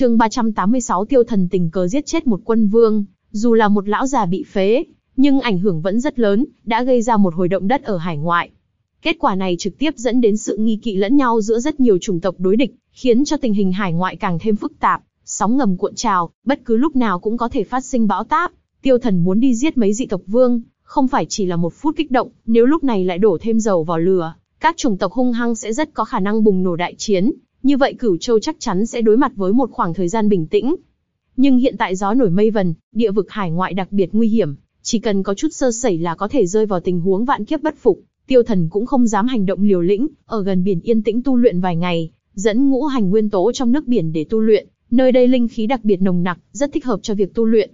chương 386 tiêu thần tình cờ giết chết một quân vương, dù là một lão già bị phế, nhưng ảnh hưởng vẫn rất lớn, đã gây ra một hồi động đất ở hải ngoại. Kết quả này trực tiếp dẫn đến sự nghi kỵ lẫn nhau giữa rất nhiều chủng tộc đối địch, khiến cho tình hình hải ngoại càng thêm phức tạp, sóng ngầm cuộn trào, bất cứ lúc nào cũng có thể phát sinh bão táp. Tiêu thần muốn đi giết mấy dị tộc vương, không phải chỉ là một phút kích động, nếu lúc này lại đổ thêm dầu vào lửa, các chủng tộc hung hăng sẽ rất có khả năng bùng nổ đại chiến, như vậy Cửu Châu chắc chắn sẽ đối mặt với một khoảng thời gian bình tĩnh. Nhưng hiện tại gió nổi mây vần, địa vực hải ngoại đặc biệt nguy hiểm, chỉ cần có chút sơ sẩy là có thể rơi vào tình huống vạn kiếp bất phục. Tiêu Thần cũng không dám hành động liều lĩnh, ở gần biển yên tĩnh tu luyện vài ngày, dẫn ngũ hành nguyên tố trong nước biển để tu luyện, nơi đây linh khí đặc biệt nồng nặc, rất thích hợp cho việc tu luyện.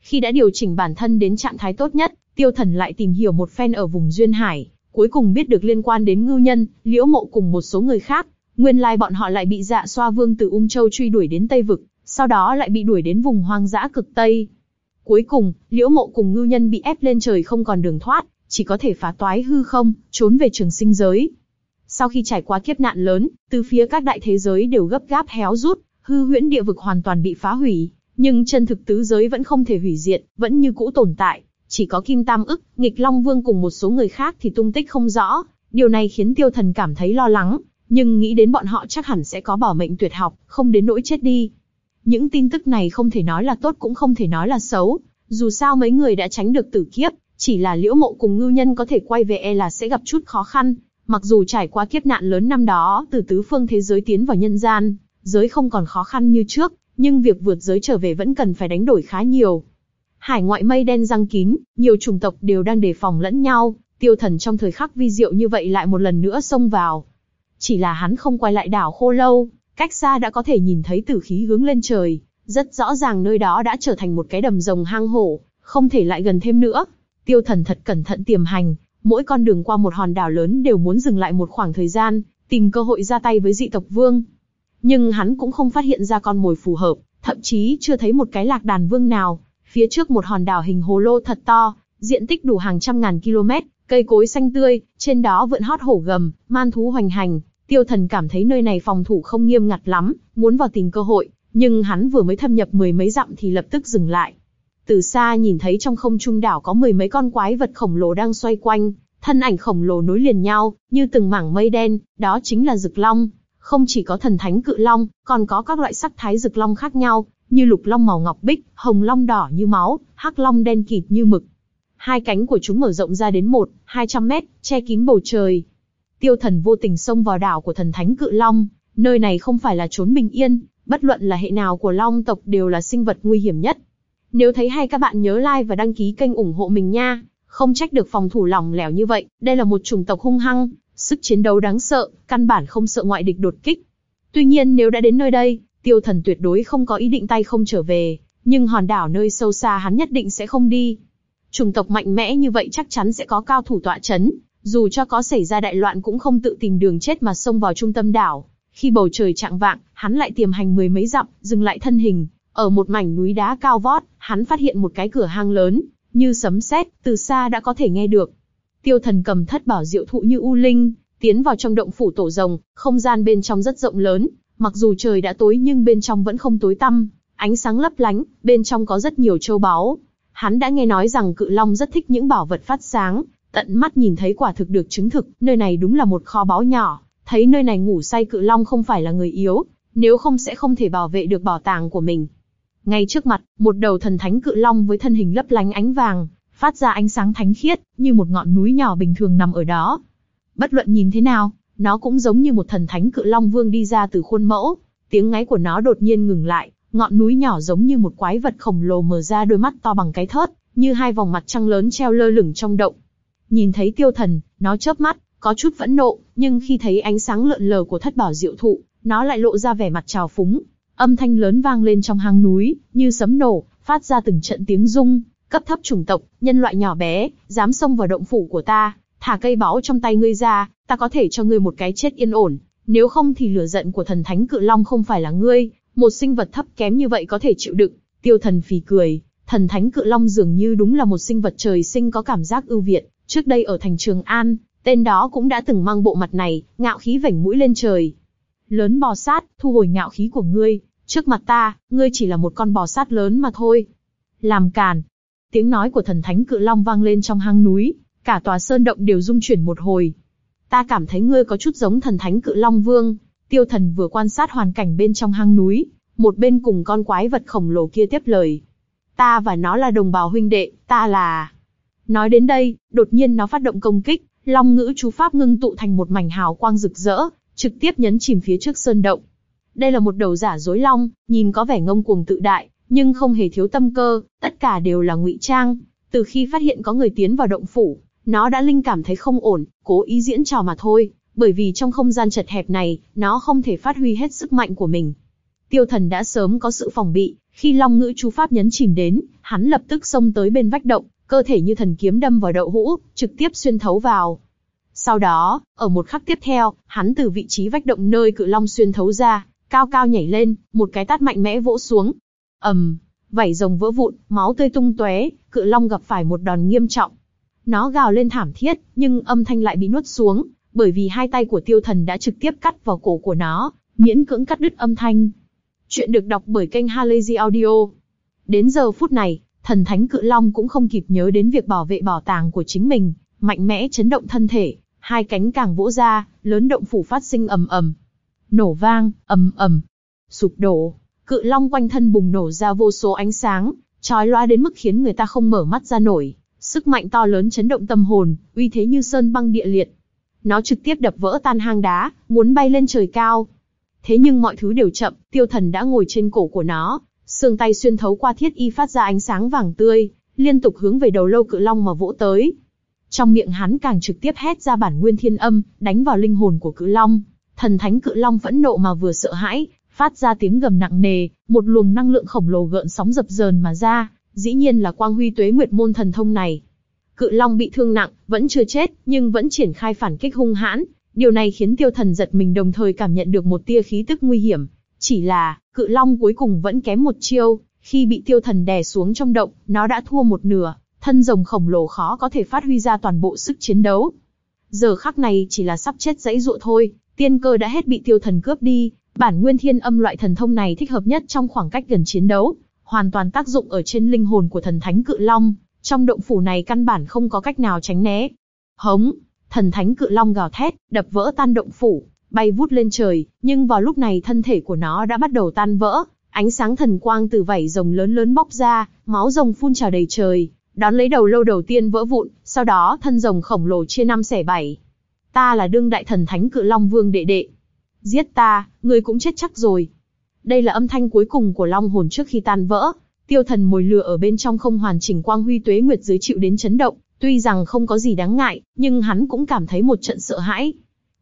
Khi đã điều chỉnh bản thân đến trạng thái tốt nhất, Tiêu Thần lại tìm hiểu một phen ở vùng duyên hải, cuối cùng biết được liên quan đến ngưu nhân, liễu mộ cùng một số người khác, Nguyên lai bọn họ lại bị dạ xoa vương từ ung châu truy đuổi đến Tây Vực, sau đó lại bị đuổi đến vùng hoang dã cực Tây. Cuối cùng, liễu mộ cùng ngưu nhân bị ép lên trời không còn đường thoát, chỉ có thể phá toái hư không, trốn về trường sinh giới. Sau khi trải qua kiếp nạn lớn, từ phía các đại thế giới đều gấp gáp héo rút, hư huyễn địa vực hoàn toàn bị phá hủy, nhưng chân thực tứ giới vẫn không thể hủy diệt, vẫn như cũ tồn tại. Chỉ có Kim Tam ức, nghịch Long Vương cùng một số người khác thì tung tích không rõ, điều này khiến tiêu thần cảm thấy lo lắng, nhưng nghĩ đến bọn họ chắc hẳn sẽ có bỏ mệnh tuyệt học, không đến nỗi chết đi. Những tin tức này không thể nói là tốt cũng không thể nói là xấu, dù sao mấy người đã tránh được tử kiếp, chỉ là liễu mộ cùng ngưu nhân có thể quay về e là sẽ gặp chút khó khăn, mặc dù trải qua kiếp nạn lớn năm đó từ tứ phương thế giới tiến vào nhân gian, giới không còn khó khăn như trước, nhưng việc vượt giới trở về vẫn cần phải đánh đổi khá nhiều. Hải ngoại mây đen răng kín, nhiều chủng tộc đều đang đề phòng lẫn nhau, tiêu thần trong thời khắc vi diệu như vậy lại một lần nữa xông vào, chỉ là hắn không quay lại đảo khô lâu, cách xa đã có thể nhìn thấy tử khí hướng lên trời, rất rõ ràng nơi đó đã trở thành một cái đầm rồng hang hổ, không thể lại gần thêm nữa. Tiêu thần thật cẩn thận tiềm hành, mỗi con đường qua một hòn đảo lớn đều muốn dừng lại một khoảng thời gian, tìm cơ hội ra tay với dị tộc vương. Nhưng hắn cũng không phát hiện ra con mồi phù hợp, thậm chí chưa thấy một cái lạc đàn vương nào. Phía trước một hòn đảo hình hồ lô thật to, diện tích đủ hàng trăm ngàn km, cây cối xanh tươi, trên đó vượn hót hổ gầm, man thú hoành hành, Tiêu Thần cảm thấy nơi này phòng thủ không nghiêm ngặt lắm, muốn vào tìm cơ hội, nhưng hắn vừa mới thâm nhập mười mấy dặm thì lập tức dừng lại. Từ xa nhìn thấy trong không trung đảo có mười mấy con quái vật khổng lồ đang xoay quanh, thân ảnh khổng lồ nối liền nhau, như từng mảng mây đen, đó chính là rực long. Không chỉ có thần thánh cự long, còn có các loại sắc thái rực long khác nhau, như lục long màu ngọc bích, hồng long đỏ như máu, hắc long đen kịt như mực. Hai cánh của chúng mở rộng ra đến một, hai trăm mét, che kín bầu trời, Tiêu Thần vô tình xông vào đảo của thần thánh cự long, nơi này không phải là trốn bình yên, bất luận là hệ nào của long tộc đều là sinh vật nguy hiểm nhất. Nếu thấy hay các bạn nhớ like và đăng ký kênh ủng hộ mình nha, không trách được phòng thủ lỏng lẻo như vậy, đây là một chủng tộc hung hăng, sức chiến đấu đáng sợ, căn bản không sợ ngoại địch đột kích. Tuy nhiên nếu đã đến nơi đây, tiêu thần tuyệt đối không có ý định tay không trở về, nhưng hòn đảo nơi sâu xa hắn nhất định sẽ không đi. Chủng tộc mạnh mẽ như vậy chắc chắn sẽ có cao thủ tọa chấn, dù cho có xảy ra đại loạn cũng không tự tìm đường chết mà xông vào trung tâm đảo. Khi bầu trời trạng vạng, hắn lại tiềm hành mười mấy dặm, dừng lại thân hình. Ở một mảnh núi đá cao vót, hắn phát hiện một cái cửa hang lớn, như sấm sét, từ xa đã có thể nghe được. Tiêu thần cầm thất bảo diệu thụ như u linh, tiến vào trong động phủ tổ rồng, không gian bên trong rất rộng lớn, mặc dù trời đã tối nhưng bên trong vẫn không tối tăm, ánh sáng lấp lánh, bên trong có rất nhiều châu báu. Hắn đã nghe nói rằng cự long rất thích những bảo vật phát sáng, Tận mắt nhìn thấy quả thực được chứng thực, nơi này đúng là một kho báu nhỏ, thấy nơi này ngủ say cự long không phải là người yếu, nếu không sẽ không thể bảo vệ được bảo tàng của mình. Ngay trước mặt, một đầu thần thánh cự long với thân hình lấp lánh ánh vàng, phát ra ánh sáng thánh khiết, như một ngọn núi nhỏ bình thường nằm ở đó. Bất luận nhìn thế nào, nó cũng giống như một thần thánh cự long vương đi ra từ khuôn mẫu. Tiếng ngáy của nó đột nhiên ngừng lại, ngọn núi nhỏ giống như một quái vật khổng lồ mở ra đôi mắt to bằng cái thớt, như hai vòng mặt trăng lớn treo lơ lửng trong động. Nhìn thấy tiêu thần, nó chớp mắt, có chút vẫn nộ, nhưng khi thấy ánh sáng lượn lờ của thất bảo diệu thụ, nó lại lộ ra vẻ mặt trào phúng. Âm thanh lớn vang lên trong hang núi, như sấm nổ, phát ra từng trận tiếng rung, cấp thấp chủng tộc, nhân loại nhỏ bé, dám xông vào động phủ của ta, thả cây báu trong tay ngươi ra, ta có thể cho ngươi một cái chết yên ổn, nếu không thì lửa giận của thần thánh cự long không phải là ngươi, một sinh vật thấp kém như vậy có thể chịu đựng. Tiêu thần phì cười, thần thánh cự long dường như đúng là một sinh vật trời sinh có cảm giác ưu việt, Trước đây ở thành Trường An, tên đó cũng đã từng mang bộ mặt này, ngạo khí vảnh mũi lên trời. Lớn bò sát, thu hồi ngạo khí của ngươi, Trước mặt ta, ngươi chỉ là một con bò sát lớn mà thôi. Làm càn. Tiếng nói của thần thánh cự long vang lên trong hang núi, cả tòa sơn động đều rung chuyển một hồi. Ta cảm thấy ngươi có chút giống thần thánh cự long vương. Tiêu thần vừa quan sát hoàn cảnh bên trong hang núi, một bên cùng con quái vật khổng lồ kia tiếp lời. Ta và nó là đồng bào huynh đệ, ta là... Nói đến đây, đột nhiên nó phát động công kích, long ngữ chú pháp ngưng tụ thành một mảnh hào quang rực rỡ, trực tiếp nhấn chìm phía trước sơn động. Đây là một đầu giả dối long, nhìn có vẻ ngông cuồng tự đại, nhưng không hề thiếu tâm cơ, tất cả đều là ngụy trang. Từ khi phát hiện có người tiến vào động phủ, nó đã linh cảm thấy không ổn, cố ý diễn trò mà thôi, bởi vì trong không gian chật hẹp này, nó không thể phát huy hết sức mạnh của mình. Tiêu thần đã sớm có sự phòng bị, khi long ngữ chú pháp nhấn chìm đến, hắn lập tức xông tới bên vách động, cơ thể như thần kiếm đâm vào đậu hũ, trực tiếp xuyên thấu vào. Sau đó, ở một khắc tiếp theo, hắn từ vị trí vách động nơi cự long xuyên thấu ra, cao cao nhảy lên, một cái tát mạnh mẽ vỗ xuống. ầm, vảy rồng vỡ vụn, máu tươi tung tóe, cự long gặp phải một đòn nghiêm trọng. Nó gào lên thảm thiết, nhưng âm thanh lại bị nuốt xuống, bởi vì hai tay của tiêu thần đã trực tiếp cắt vào cổ của nó, miễn cưỡng cắt đứt âm thanh. Chuyện được đọc bởi kênh Halazy Audio. Đến giờ phút này, thần thánh cự long cũng không kịp nhớ đến việc bảo vệ bảo tàng của chính mình, mạnh mẽ chấn động thân thể, hai cánh càng vỗ ra, lớn động phủ phát sinh ầm ầm, nổ vang, ầm ầm, sụp đổ. Cự long quanh thân bùng nổ ra vô số ánh sáng, chói loa đến mức khiến người ta không mở mắt ra nổi. Sức mạnh to lớn chấn động tâm hồn, uy thế như sơn băng địa liệt. Nó trực tiếp đập vỡ tan hang đá, muốn bay lên trời cao. Thế nhưng mọi thứ đều chậm, tiêu thần đã ngồi trên cổ của nó, xương tay xuyên thấu qua thiết y phát ra ánh sáng vàng tươi, liên tục hướng về đầu lâu cự long mà vỗ tới. Trong miệng hắn càng trực tiếp hét ra bản nguyên thiên âm, đánh vào linh hồn của cự long. Thần thánh cự long phẫn nộ mà vừa sợ hãi, phát ra tiếng gầm nặng nề, một luồng năng lượng khổng lồ gợn sóng dập dờn mà ra, dĩ nhiên là quang huy tuế nguyệt môn thần thông này. Cự long bị thương nặng, vẫn chưa chết, nhưng vẫn triển khai phản kích hung hãn, điều này khiến tiêu thần giật mình đồng thời cảm nhận được một tia khí tức nguy hiểm. Chỉ là, cự long cuối cùng vẫn kém một chiêu, khi bị tiêu thần đè xuống trong động, nó đã thua một nửa, thân rồng khổng lồ khó có thể phát huy ra toàn bộ sức chiến đấu. Giờ khắc này chỉ là sắp chết dãy dụa thôi, tiên cơ đã hết bị tiêu thần cướp đi, bản nguyên thiên âm loại thần thông này thích hợp nhất trong khoảng cách gần chiến đấu, hoàn toàn tác dụng ở trên linh hồn của thần thánh cự long, trong động phủ này căn bản không có cách nào tránh né. Hống, thần thánh cự long gào thét, đập vỡ tan động phủ, bay vút lên trời, nhưng vào lúc này thân thể của nó đã bắt đầu tan vỡ, ánh sáng thần quang từ vảy rồng lớn lớn bóc ra, máu rồng phun trào đầy trời, đón lấy đầu lâu đầu tiên vỡ vụn, sau đó thân rồng khổng lồ chia năm xẻ bảy. Ta là đương đại thần thánh cự long vương đệ đệ. Giết ta, ngươi cũng chết chắc rồi. Đây là âm thanh cuối cùng của long hồn trước khi tan vỡ. Tiêu thần mồi lửa ở bên trong không hoàn chỉnh quang huy tuế nguyệt dưới chịu đến chấn động, tuy rằng không có gì đáng ngại, nhưng hắn cũng cảm thấy một trận sợ hãi.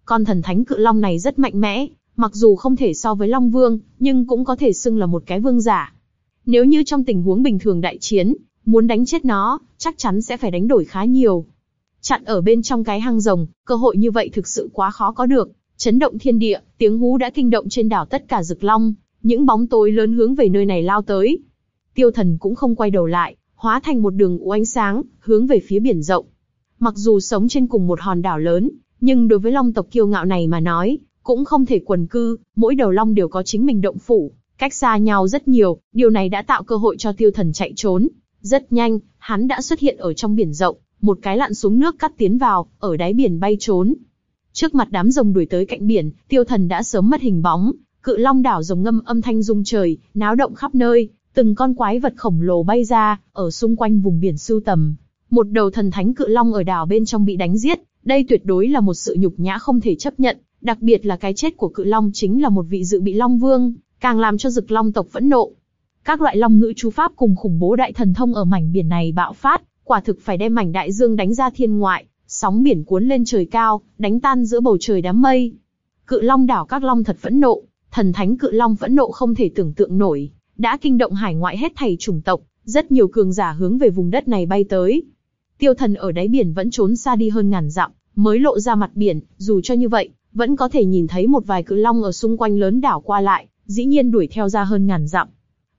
Con thần thánh cự long này rất mạnh mẽ, mặc dù không thể so với long vương, nhưng cũng có thể xưng là một cái vương giả. Nếu như trong tình huống bình thường đại chiến, muốn đánh chết nó, chắc chắn sẽ phải đánh đổi khá nhiều. Chặn ở bên trong cái hang rồng, cơ hội như vậy thực sự quá khó có được. Chấn động thiên địa, tiếng hú đã kinh động trên đảo tất cả rực long, những bóng tối lớn hướng về nơi này lao tới. Tiêu thần cũng không quay đầu lại, hóa thành một đường u ánh sáng, hướng về phía biển rộng. Mặc dù sống trên cùng một hòn đảo lớn, nhưng đối với long tộc kiêu ngạo này mà nói, cũng không thể quần cư, mỗi đầu long đều có chính mình động phủ, cách xa nhau rất nhiều, điều này đã tạo cơ hội cho tiêu thần chạy trốn. Rất nhanh, hắn đã xuất hiện ở trong biển rộng, một cái lặn xuống nước cắt tiến vào, ở đáy biển bay trốn. Trước mặt đám rồng đuổi tới cạnh biển, tiêu thần đã sớm mất hình bóng, cự long đảo rồng ngâm âm thanh rung trời, náo động khắp nơi, từng con quái vật khổng lồ bay ra, ở xung quanh vùng biển sưu tầm. Một đầu thần thánh cự long ở đảo bên trong bị đánh giết, đây tuyệt đối là một sự nhục nhã không thể chấp nhận, đặc biệt là cái chết của cự long chính là một vị dự bị long vương, càng làm cho dực long tộc phẫn nộ. Các loại long ngữ chú pháp cùng khủng bố đại thần thông ở mảnh biển này bạo phát, quả thực phải đem mảnh đại dương đánh ra thiên ngoại, sóng biển cuốn lên trời cao, đánh tan giữa bầu trời đám mây. Cự long đảo các long thật phẫn nộ, thần thánh cự long phẫn nộ không thể tưởng tượng nổi, đã kinh động hải ngoại hết thảy chủng tộc, rất nhiều cường giả hướng về vùng đất này bay tới. Tiêu thần ở đáy biển vẫn trốn xa đi hơn ngàn dặm, mới lộ ra mặt biển, dù cho như vậy, vẫn có thể nhìn thấy một vài cự long ở xung quanh lớn đảo qua lại, dĩ nhiên đuổi theo ra hơn ngàn dặm.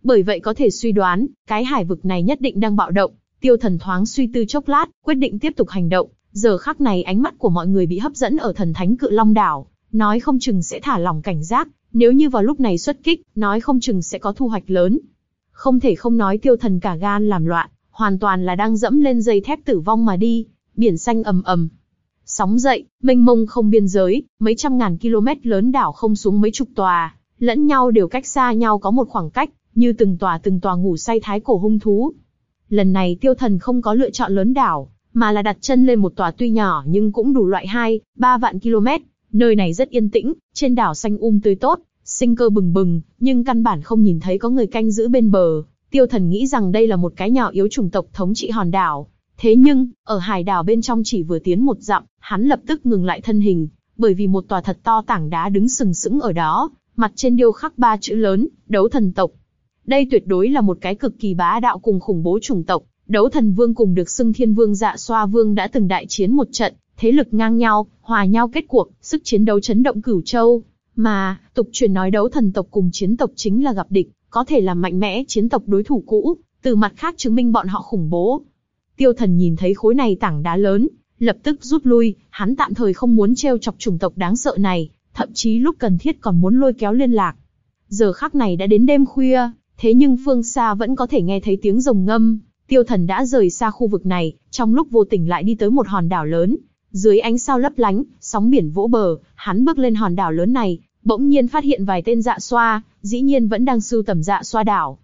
Bởi vậy có thể suy đoán, cái hải vực này nhất định đang bạo động, tiêu thần thoáng suy tư chốc lát, quyết định tiếp tục hành động. Giờ khắc này ánh mắt của mọi người bị hấp dẫn ở thần thánh cự long đảo, nói không chừng sẽ thả lòng cảnh giác, nếu như vào lúc này xuất kích, nói không chừng sẽ có thu hoạch lớn. Không thể không nói tiêu thần cả gan làm loạn, hoàn toàn là đang dẫm lên dây thép tử vong mà đi, biển xanh ầm ầm. Sóng dậy, mênh mông không biên giới, mấy trăm ngàn km lớn đảo không xuống mấy chục tòa, lẫn nhau đều cách xa nhau có một khoảng cách, như từng tòa từng tòa ngủ say thái cổ hung thú. Lần này tiêu thần không có lựa chọn lớn đảo, mà là đặt chân lên một tòa tuy nhỏ nhưng cũng đủ loại 2, 3 vạn km. Nơi này rất yên tĩnh, trên đảo xanh um tươi tốt, sinh cơ bừng bừng, nhưng căn bản không nhìn thấy có người canh giữ bên bờ. Tiêu thần nghĩ rằng đây là một cái nhỏ yếu chủng tộc thống trị hòn đảo. Thế nhưng, ở hải đảo bên trong chỉ vừa tiến một dặm, hắn lập tức ngừng lại thân hình, bởi vì một tòa thật to tảng đá đứng sừng sững ở đó, mặt trên điêu khắc ba chữ lớn, đấu thần tộc. Đây tuyệt đối là một cái cực kỳ bá đạo cùng khủng bố chủng tộc, đấu thần vương cùng được xưng thiên vương dạ xoa vương đã từng đại chiến một trận, thế lực ngang nhau, hòa nhau kết cuộc, sức chiến đấu chấn động cửu châu. Mà, tục truyền nói đấu thần tộc cùng chiến tộc chính là gặp địch, có thể làm mạnh mẽ chiến tộc đối thủ cũ, từ mặt khác chứng minh bọn họ khủng bố. Tiêu thần nhìn thấy khối này tảng đá lớn, lập tức rút lui, hắn tạm thời không muốn treo chọc chủng tộc đáng sợ này, thậm chí lúc cần thiết còn muốn lôi kéo liên lạc. Giờ khắc này đã đến đêm khuya, thế nhưng phương xa vẫn có thể nghe thấy tiếng rồng ngâm. Tiêu thần đã rời xa khu vực này, trong lúc vô tình lại đi tới một hòn đảo lớn. Dưới ánh sao lấp lánh, sóng biển vỗ bờ, hắn bước lên hòn đảo lớn này, bỗng nhiên phát hiện vài tên dạ xoa, dĩ nhiên vẫn đang sưu tầm dạ xoa đảo.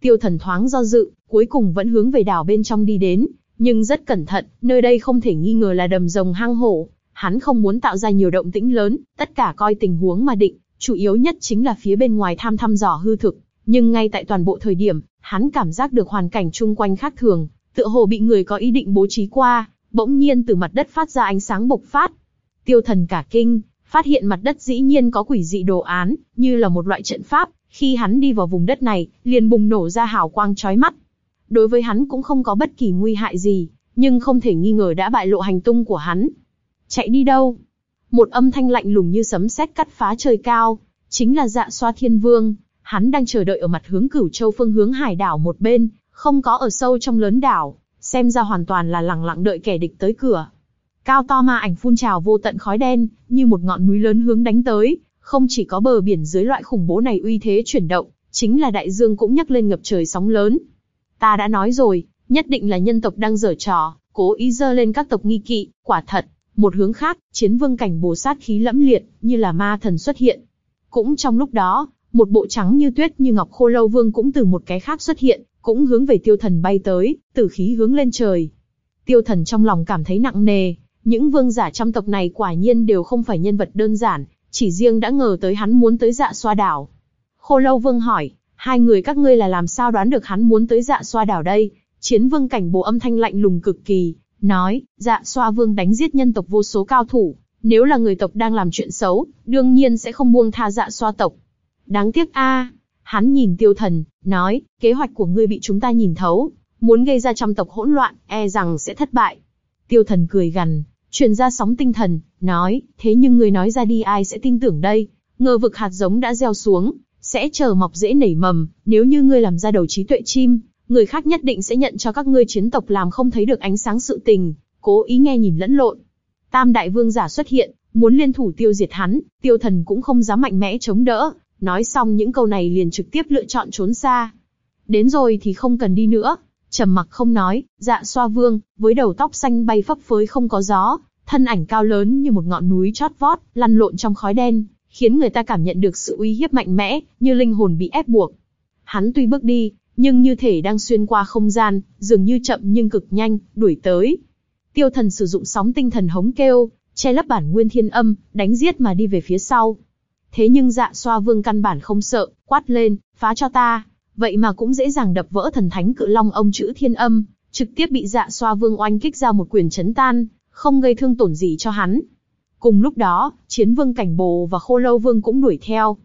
Tiêu thần thoáng do dự, cuối cùng vẫn hướng về đảo bên trong đi đến, nhưng rất cẩn thận, nơi đây không thể nghi ngờ là đầm rồng hang hổ. Hắn không muốn tạo ra nhiều động tĩnh lớn, tất cả coi tình huống mà định, chủ yếu nhất chính là phía bên ngoài tham thăm dò hư thực. Nhưng ngay tại toàn bộ thời điểm, hắn cảm giác được hoàn cảnh chung quanh khác thường, tựa hồ bị người có ý định bố trí qua, bỗng nhiên từ mặt đất phát ra ánh sáng bộc phát. Tiêu thần cả kinh, phát hiện mặt đất dĩ nhiên có quỷ dị đồ án, như là một loại trận pháp, khi hắn đi vào vùng đất này, liền bùng nổ ra hào quang chói mắt. Đối với hắn cũng không có bất kỳ nguy hại gì, nhưng không thể nghi ngờ đã bại lộ hành tung của hắn. Chạy đi đâu? Một âm thanh lạnh lùng như sấm sét cắt phá trời cao, chính là dạ xoa thiên vương. Hắn đang chờ đợi ở mặt hướng cửu châu phương hướng hải đảo một bên, không có ở sâu trong lớn đảo, xem ra hoàn toàn là lẳng lặng đợi kẻ địch tới cửa. Cao to ma ảnh phun trào vô tận khói đen, như một ngọn núi lớn hướng đánh tới, không chỉ có bờ biển dưới loại khủng bố này uy thế chuyển động, chính là đại dương cũng nhấc lên ngập trời sóng lớn. Ta đã nói rồi, nhất định là nhân tộc đang dở trò, cố ý dơ lên các tộc nghi kỵ, quả thật. Một hướng khác, chiến vương cảnh bồ sát khí lẫm liệt, như là ma thần xuất hiện. Cũng trong lúc đó, một bộ trắng như tuyết như ngọc khô lâu vương cũng từ một cái khác xuất hiện, cũng hướng về tiêu thần bay tới, tử khí hướng lên trời. Tiêu thần trong lòng cảm thấy nặng nề, những vương giả trăm tộc này quả nhiên đều không phải nhân vật đơn giản, chỉ riêng đã ngờ tới hắn muốn tới dạ xoa đảo. Khô lâu vương hỏi, hai người các ngươi là làm sao đoán được hắn muốn tới dạ xoa đảo đây? Chiến vương cảnh bộ âm thanh lạnh lùng cực kỳ, nói, dạ xoa vương đánh giết nhân tộc vô số cao thủ, nếu là người tộc đang làm chuyện xấu, đương nhiên sẽ không buông tha dạ xoa tộc. Đáng tiếc a, hắn nhìn tiêu thần, nói, kế hoạch của ngươi bị chúng ta nhìn thấu, muốn gây ra trăm tộc hỗn loạn, e rằng sẽ thất bại. Tiêu thần cười gằn, truyền ra sóng tinh thần, nói, thế nhưng ngươi nói ra đi ai sẽ tin tưởng đây? Ngờ vực hạt giống đã gieo xuống, sẽ chờ mọc dễ nảy mầm, nếu như ngươi làm ra đầu trí tuệ chim, người khác nhất định sẽ nhận cho các ngươi chiến tộc làm không thấy được ánh sáng sự tình, cố ý nghe nhìn lẫn lộn. Tam đại vương giả xuất hiện, muốn liên thủ tiêu diệt hắn, tiêu thần cũng không dám mạnh mẽ chống đỡ, nói xong những câu này liền trực tiếp lựa chọn trốn xa. Đến rồi thì không cần đi nữa, trầm mặc không nói, dạ xoa vương, với đầu tóc xanh bay phấp phới không có gió, thân ảnh cao lớn như một ngọn núi chót vót, lăn lộn trong khói đen, khiến người ta cảm nhận được sự uy hiếp mạnh mẽ, như linh hồn bị ép buộc. Hắn tuy bước đi, nhưng như thể đang xuyên qua không gian, dường như chậm nhưng cực nhanh, đuổi tới. Tiêu thần sử dụng sóng tinh thần hống kêu, che lấp bản nguyên thiên âm, đánh giết mà đi về phía sau. Thế nhưng dạ xoa vương căn bản không sợ, quát lên, phá cho ta. Vậy mà cũng dễ dàng đập vỡ thần thánh cự long ông chữ thiên âm, trực tiếp bị dạ xoa vương oanh kích ra một quyền chấn tan, không gây thương tổn gì cho hắn. Cùng lúc đó, chiến vương cảnh bồ và khô lâu vương cũng đuổi theo.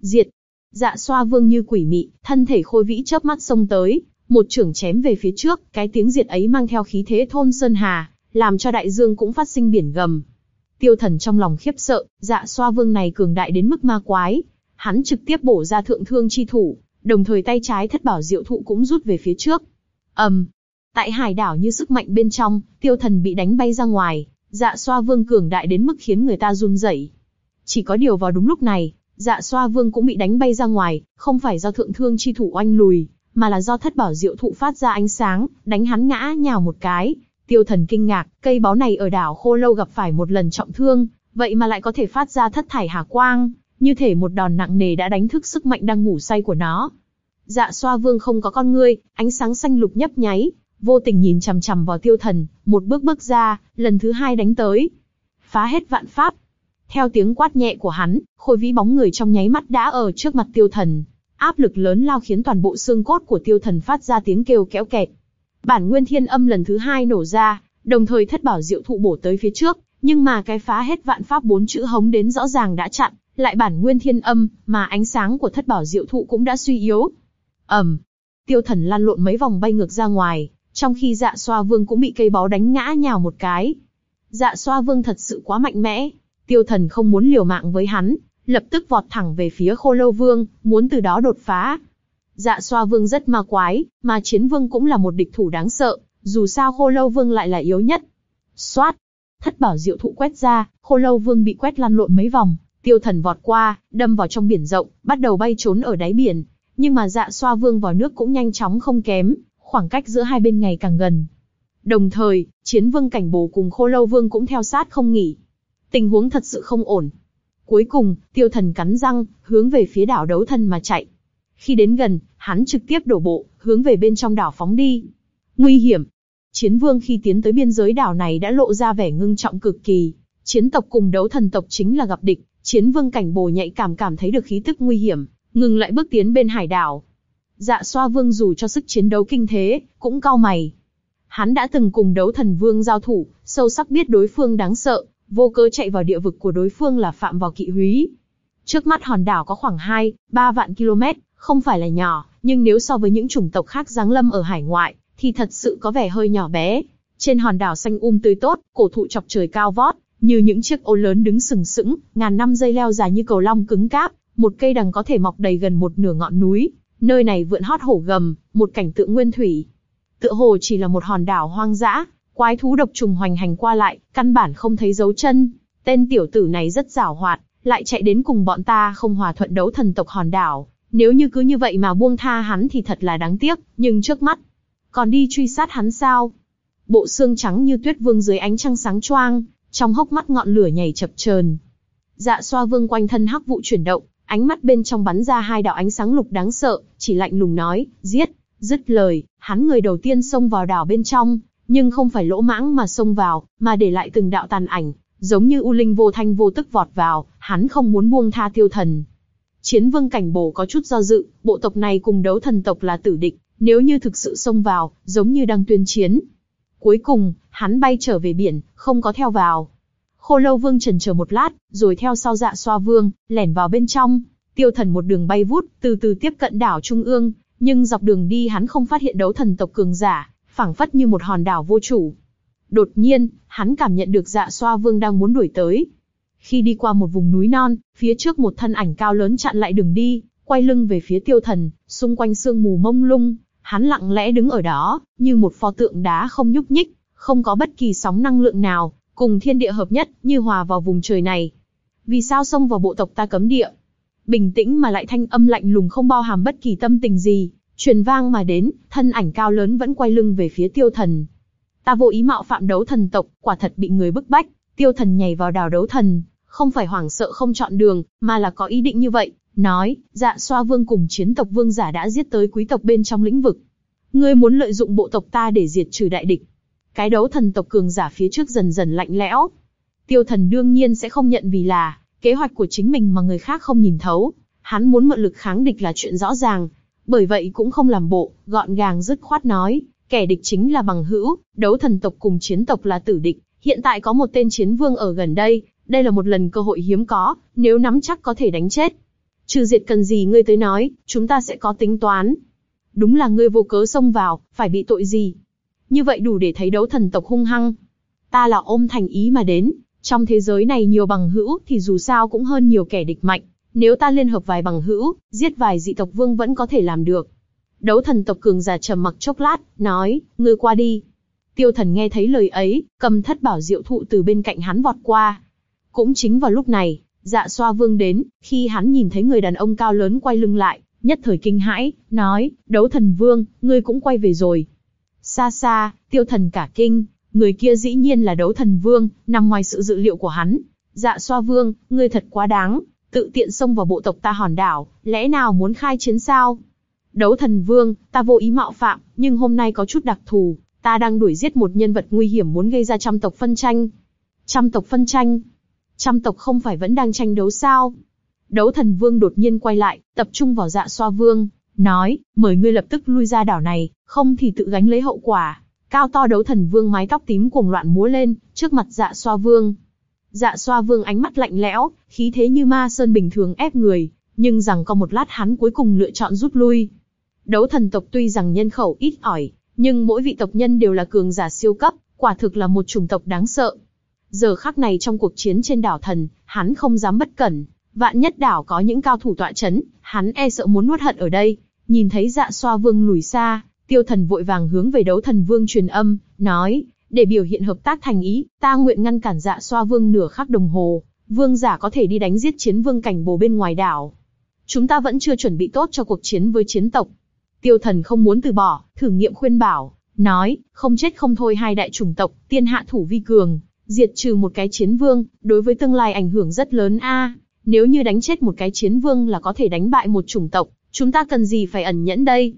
Diệt! Dạ xoa vương như quỷ mị, thân thể khôi vĩ chớp mắt xông tới, một trưởng chém về phía trước, cái tiếng diệt ấy mang theo khí thế thôn sơn hà, làm cho đại dương cũng phát sinh biển gầm. Tiêu thần trong lòng khiếp sợ, dạ xoa vương này cường đại đến mức ma quái. Hắn trực tiếp bổ ra thượng thương chi thủ, đồng thời tay trái thất bảo diệu thụ cũng rút về phía trước. ầm, um, tại hải đảo như sức mạnh bên trong, tiêu thần bị đánh bay ra ngoài, dạ xoa vương cường đại đến mức khiến người ta run rẩy. Chỉ có điều vào đúng lúc này, dạ xoa vương cũng bị đánh bay ra ngoài, không phải do thượng thương chi thủ oanh lùi, mà là do thất bảo diệu thụ phát ra ánh sáng, đánh hắn ngã nhào một cái. Tiêu thần kinh ngạc, cây báu này ở đảo khô lâu gặp phải một lần trọng thương, vậy mà lại có thể phát ra thất thải hà quang, như thể một đòn nặng nề đã đánh thức sức mạnh đang ngủ say của nó. Dạ xoa vương không có con ngươi, ánh sáng xanh lục nhấp nháy, vô tình nhìn chằm chằm vào tiêu thần, một bước bước ra, lần thứ hai đánh tới. Phá hết vạn pháp. Theo tiếng quát nhẹ của hắn, khôi vĩ bóng người trong nháy mắt đã ở trước mặt tiêu thần. Áp lực lớn lao khiến toàn bộ xương cốt của tiêu thần phát ra tiếng kêu kéo kẹt. Bản nguyên thiên âm lần thứ hai nổ ra, đồng thời thất bảo diệu thụ bổ tới phía trước, nhưng mà cái phá hết vạn pháp bốn chữ hống đến rõ ràng đã chặn, lại bản nguyên thiên âm, mà ánh sáng của thất bảo diệu thụ cũng đã suy yếu. ầm, tiêu thần lăn lộn mấy vòng bay ngược ra ngoài, trong khi dạ xoa vương cũng bị cây bó đánh ngã nhào một cái. Dạ xoa vương thật sự quá mạnh mẽ, tiêu thần không muốn liều mạng với hắn, lập tức vọt thẳng về phía khô lâu vương, muốn từ đó đột phá. Dạ xoa vương rất ma quái, mà chiến vương cũng là một địch thủ đáng sợ, dù sao khô lâu vương lại là yếu nhất. Xoát! Thất bảo diệu thụ quét ra, khô lâu vương bị quét lăn lộn mấy vòng, tiêu thần vọt qua, đâm vào trong biển rộng, bắt đầu bay trốn ở đáy biển. Nhưng mà dạ xoa vương vào nước cũng nhanh chóng không kém, khoảng cách giữa hai bên ngày càng gần. Đồng thời, chiến vương cảnh bồ cùng khô lâu vương cũng theo sát không nghỉ. Tình huống thật sự không ổn. Cuối cùng, tiêu thần cắn răng, hướng về phía đảo đấu thân mà chạy. Khi đến gần, hắn trực tiếp đổ bộ, hướng về bên trong đảo phóng đi. Nguy hiểm. Chiến vương khi tiến tới biên giới đảo này đã lộ ra vẻ ngưng trọng cực kỳ. Chiến tộc cùng đấu thần tộc chính là gặp địch, chiến vương cảnh bồ nhạy cảm cảm thấy được khí tức nguy hiểm, ngừng lại bước tiến bên hải đảo. Dạ xoa vương dù cho sức chiến đấu kinh thế, cũng cao mày. Hắn đã từng cùng đấu thần vương giao thủ, sâu sắc biết đối phương đáng sợ, vô cớ chạy vào địa vực của đối phương là phạm vào kỵ húy. Trước mắt hòn đảo có khoảng 2, 3 vạn km, không phải là nhỏ, nhưng nếu so với những chủng tộc khác giáng lâm ở hải ngoại, thì thật sự có vẻ hơi nhỏ bé. Trên hòn đảo xanh um tươi tốt, cổ thụ chọc trời cao vót, như những chiếc ô lớn đứng sừng sững, ngàn năm dây leo dài như cầu long cứng cáp, một cây đằng có thể mọc đầy gần một nửa ngọn núi, nơi này vượn hót hổ gầm, một cảnh tượng nguyên thủy. Tựa hồ chỉ là một hòn đảo hoang dã, quái thú độc trùng hoành hành qua lại, căn bản không thấy dấu chân. Tên tiểu tử này rất giảo hoạt, lại chạy đến cùng bọn ta không hòa thuận đấu thần tộc hòn đảo. Nếu như cứ như vậy mà buông tha hắn thì thật là đáng tiếc, nhưng trước mắt, còn đi truy sát hắn sao? Bộ xương trắng như tuyết vương dưới ánh trăng sáng choang, trong hốc mắt ngọn lửa nhảy chập chờn. Dạ xoa vương quanh thân hắc vụ chuyển động, ánh mắt bên trong bắn ra hai đạo ánh sáng lục đáng sợ, chỉ lạnh lùng nói, giết, dứt lời, hắn người đầu tiên xông vào đảo bên trong, nhưng không phải lỗ mãng mà xông vào, mà để lại từng đạo tàn ảnh, giống như u linh vô thanh vô tức vọt vào, hắn không muốn buông tha tiêu thần. Chiến vương cảnh bổ có chút do dự, bộ tộc này cùng đấu thần tộc là tử địch, nếu như thực sự xông vào, giống như đang tuyên chiến. Cuối cùng, hắn bay trở về biển, không có theo vào. Khô lâu vương trần chờ một lát, rồi theo sau dạ xoa vương, lẻn vào bên trong. Tiêu thần một đường bay vút, từ từ tiếp cận đảo Trung ương, nhưng dọc đường đi hắn không phát hiện đấu thần tộc cường giả, phảng phất như một hòn đảo vô chủ. Đột nhiên, hắn cảm nhận được dạ xoa vương đang muốn đuổi tới. Khi đi qua một vùng núi non, phía trước một thân ảnh cao lớn chặn lại đường đi, quay lưng về phía tiêu thần, xung quanh sương mù mông lung, hắn lặng lẽ đứng ở đó, như một pho tượng đá không nhúc nhích, không có bất kỳ sóng năng lượng nào, cùng thiên địa hợp nhất, như hòa vào vùng trời này. Vì sao xông vào bộ tộc ta cấm địa? Bình tĩnh mà lại thanh âm lạnh lùng không bao hàm bất kỳ tâm tình gì, truyền vang mà đến, thân ảnh cao lớn vẫn quay lưng về phía tiêu thần. Ta vô ý mạo phạm đấu thần tộc, quả thật bị người bức bách, tiêu thần nhảy vào đào đấu thần, không phải hoảng sợ không chọn đường, mà là có ý định như vậy, nói, dạ xoa vương cùng chiến tộc vương giả đã giết tới quý tộc bên trong lĩnh vực. Ngươi muốn lợi dụng bộ tộc ta để diệt trừ đại địch. Cái đấu thần tộc cường giả phía trước dần dần lạnh lẽo. Tiêu thần đương nhiên sẽ không nhận vì là, kế hoạch của chính mình mà người khác không nhìn thấu. Hắn muốn mượn lực kháng địch là chuyện rõ ràng, bởi vậy cũng không làm bộ, gọn gàng dứt khoát nói, kẻ địch chính là bằng hữu, đấu thần tộc cùng chiến tộc là tử địch, hiện tại có một tên chiến vương ở gần đây, đây là một lần cơ hội hiếm có, nếu nắm chắc có thể đánh chết. Trừ diệt cần gì ngươi tới nói, chúng ta sẽ có tính toán. Đúng là ngươi vô cớ xông vào, phải bị tội gì? Như vậy đủ để thấy đấu thần tộc hung hăng. Ta là ôm thành ý mà đến, trong thế giới này nhiều bằng hữu thì dù sao cũng hơn nhiều kẻ địch mạnh. Nếu ta liên hợp vài bằng hữu, giết vài dị tộc vương vẫn có thể làm được. Đấu thần tộc cường giả trầm mặc chốc lát, nói, ngươi qua đi. Tiêu thần nghe thấy lời ấy, cầm thất bảo diệu thụ từ bên cạnh hắn vọt qua. Cũng chính vào lúc này, Dạ xoa vương đến, khi hắn nhìn thấy người đàn ông cao lớn quay lưng lại, nhất thời kinh hãi, nói, đấu thần vương, ngươi cũng quay về rồi. Xa xa, tiêu thần cả kinh, người kia dĩ nhiên là đấu thần vương, nằm ngoài sự dự liệu của hắn. Dạ xoa vương, ngươi thật quá đáng, tự tiện xông vào bộ tộc ta hòn đảo, lẽ nào muốn khai chiến sao? Đấu thần vương, ta vô ý mạo phạm, nhưng hôm nay có chút đặc thù, ta đang đuổi giết một nhân vật nguy hiểm muốn gây ra trăm tộc phân tranh. Trăm tộc phân tranh? Trăm tộc không phải vẫn đang tranh đấu sao? Đấu thần vương đột nhiên quay lại, tập trung vào dạ xoa vương, nói, mời ngươi lập tức lui ra đảo này, không thì tự gánh lấy hậu quả. Cao to đấu thần vương mái tóc tím cuồng loạn múa lên, trước mặt dạ xoa vương. Dạ xoa vương ánh mắt lạnh lẽo, khí thế như ma sơn bình thường ép người, nhưng rằng có một lát hắn cuối cùng lựa chọn rút lui. Đấu thần tộc tuy rằng nhân khẩu ít ỏi, nhưng mỗi vị tộc nhân đều là cường giả siêu cấp, quả thực là một chủng tộc đáng sợ. Giờ khắc này trong cuộc chiến trên đảo thần, hắn không dám bất cẩn, vạn nhất đảo có những cao thủ tọa chấn, hắn e sợ muốn nuốt hận ở đây. Nhìn thấy dạ xoa vương lùi xa, tiêu thần vội vàng hướng về đấu thần vương truyền âm, nói, để biểu hiện hợp tác thành ý, ta nguyện ngăn cản dạ xoa vương nửa khắc đồng hồ, vương giả có thể đi đánh giết chiến vương cảnh bồ bên ngoài đảo. Chúng ta vẫn chưa chuẩn bị tốt cho cuộc chiến với chiến tộc. Tiêu thần không muốn từ bỏ, thử nghiệm khuyên bảo, nói, không chết không thôi hai đại chủng tộc, tiên hạ thủ vi cường, diệt trừ một cái chiến vương, đối với tương lai ảnh hưởng rất lớn a. nếu như đánh chết một cái chiến vương là có thể đánh bại một chủng tộc, chúng ta cần gì phải ẩn nhẫn đây?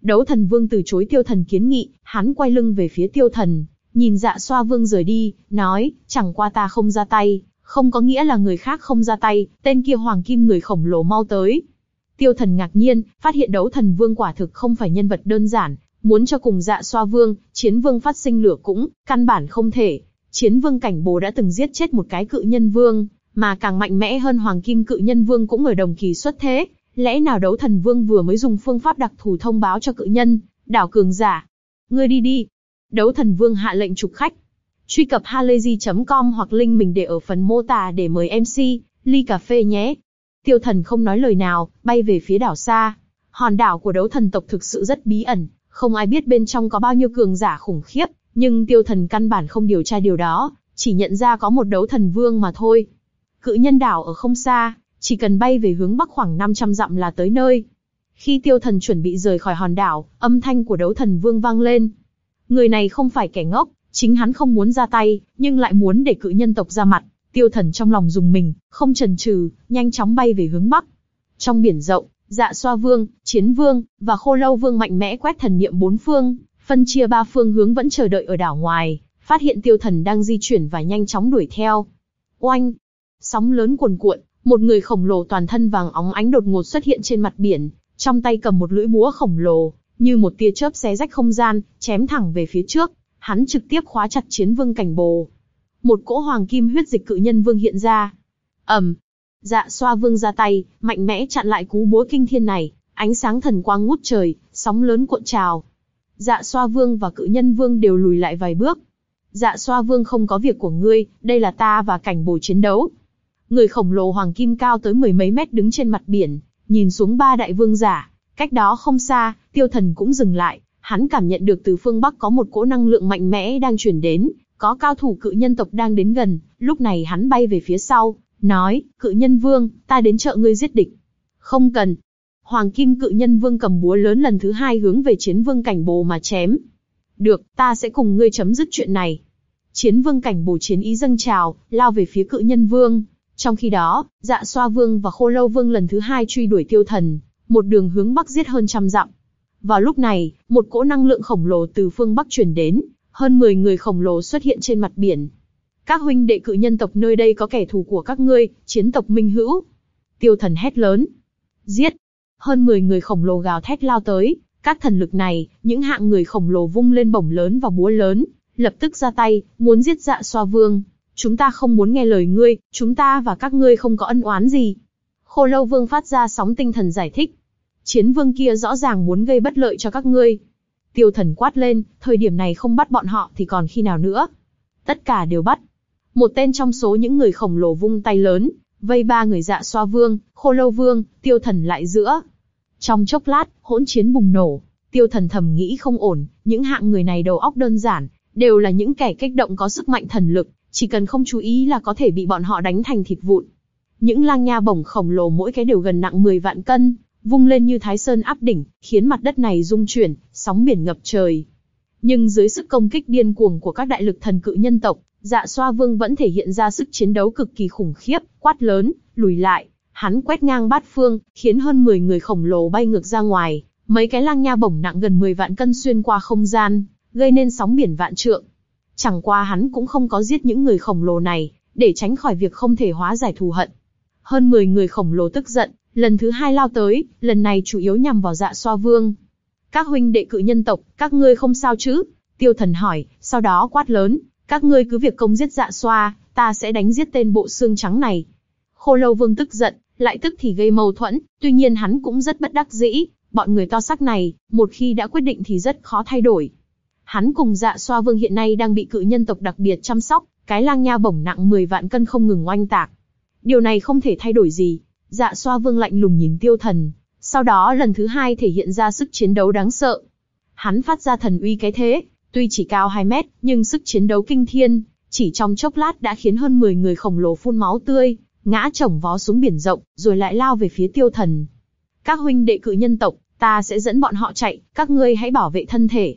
Đấu thần vương từ chối tiêu thần kiến nghị, hắn quay lưng về phía tiêu thần, nhìn dạ xoa vương rời đi, nói, chẳng qua ta không ra tay, không có nghĩa là người khác không ra tay, tên kia hoàng kim người khổng lồ mau tới. Tiêu thần ngạc nhiên, phát hiện đấu thần vương quả thực không phải nhân vật đơn giản, muốn cho cùng dạ xoa vương, chiến vương phát sinh lửa cũng, căn bản không thể. Chiến vương cảnh bồ đã từng giết chết một cái cự nhân vương, mà càng mạnh mẽ hơn hoàng kim cự nhân vương cũng ở đồng kỳ xuất thế. Lẽ nào đấu thần vương vừa mới dùng phương pháp đặc thù thông báo cho cự nhân, đảo cường giả. Ngươi đi đi. Đấu thần vương hạ lệnh trục khách. Truy cập halayzi.com hoặc link mình để ở phần mô tả để mời MC, ly cà phê nhé. Tiêu thần không nói lời nào, bay về phía đảo xa. Hòn đảo của đấu thần tộc thực sự rất bí ẩn, không ai biết bên trong có bao nhiêu cường giả khủng khiếp, nhưng tiêu thần căn bản không điều tra điều đó, chỉ nhận ra có một đấu thần vương mà thôi. Cự nhân đảo ở không xa, chỉ cần bay về hướng bắc khoảng 500 dặm là tới nơi. Khi tiêu thần chuẩn bị rời khỏi hòn đảo, âm thanh của đấu thần vương vang lên. Người này không phải kẻ ngốc, chính hắn không muốn ra tay, nhưng lại muốn để cự nhân tộc ra mặt. Tiêu thần trong lòng dùng mình, không chần chừ, nhanh chóng bay về hướng bắc. Trong biển rộng, dạ xoa vương, chiến vương, và khô lâu vương mạnh mẽ quét thần niệm bốn phương, phân chia ba phương hướng vẫn chờ đợi ở đảo ngoài, phát hiện tiêu thần đang di chuyển và nhanh chóng đuổi theo. Oanh! Sóng lớn cuồn cuộn, một người khổng lồ toàn thân vàng óng ánh đột ngột xuất hiện trên mặt biển, trong tay cầm một lưỡi búa khổng lồ, như một tia chớp xé rách không gian, chém thẳng về phía trước, hắn trực tiếp khóa chặt chiến vương cảnh bồ. Một cỗ hoàng kim huyết dịch cự nhân vương hiện ra. ầm, dạ xoa vương ra tay, mạnh mẽ chặn lại cú búa kinh thiên này, ánh sáng thần quang ngút trời, sóng lớn cuộn trào. Dạ xoa vương và cự nhân vương đều lùi lại vài bước. Dạ xoa vương không có việc của ngươi, đây là ta và cảnh bồ chiến đấu. Người khổng lồ hoàng kim cao tới mười mấy mét đứng trên mặt biển, nhìn xuống ba đại vương giả. Cách đó không xa, tiêu thần cũng dừng lại, hắn cảm nhận được từ phương Bắc có một cỗ năng lượng mạnh mẽ đang chuyển đến, có cao thủ cự nhân tộc đang đến gần, lúc này hắn bay về phía sau, nói, cự nhân vương, ta đến trợ ngươi giết địch. Không cần. Hoàng kim cự nhân vương cầm búa lớn lần thứ hai hướng về chiến vương cảnh bồ mà chém. Được, ta sẽ cùng ngươi chấm dứt chuyện này. Chiến vương cảnh bồ chiến ý dâng trào, lao về phía cự nhân vương. Trong khi đó, dạ xoa vương và khô lâu vương lần thứ hai truy đuổi tiêu thần, một đường hướng bắc giết hơn trăm dặm. Vào lúc này, một cỗ năng lượng khổng lồ từ phương bắc chuyển đến, hơn 10 người khổng lồ xuất hiện trên mặt biển. Các huynh đệ cự nhân tộc nơi đây có kẻ thù của các ngươi, chiến tộc minh hữu. Tiêu thần hét lớn. Giết! Hơn 10 người khổng lồ gào thét lao tới, các thần lực này, những hạng người khổng lồ vung lên bổng lớn và búa lớn, lập tức ra tay, muốn giết dạ xoa vương. Chúng ta không muốn nghe lời ngươi, chúng ta và các ngươi không có ân oán gì. Khô lâu vương phát ra sóng tinh thần giải thích. Chiến vương kia rõ ràng muốn gây bất lợi cho các ngươi. Tiêu thần quát lên, thời điểm này không bắt bọn họ thì còn khi nào nữa. Tất cả đều bắt. Một tên trong số những người khổng lồ vung tay lớn, vây ba người dạ xoa vương, khô lâu vương, tiêu thần lại giữa. Trong chốc lát, hỗn chiến bùng nổ. Tiêu thần thầm nghĩ không ổn, những hạng người này đầu óc đơn giản, đều là những kẻ kích động có sức mạnh thần lực, chỉ cần không chú ý là có thể bị bọn họ đánh thành thịt vụn. Những lang nha bổng khổng lồ mỗi cái đều gần nặng 10 vạn cân, vung lên như thái sơn áp đỉnh, khiến mặt đất này rung chuyển, sóng biển ngập trời. Nhưng dưới sức công kích điên cuồng của các đại lực thần cự nhân tộc, dạ xoa vương vẫn thể hiện ra sức chiến đấu cực kỳ khủng khiếp, quát lớn, lùi lại. Hắn quét ngang bát phương, khiến hơn 10 người khổng lồ bay ngược ra ngoài, mấy cái lang nha bổng nặng gần 10 vạn cân xuyên qua không gian, gây nên sóng biển vạn trượng. Chẳng qua hắn cũng không có giết những người khổng lồ này, để tránh khỏi việc không thể hóa giải thù hận. Hơn 10 người khổng lồ tức giận, lần thứ hai lao tới, lần này chủ yếu nhằm vào dạ xoa vương. Các huynh đệ cự nhân tộc, các ngươi không sao chứ? Tiêu thần hỏi, sau đó quát lớn, các ngươi cứ việc công giết dạ xoa, ta sẽ đánh giết tên bộ xương trắng này. Khô lâu vương tức giận, lại tức thì gây mâu thuẫn, tuy nhiên hắn cũng rất bất đắc dĩ, bọn người to sắc này, một khi đã quyết định thì rất khó thay đổi. Hắn cùng dạ xoa vương hiện nay đang bị cự nhân tộc đặc biệt chăm sóc, cái lang nha bổng nặng 10 vạn cân không ngừng oanh tạc. Điều này không thể thay đổi gì. Dạ xoa vương lạnh lùng nhìn tiêu thần, sau đó lần thứ hai thể hiện ra sức chiến đấu đáng sợ. Hắn phát ra thần uy cái thế, tuy chỉ cao 2 mét, nhưng sức chiến đấu kinh thiên, chỉ trong chốc lát đã khiến hơn 10 người khổng lồ phun máu tươi, ngã chồng vó xuống biển rộng, rồi lại lao về phía tiêu thần. Các huynh đệ cự nhân tộc, ta sẽ dẫn bọn họ chạy, các ngươi hãy bảo vệ thân thể.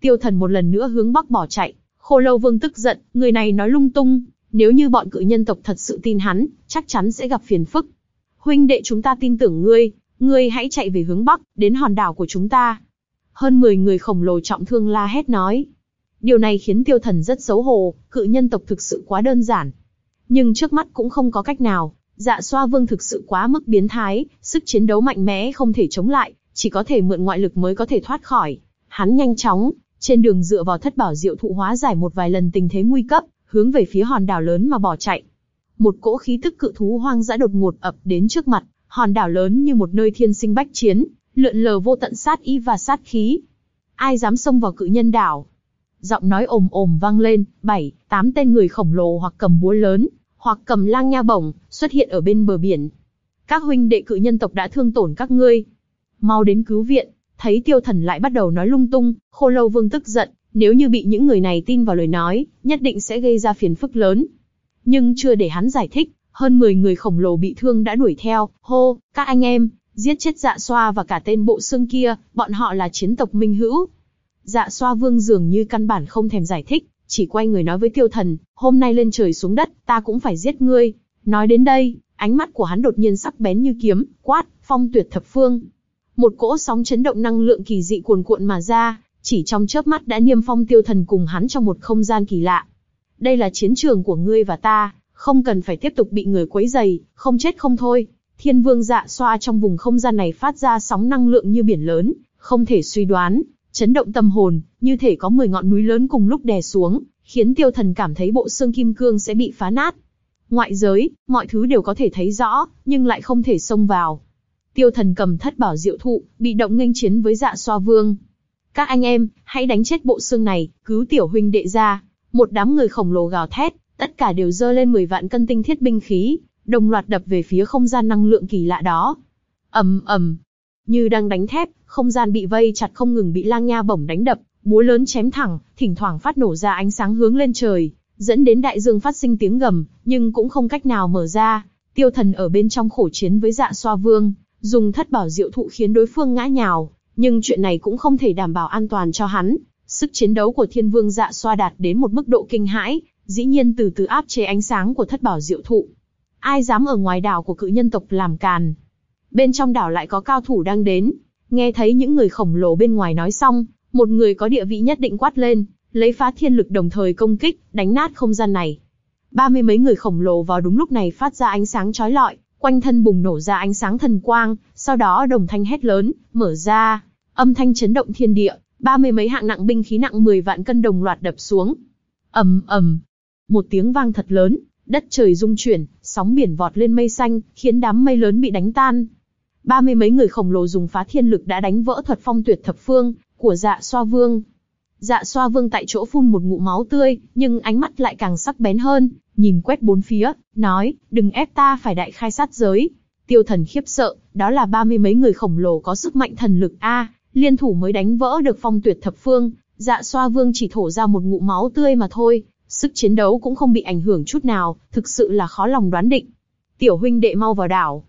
Tiêu thần một lần nữa hướng bắc bỏ chạy, khô lâu vương tức giận, người này nói lung tung, nếu như bọn cự nhân tộc thật sự tin hắn, chắc chắn sẽ gặp phiền phức. Huynh đệ chúng ta tin tưởng ngươi, ngươi hãy chạy về hướng bắc, đến hòn đảo của chúng ta. Hơn 10 người khổng lồ trọng thương la hét nói. Điều này khiến tiêu thần rất xấu hổ, cự nhân tộc thực sự quá đơn giản. Nhưng trước mắt cũng không có cách nào, dạ xoa vương thực sự quá mức biến thái, sức chiến đấu mạnh mẽ không thể chống lại, chỉ có thể mượn ngoại lực mới có thể thoát khỏi. Hắn nhanh chóng, trên đường dựa vào thất bảo diệu thụ hóa giải một vài lần tình thế nguy cấp, hướng về phía hòn đảo lớn mà bỏ chạy. Một cỗ khí tức cự thú hoang dã đột ngột ập đến trước mặt, hòn đảo lớn như một nơi thiên sinh bách chiến, lượn lờ vô tận sát ý và sát khí. Ai dám xông vào cự nhân đảo? Giọng nói ồm ồm vang lên, bảy, tám tên người khổng lồ hoặc cầm búa lớn, hoặc cầm lang nha bổng, xuất hiện ở bên bờ biển. Các huynh đệ cự nhân tộc đã thương tổn các ngươi. Mau đến cứu viện, thấy tiêu thần lại bắt đầu nói lung tung, khô lâu vương tức giận, nếu như bị những người này tin vào lời nói, nhất định sẽ gây ra phiền phức lớn. Nhưng chưa để hắn giải thích, hơn 10 người khổng lồ bị thương đã đuổi theo, hô, các anh em, giết chết dạ xoa và cả tên bộ xương kia, bọn họ là chiến tộc minh hữu. Dạ xoa vương dường như căn bản không thèm giải thích, chỉ quay người nói với tiêu thần, hôm nay lên trời xuống đất, ta cũng phải giết ngươi. Nói đến đây, ánh mắt của hắn đột nhiên sắc bén như kiếm, quát, phong tuyệt thập phương. Một cỗ sóng chấn động năng lượng kỳ dị cuồn cuộn mà ra, chỉ trong chớp mắt đã niêm phong tiêu thần cùng hắn trong một không gian kỳ lạ. Đây là chiến trường của ngươi và ta, không cần phải tiếp tục bị người quấy dày, không chết không thôi. Thiên vương dạ xoa trong vùng không gian này phát ra sóng năng lượng như biển lớn, không thể suy đoán, chấn động tâm hồn, như thể có 10 ngọn núi lớn cùng lúc đè xuống, khiến tiêu thần cảm thấy bộ xương kim cương sẽ bị phá nát. Ngoại giới, mọi thứ đều có thể thấy rõ, nhưng lại không thể xông vào. Tiêu thần cầm thất bảo diệu thụ, bị động nghênh chiến với dạ xoa vương. Các anh em, hãy đánh chết bộ xương này, cứu tiểu huynh đệ ra. Một đám người khổng lồ gào thét, tất cả đều dơ lên 10 vạn cân tinh thiết binh khí, đồng loạt đập về phía không gian năng lượng kỳ lạ đó. ầm ầm, như đang đánh thép, không gian bị vây chặt không ngừng bị lang nha bổng đánh đập, búa lớn chém thẳng, thỉnh thoảng phát nổ ra ánh sáng hướng lên trời, dẫn đến đại dương phát sinh tiếng gầm, nhưng cũng không cách nào mở ra. Tiêu thần ở bên trong khổ chiến với dạ xoa vương, dùng thất bảo diệu thụ khiến đối phương ngã nhào, nhưng chuyện này cũng không thể đảm bảo an toàn cho hắn. Sức chiến đấu của thiên vương dạ xoa đạt đến một mức độ kinh hãi, dĩ nhiên từ từ áp chế ánh sáng của thất bảo diệu thụ. Ai dám ở ngoài đảo của cự nhân tộc làm càn? Bên trong đảo lại có cao thủ đang đến. Nghe thấy những người khổng lồ bên ngoài nói xong, một người có địa vị nhất định quát lên, lấy phá thiên lực đồng thời công kích, đánh nát không gian này. Ba mươi mấy người khổng lồ vào đúng lúc này phát ra ánh sáng chói lọi, quanh thân bùng nổ ra ánh sáng thần quang, sau đó đồng thanh hét lớn, mở ra, âm thanh chấn động thiên địa, ba mươi mấy hạng nặng binh khí nặng 10 vạn cân đồng loạt đập xuống. ầm ầm, một tiếng vang thật lớn, đất trời rung chuyển, sóng biển vọt lên mây xanh, khiến đám mây lớn bị đánh tan. Ba mươi mấy người khổng lồ dùng phá thiên lực đã đánh vỡ thuật phong tuyệt thập phương của dạ xoa vương. Dạ xoa vương tại chỗ phun một ngụm máu tươi, nhưng ánh mắt lại càng sắc bén hơn, nhìn quét bốn phía, nói, đừng ép ta phải đại khai sát giới. Tiêu thần khiếp sợ, đó là ba mươi mấy người khổng lồ có sức mạnh thần lực A, liên thủ mới đánh vỡ được phong tuyệt thập phương, dạ xoa vương chỉ thổ ra một ngụm máu tươi mà thôi, sức chiến đấu cũng không bị ảnh hưởng chút nào, thực sự là khó lòng đoán định. Tiểu huynh đệ mau vào đảo.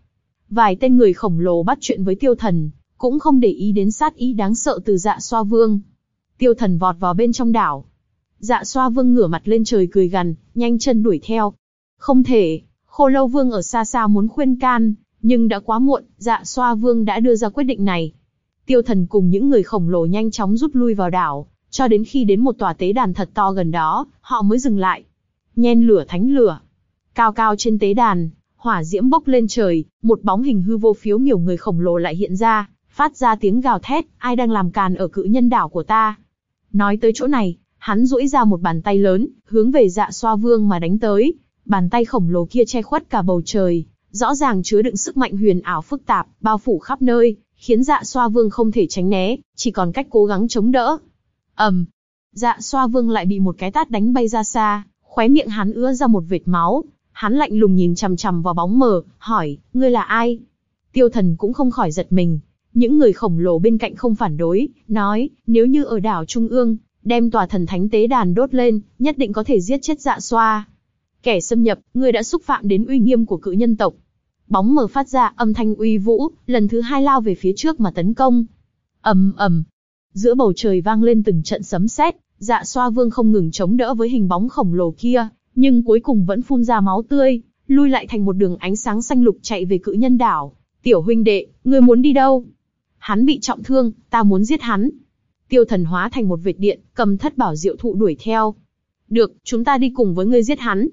Vài tên người khổng lồ bắt chuyện với tiêu thần, cũng không để ý đến sát ý đáng sợ từ dạ xoa vương. Tiêu thần vọt vào bên trong đảo. Dạ xoa vương ngửa mặt lên trời cười gằn, nhanh chân đuổi theo. Không thể, khô lâu vương ở xa xa muốn khuyên can, nhưng đã quá muộn, dạ xoa vương đã đưa ra quyết định này. Tiêu thần cùng những người khổng lồ nhanh chóng rút lui vào đảo, cho đến khi đến một tòa tế đàn thật to gần đó, họ mới dừng lại. Nhen lửa thánh lửa. Cao cao trên tế đàn, hỏa diễm bốc lên trời, một bóng hình hư vô phiếu miểu người khổng lồ lại hiện ra, phát ra tiếng gào thét, ai đang làm càn ở cự nhân đảo của ta. Nói tới chỗ này, hắn duỗi ra một bàn tay lớn, hướng về dạ xoa vương mà đánh tới. Bàn tay khổng lồ kia che khuất cả bầu trời, rõ ràng chứa đựng sức mạnh huyền ảo phức tạp, bao phủ khắp nơi, khiến dạ xoa vương không thể tránh né, chỉ còn cách cố gắng chống đỡ ầm, dạ xoa vương lại bị một cái tát đánh bay ra xa, khóe miệng hắn ứa ra một vệt máu. Hắn lạnh lùng nhìn chằm chằm vào bóng mờ, hỏi, ngươi là ai? Tiêu thần cũng không khỏi giật mình. Những người khổng lồ bên cạnh không phản đối, nói, nếu như ở đảo Trung ương, đem tòa thần thánh tế đàn đốt lên, nhất định có thể giết chết dạ xoa. Kẻ xâm nhập, ngươi đã xúc phạm đến uy nghiêm của cự nhân tộc. Bóng mờ phát ra âm thanh uy vũ, lần thứ hai lao về phía trước mà tấn công. ầm ầm, giữa bầu trời vang lên từng trận sấm sét, dạ xoa vương không ngừng chống đỡ với hình bóng khổng lồ kia, nhưng cuối cùng vẫn phun ra máu tươi, lui lại thành một đường ánh sáng xanh lục chạy về cự nhân đảo. Tiểu huynh đệ, ngươi muốn đi đâu? Hắn bị trọng thương, ta muốn giết hắn. Tiêu thần hóa thành một vệt điện, cầm thất bảo diệu thụ đuổi theo. Được, chúng ta đi cùng với ngươi giết hắn.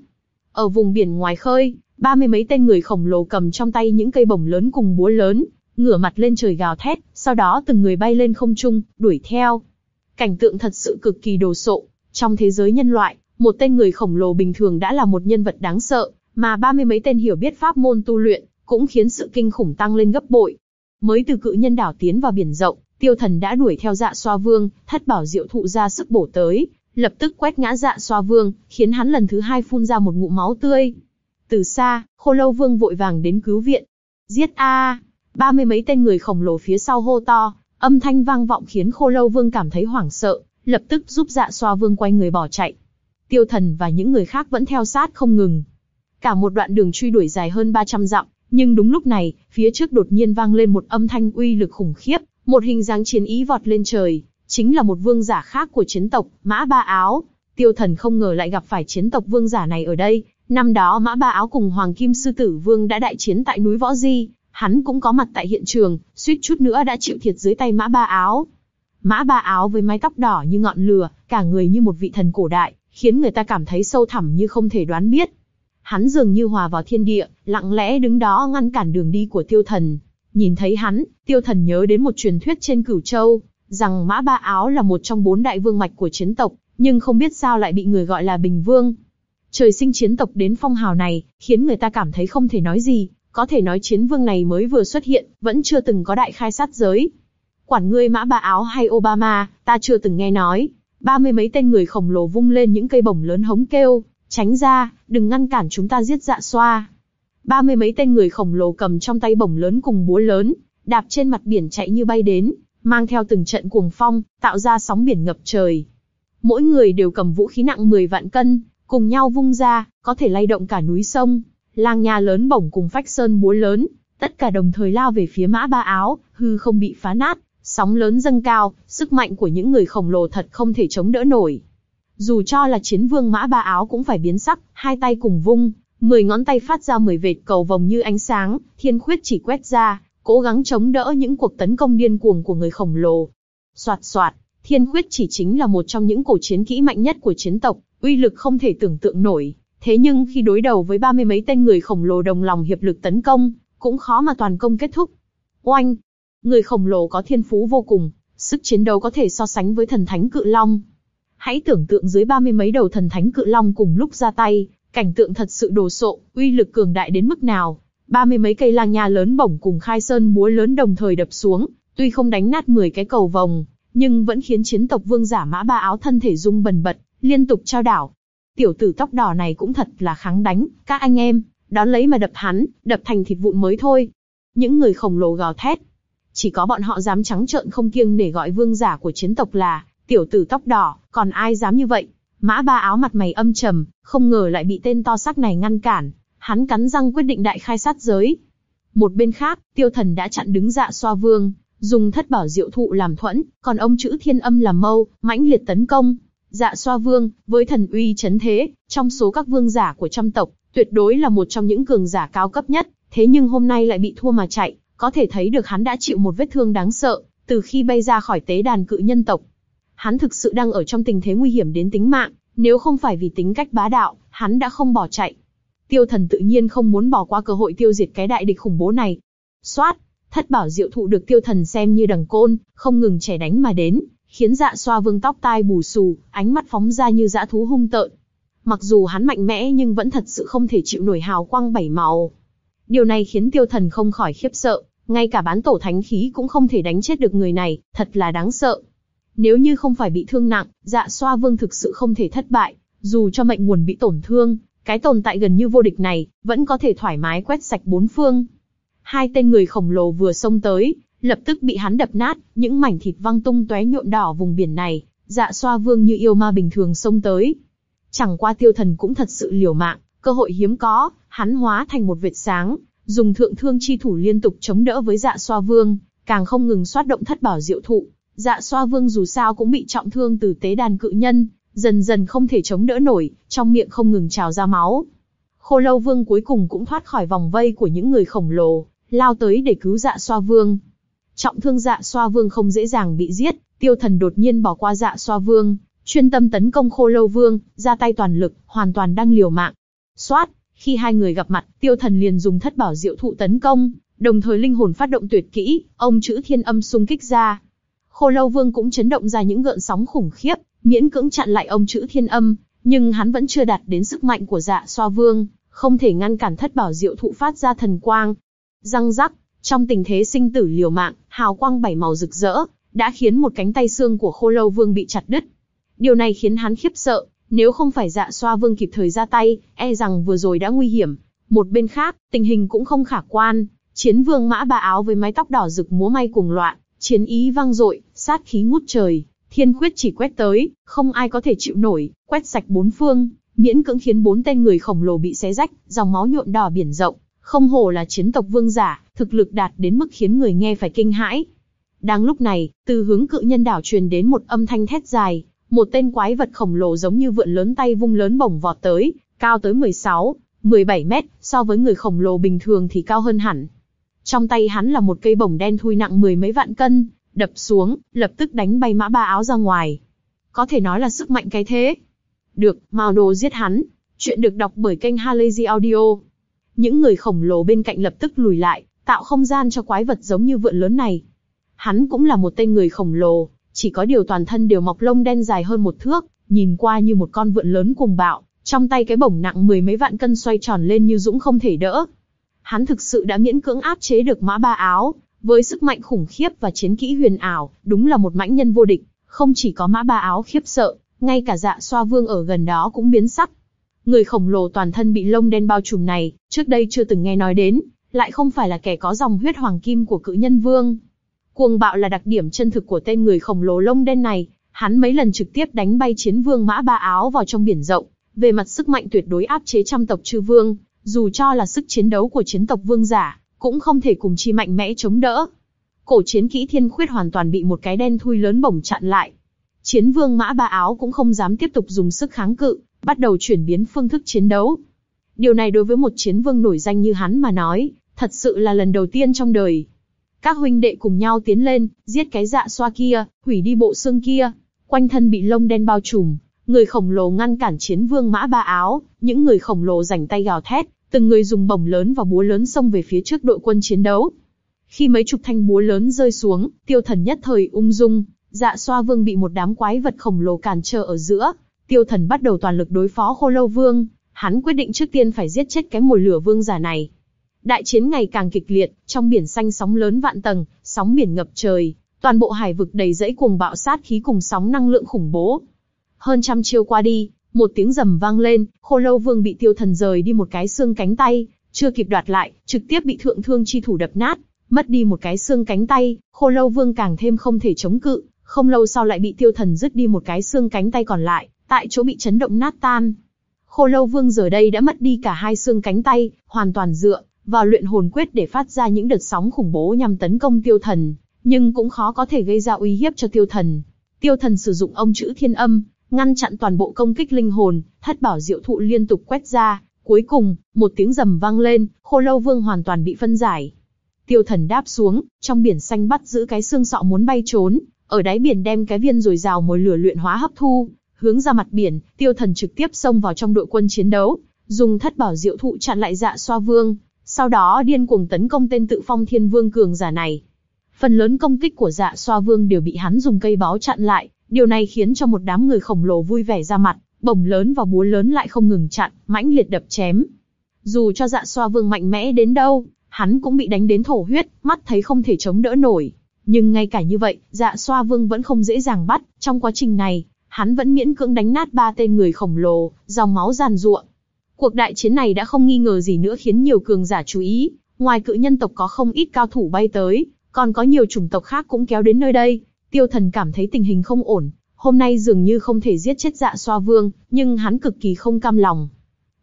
Ở vùng biển ngoài khơi, ba mươi mấy tên người khổng lồ cầm trong tay những cây bổng lớn cùng búa lớn, ngửa mặt lên trời gào thét, sau đó từng người bay lên không trung, đuổi theo. Cảnh tượng thật sự cực kỳ đồ sộ. Trong thế giới nhân loại, một tên người khổng lồ bình thường đã là một nhân vật đáng sợ, mà ba mươi mấy tên hiểu biết pháp môn tu luyện, cũng khiến sự kinh khủng tăng lên gấp bội. Mới từ cự nhân đảo tiến vào biển rộng, tiêu thần đã đuổi theo dạ xoa vương, thất bảo diệu thụ ra sức bổ tới, lập tức quét ngã dạ xoa vương, khiến hắn lần thứ hai phun ra một ngụm máu tươi. Từ xa, khô lâu vương vội vàng đến cứu viện. Giết a! Ba mươi mấy tên người khổng lồ phía sau hô to, âm thanh vang vọng khiến khô lâu vương cảm thấy hoảng sợ, lập tức giúp dạ xoa vương quay người bỏ chạy. Tiêu thần và những người khác vẫn theo sát không ngừng. Cả một đoạn đường truy đuổi dài hơn 300 dặm, nhưng đúng lúc này, phía trước đột nhiên vang lên một âm thanh uy lực khủng khiếp, một hình dáng chiến ý vọt lên trời, chính là một vương giả khác của chiến tộc, Mã Ba Áo. Tiêu thần không ngờ lại gặp phải chiến tộc vương giả này ở đây, năm đó Mã Ba Áo cùng Hoàng Kim Sư Tử Vương đã đại chiến tại núi Võ Di, hắn cũng có mặt tại hiện trường, suýt chút nữa đã chịu thiệt dưới tay Mã Ba Áo. Mã Ba Áo với mái tóc đỏ như ngọn lửa, cả người như một vị thần cổ đại, khiến người ta cảm thấy sâu thẳm như không thể đoán biết. Hắn dường như hòa vào thiên địa, lặng lẽ đứng đó ngăn cản đường đi của tiêu thần. Nhìn thấy hắn, tiêu thần nhớ đến một truyền thuyết trên cửu châu, rằng Mã Ba Áo là một trong bốn đại vương mạch của chiến tộc, nhưng không biết sao lại bị người gọi là Bình Vương. Trời sinh chiến tộc đến phong hào này, khiến người ta cảm thấy không thể nói gì, có thể nói chiến vương này mới vừa xuất hiện, vẫn chưa từng có đại khai sát giới. Quản ngươi Mã Ba Áo hay Obama, ta chưa từng nghe nói. Ba mươi mấy tên người khổng lồ vung lên những cây bổng lớn hống kêu, tránh ra, đừng ngăn cản chúng ta giết dạ xoa. Ba mươi mấy tên người khổng lồ cầm trong tay bổng lớn cùng búa lớn, đạp trên mặt biển chạy như bay đến, mang theo từng trận cuồng phong, tạo ra sóng biển ngập trời. Mỗi người đều cầm vũ khí nặng 10 vạn cân, cùng nhau vung ra, có thể lay động cả núi sông, lang nha lớn bổng cùng phách sơn búa lớn, tất cả đồng thời lao về phía mã ba áo, hư không bị phá nát, sóng lớn dâng cao, sức mạnh của những người khổng lồ thật không thể chống đỡ nổi. Dù cho là chiến vương mã ba áo cũng phải biến sắc, hai tay cùng vung, mười ngón tay phát ra mười vệt cầu vòng như ánh sáng, thiên khuyết chỉ quét ra, cố gắng chống đỡ những cuộc tấn công điên cuồng của người khổng lồ. Soạt soạt, thiên khuyết chỉ chính là một trong những cổ chiến kỹ mạnh nhất của chiến tộc, uy lực không thể tưởng tượng nổi. Thế nhưng khi đối đầu với ba mươi mấy tên người khổng lồ đồng lòng hiệp lực tấn công, cũng khó mà toàn công kết thúc. Oanh! Người khổng lồ có thiên phú vô cùng, sức chiến đấu có thể so sánh với thần thánh cự long. Hãy tưởng tượng dưới ba mươi mấy đầu thần thánh cự long cùng lúc ra tay, cảnh tượng thật sự đồ sộ, uy lực cường đại đến mức nào. Ba mươi mấy cây lang nha lớn bổng cùng khai sơn búa lớn đồng thời đập xuống, tuy không đánh nát 10 cái cầu vòng, nhưng vẫn khiến chiến tộc vương giả mã ba áo thân thể rung bần bật, liên tục trao đảo. Tiểu tử tóc đỏ này cũng thật là kháng đánh, các anh em, đón lấy mà đập hắn, đập thành thịt vụn mới thôi. Những người khổng lồ gào thét. Chỉ có bọn họ dám trắng trợn không kiêng để gọi vương giả của chiến tộc là, tiểu tử tóc đỏ, còn ai dám như vậy? Mã ba áo mặt mày âm trầm, không ngờ lại bị tên to xác này ngăn cản. hắn cắn răng quyết định đại khai sát giới. Một bên khác, tiêu thần đã chặn đứng dạ xoa vương, dùng thất bảo diệu thụ làm thuẫn, còn ông chữ thiên âm làm mâu, mãnh liệt tấn công. Dạ xoa vương, với thần uy chấn thế, trong số các vương giả của trăm tộc, tuyệt đối là một trong những cường giả cao cấp nhất, thế nhưng hôm nay lại bị thua mà chạy, có thể thấy được hắn đã chịu một vết thương đáng sợ, từ khi bay ra khỏi tế đàn cự nhân tộc. Hắn thực sự đang ở trong tình thế nguy hiểm đến tính mạng, nếu không phải vì tính cách bá đạo, hắn đã không bỏ chạy. Tiêu thần tự nhiên không muốn bỏ qua cơ hội tiêu diệt cái đại địch khủng bố này. Xoát, thất bảo diệu thụ được tiêu thần xem như đằng côn, không ngừng trẻ đánh mà đến, khiến dạ xoa vương tóc tai bù xù, ánh mắt phóng ra như dã thú hung tợn. Mặc dù hắn mạnh mẽ nhưng vẫn thật sự không thể chịu nổi hào quang bảy màu. Điều này khiến tiêu thần không khỏi khiếp sợ, ngay cả bán tổ thánh khí cũng không thể đánh chết được người này, thật là đáng sợ. Nếu như không phải bị thương nặng, dạ xoa vương thực sự không thể thất bại, dù cho mệnh nguồn bị tổn thương, cái tồn tại gần như vô địch này, vẫn có thể thoải mái quét sạch bốn phương. Hai tên người khổng lồ vừa xông tới, lập tức bị hắn đập nát, những mảnh thịt văng tung tóe nhộn đỏ vùng biển này, dạ xoa vương như yêu ma bình thường xông tới. Chẳng qua tiêu thần cũng thật sự liều mạng, cơ hội hiếm có, hắn hóa thành một vệt sáng, dùng thượng thương chi thủ liên tục chống đỡ với dạ xoa vương, càng không ngừng xoát động thất bảo diệu thụ. Dạ xoa vương dù sao cũng bị trọng thương từ tế đàn cự nhân, dần dần không thể chống đỡ nổi, trong miệng không ngừng trào ra máu. Khô lâu vương cuối cùng cũng thoát khỏi vòng vây của những người khổng lồ, lao tới để cứu dạ xoa vương. Trọng thương dạ xoa vương không dễ dàng bị giết, tiêu thần đột nhiên bỏ qua dạ xoa vương, chuyên tâm tấn công khô lâu vương, ra tay toàn lực, hoàn toàn đang liều mạng. Xoát, khi hai người gặp mặt, tiêu thần liền dùng thất bảo diệu thụ tấn công, đồng thời linh hồn phát động tuyệt kỹ, ông chữ thiên âm xung kích ra. Khô lâu vương cũng chấn động ra những gợn sóng khủng khiếp, miễn cưỡng chặn lại ông chữ thiên âm, nhưng hắn vẫn chưa đạt đến sức mạnh của dạ xoa vương, không thể ngăn cản thất bảo diệu thụ phát ra thần quang. Răng rắc, trong tình thế sinh tử liều mạng, hào quang bảy màu rực rỡ, đã khiến một cánh tay xương của khô lâu vương bị chặt đứt. Điều này khiến hắn khiếp sợ, nếu không phải dạ xoa vương kịp thời ra tay, e rằng vừa rồi đã nguy hiểm. Một bên khác, tình hình cũng không khả quan, chiến vương mã ba áo với mái tóc đỏ rực múa may cuồng loạn, chiến ý vang dội, sát khí ngút trời, thiên quyết chỉ quét tới, không ai có thể chịu nổi, quét sạch bốn phương, miễn cưỡng khiến bốn tên người khổng lồ bị xé rách, dòng máu nhuộm đỏ biển rộng, không hổ là chiến tộc vương giả, thực lực đạt đến mức khiến người nghe phải kinh hãi. Đang lúc này, từ hướng cự nhân đảo truyền đến một âm thanh thét dài, một tên quái vật khổng lồ giống như vượn lớn tay vung lớn bổng vọt tới, cao tới 16, 17 mét, so với người khổng lồ bình thường thì cao hơn hẳn. Trong tay hắn là một cây bổng đen thui nặng mười mấy vạn cân, đập xuống, lập tức đánh bay mã ba áo ra ngoài. Có thể nói là sức mạnh cái thế. Được, Mao Đồ giết hắn. Chuyện được đọc bởi kênh Halazy Audio. Những người khổng lồ bên cạnh lập tức lùi lại, tạo không gian cho quái vật giống như vượn lớn này. Hắn cũng là một tên người khổng lồ, chỉ có điều toàn thân đều mọc lông đen dài hơn một thước, nhìn qua như một con vượn lớn cuồng bạo, trong tay cái bổng nặng mười mấy vạn cân xoay tròn lên như dũng không thể đỡ. Hắn thực sự đã miễn cưỡng áp chế được mã ba áo, với sức mạnh khủng khiếp và chiến kỹ huyền ảo, đúng là một mãnh nhân vô địch, không chỉ có mã ba áo khiếp sợ, ngay cả dạ xoa vương ở gần đó cũng biến sắc. Người khổng lồ toàn thân bị lông đen bao trùm này, trước đây chưa từng nghe nói đến, lại không phải là kẻ có dòng huyết hoàng kim của cự nhân vương. Cuồng bạo là đặc điểm chân thực của tên người khổng lồ lông đen này, hắn mấy lần trực tiếp đánh bay chiến vương mã ba áo vào trong biển rộng, về mặt sức mạnh tuyệt đối áp chế trăm tộc chư vương, dù cho là sức chiến đấu của chiến tộc vương giả, cũng không thể cùng chi mạnh mẽ chống đỡ. Cổ chiến kỹ thiên khuyết hoàn toàn bị một cái đen thui lớn bổng chặn lại. Chiến vương mã ba áo cũng không dám tiếp tục dùng sức kháng cự, bắt đầu chuyển biến phương thức chiến đấu. Điều này đối với một chiến vương nổi danh như hắn mà nói, thật sự là lần đầu tiên trong đời. Các huynh đệ cùng nhau tiến lên, giết cái dạ xoa kia, hủy đi bộ xương kia. Quanh thân bị lông đen bao trùm, người khổng lồ ngăn cản chiến vương mã ba áo, những người khổng lồ rảnh tay gào thét, từng người dùng bổng lớn và búa lớn xông về phía trước đội quân chiến đấu. Khi mấy chục thanh búa lớn rơi xuống, tiêu thần nhất thời ung dung, dạ xoa vương bị một đám quái vật khổng lồ cản trở ở giữa. Tiêu thần bắt đầu toàn lực đối phó khô lâu vương, hắn quyết định trước tiên phải giết chết cái mồi lửa vương giả này. Đại chiến ngày càng kịch liệt, trong biển xanh sóng lớn vạn tầng, sóng biển ngập trời, toàn bộ hải vực đầy dẫy cuồng bạo sát khí cùng sóng năng lượng khủng bố. Hơn trăm chiêu qua đi, một tiếng rầm vang lên, khô lâu vương bị tiêu thần rời đi một cái xương cánh tay, chưa kịp đoạt lại, trực tiếp bị thượng thương chi thủ đập nát, mất đi một cái xương cánh tay, khô lâu vương càng thêm không thể chống cự, không lâu sau lại bị tiêu thần dứt đi một cái xương cánh tay còn lại, tại chỗ bị chấn động nát tan. Khô Lâu Vương giờ đây đã mất đi cả hai xương cánh tay, hoàn toàn dựa vào luyện hồn quyết để phát ra những đợt sóng khủng bố nhằm tấn công tiêu thần, nhưng cũng khó có thể gây ra uy hiếp cho tiêu thần. Tiêu thần sử dụng ông chữ thiên âm, ngăn chặn toàn bộ công kích linh hồn, thất bảo diệu thụ liên tục quét ra, cuối cùng, một tiếng rầm vang lên, khô lâu vương hoàn toàn bị phân giải. Tiêu thần đáp xuống, trong biển xanh bắt giữ cái xương sọ muốn bay trốn, ở đáy biển đem cái viên rồi rào mồi lửa luyện hóa hấp thu, hướng ra mặt biển, tiêu thần trực tiếp xông vào trong đội quân chiến đấu, dùng thất bảo diệu thụ chặn lại dạ xoa vương, sau đó điên cuồng tấn công tên tự phong thiên vương cường giả này. Phần lớn công kích của dạ xoa vương đều bị hắn dùng cây báo chặn lại, điều này khiến cho một đám người khổng lồ vui vẻ ra mặt, bổng lớn và búa lớn lại không ngừng chặn, mãnh liệt đập chém. Dù cho dạ xoa vương mạnh mẽ đến đâu, hắn cũng bị đánh đến thổ huyết, mắt thấy không thể chống đỡ nổi. Nhưng ngay cả như vậy, dạ xoa vương vẫn không dễ dàng bắt, trong quá trình này, hắn vẫn miễn cưỡng đánh nát ba tên người khổng lồ, dòng máu giàn ruộng. Cuộc đại chiến này đã không nghi ngờ gì nữa khiến nhiều cường giả chú ý, ngoài cự nhân tộc có không ít cao thủ bay tới, còn có nhiều chủng tộc khác cũng kéo đến nơi đây. Tiêu thần cảm thấy tình hình không ổn, hôm nay dường như không thể giết chết dạ xoa vương, nhưng hắn cực kỳ không cam lòng.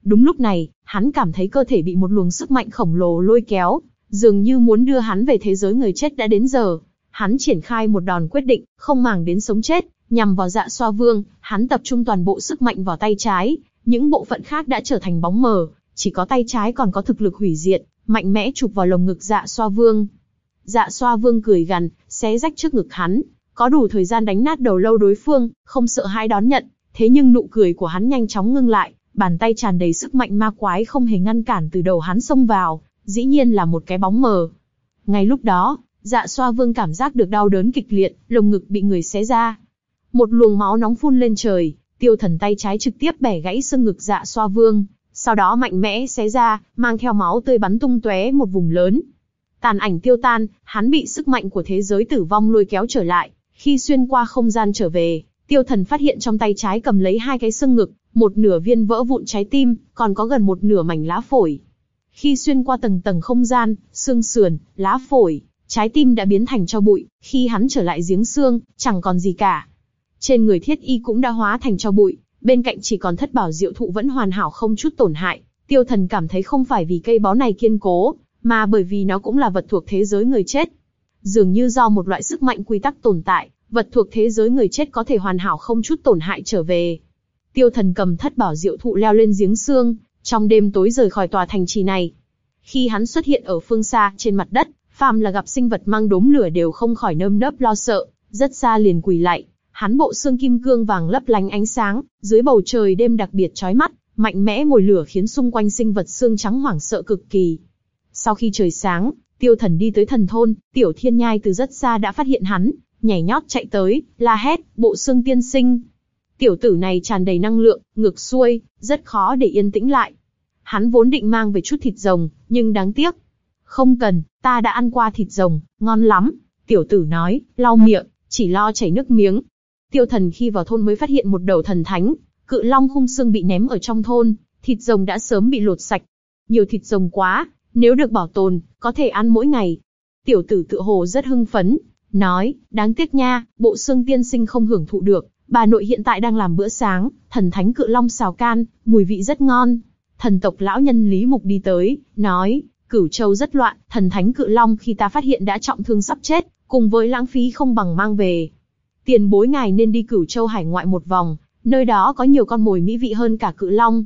Đúng lúc này, hắn cảm thấy cơ thể bị một luồng sức mạnh khổng lồ lôi kéo, dường như muốn đưa hắn về thế giới người chết đã đến giờ. Hắn triển khai một đòn quyết định, không màng đến sống chết, nhằm vào dạ xoa vương, hắn tập trung toàn bộ sức mạnh vào tay trái, những bộ phận khác đã trở thành bóng mờ, chỉ có tay trái còn có thực lực hủy diệt, mạnh mẽ chụp vào lồng ngực dạ xoa vương. Dạ xoa vương cười gằn, xé rách trước ngực hắn, có đủ thời gian đánh nát đầu lâu đối phương, không sợ hãi đón nhận, thế nhưng nụ cười của hắn nhanh chóng ngưng lại, bàn tay tràn đầy sức mạnh ma quái không hề ngăn cản từ đầu hắn xông vào, dĩ nhiên là một cái bóng mờ. Ngay lúc đó, dạ xoa vương cảm giác được đau đớn kịch liệt, lồng ngực bị người xé ra. Một luồng máu nóng phun lên trời, tiêu thần tay trái trực tiếp bẻ gãy xương ngực dạ xoa vương, sau đó mạnh mẽ xé ra, mang theo máu tươi bắn tung tóe một vùng lớn. Tàn ảnh tiêu tan, hắn bị sức mạnh của thế giới tử vong lôi kéo trở lại, khi xuyên qua không gian trở về, tiêu thần phát hiện trong tay trái cầm lấy hai cái xương ngực, một nửa viên vỡ vụn trái tim, còn có gần một nửa mảnh lá phổi. Khi xuyên qua tầng tầng không gian, xương sườn, lá phổi, trái tim đã biến thành cho bụi, khi hắn trở lại giếng xương, chẳng còn gì cả. Trên người thiết y cũng đã hóa thành cho bụi, bên cạnh chỉ còn thất bảo diệu thụ vẫn hoàn hảo không chút tổn hại. Tiêu thần cảm thấy không phải vì cây bó này kiên cố, mà bởi vì nó cũng là vật thuộc thế giới người chết. Dường như do một loại sức mạnh quy tắc tồn tại, vật thuộc thế giới người chết có thể hoàn hảo không chút tổn hại trở về. Tiêu thần cầm thất bảo diệu thụ leo lên giếng xương, trong đêm tối rời khỏi tòa thành trì này. Khi hắn xuất hiện ở phương xa, trên mặt đất, phàm là gặp sinh vật mang đốm lửa đều không khỏi nơm nớp lo sợ, rất xa liền quỳ lạy. Hắn bộ xương kim cương vàng lấp lánh ánh sáng, dưới bầu trời đêm đặc biệt chói mắt, mạnh mẽ mồi lửa khiến xung quanh sinh vật xương trắng hoảng sợ cực kỳ. Sau khi trời sáng, tiêu thần đi tới thần thôn, tiểu thiên nhai từ rất xa đã phát hiện hắn, nhảy nhót chạy tới, la hét, bộ xương tiên sinh. Tiểu tử này tràn đầy năng lượng, ngược xuôi, rất khó để yên tĩnh lại. Hắn vốn định mang về chút thịt rồng, nhưng đáng tiếc. Không cần, ta đã ăn qua thịt rồng, ngon lắm. Tiểu tử nói, lau miệng, chỉ lo chảy nước miếng. Tiêu thần khi vào thôn mới phát hiện một đầu thần thánh, cự long khung xương bị ném ở trong thôn, thịt rồng đã sớm bị lột sạch. Nhiều thịt rồng quá, nếu được bảo tồn, có thể ăn mỗi ngày. Tiểu tử tự hồ rất hưng phấn, nói, đáng tiếc nha, bộ xương tiên sinh không hưởng thụ được, bà nội hiện tại đang làm bữa sáng, thần thánh cự long xào can, mùi vị rất ngon. Thần tộc lão nhân Lý Mục đi tới, nói, cửu châu rất loạn, thần thánh cự long khi ta phát hiện đã trọng thương sắp chết, cùng với lãng phí không bằng mang về. Tiền bối ngài nên đi cửu châu hải ngoại một vòng, nơi đó có nhiều con mồi mỹ vị hơn cả cự long.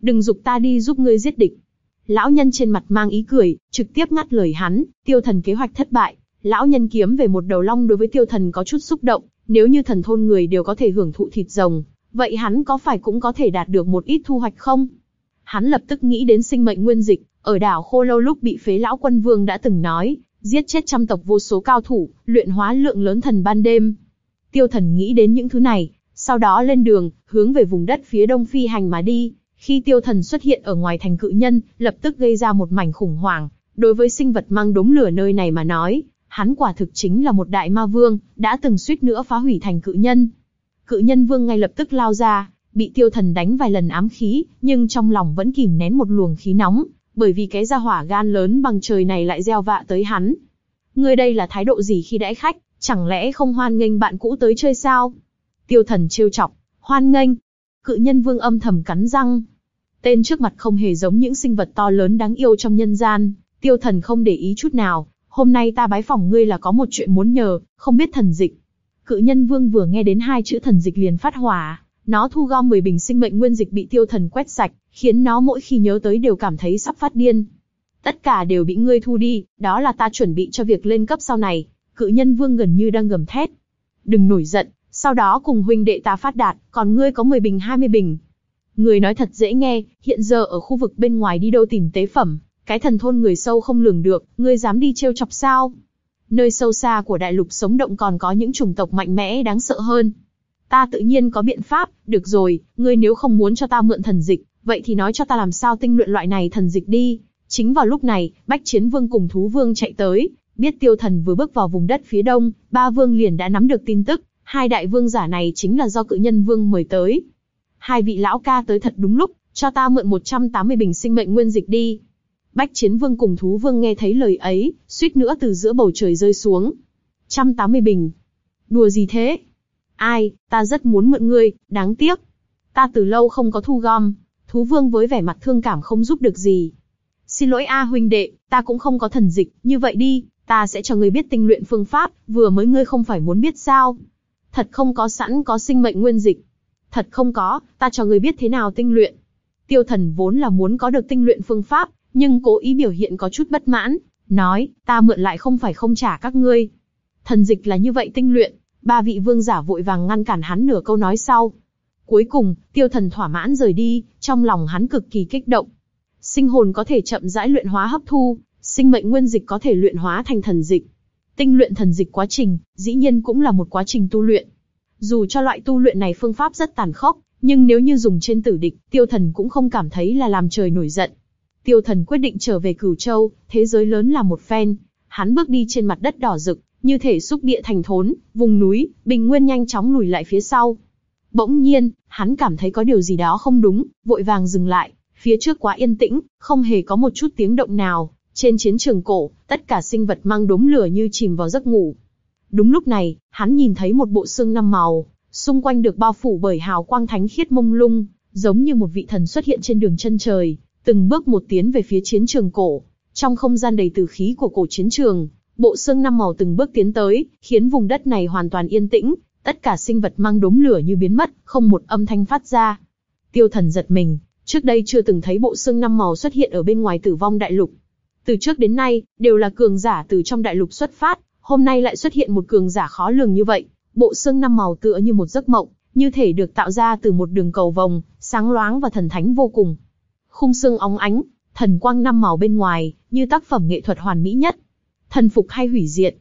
Đừng dục ta đi giúp ngươi giết địch. Lão nhân trên mặt mang ý cười, trực tiếp ngắt lời hắn, tiêu thần kế hoạch thất bại, Lão nhân kiếm về một đầu long đối với tiêu thần có chút xúc động, nếu như thần thôn người đều có thể hưởng thụ thịt rồng, vậy hắn có phải cũng có thể đạt được một ít thu hoạch không? Hắn lập tức nghĩ đến sinh mệnh nguyên dịch, ở đảo Khô Lâu lúc bị phế lão quân vương đã từng nói, giết chết trăm tộc vô số cao thủ, luyện hóa lượng lớn thần ban đêm. Tiêu thần nghĩ đến những thứ này, sau đó lên đường, hướng về vùng đất phía đông phi hành mà đi. Khi tiêu thần xuất hiện ở ngoài thành cự nhân, lập tức gây ra một mảnh khủng hoảng. Đối với sinh vật mang đống lửa nơi này mà nói, hắn quả thực chính là một đại ma vương, đã từng suýt nữa phá hủy thành cự nhân. Cự nhân vương ngay lập tức lao ra, bị tiêu thần đánh vài lần ám khí, nhưng trong lòng vẫn kìm nén một luồng khí nóng, bởi vì cái gia hỏa gan lớn bằng trời này lại gieo vạ tới hắn. Ngươi đây là thái độ gì khi đãi khách, chẳng lẽ không hoan nghênh bạn cũ tới chơi sao? Tiêu thần trêu chọc, hoan nghênh. Cự nhân vương âm thầm cắn răng. Tên trước mặt không hề giống những sinh vật to lớn đáng yêu trong nhân gian, tiêu thần không để ý chút nào. Hôm nay ta bái phỏng ngươi là có một chuyện muốn nhờ, không biết thần dịch. Cự nhân vương vừa nghe đến hai chữ thần dịch liền phát hỏa, nó thu gom 10 bình sinh mệnh nguyên dịch bị tiêu thần quét sạch, khiến nó mỗi khi nhớ tới đều cảm thấy sắp phát điên. Tất cả đều bị ngươi thu đi, đó là ta chuẩn bị cho việc lên cấp sau này. Cự nhân vương gần như đang gầm thét. Đừng nổi giận, sau đó cùng huynh đệ ta phát đạt, còn ngươi có 10 bình 20 bình. Người nói thật dễ nghe, hiện giờ ở khu vực bên ngoài đi đâu tìm tế phẩm, cái thần thôn người sâu không lường được, ngươi dám đi trêu chọc sao? Nơi sâu xa của đại lục sống động còn có những chủng tộc mạnh mẽ đáng sợ hơn. Ta tự nhiên có biện pháp, được rồi, ngươi nếu không muốn cho ta mượn thần dịch, vậy thì nói cho ta làm sao tinh luyện loại này thần dịch đi. Chính vào lúc này, Bách Chiến Vương cùng Thú Vương chạy tới, biết tiêu thần vừa bước vào vùng đất phía đông, ba vương liền đã nắm được tin tức, hai đại vương giả này chính là do cự nhân vương mời tới. Hai vị lão ca tới thật đúng lúc, cho ta mượn 180 bình sinh mệnh nguyên dịch đi. Bách Chiến Vương cùng Thú Vương nghe thấy lời ấy, suýt nữa từ giữa bầu trời rơi xuống. 180 bình. Đùa gì thế? Ai, ta rất muốn mượn ngươi, đáng tiếc. Ta từ lâu không có thu gom. Thú Vương với vẻ mặt thương cảm không giúp được gì. Xin lỗi A huynh đệ, ta cũng không có thần dịch, như vậy đi, ta sẽ cho ngươi biết tinh luyện phương pháp, vừa mới ngươi không phải muốn biết sao. Thật không có sẵn có sinh mệnh nguyên dịch. Thật không có, ta cho ngươi biết thế nào tinh luyện. Tiêu thần vốn là muốn có được tinh luyện phương pháp, nhưng cố ý biểu hiện có chút bất mãn, nói, ta mượn lại không phải không trả các ngươi. Thần dịch là như vậy tinh luyện, ba vị vương giả vội vàng ngăn cản hắn nửa câu nói sau. Cuối cùng, tiêu thần thỏa mãn rời đi, trong lòng hắn cực kỳ kích động. Sinh hồn có thể chậm rãi luyện hóa hấp thu, sinh mệnh nguyên dịch có thể luyện hóa thành thần dịch. Tinh luyện thần dịch quá trình, dĩ nhiên cũng là một quá trình tu luyện. Dù cho loại tu luyện này phương pháp rất tàn khốc, nhưng nếu như dùng trên tử địch, tiêu thần cũng không cảm thấy là làm trời nổi giận. Tiêu thần quyết định trở về Cửu Châu, thế giới lớn là một phen. Hắn bước đi trên mặt đất đỏ rực, như thể xúc địa thành thốn, vùng núi, bình nguyên nhanh chóng lùi lại phía sau. Bỗng nhiên, hắn cảm thấy có điều gì đó không đúng, vội vàng dừng lại. Phía trước quá yên tĩnh, không hề có một chút tiếng động nào. Trên chiến trường cổ, tất cả sinh vật mang đốm lửa như chìm vào giấc ngủ. Đúng lúc này, hắn nhìn thấy một bộ xương năm màu, xung quanh được bao phủ bởi hào quang thánh khiết mông lung, giống như một vị thần xuất hiện trên đường chân trời, từng bước một tiến về phía chiến trường cổ. Trong không gian đầy tử khí của cổ chiến trường, bộ xương năm màu từng bước tiến tới, khiến vùng đất này hoàn toàn yên tĩnh, tất cả sinh vật mang đốm lửa như biến mất, không một âm thanh phát ra. Tiêu thần giật mình, trước đây chưa từng thấy bộ xương năm màu xuất hiện ở bên ngoài tử vong đại lục. Từ trước đến nay, đều là cường giả từ trong đại lục xuất phát, hôm nay lại xuất hiện một cường giả khó lường như vậy. Bộ xương năm màu tựa như một giấc mộng, như thể được tạo ra từ một đường cầu vồng, sáng loáng và thần thánh vô cùng khung xương óng ánh, thần quang năm màu bên ngoài, như tác phẩm nghệ thuật hoàn mỹ nhất. Thần phục hay hủy diệt.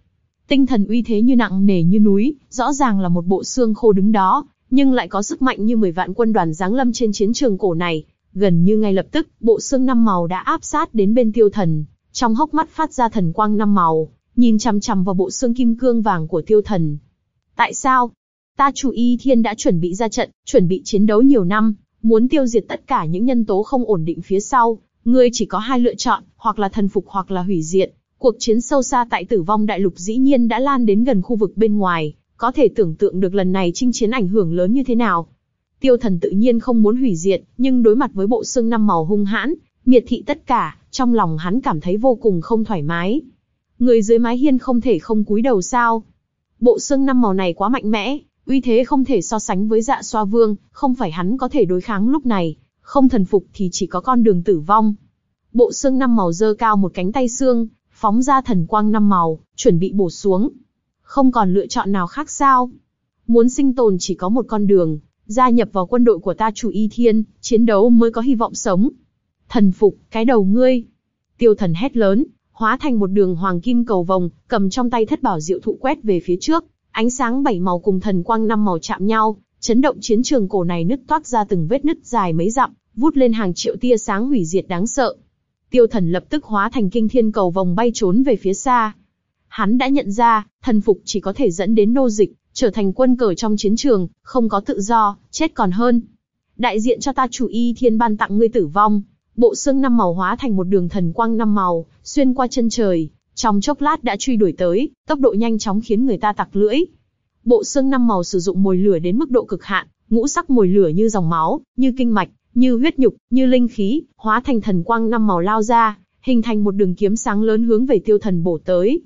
Tinh thần uy thế như nặng nề như núi, rõ ràng là một bộ xương khô đứng đó, nhưng lại có sức mạnh như 10 vạn quân đoàn giáng lâm trên chiến trường cổ này. Gần như ngay lập tức, bộ xương năm màu đã áp sát đến bên tiêu thần, trong hốc mắt phát ra thần quang năm màu, nhìn chằm chằm vào bộ xương kim cương vàng của tiêu thần. Tại sao? Ta chủ y thiên đã chuẩn bị ra trận, chuẩn bị chiến đấu nhiều năm, Muốn tiêu diệt tất cả những nhân tố không ổn định phía sau, ngươi chỉ có hai lựa chọn, hoặc là thần phục hoặc là hủy diệt. Cuộc chiến sâu xa tại tử vong đại lục dĩ nhiên đã lan đến gần khu vực bên ngoài, có thể tưởng tượng được lần này chinh chiến ảnh hưởng lớn như thế nào. Tiêu thần tự nhiên không muốn hủy diệt, nhưng đối mặt với bộ xương năm màu hung hãn, miệt thị tất cả, trong lòng hắn cảm thấy vô cùng không thoải mái. Người dưới mái hiên không thể không cúi đầu sao. Bộ xương năm màu này quá mạnh mẽ, uy thế không thể so sánh với dạ xoa vương, không phải hắn có thể đối kháng lúc này, không thần phục thì chỉ có con đường tử vong. Bộ xương năm màu dơ cao một cánh tay xương, phóng ra thần quang năm màu, chuẩn bị bổ xuống. Không còn lựa chọn nào khác sao? Muốn sinh tồn chỉ có một con đường, gia nhập vào quân đội của ta chủ y thiên, chiến đấu mới có hy vọng sống. Thần phục, cái đầu ngươi. Tiêu thần hét lớn, hóa thành một đường hoàng kim cầu vồng, cầm trong tay thất bảo diệu thụ quét về phía trước, Ánh sáng bảy màu cùng thần quang năm màu chạm nhau, chấn động chiến trường cổ này nứt toát ra từng vết nứt dài mấy dặm, vút lên hàng triệu tia sáng hủy diệt đáng sợ. Tiêu thần lập tức hóa thành kinh thiên cầu vòng bay trốn về phía xa. Hắn đã nhận ra, thần phục chỉ có thể dẫn đến nô dịch, trở thành quân cờ trong chiến trường, không có tự do, chết còn hơn. Đại diện cho ta chủ y thiên ban tặng ngươi tử vong. Bộ xương năm màu hóa thành một đường thần quang năm màu, xuyên qua chân trời, trong chốc lát đã truy đuổi tới, tốc độ nhanh chóng khiến người ta tặc lưỡi. Bộ xương năm màu sử dụng mồi lửa đến mức độ cực hạn, ngũ sắc mồi lửa như dòng máu, như kinh mạch, như huyết nhục, như linh khí, hóa thành thần quang năm màu lao ra, hình thành một đường kiếm sáng lớn hướng về tiêu thần bổ tới.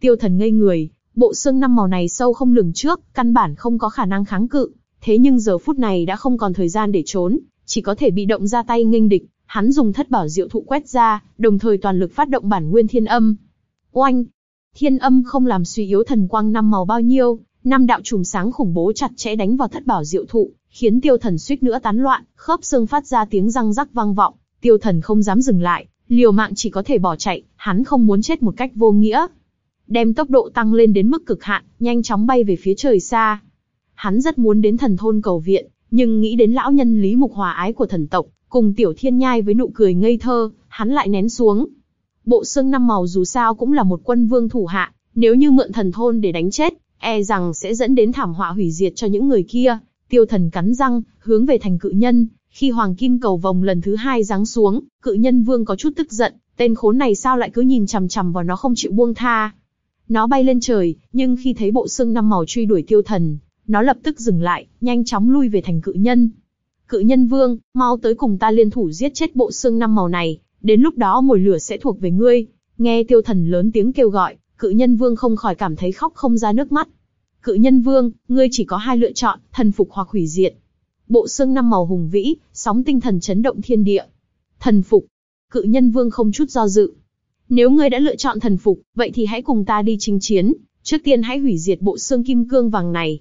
Tiêu thần ngây người, bộ xương năm màu này sâu không lường trước, căn bản không có khả năng kháng cự. Thế nhưng giờ phút này đã không còn thời gian để trốn, chỉ có thể bị động ra tay nghênh địch. Hắn dùng thất bảo diệu thụ quét ra, đồng thời toàn lực phát động bản nguyên thiên âm. Oanh! Thiên âm không làm suy yếu thần quang năm màu bao nhiêu, năm đạo chùm sáng khủng bố chặt chẽ đánh vào thất bảo diệu thụ, khiến tiêu thần suýt nữa tán loạn, khớp xương phát ra tiếng răng rắc vang vọng. Tiêu thần không dám dừng lại, liều mạng chỉ có thể bỏ chạy, hắn không muốn chết một cách vô nghĩa. Đem tốc độ tăng lên đến mức cực hạn, nhanh chóng bay về phía trời xa. Hắn rất muốn đến thần thôn cầu viện, nhưng nghĩ đến lão nhân Lý Mục hòa ái của thần tộc, cùng tiểu thiên nhai với nụ cười ngây thơ, hắn lại nén xuống. Bộ xương năm màu dù sao cũng là một quân vương thủ hạ, nếu như mượn thần thôn để đánh chết, e rằng sẽ dẫn đến thảm họa hủy diệt cho những người kia. Tiêu thần cắn răng, hướng về thành cự nhân, khi hoàng kim cầu vòng lần thứ hai giáng xuống, cự nhân vương có chút tức giận, tên khốn này sao lại cứ nhìn chằm chằm vào nó không chịu buông tha. Nó bay lên trời, nhưng khi thấy bộ xương năm màu truy đuổi tiêu thần, nó lập tức dừng lại, nhanh chóng lui về thành cự nhân. Cự nhân vương, mau tới cùng ta liên thủ giết chết bộ xương năm màu này, đến lúc đó mồi lửa sẽ thuộc về ngươi. Nghe tiêu thần lớn tiếng kêu gọi, cự nhân vương không khỏi cảm thấy khóc không ra nước mắt. Cự nhân vương, ngươi chỉ có hai lựa chọn, thần phục hoặc hủy diệt. Bộ xương năm màu hùng vĩ, sóng tinh thần chấn động thiên địa. Thần phục. Cự nhân vương không chút do dự. Nếu ngươi đã lựa chọn thần phục, vậy thì hãy cùng ta đi chinh chiến, trước tiên hãy hủy diệt bộ xương kim cương vàng này.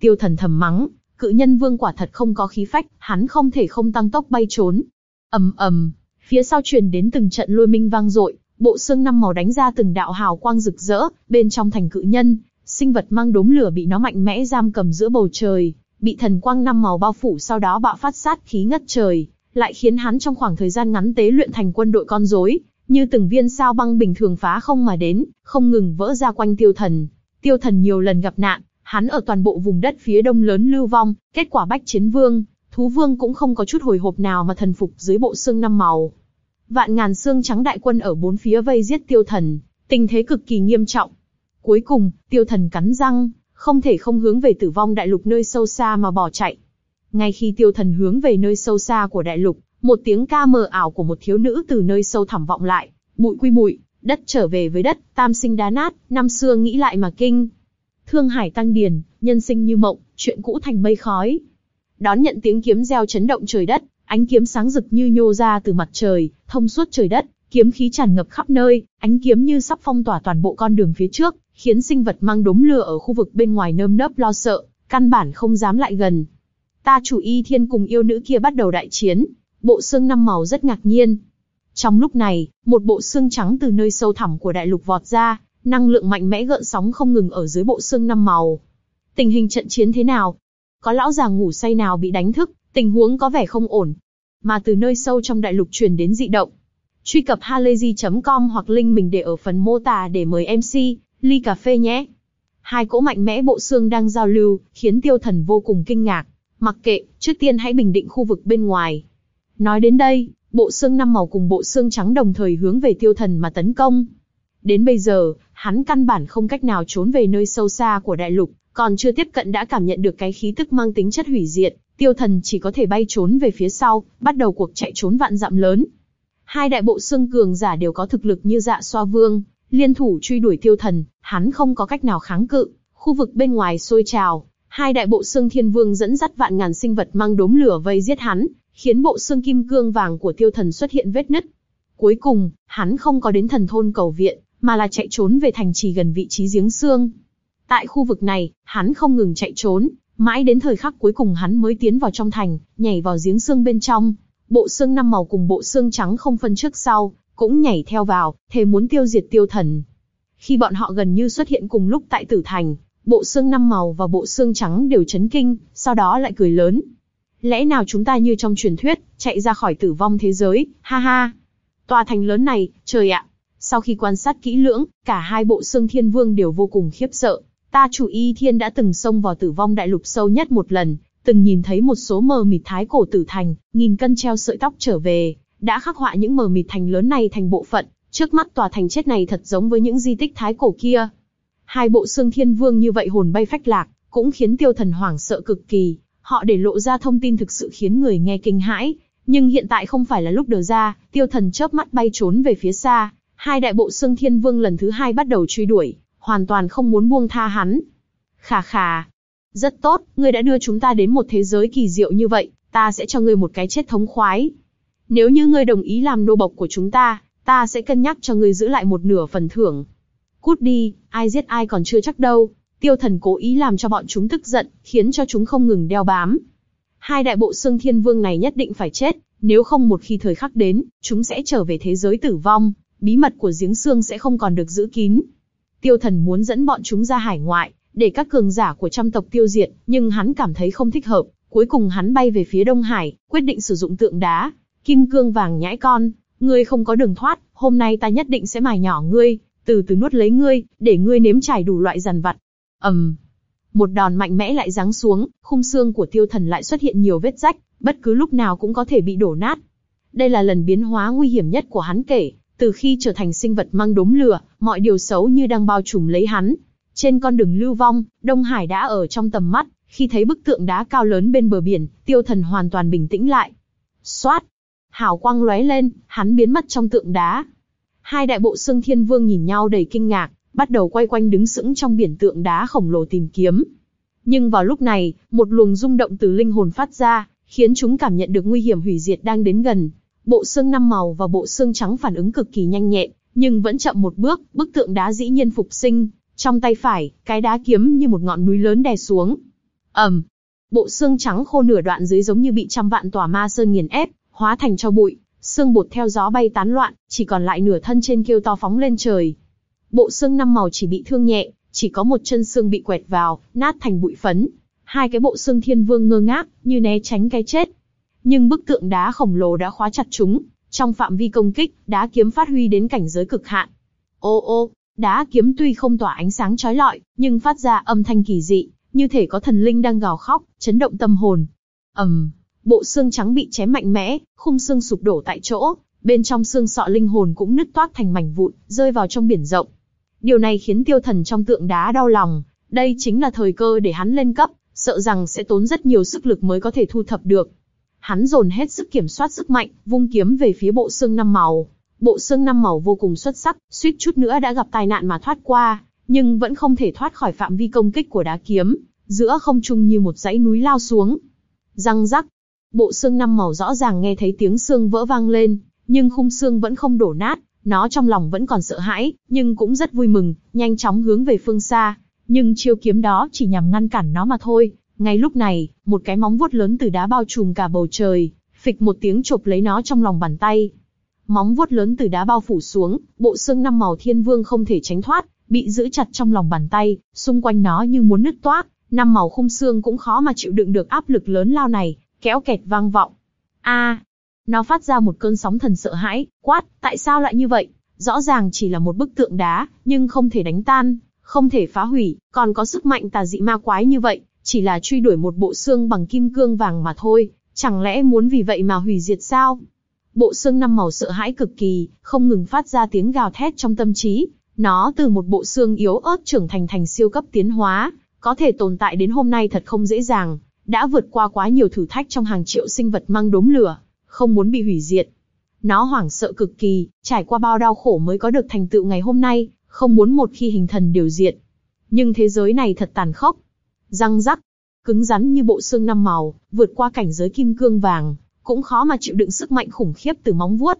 Tiêu thần thầm mắng, cự nhân vương quả thật không có khí phách, hắn không thể không tăng tốc bay trốn. ầm ầm, phía sau truyền đến từng trận lôi minh vang dội, bộ xương năm màu đánh ra từng đạo hào quang rực rỡ, bên trong thành cự nhân, sinh vật mang đốm lửa bị nó mạnh mẽ giam cầm giữa bầu trời, bị thần quang năm màu bao phủ sau đó bạo phát sát khí ngất trời, lại khiến hắn trong khoảng thời gian ngắn tế luyện thành quân đội con rối, như từng viên sao băng bình thường phá không mà đến, không ngừng vỡ ra quanh tiêu thần. Tiêu thần nhiều lần gặp nạn, hắn ở toàn bộ vùng đất phía đông lớn lưu vong, kết quả bách chiến vương, thú vương cũng không có chút hồi hộp nào mà thần phục dưới bộ xương năm màu. Vạn ngàn xương trắng đại quân ở bốn phía vây giết tiêu thần, tình thế cực kỳ nghiêm trọng. Cuối cùng, tiêu thần cắn răng, không thể không hướng về tử vong đại lục nơi sâu xa mà bỏ chạy. Ngay khi tiêu thần hướng về nơi sâu xa của đại lục, một tiếng ca mờ ảo của một thiếu nữ từ nơi sâu thẳm vọng lại, bụi quy bụi, đất trở về với đất, tam sinh đá nát, năm xưa nghĩ lại mà kinh. Thương hải tăng điền, nhân sinh như mộng, chuyện cũ thành mây khói. Đón nhận tiếng kiếm reo chấn động trời đất, ánh kiếm sáng rực như nhô ra từ mặt trời, thông suốt trời đất, kiếm khí tràn ngập khắp nơi, ánh kiếm như sắp phong tỏa toàn bộ con đường phía trước, khiến sinh vật mang đốm lửa ở khu vực bên ngoài nơm nớp lo sợ, căn bản không dám lại gần. Ta chủ y thiên cùng yêu nữ kia bắt đầu đại chiến, bộ xương năm màu rất ngạc nhiên. Trong lúc này, một bộ xương trắng từ nơi sâu thẳm của đại lục vọt ra, năng lượng mạnh mẽ gợn sóng không ngừng ở dưới bộ xương năm màu. Tình hình trận chiến thế nào? Có lão già ngủ say nào bị đánh thức, tình huống có vẻ không ổn. Mà từ nơi sâu trong đại lục truyền đến dị động. Truy cập halayzi.com hoặc link mình để ở phần mô tả để mời MC, ly cà phê nhé. Hai cỗ mạnh mẽ bộ xương đang giao lưu, khiến tiêu thần vô cùng kinh ngạc. Mặc kệ, trước tiên hãy bình định khu vực bên ngoài. Nói đến đây, bộ xương năm màu cùng bộ xương trắng đồng thời hướng về tiêu thần mà tấn công. Đến bây giờ, hắn căn bản không cách nào trốn về nơi sâu xa của đại lục, còn chưa tiếp cận đã cảm nhận được cái khí tức mang tính chất hủy diệt, tiêu thần chỉ có thể bay trốn về phía sau, bắt đầu cuộc chạy trốn vạn dặm lớn. Hai đại bộ xương cường giả đều có thực lực như dạ xoa vương, liên thủ truy đuổi tiêu thần, hắn không có cách nào kháng cự, khu vực bên ngoài sôi trào, hai đại bộ xương thiên vương dẫn dắt vạn ngàn sinh vật mang đốm lửa vây giết hắn, khiến bộ xương kim cương vàng của tiêu thần xuất hiện vết nứt. Cuối cùng, hắn không có đến thần thôn cầu viện, mà là chạy trốn về thành trì gần vị trí giếng xương. Tại khu vực này, hắn không ngừng chạy trốn, mãi đến thời khắc cuối cùng hắn mới tiến vào trong thành, nhảy vào giếng xương bên trong. Bộ xương năm màu cùng bộ xương trắng không phân trước sau, cũng nhảy theo vào, thề muốn tiêu diệt tiêu thần. Khi bọn họ gần như xuất hiện cùng lúc tại tử thành, bộ xương năm màu và bộ xương trắng đều chấn kinh, sau đó lại cười lớn. Lẽ nào chúng ta như trong truyền thuyết, chạy ra khỏi tử vong thế giới, ha ha. Tòa thành lớn này, trời ạ. Sau khi quan sát kỹ lưỡng, cả hai bộ xương thiên vương đều vô cùng khiếp sợ. Ta chủ y thiên đã từng xông vào tử vong đại lục sâu nhất một lần, từng nhìn thấy một số mờ mịt thái cổ tử thành, nghìn cân treo sợi tóc trở về, đã khắc họa những mờ mịt thành lớn này thành bộ phận, trước mắt tòa thành chết này thật giống với những di tích thái cổ kia. Hai bộ xương thiên vương như vậy hồn bay phách lạc, cũng khiến tiêu thần hoảng sợ cực kỳ, họ để lộ ra thông tin thực sự khiến người nghe kinh hãi. Nhưng hiện tại không phải là lúc đờ ra, tiêu thần chớp mắt bay trốn về phía xa, hai đại bộ xương thiên vương lần thứ hai bắt đầu truy đuổi, hoàn toàn không muốn buông tha hắn. Khà khà. Rất tốt, ngươi đã đưa chúng ta đến một thế giới kỳ diệu như vậy, ta sẽ cho ngươi một cái chết thống khoái. Nếu như ngươi đồng ý làm nô bộc của chúng ta, ta sẽ cân nhắc cho ngươi giữ lại một nửa phần thưởng. Cút đi, ai giết ai còn chưa chắc đâu. Tiêu thần cố ý làm cho bọn chúng tức giận, khiến cho chúng không ngừng đeo bám. Hai đại bộ xương thiên vương này nhất định phải chết, nếu không một khi thời khắc đến, chúng sẽ trở về thế giới tử vong, bí mật của giếng xương sẽ không còn được giữ kín. Tiêu thần muốn dẫn bọn chúng ra hải ngoại, để các cường giả của trăm tộc tiêu diệt, nhưng hắn cảm thấy không thích hợp, cuối cùng hắn bay về phía Đông Hải, quyết định sử dụng tượng đá, kim cương vàng nhãi con, ngươi không có đường thoát, hôm nay ta nhất định sẽ mài nhỏ ngươi, từ từ nuốt lấy ngươi, để ngươi nếm trải đủ loại dằn vặt. ầm, um, một đòn mạnh mẽ lại giáng xuống, khung xương của tiêu thần lại xuất hiện nhiều vết rách, bất cứ lúc nào cũng có thể bị đổ nát. Đây là lần biến hóa nguy hiểm nhất của hắn kể, từ khi trở thành sinh vật mang đốm lửa, mọi điều xấu như đang bao trùm lấy hắn. Trên con đường lưu vong, Đông Hải đã ở trong tầm mắt, khi thấy bức tượng đá cao lớn bên bờ biển, tiêu thần hoàn toàn bình tĩnh lại. Xoát! Hào quang lóe lên, hắn biến mất trong tượng đá. Hai đại bộ xương thiên vương nhìn nhau đầy kinh ngạc, bắt đầu quay quanh đứng sững trong biển tượng đá khổng lồ tìm kiếm. Nhưng vào lúc này, một luồng rung động từ linh hồn phát ra, khiến chúng cảm nhận được nguy hiểm hủy diệt đang đến gần. Bộ xương năm màu và bộ xương trắng phản ứng cực kỳ nhanh nhẹn, nhưng vẫn chậm một bước, bức tượng đá dĩ nhiên phục sinh. Trong tay phải, cái đá kiếm như một ngọn núi lớn đè xuống. ầm, bộ xương trắng khô nửa đoạn dưới giống như bị trăm vạn tòa ma sơn nghiền ép, hóa thành cho bụi, xương bột theo gió bay tán loạn, chỉ còn lại nửa thân trên kêu to phóng lên trời. Bộ xương năm màu chỉ bị thương nhẹ, chỉ có một chân xương bị quẹt vào, nát thành bụi phấn. Hai cái bộ xương thiên vương ngơ ngác, như né tránh cái chết. Nhưng bức tượng đá khổng lồ đã khóa chặt chúng, trong phạm vi công kích, đá kiếm phát huy đến cảnh giới cực hạn. Ô ô, đá kiếm tuy không tỏa ánh sáng chói lọi, nhưng phát ra âm thanh kỳ dị, như thể có thần linh đang gào khóc, chấn động tâm hồn. ầm, um, bộ xương trắng bị chém mạnh mẽ, khung xương sụp đổ tại chỗ, bên trong xương sọ linh hồn cũng nứt toát thành mảnh vụn, rơi vào trong biển rộng. Điều này khiến tiêu thần trong tượng đá đau lòng, đây chính là thời cơ để hắn lên cấp, sợ rằng sẽ tốn rất nhiều sức lực mới có thể thu thập được. Hắn dồn hết sức kiểm soát sức mạnh, vung kiếm về phía bộ xương năm màu. Bộ xương năm màu vô cùng xuất sắc, suýt chút nữa đã gặp tai nạn mà thoát qua, nhưng vẫn không thể thoát khỏi phạm vi công kích của đá kiếm, giữa không trung như một dãy núi lao xuống. Răng rắc, bộ xương năm màu rõ ràng nghe thấy tiếng xương vỡ vang lên, nhưng khung xương vẫn không đổ nát, nó trong lòng vẫn còn sợ hãi, nhưng cũng rất vui mừng, nhanh chóng hướng về phương xa. Nhưng chiêu kiếm đó chỉ nhằm ngăn cản nó mà thôi. Ngay lúc này, một cái móng vuốt lớn từ đá bao trùm cả bầu trời, phịch một tiếng chộp lấy nó trong lòng bàn tay. Móng vuốt lớn từ đá bao phủ xuống, bộ xương năm màu thiên vương không thể tránh thoát, bị giữ chặt trong lòng bàn tay, xung quanh nó như muốn nứt toác, năm màu khung xương cũng khó mà chịu đựng được áp lực lớn lao này, kéo kẹt vang vọng. A, nó phát ra một cơn sóng thần sợ hãi, quát, tại sao lại như vậy? Rõ ràng chỉ là một bức tượng đá, nhưng không thể đánh tan, không thể phá hủy, còn có sức mạnh tà dị ma quái như vậy, chỉ là truy đuổi một bộ xương bằng kim cương vàng mà thôi, chẳng lẽ muốn vì vậy mà hủy diệt sao? Bộ xương năm màu sợ hãi cực kỳ, không ngừng phát ra tiếng gào thét trong tâm trí, nó từ một bộ xương yếu ớt trưởng thành thành siêu cấp tiến hóa, có thể tồn tại đến hôm nay thật không dễ dàng, đã vượt qua quá nhiều thử thách trong hàng triệu sinh vật mang đốm lửa, không muốn bị hủy diệt. Nó hoảng sợ cực kỳ, trải qua bao đau khổ mới có được thành tựu ngày hôm nay, không muốn một khi hình thần điều diệt. Nhưng thế giới này thật tàn khốc. Răng rắc, cứng rắn như bộ xương năm màu, vượt qua cảnh giới kim cương vàng, cũng khó mà chịu đựng sức mạnh khủng khiếp từ móng vuốt.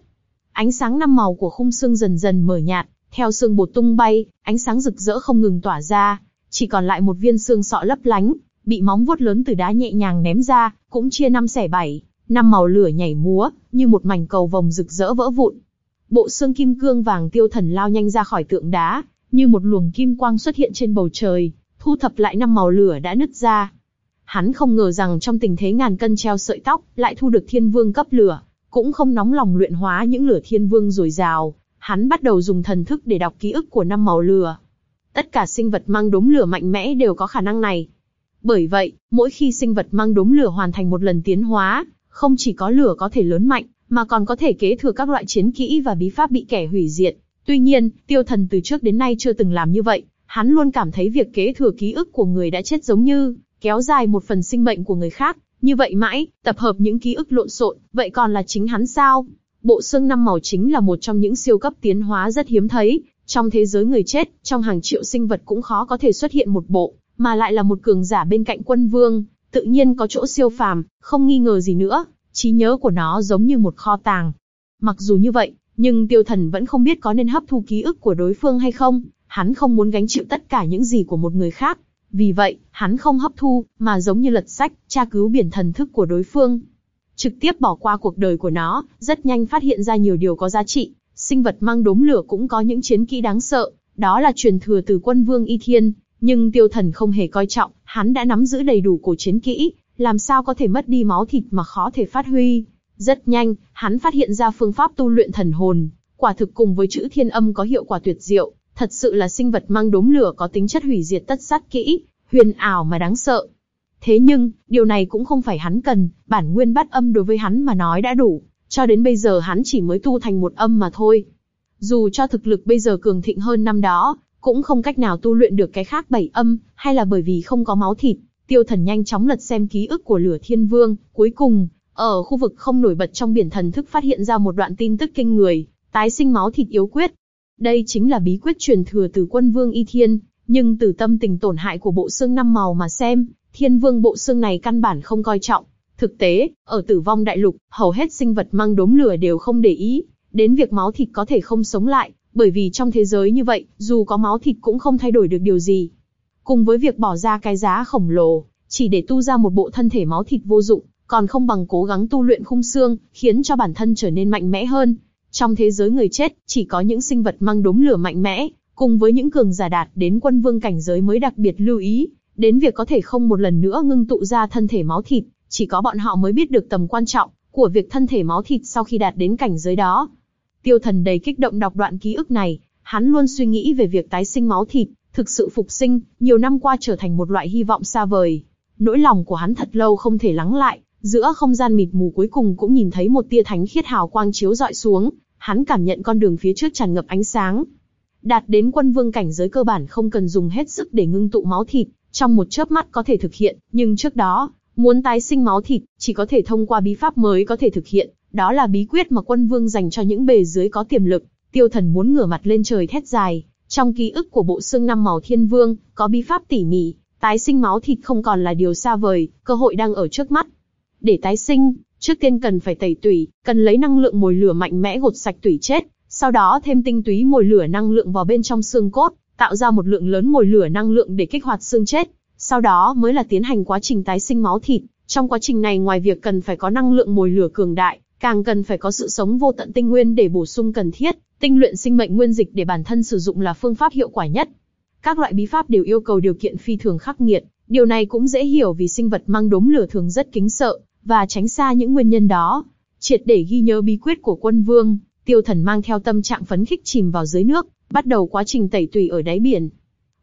Ánh sáng năm màu của khung xương dần dần mở nhạt, theo xương bột tung bay, ánh sáng rực rỡ không ngừng tỏa ra, chỉ còn lại một viên xương sọ lấp lánh, bị móng vuốt lớn từ đá nhẹ nhàng ném ra, cũng chia năm xẻ bảy năm màu lửa nhảy múa, như một mảnh cầu vồng rực rỡ vỡ vụn. Bộ xương kim cương vàng tiêu thần lao nhanh ra khỏi tượng đá, như một luồng kim quang xuất hiện trên bầu trời, thu thập lại năm màu lửa đã nứt ra. Hắn không ngờ rằng trong tình thế ngàn cân treo sợi tóc, lại thu được thiên vương cấp lửa, cũng không nóng lòng luyện hóa những lửa thiên vương dồi rào. Hắn bắt đầu dùng thần thức để đọc ký ức của năm màu lửa. Tất cả sinh vật mang đốm lửa mạnh mẽ đều có khả năng này. Bởi vậy, mỗi khi sinh vật mang đốm lửa hoàn thành một lần tiến hóa, không chỉ có lửa có thể lớn mạnh, mà còn có thể kế thừa các loại chiến kỹ và bí pháp bị kẻ hủy diệt. Tuy nhiên, tiêu thần từ trước đến nay chưa từng làm như vậy, hắn luôn cảm thấy việc kế thừa ký ức của người đã chết giống như kéo dài một phần sinh mệnh của người khác, như vậy mãi, tập hợp những ký ức lộn xộn, vậy còn là chính hắn sao? Bộ xương năm màu chính là một trong những siêu cấp tiến hóa rất hiếm thấy, trong thế giới người chết, trong hàng triệu sinh vật cũng khó có thể xuất hiện một bộ, mà lại là một cường giả bên cạnh quân vương, tự nhiên có chỗ siêu phàm, không nghi ngờ gì nữa, trí nhớ của nó giống như một kho tàng. Mặc dù như vậy, nhưng tiêu thần vẫn không biết có nên hấp thu ký ức của đối phương hay không, hắn không muốn gánh chịu tất cả những gì của một người khác. Vì vậy, hắn không hấp thu, mà giống như lật sách, tra cứu biển thần thức của đối phương. Trực tiếp bỏ qua cuộc đời của nó, rất nhanh phát hiện ra nhiều điều có giá trị. Sinh vật mang đốm lửa cũng có những chiến kỹ đáng sợ, đó là truyền thừa từ quân vương Y Thiên. Nhưng tiêu thần không hề coi trọng, hắn đã nắm giữ đầy đủ cổ chiến kỹ, làm sao có thể mất đi máu thịt mà khó thể phát huy. Rất nhanh, hắn phát hiện ra phương pháp tu luyện thần hồn, quả thực cùng với chữ thiên âm có hiệu quả tuyệt diệu, thật sự là sinh vật mang đốm lửa có tính chất hủy diệt tất sát kỹ, huyền ảo mà đáng sợ. Thế nhưng, điều này cũng không phải hắn cần, bản nguyên bát âm đối với hắn mà nói đã đủ, cho đến bây giờ hắn chỉ mới tu thành một âm mà thôi. Dù cho thực lực bây giờ cường thịnh hơn năm đó, cũng không cách nào tu luyện được cái khác bảy âm, hay là bởi vì không có máu thịt. Tiêu thần nhanh chóng lật xem ký ức của lửa thiên vương, cuối cùng, ở khu vực không nổi bật trong biển thần thức phát hiện ra một đoạn tin tức kinh người, tái sinh máu thịt yếu quyết. Đây chính là bí quyết truyền thừa từ quân vương Y Thiên, nhưng từ tâm tình tổn hại của bộ xương năm màu mà xem, thiên vương bộ xương này căn bản không coi trọng. Thực tế, ở tử vong đại lục, hầu hết sinh vật mang đốm lửa đều không để ý, đến việc máu thịt có thể không sống lại, bởi vì trong thế giới như vậy, dù có máu thịt cũng không thay đổi được điều gì. Cùng với việc bỏ ra cái giá khổng lồ, chỉ để tu ra một bộ thân thể máu thịt vô dụng, còn không bằng cố gắng tu luyện khung xương, khiến cho bản thân trở nên mạnh mẽ hơn. Trong thế giới người chết, chỉ có những sinh vật mang đốm lửa mạnh mẽ, cùng với những cường giả đạt đến quân vương cảnh giới mới đặc biệt lưu ý, đến việc có thể không một lần nữa ngưng tụ ra thân thể máu thịt, chỉ có bọn họ mới biết được tầm quan trọng của việc thân thể máu thịt sau khi đạt đến cảnh giới đó. Tiêu thần đầy kích động đọc đoạn ký ức này, hắn luôn suy nghĩ về việc tái sinh máu thịt, thực sự phục sinh, nhiều năm qua trở thành một loại hy vọng xa vời. Nỗi lòng của hắn thật lâu không thể lắng lại, giữa không gian mịt mù cuối cùng cũng nhìn thấy một tia thánh khiết hào quang chiếu dọi xuống, hắn cảm nhận con đường phía trước tràn ngập ánh sáng. Đạt đến quân vương cảnh giới cơ bản không cần dùng hết sức để ngưng tụ máu thịt, trong một chớp mắt có thể thực hiện, nhưng trước đó, muốn tái sinh máu thịt, chỉ có thể thông qua bí pháp mới có thể thực hiện, đó là bí quyết mà quân vương dành cho những bề dưới có tiềm lực. Tiêu thần muốn ngửa mặt lên trời thét dài, trong ký ức của bộ xương năm màu thiên vương, có bí pháp tỉ mỉ, tái sinh máu thịt không còn là điều xa vời, cơ hội đang ở trước mắt. Để tái sinh, trước tiên cần phải tẩy tủy, cần lấy năng lượng mồi lửa mạnh mẽ gột sạch tủy chết, sau đó thêm tinh túy mồi lửa năng lượng vào bên trong xương cốt, tạo ra một lượng lớn mồi lửa năng lượng để kích hoạt xương chết. Sau đó mới là tiến hành quá trình tái sinh máu thịt. Trong quá trình này ngoài việc cần phải có năng lượng mồi lửa cường đại, càng cần phải có sự sống vô tận tinh nguyên để bổ sung cần thiết, tinh luyện sinh mệnh nguyên dịch để bản thân sử dụng là phương pháp hiệu quả nhất. Các loại bí pháp đều yêu cầu điều kiện phi thường khắc nghiệt, điều này cũng dễ hiểu vì sinh vật mang đốm lửa thường rất kính sợ, và tránh xa những nguyên nhân đó. Triệt để ghi nhớ bí quyết của quân vương, tiêu thần mang theo tâm trạng phấn khích chìm vào dưới nước, bắt đầu quá trình tẩy tủy ở đáy biển.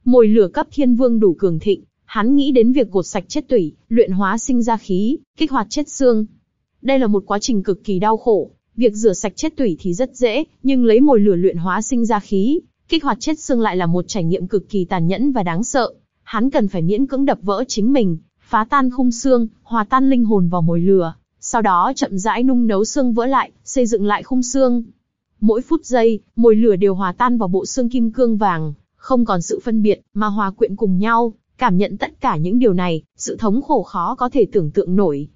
Mồi lửa cấp thiên vương đủ cường thịnh, hắn nghĩ đến việc gột sạch chết tủy, luyện hóa sinh ra khí, kích hoạt chết xương. Đây là một quá trình cực kỳ đau khổ, việc rửa sạch chết tủy thì rất dễ, nhưng lấy mồi lửa luyện hóa sinh ra khí, kích hoạt chết xương lại là một trải nghiệm cực kỳ tàn nhẫn và đáng sợ. Hắn cần phải miễn cưỡng đập vỡ chính mình, phá tan khung xương, hòa tan linh hồn vào mồi lửa, sau đó chậm rãi nung nấu xương vỡ lại, xây dựng lại khung xương. Mỗi phút giây, mồi lửa đều hòa tan vào bộ xương kim cương vàng, không còn sự phân biệt, mà hòa quyện cùng nhau, cảm nhận tất cả những điều này, sự thống khổ khó có thể tưởng tượng nổi.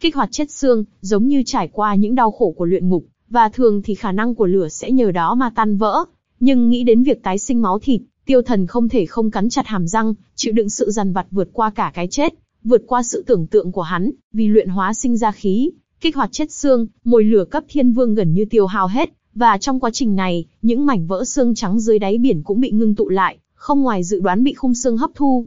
Kích hoạt chết xương, giống như trải qua những đau khổ của luyện ngục, và thường thì khả năng của lửa sẽ nhờ đó mà tan vỡ. Nhưng nghĩ đến việc tái sinh máu thịt, tiêu thần không thể không cắn chặt hàm răng, chịu đựng sự dằn vặt vượt qua cả cái chết, vượt qua sự tưởng tượng của hắn, vì luyện hóa sinh ra khí, kích hoạt chết xương, mồi lửa cấp thiên vương gần như tiêu hao hết, và trong quá trình này, những mảnh vỡ xương trắng dưới đáy biển cũng bị ngưng tụ lại, không ngoài dự đoán bị khung xương hấp thu.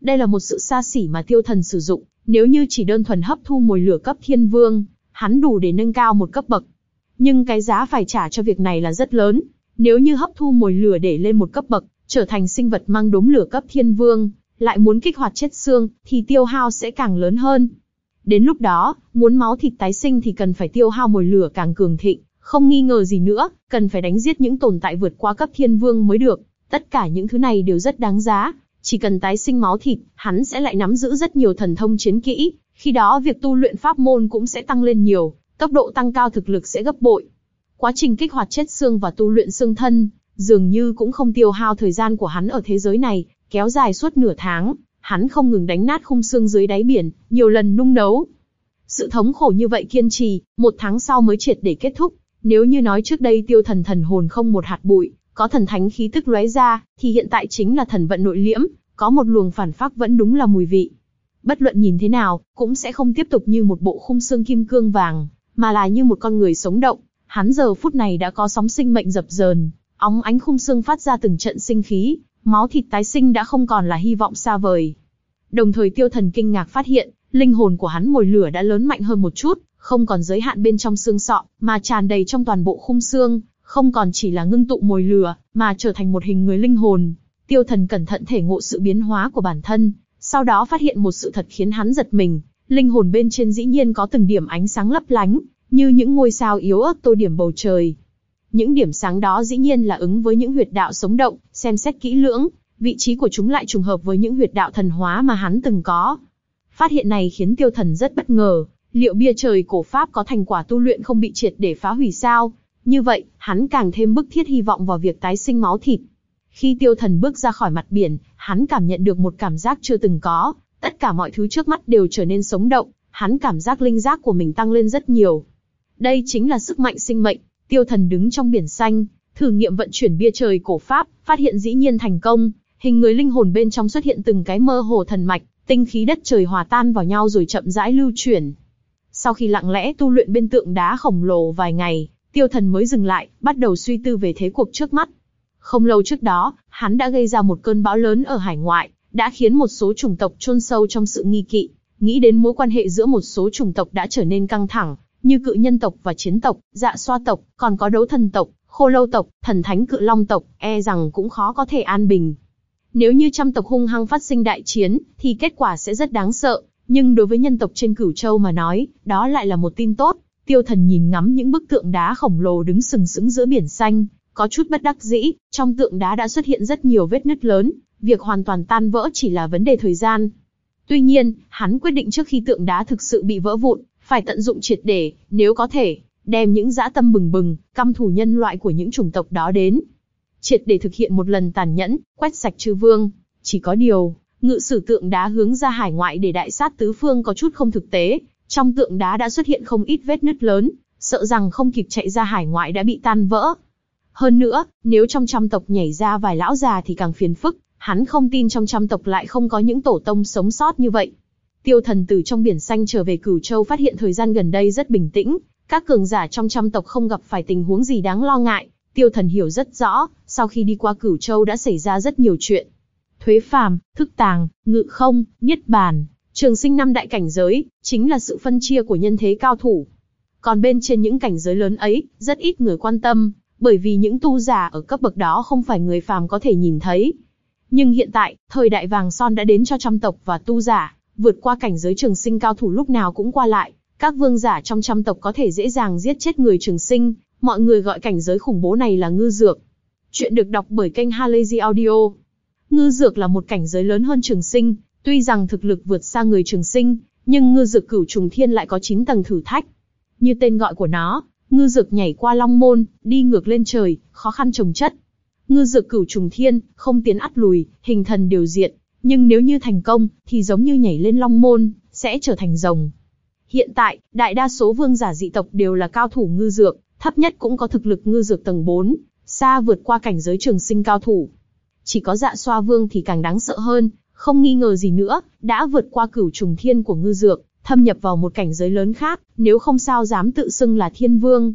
Đây là một sự xa xỉ mà tiêu thần sử dụng, nếu như chỉ đơn thuần hấp thu mồi lửa cấp thiên vương, hắn đủ để nâng cao một cấp bậc. Nhưng cái giá phải trả cho việc này là rất lớn, nếu như hấp thu mồi lửa để lên một cấp bậc, trở thành sinh vật mang đốm lửa cấp thiên vương, lại muốn kích hoạt chết xương, thì tiêu hao sẽ càng lớn hơn. Đến lúc đó, muốn máu thịt tái sinh thì cần phải tiêu hao mồi lửa càng cường thịnh, không nghi ngờ gì nữa, cần phải đánh giết những tồn tại vượt qua cấp thiên vương mới được. Tất cả những thứ này đều rất đáng giá, chỉ cần tái sinh máu thịt, hắn sẽ lại nắm giữ rất nhiều thần thông chiến kỹ, khi đó việc tu luyện pháp môn cũng sẽ tăng lên nhiều, tốc độ tăng cao thực lực sẽ gấp bội. Quá trình kích hoạt chết xương và tu luyện xương thân, dường như cũng không tiêu hao thời gian của hắn ở thế giới này, kéo dài suốt nửa tháng, hắn không ngừng đánh nát khung xương dưới đáy biển, nhiều lần nung nấu. Sự thống khổ như vậy kiên trì, một tháng sau mới triệt để kết thúc. Nếu như nói trước đây tiêu thần thần hồn không một hạt bụi, có thần thánh khí tức lóe ra, thì hiện tại chính là thần vận nội liễm, có một luồng phản phác vẫn đúng là mùi vị. Bất luận nhìn thế nào, cũng sẽ không tiếp tục như một bộ khung xương kim cương vàng, mà là như một con người sống động. Hắn giờ phút này đã có sóng sinh mệnh dập dờn, óng ánh khung xương phát ra từng trận sinh khí, máu thịt tái sinh đã không còn là hy vọng xa vời. Đồng thời tiêu thần kinh ngạc phát hiện, linh hồn của hắn mồi lửa đã lớn mạnh hơn một chút, không còn giới hạn bên trong xương sọ, mà tràn đầy trong toàn bộ khung xương, không còn chỉ là ngưng tụ mồi lửa, mà trở thành một hình người linh hồn. Tiêu thần cẩn thận thể ngộ sự biến hóa của bản thân, sau đó phát hiện một sự thật khiến hắn giật mình, linh hồn bên trên dĩ nhiên có từng điểm ánh sáng lấp lánh, như những ngôi sao yếu ớt tô điểm bầu trời. Những điểm sáng đó dĩ nhiên là ứng với những huyệt đạo sống động, xem xét kỹ lưỡng, vị trí của chúng lại trùng hợp với những huyệt đạo thần hóa mà hắn từng có. Phát hiện này khiến tiêu thần rất bất ngờ, liệu bia trời cổ Pháp có thành quả tu luyện không bị triệt để phá hủy sao? Như vậy, hắn càng thêm bức thiết hy vọng vào việc tái sinh máu thịt. Khi tiêu thần bước ra khỏi mặt biển, hắn cảm nhận được một cảm giác chưa từng có, tất cả mọi thứ trước mắt đều trở nên sống động, hắn cảm giác linh giác của mình tăng lên rất nhiều. Đây chính là sức mạnh sinh mệnh, tiêu thần đứng trong biển xanh, thử nghiệm vận chuyển bia trời cổ Pháp, phát hiện dĩ nhiên thành công, hình người linh hồn bên trong xuất hiện từng cái mơ hồ thần mạch, tinh khí đất trời hòa tan vào nhau rồi chậm rãi lưu chuyển. Sau khi lặng lẽ tu luyện bên tượng đá khổng lồ vài ngày, tiêu thần mới dừng lại, bắt đầu suy tư về thế cuộc trước mắt. Không lâu trước đó, hắn đã gây ra một cơn bão lớn ở hải ngoại, đã khiến một số chủng tộc chôn sâu trong sự nghi kỵ. Nghĩ đến mối quan hệ giữa một số chủng tộc đã trở nên căng thẳng, như cự nhân tộc và chiến tộc, dạ xoa tộc, còn có đấu thần tộc, khô lâu tộc, thần thánh cự long tộc, e rằng cũng khó có thể an bình. Nếu như trăm tộc hung hăng phát sinh đại chiến, thì kết quả sẽ rất đáng sợ, nhưng đối với nhân tộc trên cửu châu mà nói, đó lại là một tin tốt. Tiêu thần nhìn ngắm những bức tượng đá khổng lồ đứng sừng sững giữa biển xanh, có chút bất đắc dĩ, trong tượng đá đã xuất hiện rất nhiều vết nứt lớn, việc hoàn toàn tan vỡ chỉ là vấn đề thời gian. Tuy nhiên, hắn quyết định trước khi tượng đá thực sự bị vỡ vụn, phải tận dụng triệt để, nếu có thể, đem những dã tâm bừng bừng, căm thù nhân loại của những chủng tộc đó đến. Triệt để thực hiện một lần tàn nhẫn, quét sạch chư vương. Chỉ có điều, ngự sử tượng đá hướng ra hải ngoại để đại sát tứ phương có chút không thực tế. Trong tượng đá đã xuất hiện không ít vết nứt lớn, sợ rằng không kịp chạy ra hải ngoại đã bị tan vỡ. Hơn nữa, nếu trong trăm tộc nhảy ra vài lão già thì càng phiền phức, hắn không tin trong trăm tộc lại không có những tổ tông sống sót như vậy. Tiêu thần từ trong biển xanh trở về Cửu Châu phát hiện thời gian gần đây rất bình tĩnh, các cường giả trong trăm tộc không gặp phải tình huống gì đáng lo ngại. Tiêu thần hiểu rất rõ, sau khi đi qua Cửu Châu đã xảy ra rất nhiều chuyện. Thuế phàm, thức tàng, ngự không, niết bàn, trường sinh năm đại cảnh giới, chính là sự phân chia của nhân thế cao thủ. Còn bên trên những cảnh giới lớn ấy, rất ít người quan tâm, bởi vì những tu giả ở cấp bậc đó không phải người phàm có thể nhìn thấy. Nhưng hiện tại, thời đại vàng son đã đến cho trăm tộc và tu giả, vượt qua cảnh giới trường sinh cao thủ lúc nào cũng qua lại, các vương giả trong trăm tộc có thể dễ dàng giết chết người trường sinh, mọi người gọi cảnh giới khủng bố này là ngư dược. Chuyện được đọc bởi kênh Halazy Audio. Ngư dược là một cảnh giới lớn hơn trường sinh, tuy rằng thực lực vượt xa người trường sinh, nhưng ngư dược cửu trùng thiên lại có 9 tầng thử thách. Như tên gọi của nó, ngư dược nhảy qua long môn, đi ngược lên trời, khó khăn trồng chất. Ngư dược cửu trùng thiên, không tiến ắt lùi, hình thần điều diện, nhưng nếu như thành công, thì giống như nhảy lên long môn, sẽ trở thành rồng. Hiện tại, đại đa số vương giả dị tộc đều là cao thủ ngư dược, thấp nhất cũng có thực lực ngư dược tầng 4, xa vượt qua cảnh giới trường sinh cao thủ. Chỉ có dạ xoa vương thì càng đáng sợ hơn, không nghi ngờ gì nữa, đã vượt qua cửu trùng thiên của ngư dược, thâm nhập vào một cảnh giới lớn khác, nếu không sao dám tự xưng là thiên vương.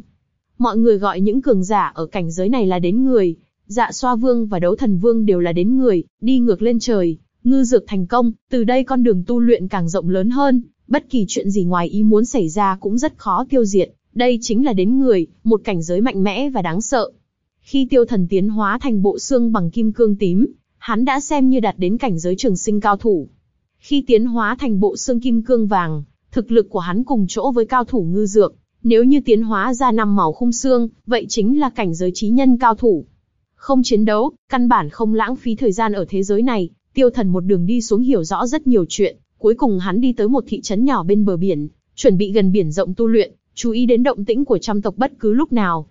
Mọi người gọi những cường giả ở cảnh giới này là đến người, dạ xoa vương và đấu thần vương đều là đến người, đi ngược lên trời, ngư dược thành công, từ đây con đường tu luyện càng rộng lớn hơn, bất kỳ chuyện gì ngoài ý muốn xảy ra cũng rất khó tiêu diệt, đây chính là đến người, một cảnh giới mạnh mẽ và đáng sợ. Khi tiêu thần tiến hóa thành bộ xương bằng kim cương tím, hắn đã xem như đạt đến cảnh giới trường sinh cao thủ. Khi tiến hóa thành bộ xương kim cương vàng, thực lực của hắn cùng chỗ với cao thủ ngư dược, nếu như tiến hóa ra năm màu khung xương, vậy chính là cảnh giới trí nhân cao thủ. Không chiến đấu, căn bản không lãng phí thời gian ở thế giới này, Tiêu thần một đường đi xuống hiểu rõ rất nhiều chuyện, cuối cùng hắn đi tới một thị trấn nhỏ bên bờ biển, chuẩn bị gần biển rộng tu luyện, chú ý đến động tĩnh của trăm tộc bất cứ lúc nào.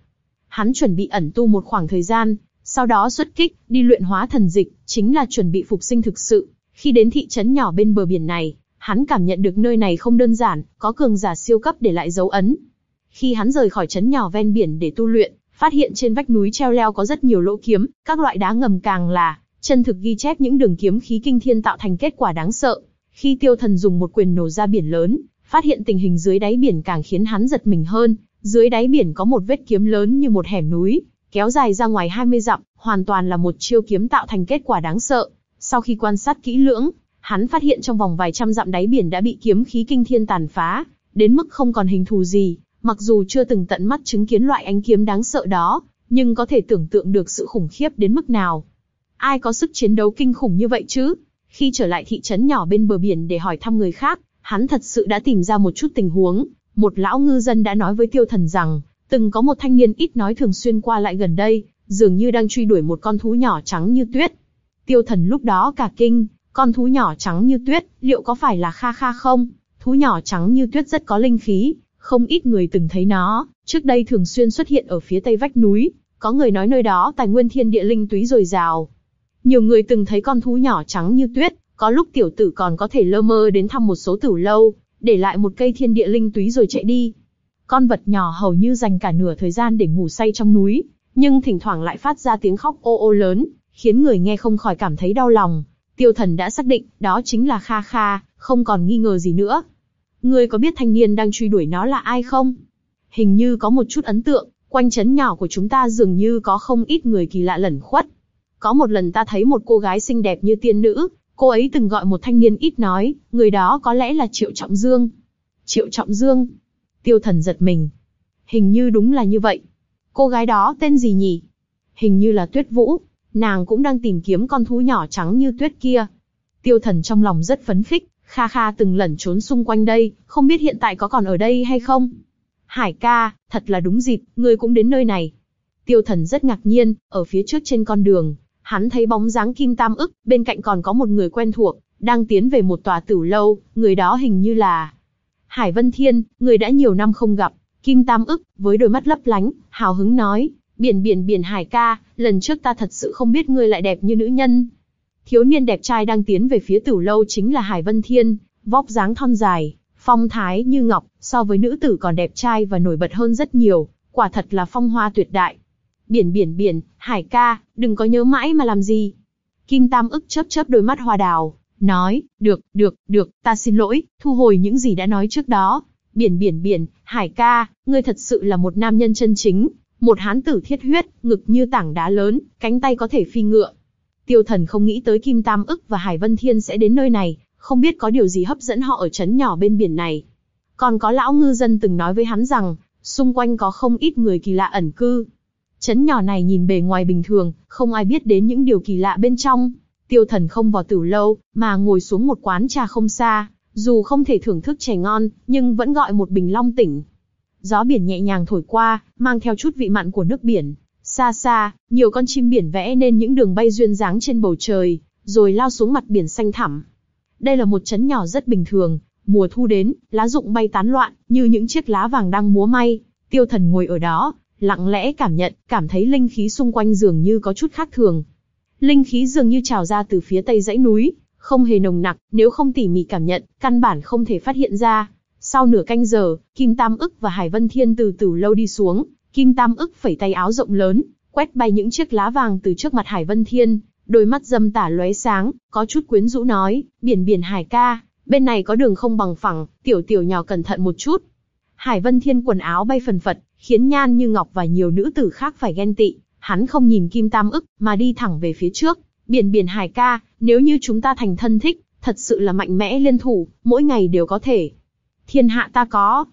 Hắn chuẩn bị ẩn tu một khoảng thời gian, sau đó xuất kích, đi luyện hóa thần dịch, chính là chuẩn bị phục sinh thực sự. Khi đến thị trấn nhỏ bên bờ biển này, hắn cảm nhận được nơi này không đơn giản, có cường giả siêu cấp để lại dấu ấn. Khi hắn rời khỏi trấn nhỏ ven biển để tu luyện, phát hiện trên vách núi treo leo có rất nhiều lỗ kiếm, các loại đá ngầm càng là chân thực ghi chép những đường kiếm khí kinh thiên tạo thành kết quả đáng sợ. Khi tiêu thần dùng một quyền nổ ra biển lớn, phát hiện tình hình dưới đáy biển càng khiến hắn giật mình hơn. Dưới đáy biển có một vết kiếm lớn như một hẻm núi, kéo dài ra ngoài 20 dặm, hoàn toàn là một chiêu kiếm tạo thành kết quả đáng sợ. Sau khi quan sát kỹ lưỡng, hắn phát hiện trong vòng vài trăm dặm đáy biển đã bị kiếm khí kinh thiên tàn phá, đến mức không còn hình thù gì. Mặc dù chưa từng tận mắt chứng kiến loại ánh kiếm đáng sợ đó, nhưng có thể tưởng tượng được sự khủng khiếp đến mức nào. Ai có sức chiến đấu kinh khủng như vậy chứ? Khi trở lại thị trấn nhỏ bên bờ biển để hỏi thăm người khác, hắn thật sự đã tìm ra một chút tình huống. Một lão ngư dân đã nói với tiêu thần rằng, từng có một thanh niên ít nói thường xuyên qua lại gần đây, dường như đang truy đuổi một con thú nhỏ trắng như tuyết. Tiêu thần lúc đó cả kinh, con thú nhỏ trắng như tuyết, liệu có phải là Kha Kha không? Thú nhỏ trắng như tuyết rất có linh khí, không ít người từng thấy nó, trước đây thường xuyên xuất hiện ở phía tây vách núi, có người nói nơi đó tài nguyên thiên địa linh túy dồi dào. Nhiều người từng thấy con thú nhỏ trắng như tuyết, có lúc tiểu tử còn có thể lơ mơ đến thăm một số tử lâu, để lại một cây thiên địa linh túy rồi chạy đi. Con vật nhỏ hầu như dành cả nửa thời gian để ngủ say trong núi, nhưng thỉnh thoảng lại phát ra tiếng khóc ô ô lớn, khiến người nghe không khỏi cảm thấy đau lòng. Tiêu thần đã xác định, đó chính là Kha Kha, không còn nghi ngờ gì nữa. Ngươi có biết thanh niên đang truy đuổi nó là ai không? Hình như có một chút ấn tượng, quanh chấn nhỏ của chúng ta dường như có không ít người kỳ lạ lẩn khuất. Có một lần ta thấy một cô gái xinh đẹp như tiên nữ, cô ấy từng gọi một thanh niên ít nói, người đó có lẽ là Triệu Trọng Dương. Triệu Trọng Dương. Tiêu thần giật mình. Hình như đúng là như vậy. Cô gái đó tên gì nhỉ? Hình như là Tuyết Vũ, nàng cũng đang tìm kiếm con thú nhỏ trắng như tuyết kia. Tiêu thần trong lòng rất phấn khích, Kha Kha từng lẩn trốn xung quanh đây, không biết hiện tại có còn ở đây hay không. Hải ca, thật là đúng dịp, ngươi cũng đến nơi này. Tiêu thần rất ngạc nhiên, ở phía trước trên con đường, hắn thấy bóng dáng kim tam ức, bên cạnh còn có một người quen thuộc, đang tiến về một tòa tử lâu, người đó hình như là Hải Vân Thiên, người đã nhiều năm không gặp, kim tam ức, với đôi mắt lấp lánh, hào hứng nói, biển biển biển hải ca, lần trước ta thật sự không biết ngươi lại đẹp như nữ nhân. Thiếu niên đẹp trai đang tiến về phía tử lâu chính là Hải Vân Thiên, vóc dáng thon dài, phong thái như ngọc, so với nữ tử còn đẹp trai và nổi bật hơn rất nhiều, quả thật là phong hoa tuyệt đại. Biển biển biển, hải ca, đừng có nhớ mãi mà làm gì. Kim Tam ức chớp chớp đôi mắt hoa đào, nói, được, được, được, ta xin lỗi, thu hồi những gì đã nói trước đó. Biển biển biển, hải ca, ngươi thật sự là một nam nhân chân chính, một hán tử thiết huyết, ngực như tảng đá lớn, cánh tay có thể phi ngựa. Tiêu thần không nghĩ tới Kim Tam ức và Hải Vân Thiên sẽ đến nơi này, không biết có điều gì hấp dẫn họ ở trấn nhỏ bên biển này. Còn có lão ngư dân từng nói với hắn rằng, xung quanh có không ít người kỳ lạ ẩn cư. Trấn nhỏ này nhìn bề ngoài bình thường, không ai biết đến những điều kỳ lạ bên trong. Tiêu thần không vào tử lâu, mà ngồi xuống một quán trà không xa, dù không thể thưởng thức chè ngon, nhưng vẫn gọi một bình long tỉnh. Gió biển nhẹ nhàng thổi qua, mang theo chút vị mặn của nước biển. Xa xa, nhiều con chim biển vẽ nên những đường bay duyên dáng trên bầu trời, rồi lao xuống mặt biển xanh thẳm. Đây là một trấn nhỏ rất bình thường, mùa thu đến, lá rụng bay tán loạn, như những chiếc lá vàng đang múa may. Tiêu thần ngồi ở đó, lặng lẽ cảm nhận, cảm thấy linh khí xung quanh dường như có chút khác thường. Linh khí dường như trào ra từ phía tây dãy núi, không hề nồng nặc, nếu không tỉ mỉ cảm nhận, căn bản không thể phát hiện ra. Sau nửa canh giờ, Kim Tam ức và Hải Vân Thiên từ từ lâu đi xuống, Kim Tam ức phẩy tay áo rộng lớn, quét bay những chiếc lá vàng từ trước mặt Hải Vân Thiên, đôi mắt dâm tả lóe sáng, có chút quyến rũ nói, biển biển Hải ca, bên này có đường không bằng phẳng, tiểu tiểu nhỏ cẩn thận một chút. Hải Vân Thiên quần áo bay phần phật, khiến Nhan Như Ngọc và nhiều nữ tử khác phải ghen tị. Hắn không nhìn Kim Tam ức, mà đi thẳng về phía trước. Biển biển Hải ca, nếu như chúng ta thành thân thích, thật sự là mạnh mẽ liên thủ, mỗi ngày đều có thể. Thiên hạ ta có.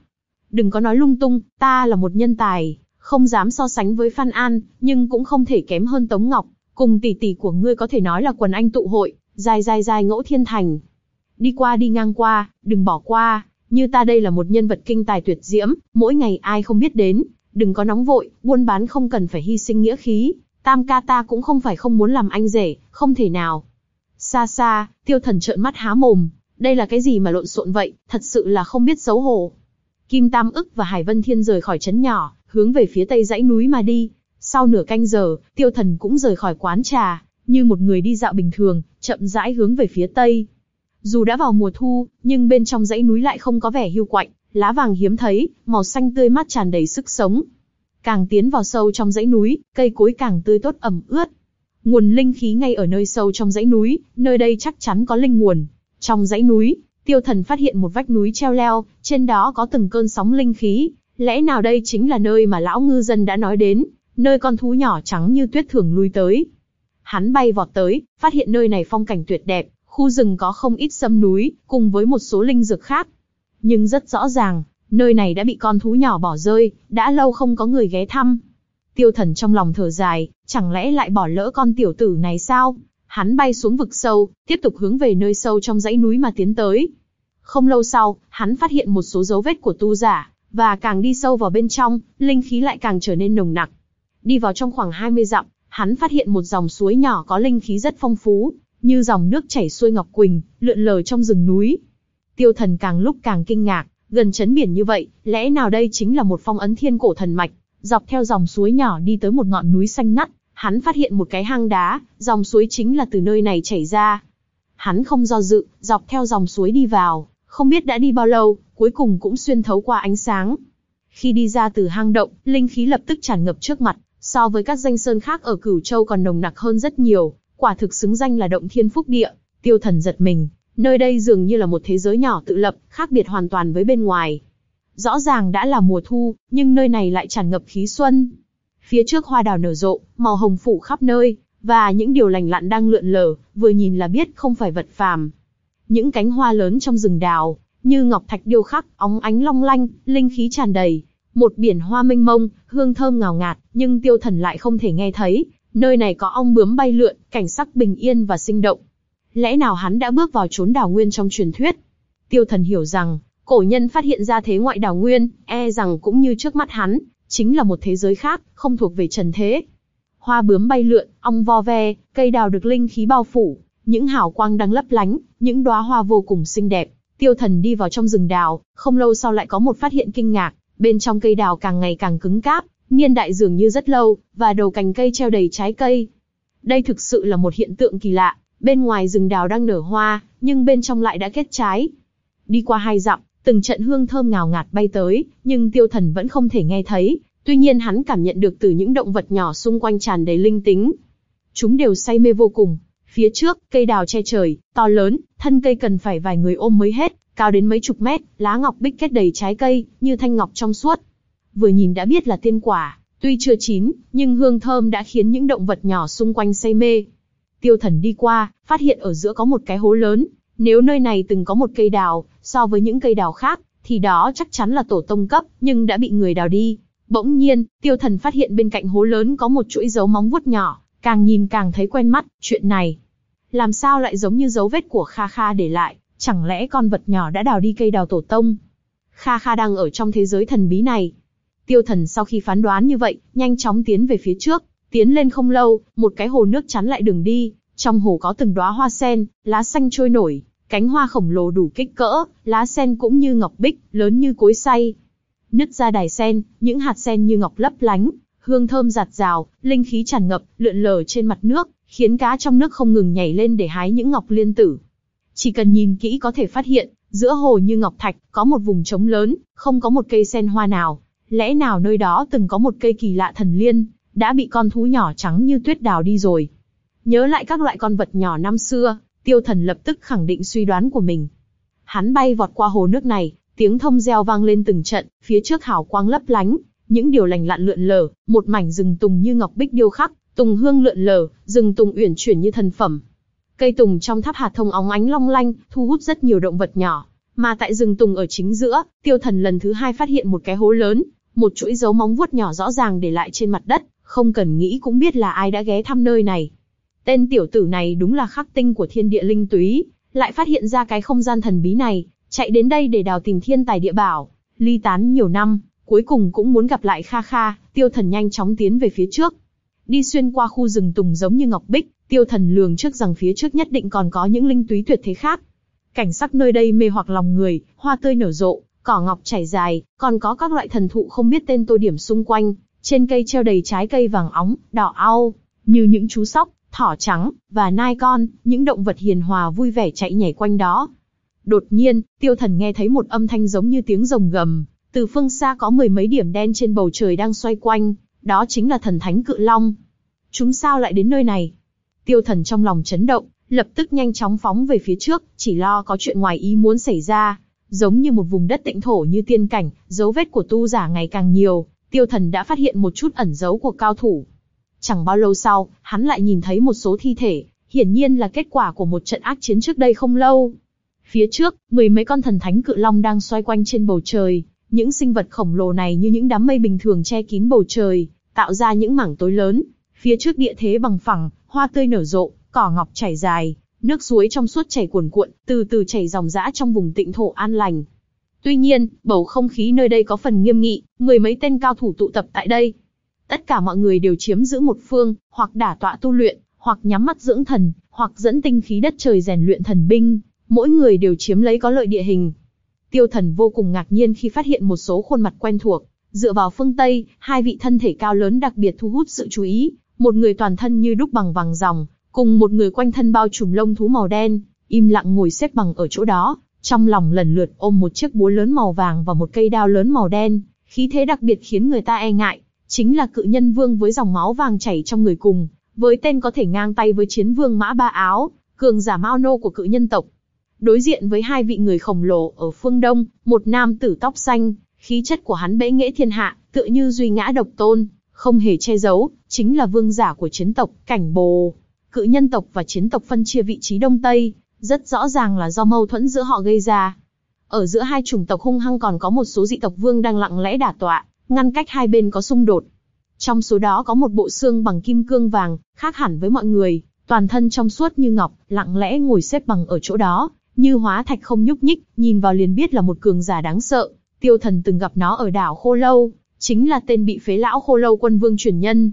Đừng có nói lung tung, ta là một nhân tài, không dám so sánh với Phan An, nhưng cũng không thể kém hơn Tống Ngọc. Cùng tỷ tỷ của ngươi có thể nói là quần anh tụ hội, dài dài dài ngỗ thiên thành. Đi qua đi ngang qua, đừng bỏ qua, như ta đây là một nhân vật kinh tài tuyệt diễm, mỗi ngày ai không biết đến, đừng có nóng vội, buôn bán không cần phải hy sinh nghĩa khí, tam ca ta cũng không phải không muốn làm anh rể, không thể nào. Xa xa, tiêu thần trợn mắt há mồm, đây là cái gì mà lộn xộn vậy, thật sự là không biết xấu hổ. Kim Tam ức và Hải Vân Thiên rời khỏi trấn nhỏ, hướng về phía tây dãy núi mà đi. Sau nửa canh giờ, tiêu thần cũng rời khỏi quán trà, như một người đi dạo bình thường, chậm rãi hướng về phía tây. Dù đã vào mùa thu, nhưng bên trong dãy núi lại không có vẻ hưu quạnh, lá vàng hiếm thấy, màu xanh tươi mát tràn đầy sức sống. Càng tiến vào sâu trong dãy núi, cây cối càng tươi tốt ẩm ướt. Nguồn linh khí ngay ở nơi sâu trong dãy núi, nơi đây chắc chắn có linh nguồn. Trong dãy núi, tiêu thần phát hiện một vách núi treo leo, trên đó có từng cơn sóng linh khí. Lẽ nào đây chính là nơi mà lão ngư dân đã nói đến, nơi con thú nhỏ trắng như tuyết thường lui tới. Hắn bay vọt tới, phát hiện nơi này phong cảnh tuyệt đẹp, khu rừng có không ít sâm núi, cùng với một số linh dược khác. Nhưng rất rõ ràng, nơi này đã bị con thú nhỏ bỏ rơi, đã lâu không có người ghé thăm. Tiêu thần trong lòng thở dài, chẳng lẽ lại bỏ lỡ con tiểu tử này sao? Hắn bay xuống vực sâu, tiếp tục hướng về nơi sâu trong dãy núi mà tiến tới. Không lâu sau, hắn phát hiện một số dấu vết của tu giả, và càng đi sâu vào bên trong, linh khí lại càng trở nên nồng nặc. Đi vào trong khoảng 20 dặm, hắn phát hiện một dòng suối nhỏ có linh khí rất phong phú, như dòng nước chảy xuôi ngọc quỳnh, lượn lờ trong rừng núi. Tiêu thần càng lúc càng kinh ngạc, gần chấn biển như vậy, lẽ nào đây chính là một phong ấn thiên cổ thần mạch, dọc theo dòng suối nhỏ đi tới một ngọn núi xanh ngắt, hắn phát hiện một cái hang đá, dòng suối chính là từ nơi này chảy ra. Hắn không do dự, dọc theo dòng suối đi vào, không biết đã đi bao lâu, cuối cùng cũng xuyên thấu qua ánh sáng. Khi đi ra từ hang động, linh khí lập tức tràn ngập trước mặt, so với các danh sơn khác ở Cửu Châu còn nồng nặc hơn rất nhiều, quả thực xứng danh là động thiên phúc địa. Tiêu thần giật mình, nơi đây dường như là một thế giới nhỏ tự lập, khác biệt hoàn toàn với bên ngoài. Rõ ràng đã là mùa thu, nhưng nơi này lại tràn ngập khí xuân. Phía trước hoa đào nở rộ, màu hồng phủ khắp nơi, và những điều lành lặn đang lượn lờ, vừa nhìn là biết không phải vật phàm. Những cánh hoa lớn trong rừng đào, như ngọc thạch điêu khắc, óng ánh long lanh, linh khí tràn đầy. Một biển hoa mênh mông, hương thơm ngào ngạt, nhưng tiêu thần lại không thể nghe thấy. Nơi này có ong bướm bay lượn, cảnh sắc bình yên và sinh động. Lẽ nào hắn đã bước vào chốn đào nguyên trong truyền thuyết? Tiêu thần hiểu rằng, cổ nhân phát hiện ra thế ngoại đào nguyên, e rằng cũng như trước mắt hắn, chính là một thế giới khác, không thuộc về trần thế. Hoa bướm bay lượn, ong vo ve, cây đào được linh khí bao phủ, những hào quang đang lấp lánh, những đóa hoa vô cùng xinh đẹp. Tiêu thần đi vào trong rừng đào, không lâu sau lại có một phát hiện kinh ngạc, bên trong cây đào càng ngày càng cứng cáp, niên đại dường như rất lâu, và đầu cành cây treo đầy trái cây. Đây thực sự là một hiện tượng kỳ lạ, bên ngoài rừng đào đang nở hoa, nhưng bên trong lại đã kết trái. Đi qua hai dặm, từng trận hương thơm ngào ngạt bay tới, nhưng tiêu thần vẫn không thể nghe thấy, tuy nhiên hắn cảm nhận được từ những động vật nhỏ xung quanh tràn đầy linh tính. Chúng đều say mê vô cùng. Phía trước, cây đào che trời, to lớn, thân cây cần phải vài người ôm mới hết, cao đến mấy chục mét, lá ngọc bích kết đầy trái cây, như thanh ngọc trong suốt. Vừa nhìn đã biết là tiên quả, tuy chưa chín, nhưng hương thơm đã khiến những động vật nhỏ xung quanh say mê. Tiêu thần đi qua, phát hiện ở giữa có một cái hố lớn, nếu nơi này từng có một cây đào, so với những cây đào khác, thì đó chắc chắn là tổ tông cấp, nhưng đã bị người đào đi. Bỗng nhiên, tiêu thần phát hiện bên cạnh hố lớn có một chuỗi dấu móng vuốt nhỏ, càng nhìn càng thấy quen mắt, chuyện này. Làm sao lại giống như dấu vết của Kha Kha để lại, chẳng lẽ con vật nhỏ đã đào đi cây đào tổ tông? Kha Kha đang ở trong thế giới thần bí này. Tiêu thần sau khi phán đoán như vậy, nhanh chóng tiến về phía trước, tiến lên không lâu, một cái hồ nước chắn lại đường đi, trong hồ có từng đóa hoa sen, lá xanh trôi nổi, Cánh hoa khổng lồ đủ kích cỡ, lá sen cũng như ngọc bích, lớn như cối xay. Nứt ra đài sen, những hạt sen như ngọc lấp lánh, hương thơm giạt rào, linh khí tràn ngập, lượn lờ trên mặt nước, khiến cá trong nước không ngừng nhảy lên để hái những ngọc liên tử. Chỉ cần nhìn kỹ có thể phát hiện, giữa hồ như ngọc thạch, có một vùng trống lớn, không có một cây sen hoa nào. Lẽ nào nơi đó từng có một cây kỳ lạ thần liên, đã bị con thú nhỏ trắng như tuyết đào đi rồi. Nhớ lại các loại con vật nhỏ năm xưa, Tiêu Thần lập tức khẳng định suy đoán của mình. Hắn bay vọt qua hồ nước này, tiếng thông reo vang lên từng trận, phía trước hào quang lấp lánh, những điều lành lặn lượn lờ, một mảnh rừng tùng như ngọc bích điêu khắc, tùng hương lượn lờ, rừng tùng uyển chuyển như thần phẩm. Cây tùng trong tháp hạt thông óng ánh long lanh, thu hút rất nhiều động vật nhỏ. Mà tại rừng tùng ở chính giữa, tiêu thần lần thứ hai phát hiện một cái hố lớn, một chuỗi dấu móng vuốt nhỏ rõ ràng để lại trên mặt đất, không cần nghĩ cũng biết là ai đã ghé thăm nơi này. Tên tiểu tử này đúng là khắc tinh của thiên địa linh túy, lại phát hiện ra cái không gian thần bí này, chạy đến đây để đào tìm thiên tài địa bảo, ly tán nhiều năm, cuối cùng cũng muốn gặp lại Kha Kha, tiêu thần nhanh chóng tiến về phía trước. Đi xuyên qua khu rừng tùng giống như ngọc bích, Tiêu thần lường trước rằng phía trước nhất định còn có những linh túy tuyệt thế khác. Cảnh sắc nơi đây mê hoặc lòng người, hoa tươi nở rộ, cỏ ngọc chảy dài, còn có các loại thần thụ không biết tên tô điểm xung quanh, trên cây treo đầy trái cây vàng óng, đỏ au, như những chú sóc, thỏ trắng, và nai con, những động vật hiền hòa vui vẻ chạy nhảy quanh đó. Đột nhiên, tiêu thần nghe thấy một âm thanh giống như tiếng rồng gầm, từ phương xa có mười mấy điểm đen trên bầu trời đang xoay quanh, đó chính là thần thánh cự long. Chúng sao lại đến nơi này? Tiêu thần trong lòng chấn động, lập tức nhanh chóng phóng về phía trước, chỉ lo có chuyện ngoài ý muốn xảy ra. Giống như một vùng đất tịnh thổ như tiên cảnh, dấu vết của tu giả ngày càng nhiều, tiêu thần đã phát hiện một chút ẩn dấu của cao thủ. Chẳng bao lâu sau, hắn lại nhìn thấy một số thi thể, hiển nhiên là kết quả của một trận ác chiến trước đây không lâu. Phía trước, mười mấy con thần thánh cự long đang xoay quanh trên bầu trời, những sinh vật khổng lồ này như những đám mây bình thường che kín bầu trời, tạo ra những mảng tối lớn. Phía trước địa thế bằng phẳng, hoa tươi nở rộ, cỏ ngọc chảy dài, nước suối trong suốt chảy cuồn cuộn, từ từ chảy dòng dã trong vùng tịnh thổ an lành. Tuy nhiên, bầu không khí nơi đây có phần nghiêm nghị, mười mấy tên cao thủ tụ tập tại đây. Tất cả mọi người đều chiếm giữ một phương, hoặc đả tọa tu luyện, hoặc nhắm mắt dưỡng thần, hoặc dẫn tinh khí đất trời rèn luyện thần binh, mỗi người đều chiếm lấy có lợi địa hình. Tiêu thần vô cùng ngạc nhiên khi phát hiện một số khuôn mặt quen thuộc, dựa vào phương Tây, hai vị thân thể cao lớn đặc biệt thu hút sự chú ý, một người toàn thân như đúc bằng vàng ròng, cùng một người quanh thân bao trùm lông thú màu đen, im lặng ngồi xếp bằng ở chỗ đó, trong lòng lần lượt ôm một chiếc búa lớn màu vàng và một cây đao lớn màu đen, khí thế đặc biệt khiến người ta e ngại, chính là cự nhân vương với dòng máu vàng chảy trong người cùng, với tên có thể ngang tay với chiến vương mã ba áo, cường giả mao nô của cự nhân tộc. Đối diện với hai vị người khổng lồ ở phương đông, một nam tử tóc xanh, khí chất của hắn bẽ nghễ thiên hạ, tựa như duy ngã độc tôn, không hề che giấu, chính là vương giả của chiến tộc, cảnh bồ. Cự nhân tộc và chiến tộc phân chia vị trí đông tây, rất rõ ràng là do mâu thuẫn giữa họ gây ra. Ở giữa hai chủng tộc hung hăng còn có một số dị tộc vương đang lặng lẽ đả tọa, ngăn cách hai bên có xung đột. Trong số đó có một bộ xương bằng kim cương vàng, khác hẳn với mọi người, toàn thân trong suốt như ngọc, lặng lẽ ngồi xếp bằng ở chỗ đó, như hóa thạch không nhúc nhích, nhìn vào liền biết là một cường giả đáng sợ. Tiêu thần từng gặp nó ở đảo Khô Lâu, chính là tên bị phế lão Khô Lâu quân vương truyền nhân.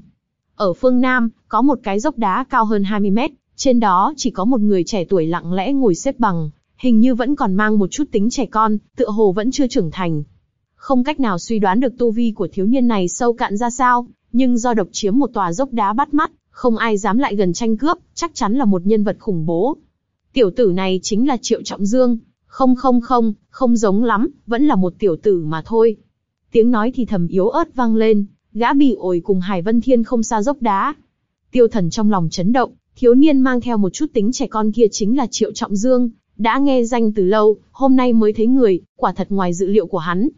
Ở phương Nam, có một cái dốc đá cao hơn 20 mét, trên đó chỉ có một người trẻ tuổi lặng lẽ ngồi xếp bằng, hình như vẫn còn mang một chút tính trẻ con, tựa hồ vẫn chưa trưởng thành. Không cách nào suy đoán được tu vi của thiếu niên này sâu cạn ra sao, nhưng do độc chiếm một tòa dốc đá bắt mắt, không ai dám lại gần tranh cướp, chắc chắn là một nhân vật khủng bố. Tiểu tử này chính là Triệu Trọng Dương, không không không, không giống lắm, vẫn là một tiểu tử mà thôi. Tiếng nói thì thầm yếu ớt vang lên, gã bị ổi cùng Hải Vân Thiên không xa dốc đá. Tiêu thần trong lòng chấn động, thiếu niên mang theo một chút tính trẻ con kia chính là Triệu Trọng Dương, đã nghe danh từ lâu, hôm nay mới thấy người, quả thật ngoài dự liệu của hắn.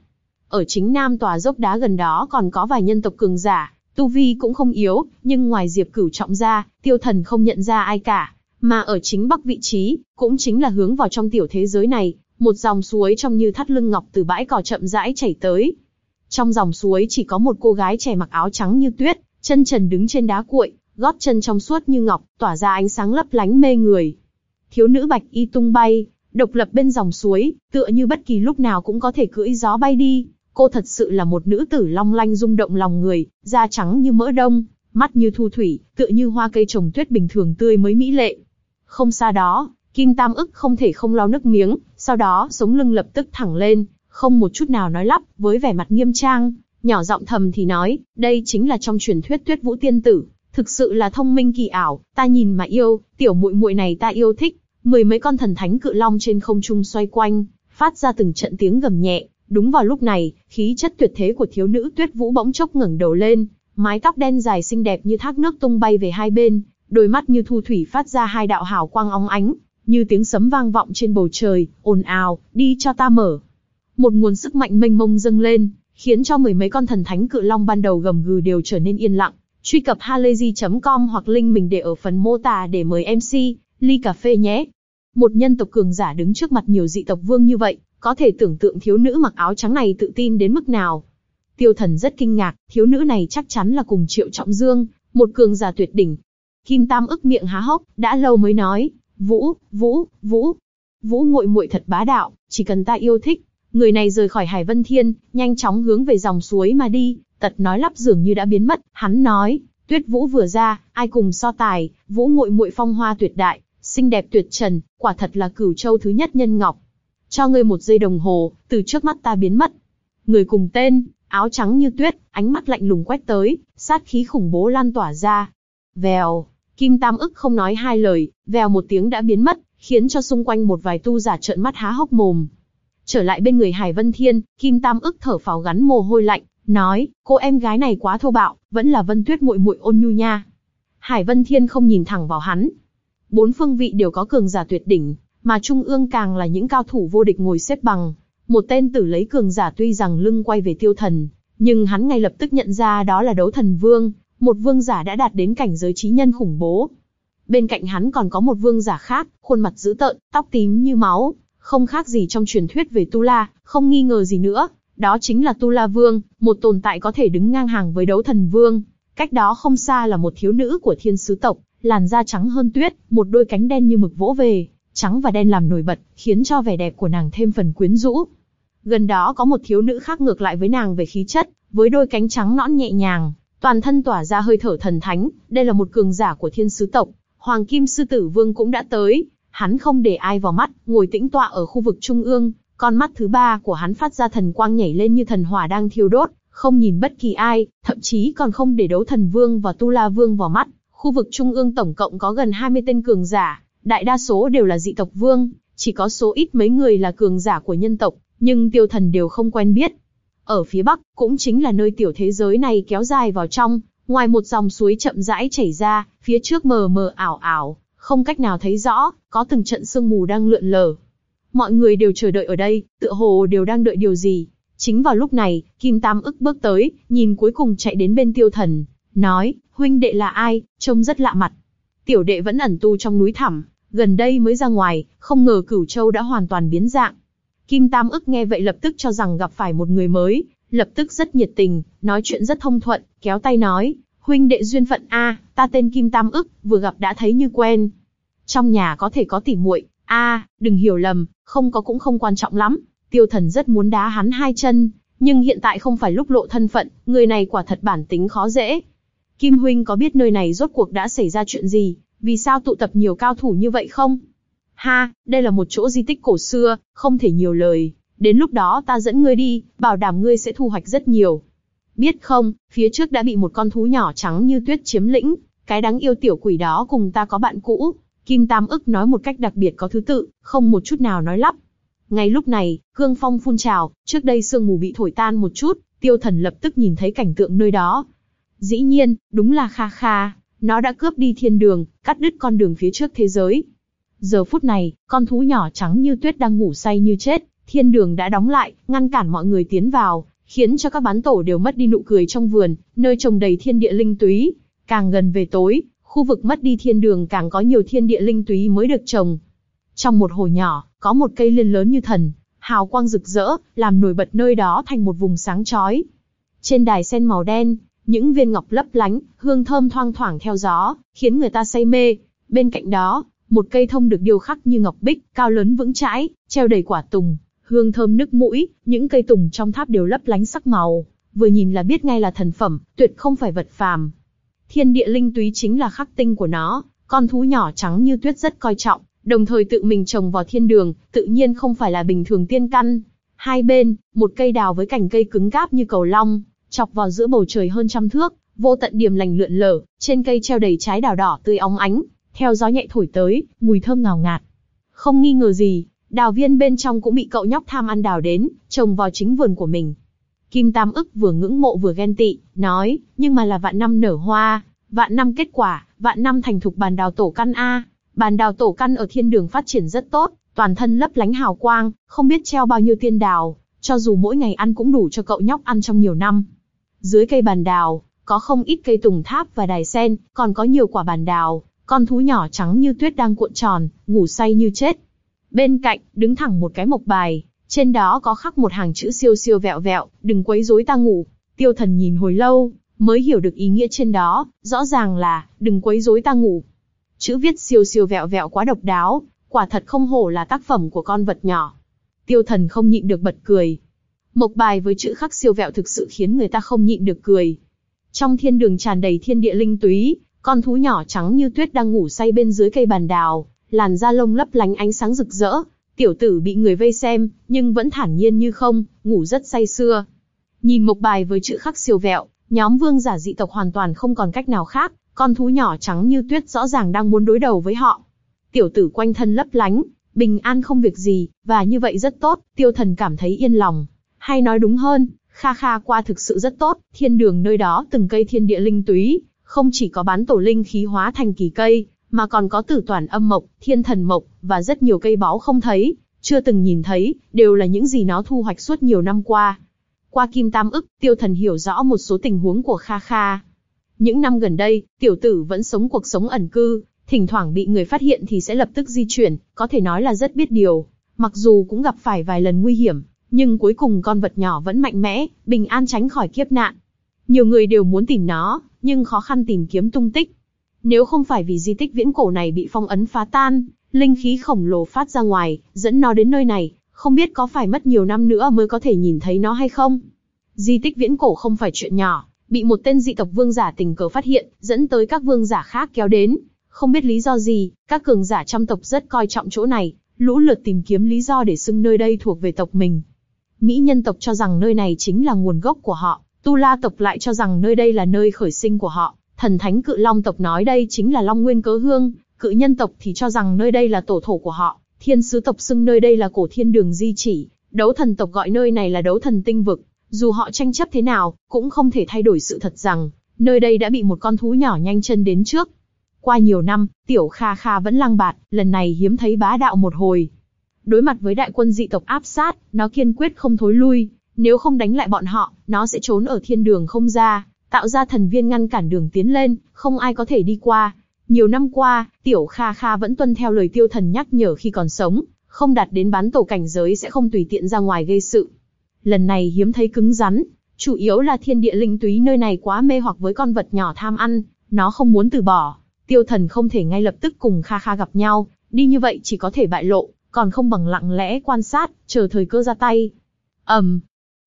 Ở chính nam tòa dốc đá gần đó còn có vài nhân tộc cường giả, tu vi cũng không yếu, nhưng ngoài Diệp Cửu Trọng ra, tiêu thần không nhận ra ai cả. Mà ở chính bắc vị trí, cũng chính là hướng vào trong tiểu thế giới này, một dòng suối trong như thắt lưng ngọc từ bãi cỏ chậm rãi chảy tới. Trong dòng suối chỉ có một cô gái trẻ mặc áo trắng như tuyết, chân trần đứng trên đá cuội, gót chân trong suốt như ngọc, tỏa ra ánh sáng lấp lánh mê người. Thiếu nữ bạch y tung bay, độc lập bên dòng suối, tựa như bất kỳ lúc nào cũng có thể cưỡi gió bay đi. Cô thật sự là một nữ tử long lanh rung động lòng người, da trắng như mỡ đông, mắt như thu thủy, tựa như hoa cây trồng tuyết bình thường tươi mới mỹ lệ. Không xa đó, Kim Tam ức không thể không lau nước miếng, sau đó sống lưng lập tức thẳng lên, không một chút nào nói lắp, với vẻ mặt nghiêm trang, nhỏ giọng thầm thì nói, đây chính là trong truyền thuyết tuyết vũ tiên tử, thực sự là thông minh kỳ ảo, ta nhìn mà yêu, tiểu muội muội này ta yêu thích. Mười mấy con thần thánh cự long trên không trung xoay quanh, phát ra từng trận tiếng gầm nhẹ. Đúng vào lúc này, khí chất tuyệt thế của thiếu nữ tuyết vũ bỗng chốc ngẩng đầu lên, mái tóc đen dài xinh đẹp như thác nước tung bay về hai bên, đôi mắt như thu thủy phát ra hai đạo hào quang óng ánh, như tiếng sấm vang vọng trên bầu trời, ồn ào, đi cho ta mở. Một nguồn sức mạnh mênh mông dâng lên, khiến cho mười mấy con thần thánh cự long ban đầu gầm gừ đều trở nên yên lặng. Truy cập halayzi.com hoặc link mình để ở phần mô tả để mời MC, ly cà phê nhé. Một nhân tộc cường giả đứng trước mặt nhiều dị tộc vương như vậy, có thể tưởng tượng thiếu nữ mặc áo trắng này tự tin đến mức nào. Tiêu thần rất kinh ngạc, thiếu nữ này chắc chắn là cùng Triệu Trọng Dương, một cường giả tuyệt đỉnh. Kim Tam ức miệng há hốc, đã lâu mới nói, Vũ, Vũ, Vũ. Vũ muội muội thật bá đạo, chỉ cần ta yêu thích. Người này rời khỏi Hải Vân Thiên, nhanh chóng hướng về dòng suối mà đi, tật nói lắp dường như đã biến mất, hắn nói, Tuyết Vũ vừa ra, ai cùng so tài, Vũ muội muội phong hoa tuyệt đại, xinh đẹp tuyệt trần, quả thật là cửu châu thứ nhất nhân ngọc. Cho ngươi một giây đồng hồ, từ trước mắt ta biến mất. Người cùng tên, áo trắng như tuyết, ánh mắt lạnh lùng quét tới, sát khí khủng bố lan tỏa ra. Vèo, Kim Tam ức không nói hai lời, vèo một tiếng đã biến mất, khiến cho xung quanh một vài tu giả trợn mắt há hốc mồm. Trở lại bên người Hải Vân Thiên, Kim Tam ức thở phào gắn mồ hôi lạnh, nói, cô em gái này quá thô bạo, vẫn là Vân Tuyết muội muội ôn nhu nha. Hải Vân Thiên không nhìn thẳng vào hắn. Bốn phương vị đều có cường giả tuyệt đỉnh, mà trung ương càng là những cao thủ vô địch ngồi xếp bằng. Một tên tử lấy cường giả tuy rằng lưng quay về tiêu thần, nhưng hắn ngay lập tức nhận ra đó là đấu thần vương, một vương giả đã đạt đến cảnh giới trí nhân khủng bố. Bên cạnh hắn còn có một vương giả khác, khuôn mặt dữ tợn, tóc tím như máu, không khác gì trong truyền thuyết về Tu La, không nghi ngờ gì nữa, đó chính là Tu La Vương, một tồn tại có thể đứng ngang hàng với đấu thần vương. Cách đó không xa là một thiếu nữ của thiên sứ tộc, làn da trắng hơn tuyết, một đôi cánh đen như mực vỗ về, trắng và đen làm nổi bật, khiến cho vẻ đẹp của nàng thêm phần quyến rũ. Gần đó có một thiếu nữ khác ngược lại với nàng về khí chất, với đôi cánh trắng nõn nhẹ nhàng, toàn thân tỏa ra hơi thở thần thánh, đây là một cường giả của thiên sứ tộc, Hoàng Kim Sư Tử Vương cũng đã tới, hắn không để ai vào mắt, ngồi tĩnh tọa ở khu vực trung ương, con mắt thứ ba của hắn phát ra thần quang nhảy lên như thần hỏa đang thiêu đốt, không nhìn bất kỳ ai, thậm chí còn không để đấu thần vương và tu la vương vào mắt. Khu vực trung ương tổng cộng có gần 20 tên cường giả, đại đa số đều là dị tộc vương, chỉ có số ít mấy người là cường giả của nhân tộc, nhưng tiêu thần đều không quen biết. Ở phía bắc, cũng chính là nơi tiểu thế giới này kéo dài vào trong, ngoài một dòng suối chậm rãi chảy ra, phía trước mờ mờ ảo ảo, không cách nào thấy rõ, có từng trận sương mù đang lượn lờ. Mọi người đều chờ đợi ở đây, tựa hồ đều đang đợi điều gì. Chính vào lúc này, Kim Tam ức bước tới, nhìn cuối cùng chạy đến bên tiêu thần, nói, huynh đệ là ai, trông rất lạ mặt. Tiểu đệ vẫn ẩn tu trong núi thẳm, gần đây mới ra ngoài, không ngờ cửu châu đã hoàn toàn biến dạng. Kim Tam ức nghe vậy lập tức cho rằng gặp phải một người mới, lập tức rất nhiệt tình, nói chuyện rất thông thuận, kéo tay nói, huynh đệ duyên phận a, ta tên Kim Tam ức, vừa gặp đã thấy như quen. Trong nhà có thể có tỉ muội, a, đừng hiểu lầm, không có cũng không quan trọng lắm. Tiêu Thần rất muốn đá hắn hai chân, nhưng hiện tại không phải lúc lộ thân phận, người này quả thật bản tính khó dễ. Kim huynh có biết nơi này rốt cuộc đã xảy ra chuyện gì, vì sao tụ tập nhiều cao thủ như vậy không? Ha, đây là một chỗ di tích cổ xưa, không thể nhiều lời. Đến lúc đó ta dẫn ngươi đi, bảo đảm ngươi sẽ thu hoạch rất nhiều. Biết không, phía trước đã bị một con thú nhỏ trắng như tuyết chiếm lĩnh, cái đáng yêu tiểu quỷ đó cùng ta có bạn cũ. Kim Tam ức nói một cách đặc biệt có thứ tự, không một chút nào nói lắp. Ngay lúc này, cương phong phun trào, trước đây sương mù bị thổi tan một chút, tiêu thần lập tức nhìn thấy cảnh tượng nơi đó. Dĩ nhiên, đúng là Kha Kha, nó đã cướp đi thiên đường, cắt đứt con đường phía trước thế giới. Giờ phút này, con thú nhỏ trắng như tuyết đang ngủ say như chết, thiên đường đã đóng lại, ngăn cản mọi người tiến vào, khiến cho các bán tổ đều mất đi nụ cười trong vườn, nơi trồng đầy thiên địa linh túy. Càng gần về tối, khu vực mất đi thiên đường càng có nhiều thiên địa linh túy mới được trồng. Trong một hồ nhỏ, có một cây liên lớn như thần, hào quang rực rỡ, làm nổi bật nơi đó thành một vùng sáng chói. Trên đài sen màu đen, những viên ngọc lấp lánh, hương thơm thoang thoảng theo gió, khiến người ta say mê. Bên cạnh đó, một cây thông được điêu khắc như ngọc bích, cao lớn vững chãi, treo đầy quả tùng, hương thơm nức mũi, những cây tùng trong tháp đều lấp lánh sắc màu, vừa nhìn là biết ngay là thần phẩm, tuyệt không phải vật phàm. Thiên địa linh túy chính là khắc tinh của nó, con thú nhỏ trắng như tuyết rất coi trọng, đồng thời tự mình trồng vào thiên đường, tự nhiên không phải là bình thường tiên căn. Hai bên, một cây đào với cành cây cứng cáp như cầu long, chọc vào giữa bầu trời hơn trăm thước, vô tận điểm lành lượn lờ, trên cây treo đầy trái đào đỏ tươi óng ánh, theo gió nhẹ thổi tới, mùi thơm ngào ngạt. Không nghi ngờ gì, đào viên bên trong cũng bị cậu nhóc tham ăn đào đến, trồng vào chính vườn của mình. Kim Tam ức vừa ngưỡng mộ vừa ghen tị, nói, nhưng mà là vạn năm nở hoa, vạn năm kết quả, vạn năm thành thục bàn đào tổ căn A. Bàn đào tổ căn ở thiên đường phát triển rất tốt, toàn thân lấp lánh hào quang, không biết treo bao nhiêu tiên đào, cho dù mỗi ngày ăn cũng đủ cho cậu nhóc ăn trong nhiều năm. Dưới cây bàn đào, có không ít cây tùng tháp và đài sen, còn có nhiều quả bàn đào, con thú nhỏ trắng như tuyết đang cuộn tròn, ngủ say như chết. Bên cạnh, đứng thẳng một cái mộc bài, trên đó có khắc một hàng chữ siêu siêu vẹo vẹo, đừng quấy rối ta ngủ. Tiêu thần nhìn hồi lâu, mới hiểu được ý nghĩa trên đó, rõ ràng là, đừng quấy rối ta ngủ. Chữ viết siêu siêu vẹo vẹo quá độc đáo, quả thật không hổ là tác phẩm của con vật nhỏ. Tiêu thần không nhịn được bật cười. Mộc bài với chữ khắc siêu vẹo thực sự khiến người ta không nhịn được cười. Trong thiên đường tràn đầy thiên địa linh túy, con thú nhỏ trắng như tuyết đang ngủ say bên dưới cây bàn đào, làn da lông lấp lánh ánh sáng rực rỡ. Tiểu tử bị người vây xem, nhưng vẫn thản nhiên như không, ngủ rất say sưa. Nhìn mộc bài với chữ khắc siêu vẹo, nhóm vương giả dị tộc hoàn toàn không còn cách nào khác, con thú nhỏ trắng như tuyết rõ ràng đang muốn đối đầu với họ. Tiểu tử quanh thân lấp lánh, bình an không việc gì, và như vậy rất tốt, tiêu thần cảm thấy yên lòng. Hay nói đúng hơn, Kha Kha qua thực sự rất tốt, thiên đường nơi đó từng cây thiên địa linh túy, không chỉ có bán tổ linh khí hóa thành kỳ cây, mà còn có tử toàn âm mộc, thiên thần mộc, và rất nhiều cây báu không thấy, chưa từng nhìn thấy, đều là những gì nó thu hoạch suốt nhiều năm qua. Qua kim tam ức, tiêu thần hiểu rõ một số tình huống của Kha Kha. Những năm gần đây, tiểu tử vẫn sống cuộc sống ẩn cư, thỉnh thoảng bị người phát hiện thì sẽ lập tức di chuyển, có thể nói là rất biết điều. Mặc dù cũng gặp phải vài lần nguy hiểm, nhưng cuối cùng con vật nhỏ vẫn mạnh mẽ, bình an tránh khỏi kiếp nạn. Nhiều người đều muốn tìm nó, nhưng khó khăn tìm kiếm tung tích. Nếu không phải vì di tích viễn cổ này bị phong ấn phá tan, linh khí khổng lồ phát ra ngoài, dẫn nó đến nơi này, không biết có phải mất nhiều năm nữa mới có thể nhìn thấy nó hay không. Di tích viễn cổ không phải chuyện nhỏ, bị một tên dị tộc vương giả tình cờ phát hiện, dẫn tới các vương giả khác kéo đến. Không biết lý do gì, các cường giả trong tộc rất coi trọng chỗ này, lũ lượt tìm kiếm lý do để xưng nơi đây thuộc về tộc mình. Mỹ nhân tộc cho rằng nơi này chính là nguồn gốc của họ, Tu La tộc lại cho rằng nơi đây là nơi khởi sinh của họ, thần thánh cự long tộc nói đây chính là long nguyên cớ hương, cự nhân tộc thì cho rằng nơi đây là tổ thổ của họ, thiên sứ tộc xưng nơi đây là cổ thiên đường di chỉ, đấu thần tộc gọi nơi này là đấu thần tinh vực. Dù họ tranh chấp thế nào, cũng không thể thay đổi sự thật rằng, nơi đây đã bị một con thú nhỏ nhanh chân đến trước. Qua nhiều năm, tiểu Kha Kha vẫn lang bạt, lần này hiếm thấy bá đạo một hồi. Đối mặt với đại quân dị tộc áp sát, nó kiên quyết không thối lui, nếu không đánh lại bọn họ, nó sẽ trốn ở thiên đường không ra, tạo ra thần viên ngăn cản đường tiến lên, không ai có thể đi qua. Nhiều năm qua, Tiểu Kha Kha vẫn tuân theo lời tiêu thần nhắc nhở khi còn sống, không đạt đến bán tổ cảnh giới sẽ không tùy tiện ra ngoài gây sự. Lần này hiếm thấy cứng rắn, chủ yếu là thiên địa linh túy nơi này quá mê hoặc với con vật nhỏ tham ăn, nó không muốn từ bỏ. Tiêu thần không thể ngay lập tức cùng Kha Kha gặp nhau, đi như vậy chỉ có thể bại lộ, còn không bằng lặng lẽ quan sát, chờ thời cơ ra tay. ầm, um,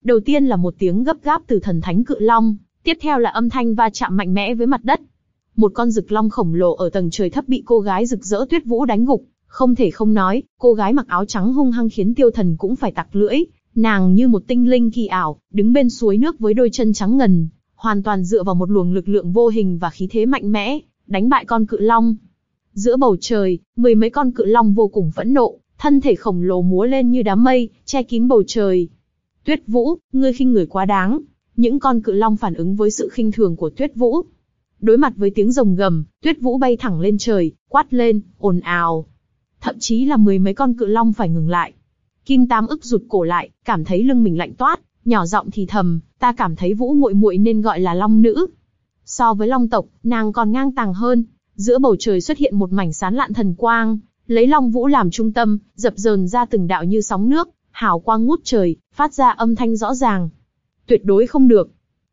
đầu tiên là một tiếng gấp gáp từ thần thánh cự long, tiếp theo là âm thanh va chạm mạnh mẽ với mặt đất. Một con rực long khổng lồ ở tầng trời thấp bị cô gái rực rỡ tuyết vũ đánh gục, không thể không nói, cô gái mặc áo trắng hung hăng khiến tiêu thần cũng phải tặc lưỡi, nàng như một tinh linh kỳ ảo, đứng bên suối nước với đôi chân trắng ngần, hoàn toàn dựa vào một luồng lực lượng vô hình và khí thế mạnh mẽ, đánh bại con cự long. Giữa bầu trời, mười mấy con cự long vô cùng phẫn nộ, thân thể khổng lồ múa lên như đám mây, che kín bầu trời. Tuyết Vũ, ngươi khinh người quá đáng. Những con cự long phản ứng với sự khinh thường của Tuyết Vũ. Đối mặt với tiếng rồng gầm, Tuyết Vũ bay thẳng lên trời, quát lên, ồn ào. Thậm chí là mười mấy con cự long phải ngừng lại. Kim Tam ức rụt cổ lại, cảm thấy lưng mình lạnh toát, nhỏ giọng thì thầm, ta cảm thấy Vũ muội muội nên gọi là long nữ. So với long tộc, nàng còn ngang tàng hơn. Giữa bầu trời xuất hiện một mảnh sán lạn thần quang, lấy Long Vũ làm trung tâm, dập dờn ra từng đạo như sóng nước, hào quang ngút trời, phát ra âm thanh rõ ràng. Tuyệt đối không được.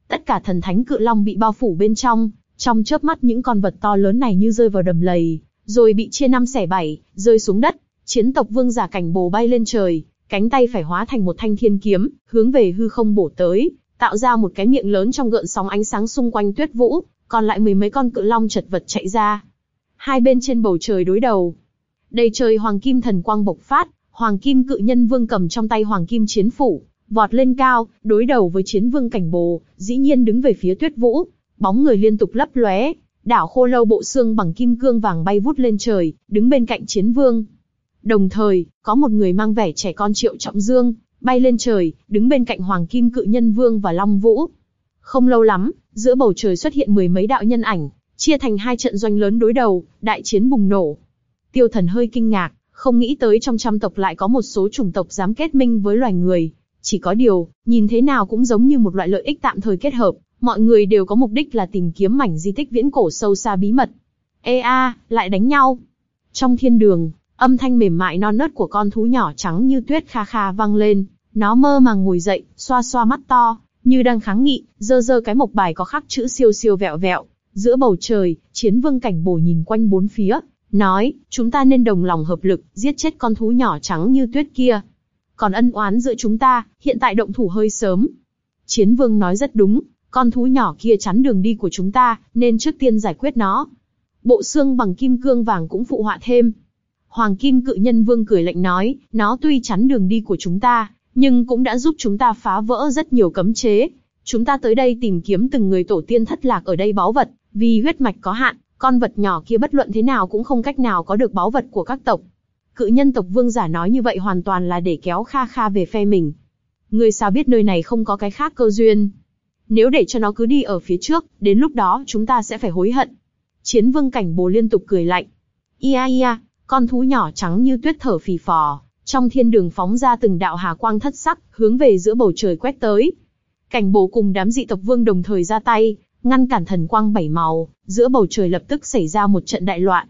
Tất cả thần thánh cự long bị bao phủ bên trong, trong chớp mắt những con vật to lớn này như rơi vào đầm lầy, rồi bị chia năm xẻ bảy, rơi xuống đất. Chiến tộc vương giả cảnh bồ bay lên trời, cánh tay phải hóa thành một thanh thiên kiếm, hướng về hư không bổ tới, tạo ra một cái miệng lớn trong gợn sóng ánh sáng xung quanh tuyết vũ, còn lại mười mấy con cự long chật vật chạy ra. Hai bên trên bầu trời đối đầu, đầy trời hoàng kim thần quang bộc phát, hoàng kim cự nhân vương cầm trong tay hoàng kim chiến phủ, vọt lên cao, đối đầu với chiến vương cảnh bồ, dĩ nhiên đứng về phía tuyết vũ, bóng người liên tục lấp lóe, đảo khô lâu bộ xương bằng kim cương vàng bay vút lên trời, đứng bên cạnh chiến vương. Đồng thời, có một người mang vẻ trẻ con triệu trọng dương, bay lên trời, đứng bên cạnh hoàng kim cự nhân vương và long vũ. Không lâu lắm, giữa bầu trời xuất hiện mười mấy đạo nhân ảnh, chia thành hai trận doanh lớn đối đầu, đại chiến bùng nổ. Tiêu thần hơi kinh ngạc, không nghĩ tới trong trăm tộc lại có một số chủng tộc dám kết minh với loài người. Chỉ có điều, nhìn thế nào cũng giống như một loại lợi ích tạm thời kết hợp, mọi người đều có mục đích là tìm kiếm mảnh di tích viễn cổ sâu xa bí mật. Ê a, lại đánh nhau. Trong thiên đường, âm thanh mềm mại non nớt của con thú nhỏ trắng như tuyết kha kha vang lên, nó mơ màng ngồi dậy, xoa xoa mắt to, như đang kháng nghị, dơ dơ cái mộc bài có khắc chữ siêu siêu vẹo vẹo. Giữa bầu trời, chiến vương cảnh bổ nhìn quanh bốn phía, nói, chúng ta nên đồng lòng hợp lực, giết chết con thú nhỏ trắng như tuyết kia. Còn ân oán giữa chúng ta, hiện tại động thủ hơi sớm. Chiến vương nói rất đúng, Con thú nhỏ kia chắn đường đi của chúng ta, nên trước tiên giải quyết nó. Bộ xương bằng kim cương vàng cũng phụ họa thêm. Hoàng Kim Cự Nhân Vương cười lạnh nói, nó tuy chắn đường đi của chúng ta, nhưng cũng đã giúp chúng ta phá vỡ rất nhiều cấm chế. Chúng ta tới đây tìm kiếm từng người tổ tiên thất lạc ở đây báu vật, vì huyết mạch có hạn, con vật nhỏ kia bất luận thế nào cũng không cách nào có được báu vật của các tộc. Cự nhân tộc vương giả nói như vậy hoàn toàn là để kéo Kha Kha về phe mình. Ngươi sao biết nơi này không có cái khác cơ duyên? Nếu để cho nó cứ đi ở phía trước, đến lúc đó chúng ta sẽ phải hối hận. Chiến vương cảnh bồ liên tục cười lạnh. Ia ia, con thú nhỏ trắng như tuyết thở phì phò, trong thiên đường phóng ra từng đạo hà quang thất sắc, hướng về giữa bầu trời quét tới. Cảnh bồ cùng đám dị tộc vương đồng thời ra tay, ngăn cản thần quang bảy màu, giữa bầu trời lập tức xảy ra một trận đại loạn.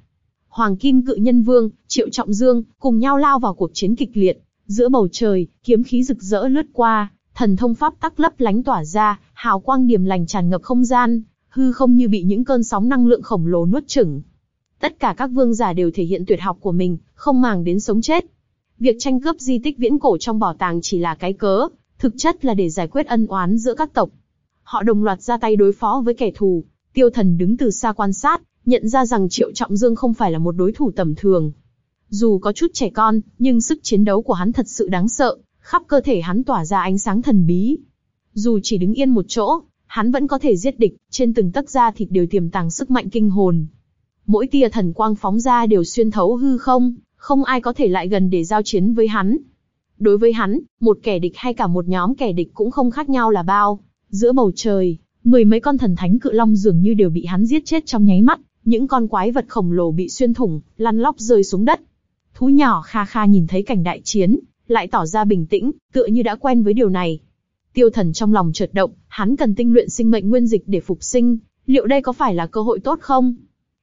Hoàng Kim Cự Nhân Vương, Triệu Trọng Dương, cùng nhau lao vào cuộc chiến kịch liệt. Giữa bầu trời, kiếm khí rực rỡ lướt qua, thần thông pháp tắc lấp lánh tỏa ra, hào quang điểm lành tràn ngập không gian, hư không như bị những cơn sóng năng lượng khổng lồ nuốt chửng. Tất cả các vương giả đều thể hiện tuyệt học của mình, không màng đến sống chết. Việc tranh cướp di tích viễn cổ trong bảo tàng chỉ là cái cớ, thực chất là để giải quyết ân oán giữa các tộc. Họ đồng loạt ra tay đối phó với kẻ thù. Tiêu thần đứng từ xa quan sát, nhận ra rằng Triệu Trọng Dương không phải là một đối thủ tầm thường. Dù có chút trẻ con, nhưng sức chiến đấu của hắn thật sự đáng sợ, khắp cơ thể hắn tỏa ra ánh sáng thần bí. Dù chỉ đứng yên một chỗ, hắn vẫn có thể giết địch, trên từng tấc da thịt đều tiềm tàng sức mạnh kinh hồn. Mỗi tia thần quang phóng ra đều xuyên thấu hư không, không ai có thể lại gần để giao chiến với hắn. Đối với hắn, một kẻ địch hay cả một nhóm kẻ địch cũng không khác nhau là bao. Giữa bầu trời, mười mấy con thần thánh cự long dường như đều bị hắn giết chết trong nháy mắt, những con quái vật khổng lồ bị xuyên thủng, lăn lóc rơi xuống đất. Thú nhỏ kha kha nhìn thấy cảnh đại chiến, lại tỏ ra bình tĩnh, tựa như đã quen với điều này. Tiêu thần trong lòng chợt động, hắn cần tinh luyện sinh mệnh nguyên dịch để phục sinh, liệu đây có phải là cơ hội tốt không?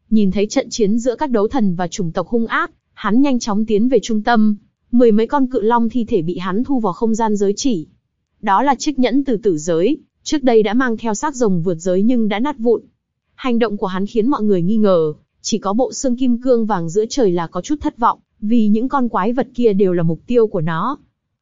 Nhìn thấy trận chiến giữa các đấu thần và chủng tộc hung ác, hắn nhanh chóng tiến về trung tâm. Mười mấy con cự long thi thể bị hắn thu vào không gian giới chỉ. Đó là chiếc nhẫn từ tử giới, trước đây đã mang theo xác rồng vượt giới nhưng đã nát vụn. Hành động của hắn khiến mọi người nghi ngờ, chỉ có bộ xương kim cương vàng giữa trời là có chút thất vọng, vì những con quái vật kia đều là mục tiêu của nó.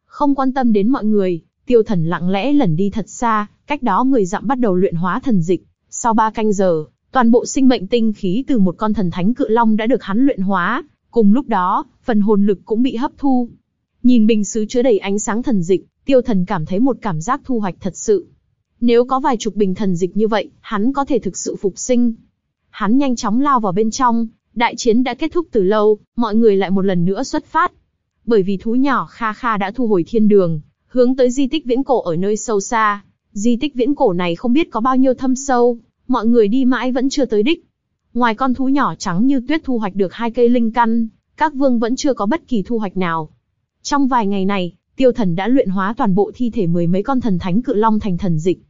Không quan tâm đến mọi người, tiêu thần lặng lẽ lẩn đi thật xa, cách đó 10 dặm bắt đầu luyện hóa thần dịch. Sau ba canh giờ, toàn bộ sinh mệnh tinh khí từ một con thần thánh cự long đã được hắn luyện hóa, cùng lúc đó, phần hồn lực cũng bị hấp thu. Nhìn bình sứ chứa đầy ánh sáng thần dịch, tiêu thần cảm thấy một cảm giác thu hoạch thật sự. Nếu có vài chục bình thần dịch như vậy, hắn có thể thực sự phục sinh. Hắn nhanh chóng lao vào bên trong, đại chiến đã kết thúc từ lâu, mọi người lại một lần nữa xuất phát. Bởi vì thú nhỏ Kha Kha đã thu hồi thiên đường, hướng tới di tích viễn cổ ở nơi sâu xa. Di tích viễn cổ này không biết có bao nhiêu thâm sâu, mọi người đi mãi vẫn chưa tới đích. Ngoài con thú nhỏ trắng như tuyết thu hoạch được hai cây linh căn, các vương vẫn chưa có bất kỳ thu hoạch nào. Trong vài ngày này, tiêu thần đã luyện hóa toàn bộ thi thể mười mấy con thần thánh cự long thành thần dịch.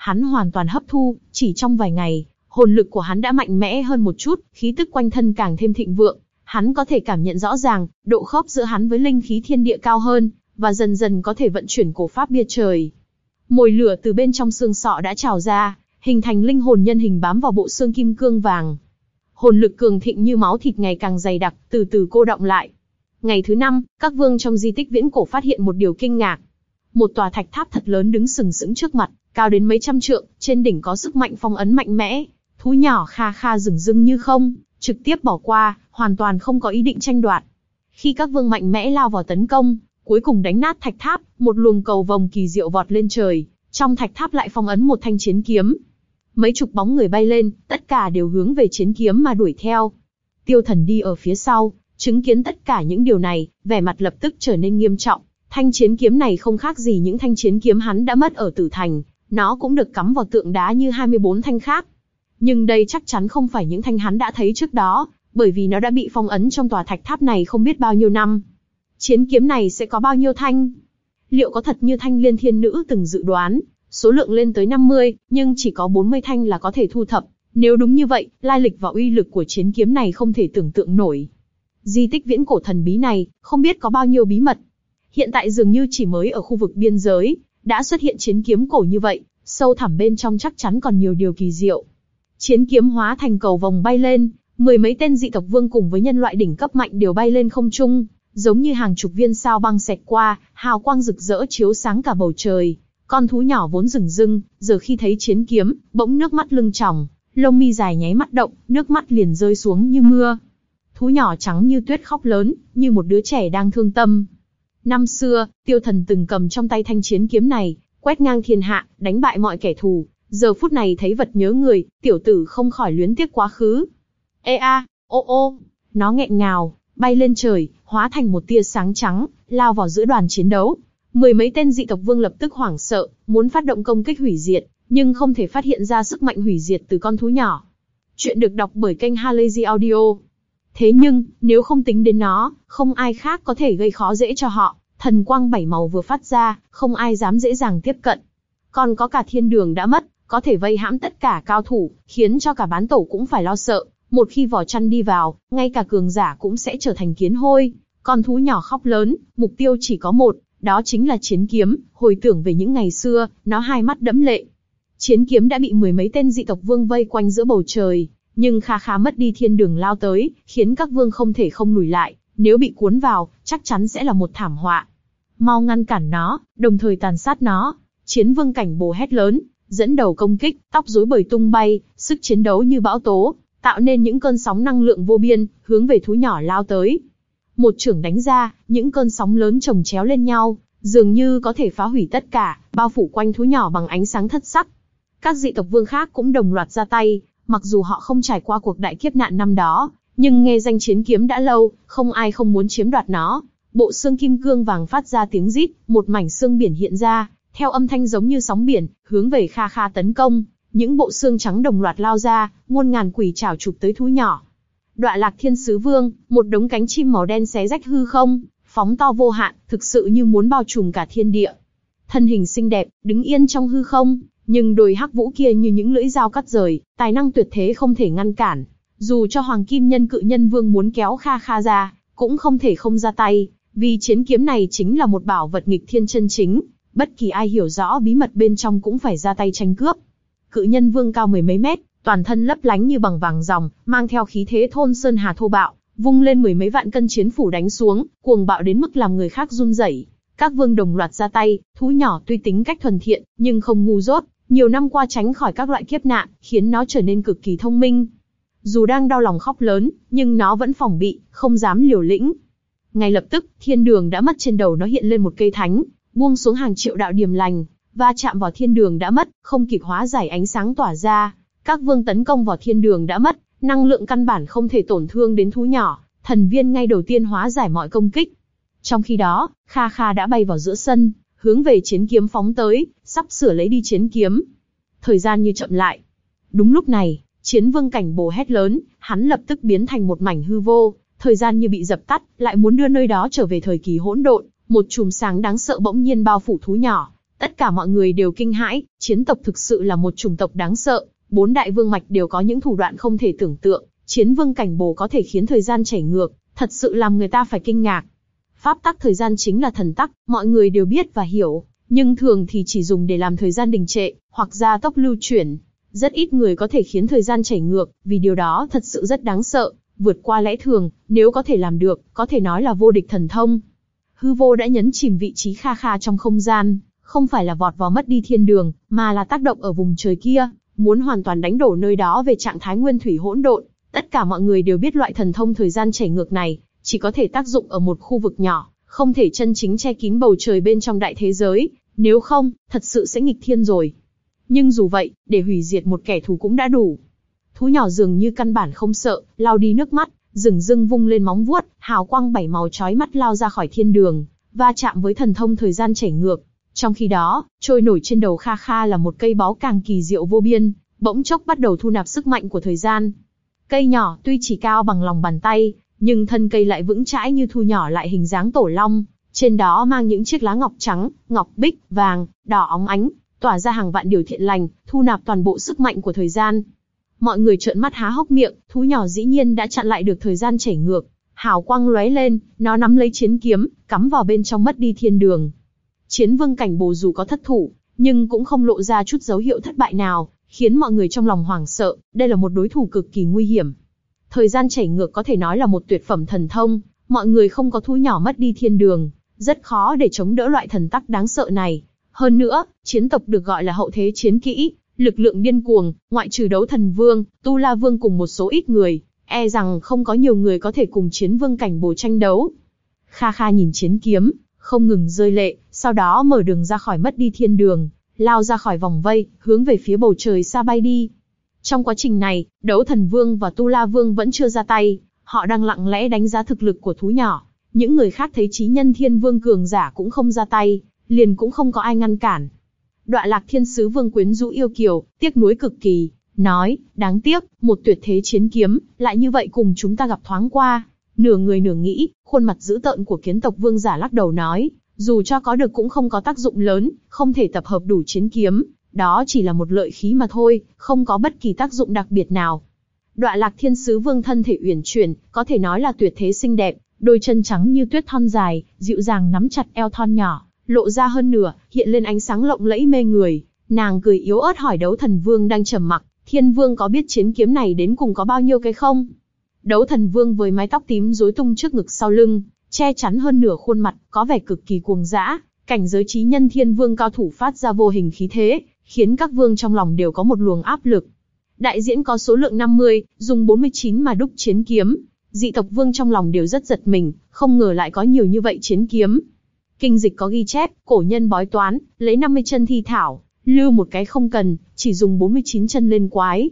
Hắn hoàn toàn hấp thu, chỉ trong vài ngày, hồn lực của hắn đã mạnh mẽ hơn một chút, khí tức quanh thân càng thêm thịnh vượng. Hắn có thể cảm nhận rõ ràng, độ khớp giữa hắn với linh khí thiên địa cao hơn, và dần dần có thể vận chuyển cổ pháp bia trời. Mồi lửa từ bên trong xương sọ đã trào ra, hình thành linh hồn nhân hình bám vào bộ xương kim cương vàng. Hồn lực cường thịnh như máu thịt ngày càng dày đặc, từ từ cô động lại. Ngày thứ năm, các vương trong di tích viễn cổ phát hiện một điều kinh ngạc. Một tòa thạch tháp thật lớn đứng sừng sững trước mặt, cao đến mấy trăm trượng, trên đỉnh có sức mạnh phong ấn mạnh mẽ. Thú nhỏ kha kha rừng rưng như không, trực tiếp bỏ qua, hoàn toàn không có ý định tranh đoạt. Khi các vương mạnh mẽ lao vào tấn công, cuối cùng đánh nát thạch tháp, một luồng cầu vòng kỳ diệu vọt lên trời, trong thạch tháp lại phong ấn một thanh chiến kiếm. Mấy chục bóng người bay lên, tất cả đều hướng về chiến kiếm mà đuổi theo. Tiêu thần đi ở phía sau, chứng kiến tất cả những điều này, vẻ mặt lập tức trở nên nghiêm trọng. Thanh chiến kiếm này không khác gì những thanh chiến kiếm hắn đã mất ở tử thành, nó cũng được cắm vào tượng đá như 24 thanh khác. Nhưng đây chắc chắn không phải những thanh hắn đã thấy trước đó, bởi vì nó đã bị phong ấn trong tòa thạch tháp này không biết bao nhiêu năm. Chiến kiếm này sẽ có bao nhiêu thanh? Liệu có thật như thanh liên thiên nữ từng dự đoán, số lượng lên tới 50, nhưng chỉ có 40 thanh là có thể thu thập. Nếu đúng như vậy, lai lịch và uy lực của chiến kiếm này không thể tưởng tượng nổi. Di tích viễn cổ thần bí này, không biết có bao nhiêu bí mật. Hiện tại dường như chỉ mới ở khu vực biên giới, đã xuất hiện chiến kiếm cổ như vậy, sâu thẳm bên trong chắc chắn còn nhiều điều kỳ diệu. Chiến kiếm hóa thành cầu vòng bay lên, mười mấy tên dị tộc vương cùng với nhân loại đỉnh cấp mạnh đều bay lên không trung, giống như hàng chục viên sao băng xẹt qua, hào quang rực rỡ chiếu sáng cả bầu trời. Con thú nhỏ vốn rừng rưng, giờ khi thấy chiến kiếm, bỗng nước mắt lưng tròng, lông mi dài nháy mắt động, nước mắt liền rơi xuống như mưa. Thú nhỏ trắng như tuyết khóc lớn, như một đứa trẻ đang thương tâm. Năm xưa, tiêu thần từng cầm trong tay thanh chiến kiếm này, quét ngang thiên hạ, đánh bại mọi kẻ thù. Giờ phút này thấy vật nhớ người, tiểu tử không khỏi luyến tiếc quá khứ. Ê a, ô ô, nó nghẹn ngào, bay lên trời, hóa thành một tia sáng trắng, lao vào giữa đoàn chiến đấu. Mười mấy tên dị tộc vương lập tức hoảng sợ, muốn phát động công kích hủy diệt, nhưng không thể phát hiện ra sức mạnh hủy diệt từ con thú nhỏ. Chuyện được đọc bởi kênh Halazy Audio. Thế nhưng, nếu không tính đến nó, không ai khác có thể gây khó dễ cho họ. Thần quang bảy màu vừa phát ra, không ai dám dễ dàng tiếp cận. Còn có cả thiên đường đã mất, có thể vây hãm tất cả cao thủ, khiến cho cả bán tổ cũng phải lo sợ. Một khi vỏ chăn đi vào, ngay cả cường giả cũng sẽ trở thành kiến hôi. Con thú nhỏ khóc lớn, mục tiêu chỉ có một, đó chính là chiến kiếm. Hồi tưởng về những ngày xưa, nó hai mắt đẫm lệ. Chiến kiếm đã bị mười mấy tên dị tộc vương vây quanh giữa bầu trời, nhưng kha khá mất đi thiên đường lao tới, khiến các vương không thể không lùi lại. Nếu bị cuốn vào, chắc chắn sẽ là một thảm họa. Mau ngăn cản nó, đồng thời tàn sát nó. Chiến vương cảnh bồ hét lớn, dẫn đầu công kích, tóc rối bời tung bay, sức chiến đấu như bão tố, tạo nên những cơn sóng năng lượng vô biên, hướng về thú nhỏ lao tới. Một trưởng đánh ra, những cơn sóng lớn chồng chéo lên nhau, dường như có thể phá hủy tất cả, bao phủ quanh thú nhỏ bằng ánh sáng thất sắc. Các dị tộc vương khác cũng đồng loạt ra tay, mặc dù họ không trải qua cuộc đại kiếp nạn năm đó, nhưng nghe danh chiến kiếm đã lâu, không ai không muốn chiếm đoạt nó. Bộ xương kim cương vàng phát ra tiếng rít, một mảnh xương biển hiện ra, theo âm thanh giống như sóng biển, hướng về Kha Kha tấn công. Những bộ xương trắng đồng loạt lao ra, muôn ngàn quỷ trảo chụp tới thú nhỏ. Đoạ lạc thiên sứ vương, một đống cánh chim màu đen xé rách hư không, phóng to vô hạn, thực sự như muốn bao trùm cả thiên địa. Thân hình xinh đẹp, đứng yên trong hư không, nhưng đôi hắc vũ kia như những lưỡi dao cắt rời, tài năng tuyệt thế không thể ngăn cản. Dù cho Hoàng Kim Nhân cự nhân vương muốn kéo Kha Kha ra, cũng không thể không ra tay, vì chiến kiếm này chính là một bảo vật nghịch thiên chân chính, bất kỳ ai hiểu rõ bí mật bên trong cũng phải ra tay tranh cướp. Cự nhân vương cao mười mấy mét, toàn thân lấp lánh như bằng vàng ròng, mang theo khí thế thôn sơn hà thô bạo, vung lên mười mấy vạn cân chiến phủ đánh xuống, cuồng bạo đến mức làm người khác run rẩy. Các vương đồng loạt ra tay, thú nhỏ tuy tính cách thuần thiện, nhưng không ngu dốt, nhiều năm qua tránh khỏi các loại kiếp nạn, khiến nó trở nên cực kỳ thông minh. Dù đang đau lòng khóc lớn, nhưng nó vẫn phòng bị, không dám liều lĩnh. Ngay lập tức, thiên đường đã mất trên đầu nó hiện lên một cây thánh, buông xuống hàng triệu đạo điểm lành, va chạm vào thiên đường đã mất, không kịp hóa giải ánh sáng tỏa ra. Các vương tấn công vào thiên đường đã mất, năng lượng căn bản không thể tổn thương đến thú nhỏ, thần viên ngay đầu tiên hóa giải mọi công kích. Trong khi đó, Kha Kha đã bay vào giữa sân, hướng về chiến kiếm phóng tới, sắp sửa lấy đi chiến kiếm. Thời gian như chậm lại. Đúng lúc này, chiến vương cảnh bồ hét lớn, hắn lập tức biến thành một mảnh hư vô, thời gian như bị dập tắt, lại muốn đưa nơi đó trở về thời kỳ hỗn độn, một chùm sáng đáng sợ bỗng nhiên bao phủ thú nhỏ. Tất cả mọi người đều kinh hãi, chiến tộc thực sự là một chủng tộc đáng sợ, bốn đại vương mạch đều có những thủ đoạn không thể tưởng tượng, chiến vương cảnh bồ có thể khiến thời gian chảy ngược, thật sự làm người ta phải kinh ngạc. Pháp tắc thời gian chính là thần tắc, mọi người đều biết và hiểu, nhưng thường thì chỉ dùng để làm thời gian đình trệ, hoặc gia tốc lưu chuyển. Rất ít người có thể khiến thời gian chảy ngược, vì điều đó thật sự rất đáng sợ, vượt qua lẽ thường, nếu có thể làm được, có thể nói là vô địch thần thông. Hư vô đã nhấn chìm vị trí kha kha trong không gian, không phải là vọt vào mất đi thiên đường, mà là tác động ở vùng trời kia, muốn hoàn toàn đánh đổ nơi đó về trạng thái nguyên thủy hỗn độn. Tất cả mọi người đều biết loại thần thông thời gian chảy ngược này, chỉ có thể tác dụng ở một khu vực nhỏ, không thể chân chính che kín bầu trời bên trong đại thế giới, nếu không, thật sự sẽ nghịch thiên rồi. Nhưng dù vậy, để hủy diệt một kẻ thù cũng đã đủ. Thú nhỏ dường như căn bản không sợ, lao đi nước mắt, rừng rưng vung lên móng vuốt, hào quang bảy màu chói mắt lao ra khỏi thiên đường, va chạm với thần thông thời gian chảy ngược. Trong khi đó, trôi nổi trên đầu Kha Kha là một cây bó càng kỳ diệu vô biên, bỗng chốc bắt đầu thu nạp sức mạnh của thời gian. Cây nhỏ tuy chỉ cao bằng lòng bàn tay, nhưng thân cây lại vững chãi như thu nhỏ lại hình dáng tổ long, trên đó mang những chiếc lá ngọc trắng, ngọc bích, vàng, đỏ óng ánh, tỏa ra hàng vạn điều thiện lành, thu nạp toàn bộ sức mạnh của thời gian. Mọi người trợn mắt há hốc miệng, thú nhỏ dĩ nhiên đã chặn lại được thời gian chảy ngược. Hào quang lóe lên, nó nắm lấy chiến kiếm, cắm vào bên trong mất đi thiên đường. Chiến vương cảnh bồ dù có thất thủ, nhưng cũng không lộ ra chút dấu hiệu thất bại nào, khiến mọi người trong lòng hoảng sợ, đây là một đối thủ cực kỳ nguy hiểm. Thời gian chảy ngược có thể nói là một tuyệt phẩm thần thông, mọi người không có thú nhỏ mất đi thiên đường, rất khó để chống đỡ loại thần tắc đáng sợ này. Hơn nữa, chiến tộc được gọi là hậu thế chiến kỹ, lực lượng điên cuồng, ngoại trừ đấu thần vương, tu la vương cùng một số ít người, e rằng không có nhiều người có thể cùng chiến vương cảnh bồ tranh đấu. Kha Kha nhìn chiến kiếm, không ngừng rơi lệ, sau đó mở đường ra khỏi mất đi thiên đường, lao ra khỏi vòng vây, hướng về phía bầu trời xa bay đi. Trong quá trình này, đấu thần vương và tu la vương vẫn chưa ra tay, họ đang lặng lẽ đánh giá thực lực của thú nhỏ. Những người khác thấy trí nhân thiên vương cường giả cũng không ra tay, liền cũng không có ai ngăn cản. Đoạn lạc thiên sứ vương quyến rũ yêu kiều, tiếc nuối cực kỳ, nói, đáng tiếc, một tuyệt thế chiến kiếm, lại như vậy cùng chúng ta gặp thoáng qua. Nửa người nửa nghĩ, khuôn mặt dữ tợn của kiến tộc vương giả lắc đầu nói, dù cho có được cũng không có tác dụng lớn, không thể tập hợp đủ chiến kiếm, đó chỉ là một lợi khí mà thôi, không có bất kỳ tác dụng đặc biệt nào. Đoạn lạc thiên sứ vương thân thể uyển chuyển, có thể nói là tuyệt thế xinh đẹp, đôi chân trắng như tuyết thon dài, dịu dàng nắm chặt eo thon nhỏ, lộ ra hơn nửa, hiện lên ánh sáng lộng lẫy mê người. Nàng cười yếu ớt hỏi đấu thần vương đang trầm mặc, thiên vương có biết chiến kiếm này đến cùng có bao nhiêu cái không? Đấu thần vương với mái tóc tím rối tung trước ngực sau lưng, che chắn hơn nửa khuôn mặt, có vẻ cực kỳ cuồng dã. Cảnh giới trí nhân thiên vương cao thủ phát ra vô hình khí thế, khiến các vương trong lòng đều có một luồng áp lực. Đại diễn có số lượng 50, dùng 49 mà đúc chiến kiếm. Dị tộc vương trong lòng đều rất giật mình, không ngờ lại có nhiều như vậy chiến kiếm. Kinh dịch có ghi chép, cổ nhân bói toán, lấy 50 chân thi thảo, lưu một cái không cần, chỉ dùng 49 chân lên quái.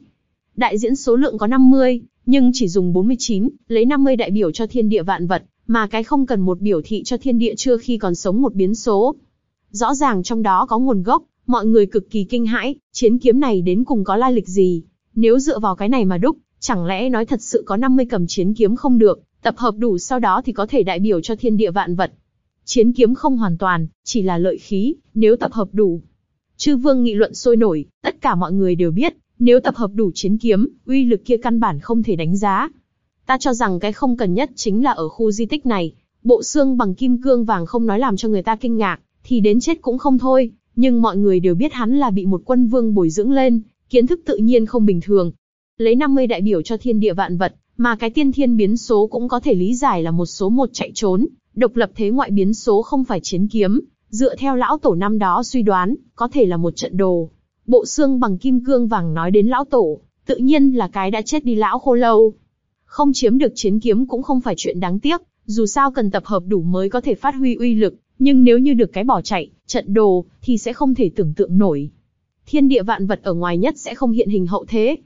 Đại diễn số lượng có 50, nhưng chỉ dùng 49, lấy 50 đại biểu cho thiên địa vạn vật, mà cái không cần một biểu thị cho thiên địa chưa khi còn sống một biến số. Rõ ràng trong đó có nguồn gốc, mọi người cực kỳ kinh hãi, chiến kiếm này đến cùng có lai lịch gì? Nếu dựa vào cái này mà đúc, chẳng lẽ nói thật sự có 50 cầm chiến kiếm không được, tập hợp đủ sau đó thì có thể đại biểu cho thiên địa vạn vật. Chiến kiếm không hoàn toàn, chỉ là lợi khí, nếu tập hợp đủ. Chư vương nghị luận sôi nổi, tất cả mọi người đều biết, nếu tập hợp đủ chiến kiếm, uy lực kia căn bản không thể đánh giá. Ta cho rằng cái không cần nhất chính là ở khu di tích này, bộ xương bằng kim cương vàng không nói làm cho người ta kinh ngạc, thì đến chết cũng không thôi, nhưng mọi người đều biết hắn là bị một quân vương bồi dưỡng lên, kiến thức tự nhiên không bình thường. Lấy 50 đại biểu cho thiên địa vạn vật, mà cái tiên thiên biến số cũng có thể lý giải là một số một chạy trốn, độc lập thế ngoại biến số không phải chiến kiếm, dựa theo lão tổ năm đó suy đoán, có thể là một trận đồ. Bộ xương bằng kim cương vàng nói đến lão tổ, tự nhiên là cái đã chết đi lão khô lâu. Không chiếm được chiến kiếm cũng không phải chuyện đáng tiếc, dù sao cần tập hợp đủ mới có thể phát huy uy lực, nhưng nếu như được cái bỏ chạy, trận đồ, thì sẽ không thể tưởng tượng nổi. Thiên địa vạn vật ở ngoài nhất sẽ không hiện hình hậu thế.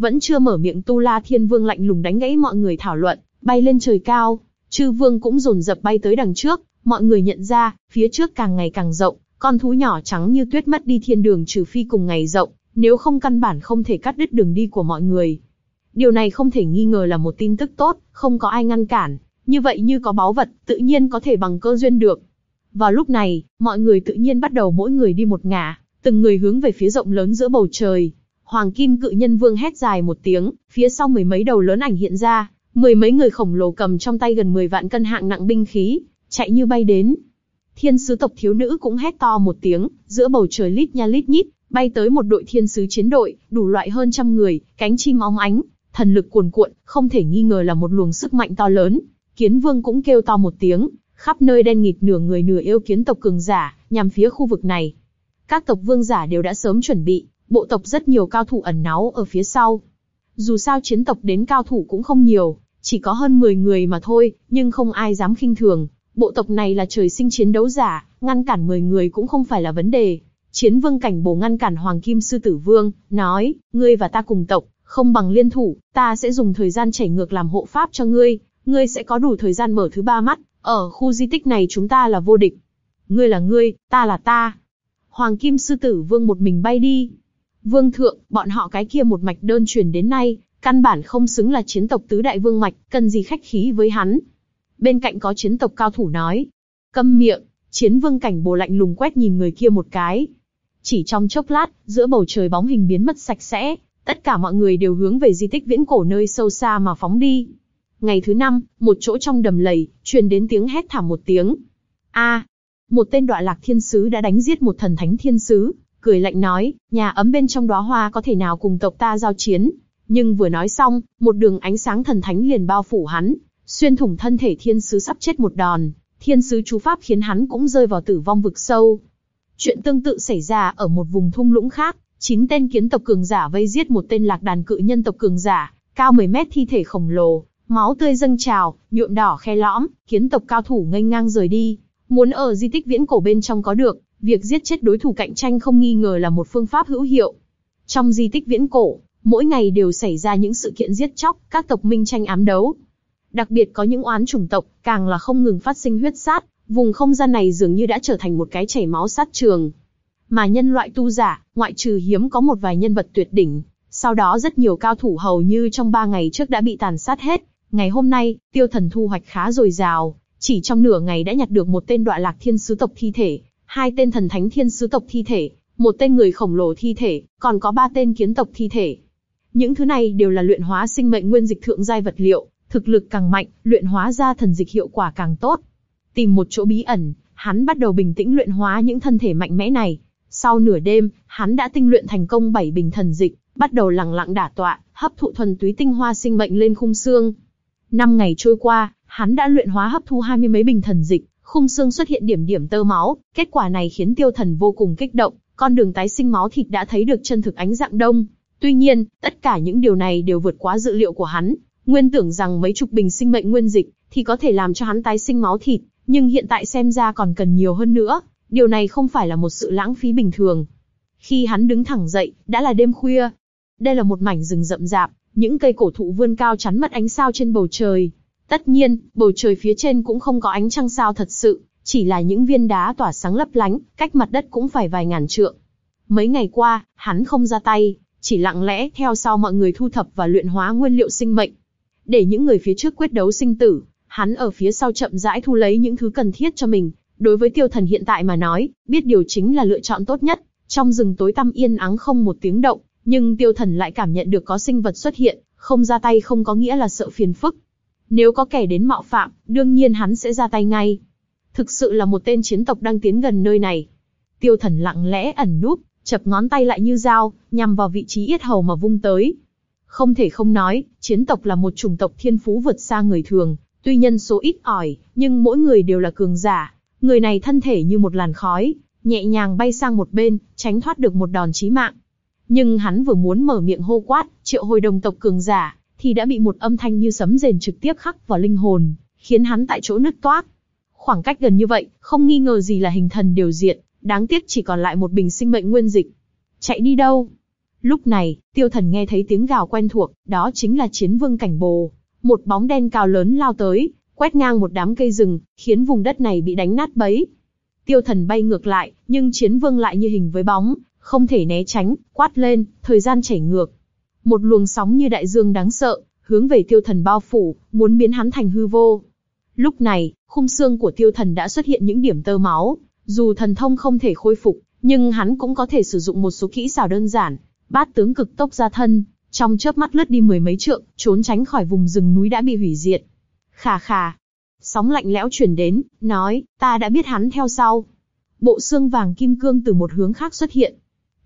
Vẫn chưa mở miệng Tu La Thiên Vương lạnh lùng đánh gãy mọi người thảo luận, bay lên trời cao. Chư Vương cũng dồn dập bay tới đằng trước, mọi người nhận ra, phía trước càng ngày càng rộng, con thú nhỏ trắng như tuyết mất đi thiên đường trừ phi cùng ngày rộng, nếu không căn bản không thể cắt đứt đường đi của mọi người. Điều này không thể nghi ngờ là một tin tức tốt, không có ai ngăn cản, như vậy như có báu vật, tự nhiên có thể bằng cơ duyên được. Vào lúc này, mọi người tự nhiên bắt đầu mỗi người đi một ngả, từng người hướng về phía rộng lớn giữa bầu trời. Hoàng Kim Cự Nhân Vương hét dài một tiếng, phía sau mười mấy đầu lớn ảnh hiện ra, mười mấy người khổng lồ cầm trong tay gần 10 vạn cân hạng nặng binh khí, chạy như bay đến. Thiên sứ tộc thiếu nữ cũng hét to một tiếng, giữa bầu trời lít nha lít nhít, bay tới một đội thiên sứ chiến đội, đủ loại hơn trăm người, cánh chim óng ánh, thần lực cuồn cuộn, không thể nghi ngờ là một luồng sức mạnh to lớn. Kiến Vương cũng kêu to một tiếng, khắp nơi đen nghịt nửa người nửa yêu kiến tộc cường giả, nhằm phía khu vực này. Các tộc vương giả đều đã sớm chuẩn bị, bộ tộc rất nhiều cao thủ ẩn náu ở phía sau. Dù sao chiến tộc đến cao thủ cũng không nhiều, chỉ có hơn 10 người mà thôi, nhưng không ai dám khinh thường. Bộ tộc này là trời sinh chiến đấu giả, ngăn cản 10 người cũng không phải là vấn đề. Chiến vương cảnh bổ ngăn cản Hoàng Kim Sư Tử Vương, nói, ngươi và ta cùng tộc, không bằng liên thủ, ta sẽ dùng thời gian chảy ngược làm hộ pháp cho ngươi, ngươi sẽ có đủ thời gian mở thứ ba mắt, ở khu di tích này chúng ta là vô địch. Ngươi là ngươi, ta là ta. Hoàng Kim Sư Tử Vương một mình bay đi. Vương thượng, bọn họ cái kia một mạch đơn truyền đến nay, căn bản không xứng là chiến tộc tứ đại vương mạch, cần gì khách khí với hắn. Bên cạnh có chiến tộc cao thủ nói. Câm miệng, chiến vương cảnh bồ lạnh lùng quét nhìn người kia một cái. Chỉ trong chốc lát, giữa bầu trời bóng hình biến mất sạch sẽ, tất cả mọi người đều hướng về di tích viễn cổ nơi sâu xa mà phóng đi. Ngày thứ năm, một chỗ trong đầm lầy, truyền đến tiếng hét thảm một tiếng. A, một tên đoạ lạc thiên sứ đã đánh giết một thần thánh thiên sứ, cười lạnh nói, nhà ấm bên trong đóa hoa có thể nào cùng tộc ta giao chiến. Nhưng vừa nói xong, một đường ánh sáng thần thánh liền bao phủ hắn, xuyên thủng thân thể thiên sứ sắp chết một đòn. Thiên sứ chú pháp khiến hắn cũng rơi vào tử vong vực sâu. Chuyện tương tự xảy ra ở một vùng thung lũng khác, chín tên kiến tộc cường giả vây giết một tên lạc đàn cự nhân tộc cường giả, cao 10 mét thi thể khổng lồ, máu tươi dâng trào, nhuộm đỏ khe lõm, kiến tộc cao thủ nghênh ngang rời đi. Muốn ở di tích viễn cổ bên trong có được, việc giết chết đối thủ cạnh tranh không nghi ngờ là một phương pháp hữu hiệu. Trong di tích viễn cổ, mỗi ngày đều xảy ra những sự kiện giết chóc, các tộc minh tranh ám đấu. Đặc biệt có những oán chủng tộc, càng là không ngừng phát sinh huyết sát, vùng không gian này dường như đã trở thành một cái chảy máu sát trường. Mà nhân loại tu giả, ngoại trừ hiếm có một vài nhân vật tuyệt đỉnh, sau đó rất nhiều cao thủ hầu như trong ba ngày trước đã bị tàn sát hết. Ngày hôm nay, tiêu thần thu hoạch khá dồi dào, chỉ trong nửa ngày đã nhặt được một tên đoạn lạc thiên sứ tộc thi thể, hai tên thần thánh thiên sứ tộc thi thể, một tên người khổng lồ thi thể, còn có ba tên kiến tộc thi thể. Những thứ này đều là luyện hóa sinh mệnh nguyên dịch thượng giai vật liệu, thực lực càng mạnh, luyện hóa ra thần dịch hiệu quả càng tốt. Tìm một chỗ bí ẩn, hắn bắt đầu bình tĩnh luyện hóa những thân thể mạnh mẽ này. Sau nửa đêm, hắn đã tinh luyện thành công bảy bình thần dịch, bắt đầu lặng lặng đả tọa, hấp thụ thuần túy tinh hoa sinh mệnh lên khung xương. Năm ngày trôi qua, hắn đã luyện hóa hấp thu hai mươi mấy bình thần dịch, khung xương xuất hiện điểm điểm tơ máu, kết quả này khiến tiêu thần vô cùng kích động, con đường tái sinh máu thịt đã thấy được chân thực ánh dạng đông. Tuy nhiên, tất cả những điều này đều vượt quá dự liệu của hắn, nguyên tưởng rằng mấy chục bình sinh mệnh nguyên dịch thì có thể làm cho hắn tái sinh máu thịt, nhưng hiện tại xem ra còn cần nhiều hơn nữa, điều này không phải là một sự lãng phí bình thường. Khi hắn đứng thẳng dậy, đã là đêm khuya. Đây là một mảnh rừng rậm rạp, những cây cổ thụ vươn cao chắn mất ánh sao trên bầu trời. Tất nhiên, bầu trời phía trên cũng không có ánh trăng sao thật sự, chỉ là những viên đá tỏa sáng lấp lánh, cách mặt đất cũng phải vài ngàn trượng. Mấy ngày qua, hắn không ra tay, chỉ lặng lẽ theo sau mọi người thu thập và luyện hóa nguyên liệu sinh mệnh. Để những người phía trước quyết đấu sinh tử, hắn ở phía sau chậm rãi thu lấy những thứ cần thiết cho mình. Đối với tiêu thần hiện tại mà nói, biết điều chính là lựa chọn tốt nhất. Trong rừng tối tăm yên ắng không một tiếng động, nhưng tiêu thần lại cảm nhận được có sinh vật xuất hiện, không ra tay không có nghĩa là sợ phiền phức. Nếu có kẻ đến mạo phạm, đương nhiên hắn sẽ ra tay ngay. Thực sự là một tên chiến tộc đang tiến gần nơi này. Tiêu thần lặng lẽ ẩn núp, chập ngón tay lại như dao, nhằm vào vị trí yết hầu mà vung tới. Không thể không nói, chiến tộc là một chủng tộc thiên phú vượt xa người thường, tuy nhân số ít ỏi, nhưng mỗi người đều là cường giả. Người này thân thể như một làn khói, nhẹ nhàng bay sang một bên, tránh thoát được một đòn chí mạng. Nhưng hắn vừa muốn mở miệng hô quát, triệu hồi đồng tộc cường giả, thì đã bị một âm thanh như sấm rền trực tiếp khắc vào linh hồn, khiến hắn tại chỗ nứt toác. Khoảng cách gần như vậy, không nghi ngờ gì là hình thần điều diện, đáng tiếc chỉ còn lại một bình sinh mệnh nguyên dịch. Chạy đi đâu? Lúc này, tiêu thần nghe thấy tiếng gào quen thuộc, đó chính là chiến vương cảnh bồ. Một bóng đen cao lớn lao tới, quét ngang một đám cây rừng, khiến vùng đất này bị đánh nát bấy. Tiêu thần bay ngược lại, nhưng chiến vương lại như hình với bóng, không thể né tránh, quát lên, thời gian chảy ngược. Một luồng sóng như đại dương đáng sợ, hướng về tiêu thần bao phủ, muốn biến hắn thành hư vô. Lúc này, khung xương của tiêu thần đã xuất hiện những điểm tơ máu, dù thần thông không thể khôi phục, nhưng hắn cũng có thể sử dụng một số kỹ xảo đơn giản, bát tướng cực tốc ra thân, trong chớp mắt lướt đi mười mấy trượng, trốn tránh khỏi vùng rừng núi đã bị hủy diệt. Khà khà. Sóng lạnh lẽo truyền đến, nói, ta đã biết hắn theo sau. Bộ xương vàng kim cương từ một hướng khác xuất hiện.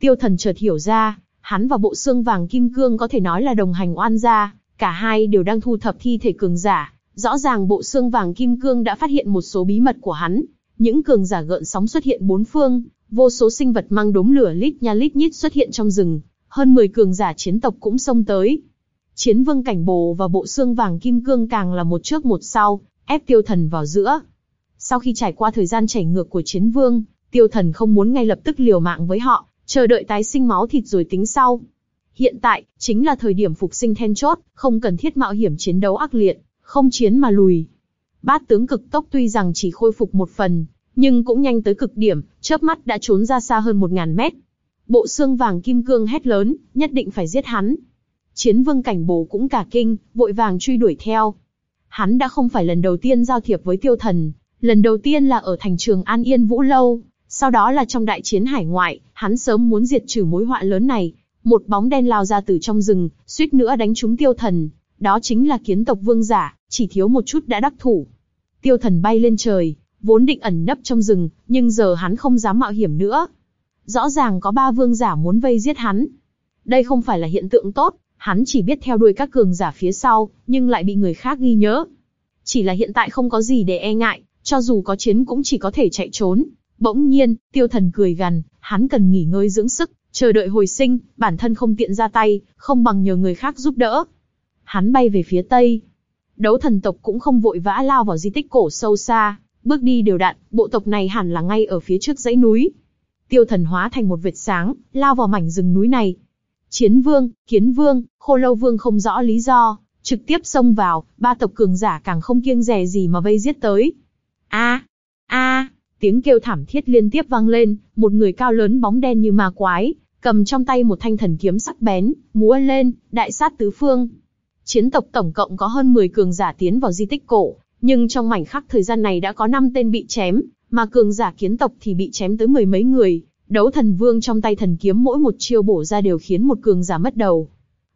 Tiêu thần chợt hiểu ra, hắn và bộ xương vàng kim cương có thể nói là đồng hành oan gia, cả hai đều đang thu thập thi thể cường giả. Rõ ràng bộ xương vàng kim cương đã phát hiện một số bí mật của hắn. Những cường giả gợn sóng xuất hiện bốn phương, vô số sinh vật mang đốm lửa lít nha lít nhít xuất hiện trong rừng, hơn 10 cường giả chiến tộc cũng xông tới. Chiến vương cảnh bồ và bộ xương vàng kim cương càng là một trước một sau, ép tiêu thần vào giữa. Sau khi trải qua thời gian chảy ngược của chiến vương, tiêu thần không muốn ngay lập tức liều mạng với họ, chờ đợi tái sinh máu thịt rồi tính sau. Hiện tại, chính là thời điểm phục sinh then chốt, không cần thiết mạo hiểm chiến đấu ác liệt, không chiến mà lùi. Bát tướng cực tốc tuy rằng chỉ khôi phục một phần, nhưng cũng nhanh tới cực điểm, chớp mắt đã trốn ra xa hơn một ngàn mét. Bộ xương vàng kim cương hét lớn, nhất định phải giết hắn. Chiến vương cảnh bồ cũng cả kinh, vội vàng truy đuổi theo. Hắn đã không phải lần đầu tiên giao thiệp với tiêu thần, lần đầu tiên là ở thành trường An Yên Vũ Lâu, sau đó là trong đại chiến hải ngoại, hắn sớm muốn diệt trừ mối họa lớn này. Một bóng đen lao ra từ trong rừng, suýt nữa đánh trúng tiêu thần. Đó chính là kiến tộc vương giả, chỉ thiếu một chút đã đắc thủ. Tiêu thần bay lên trời, vốn định ẩn nấp trong rừng, nhưng giờ hắn không dám mạo hiểm nữa. Rõ ràng có ba vương giả muốn vây giết hắn. Đây không phải là hiện tượng tốt, hắn chỉ biết theo đuôi các cường giả phía sau, nhưng lại bị người khác ghi nhớ. Chỉ là hiện tại không có gì để e ngại, cho dù có chiến cũng chỉ có thể chạy trốn. Bỗng nhiên, tiêu thần cười gằn, hắn cần nghỉ ngơi dưỡng sức, chờ đợi hồi sinh, bản thân không tiện ra tay, không bằng nhờ người khác giúp đỡ. Hắn bay về phía tây. Đấu thần tộc cũng không vội vã lao vào di tích cổ sâu xa, bước đi đều đặn, bộ tộc này hẳn là ngay ở phía trước dãy núi. Tiêu thần hóa thành một vệt sáng, lao vào mảnh rừng núi này. Chiến vương, kiến vương, khô lâu vương không rõ lý do, trực tiếp xông vào, ba tộc cường giả càng không kiêng dè gì mà vây giết tới. A, a, tiếng kêu thảm thiết liên tiếp vang lên, một người cao lớn bóng đen như ma quái, cầm trong tay một thanh thần kiếm sắc bén, múa lên, đại sát tứ phương. Chiến tộc tổng cộng có hơn 10 cường giả tiến vào di tích cổ, nhưng trong mảnh khắc thời gian này đã có 5 tên bị chém, mà cường giả kiến tộc thì bị chém tới mười mấy người. Đấu thần vương trong tay thần kiếm mỗi một chiêu bổ ra đều khiến một cường giả mất đầu.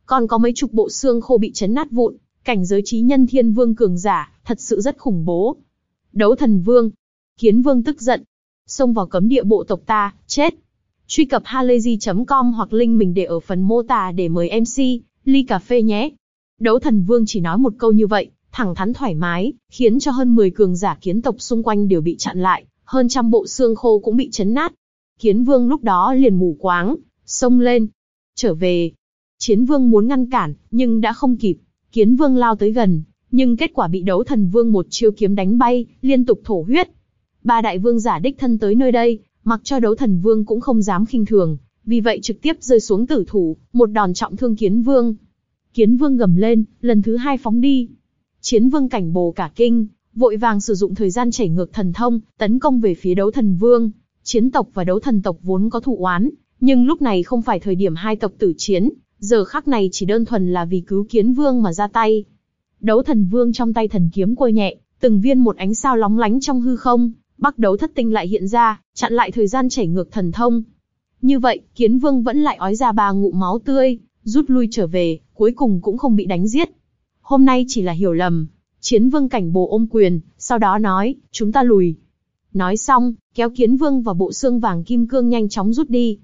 Còn có mấy chục bộ xương khô bị chấn nát vụn, cảnh giới trí nhân thiên vương cường giả, thật sự rất khủng bố. Đấu thần vương, kiến vương tức giận, xông vào cấm địa bộ tộc ta, chết. Truy cập halayzi.com hoặc link mình để ở phần mô tả để mời MC, ly cà phê nhé. Đấu thần vương chỉ nói một câu như vậy, thẳng thắn thoải mái, khiến cho hơn 10 cường giả kiến tộc xung quanh đều bị chặn lại, hơn trăm bộ xương khô cũng bị chấn nát. Kiến vương lúc đó liền mù quáng, xông lên, trở về. Chiến vương muốn ngăn cản, nhưng đã không kịp. Kiến vương lao tới gần, nhưng kết quả bị đấu thần vương một chiêu kiếm đánh bay, liên tục thổ huyết. Ba đại vương giả đích thân tới nơi đây, mặc cho đấu thần vương cũng không dám khinh thường, vì vậy trực tiếp rơi xuống tử thủ, một đòn trọng thương kiến vương. Kiến vương gầm lên, lần thứ hai phóng đi. Chiến vương cảnh bồ cả kinh, vội vàng sử dụng thời gian chảy ngược thần thông, tấn công về phía đấu thần vương. Chiến tộc và đấu thần tộc vốn có thụ oán, nhưng lúc này không phải thời điểm hai tộc tử chiến, giờ khắc này chỉ đơn thuần là vì cứu kiến vương mà ra tay. Đấu thần vương trong tay thần kiếm quơ nhẹ, từng viên một ánh sao lóng lánh trong hư không, bắc đấu thất tinh lại hiện ra, chặn lại thời gian chảy ngược thần thông. Như vậy, kiến vương vẫn lại ói ra ba ngụ máu tươi, rút lui trở về, cuối cùng cũng không bị đánh giết. Hôm nay chỉ là hiểu lầm. Chiến vương cảnh bồ ôm quyền, sau đó nói, chúng ta lùi. Nói xong, kéo kiến vương và bộ xương vàng kim cương nhanh chóng rút đi.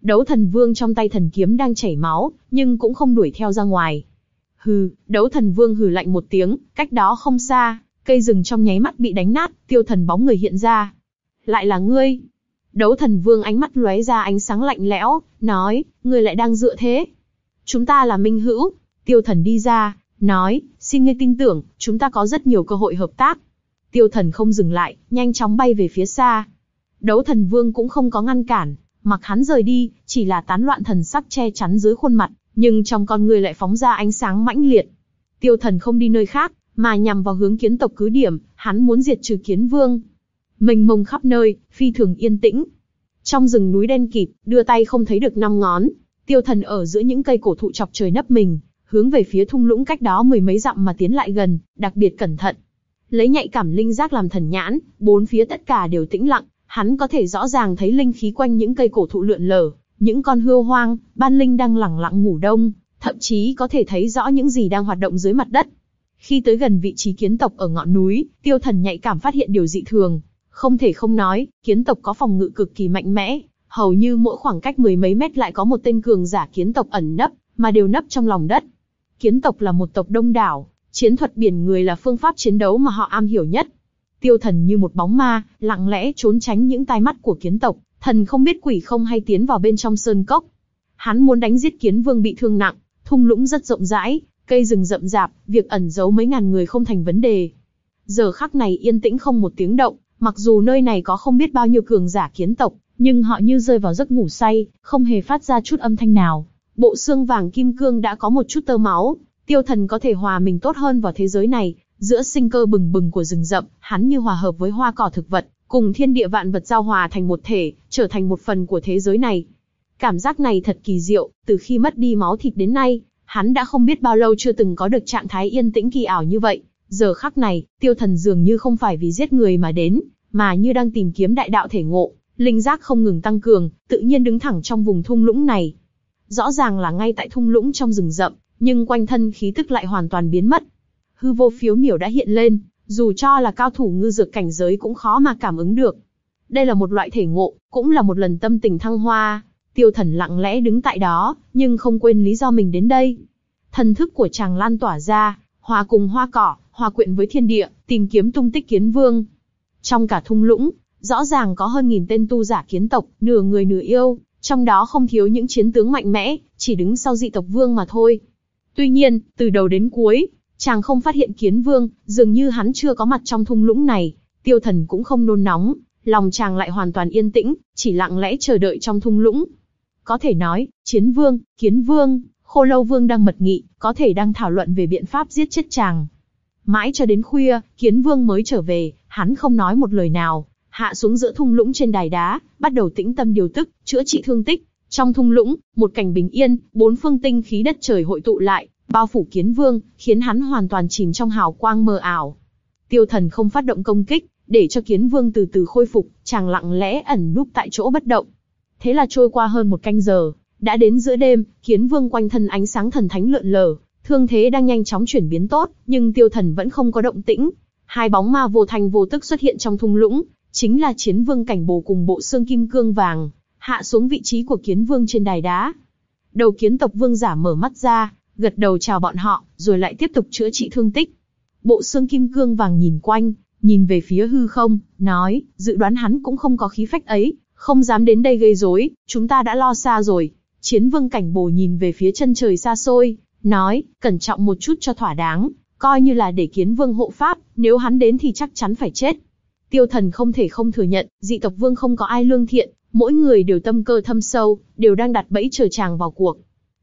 Đấu thần vương trong tay thần kiếm đang chảy máu, nhưng cũng không đuổi theo ra ngoài. Hừ, đấu thần vương hừ lạnh một tiếng, cách đó không xa, cây rừng trong nháy mắt bị đánh nát, tiêu thần bóng người hiện ra. Lại là ngươi. Đấu thần vương ánh mắt lóe ra ánh sáng lạnh lẽo, nói, ngươi lại đang dựa thế. Chúng ta là minh hữu. Tiêu thần đi ra, nói, xin ngươi tin tưởng, chúng ta có rất nhiều cơ hội hợp tác. Tiêu thần không dừng lại, nhanh chóng bay về phía xa. Đấu thần vương cũng không có ngăn cản, mặc hắn rời đi, chỉ là tán loạn thần sắc che chắn dưới khuôn mặt, nhưng trong con người lại phóng ra ánh sáng mãnh liệt. Tiêu thần không đi nơi khác, mà nhằm vào hướng kiến tộc cứ điểm, hắn muốn diệt trừ kiến vương. Mình mông khắp nơi, phi thường yên tĩnh. Trong rừng núi đen kịt, đưa tay không thấy được năm ngón, tiêu thần ở giữa những cây cổ thụ chọc trời nấp mình, hướng về phía thung lũng cách đó mười mấy dặm mà tiến lại gần, đặc biệt cẩn thận. Lấy nhạy cảm linh giác làm thần nhãn, bốn phía tất cả đều tĩnh lặng, hắn có thể rõ ràng thấy linh khí quanh những cây cổ thụ lượn lờ, những con hươu hoang, ban linh đang lẳng lặng ngủ đông, thậm chí có thể thấy rõ những gì đang hoạt động dưới mặt đất. Khi tới gần vị trí kiến tộc ở ngọn núi, tiêu thần nhạy cảm phát hiện điều dị thường. Không thể không nói, kiến tộc có phòng ngự cực kỳ mạnh mẽ, hầu như mỗi khoảng cách mười mấy mét lại có một tên cường giả kiến tộc ẩn nấp, mà đều nấp trong lòng đất. Kiến tộc là một tộc đông đảo, chiến thuật biển người là phương pháp chiến đấu mà họ am hiểu nhất. Tiêu thần như một bóng ma, lặng lẽ trốn tránh những tai mắt của kiến tộc, thần không biết quỷ không hay tiến vào bên trong sơn cốc. Hắn muốn đánh giết kiến vương bị thương nặng, thung lũng rất rộng rãi, cây rừng rậm rạp, việc ẩn giấu mấy ngàn người không thành vấn đề. Giờ khắc này yên tĩnh không một tiếng động, mặc dù nơi này có không biết bao nhiêu cường giả kiến tộc, nhưng họ như rơi vào giấc ngủ say, không hề phát ra chút âm thanh nào. Bộ xương vàng kim cương đã có một chút tơ máu, tiêu thần có thể hòa mình tốt hơn vào thế giới này, giữa sinh cơ bừng bừng của rừng rậm, hắn như hòa hợp với hoa cỏ thực vật, cùng thiên địa vạn vật giao hòa thành một thể, trở thành một phần của thế giới này. Cảm giác này thật kỳ diệu, từ khi mất đi máu thịt đến nay, hắn đã không biết bao lâu chưa từng có được trạng thái yên tĩnh kỳ ảo như vậy. Giờ khắc này, tiêu thần dường như không phải vì giết người mà đến, mà như đang tìm kiếm đại đạo thể ngộ, linh giác không ngừng tăng cường, tự nhiên đứng thẳng trong vùng thung lũng này. Rõ ràng là ngay tại thung lũng trong rừng rậm, nhưng quanh thân khí tức lại hoàn toàn biến mất. Hư vô phiếu miểu đã hiện lên, dù cho là cao thủ ngư dược cảnh giới cũng khó mà cảm ứng được. Đây là một loại thể ngộ, cũng là một lần tâm tình thăng hoa. Tiêu thần lặng lẽ đứng tại đó, nhưng không quên lý do mình đến đây. Thần thức của chàng lan tỏa ra, hòa cùng hoa cỏ, hòa quyện với thiên địa, tìm kiếm tung tích kiến vương. Trong cả thung lũng, rõ ràng có hơn nghìn tên tu giả kiến tộc, nửa người nửa yêu, trong đó không thiếu những chiến tướng mạnh mẽ, chỉ đứng sau dị tộc vương mà thôi. Tuy nhiên, từ đầu đến cuối, chàng không phát hiện kiến vương, dường như hắn chưa có mặt trong thung lũng này, tiêu thần cũng không nôn nóng, lòng chàng lại hoàn toàn yên tĩnh, chỉ lặng lẽ chờ đợi trong thung lũng. Có thể nói, chiến vương, kiến vương, khô lâu vương đang mật nghị, có thể đang thảo luận về biện pháp giết chết chàng. Mãi cho đến khuya, kiến vương mới trở về, hắn không nói một lời nào, hạ xuống giữa thung lũng trên đài đá, bắt đầu tĩnh tâm điều tức, chữa trị thương tích. Trong thung lũng, một cảnh bình yên, bốn phương tinh khí đất trời hội tụ lại, bao phủ kiến vương, khiến hắn hoàn toàn chìm trong hào quang mờ ảo. Tiêu thần không phát động công kích, để cho kiến vương từ từ khôi phục, chàng lặng lẽ ẩn núp tại chỗ bất động. Thế là trôi qua hơn một canh giờ, đã đến giữa đêm, kiến vương quanh thân ánh sáng thần thánh lượn lờ, thương thế đang nhanh chóng chuyển biến tốt, nhưng tiêu thần vẫn không có động tĩnh. Hai bóng ma vô thành vô tức xuất hiện trong thung lũng, chính là chiến vương cảnh bồ cùng bộ xương kim cương vàng, hạ xuống vị trí của kiến vương trên đài đá. Đầu kiến tộc vương giả mở mắt ra, gật đầu chào bọn họ, rồi lại tiếp tục chữa trị thương tích. Bộ xương kim cương vàng nhìn quanh, nhìn về phía hư không, nói, dự đoán hắn cũng không có khí phách ấy, không dám đến đây gây rối, chúng ta đã lo xa rồi. Chiến vương cảnh bồ nhìn về phía chân trời xa xôi, nói, cẩn trọng một chút cho thỏa đáng, coi như là để kiến vương hộ pháp, nếu hắn đến thì chắc chắn phải chết. Tiêu thần không thể không thừa nhận, dị tộc vương không có ai lương thiện, mỗi người đều tâm cơ thâm sâu, đều đang đặt bẫy chờ chàng vào cuộc.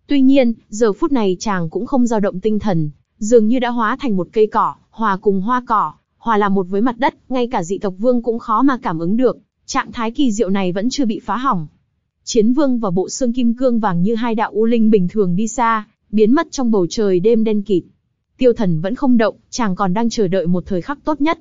Tuy nhiên, giờ phút này chàng cũng không dao động tinh thần, dường như đã hóa thành một cây cỏ, hòa cùng hoa cỏ, hòa làm một với mặt đất, ngay cả dị tộc vương cũng khó mà cảm ứng được, trạng thái kỳ diệu này vẫn chưa bị phá hỏng. Chiến vương và bộ xương kim cương vàng như hai đạo u linh bình thường đi xa, biến mất trong bầu trời đêm đen kịt. Tiêu thần vẫn không động, chàng còn đang chờ đợi một thời khắc tốt nhất.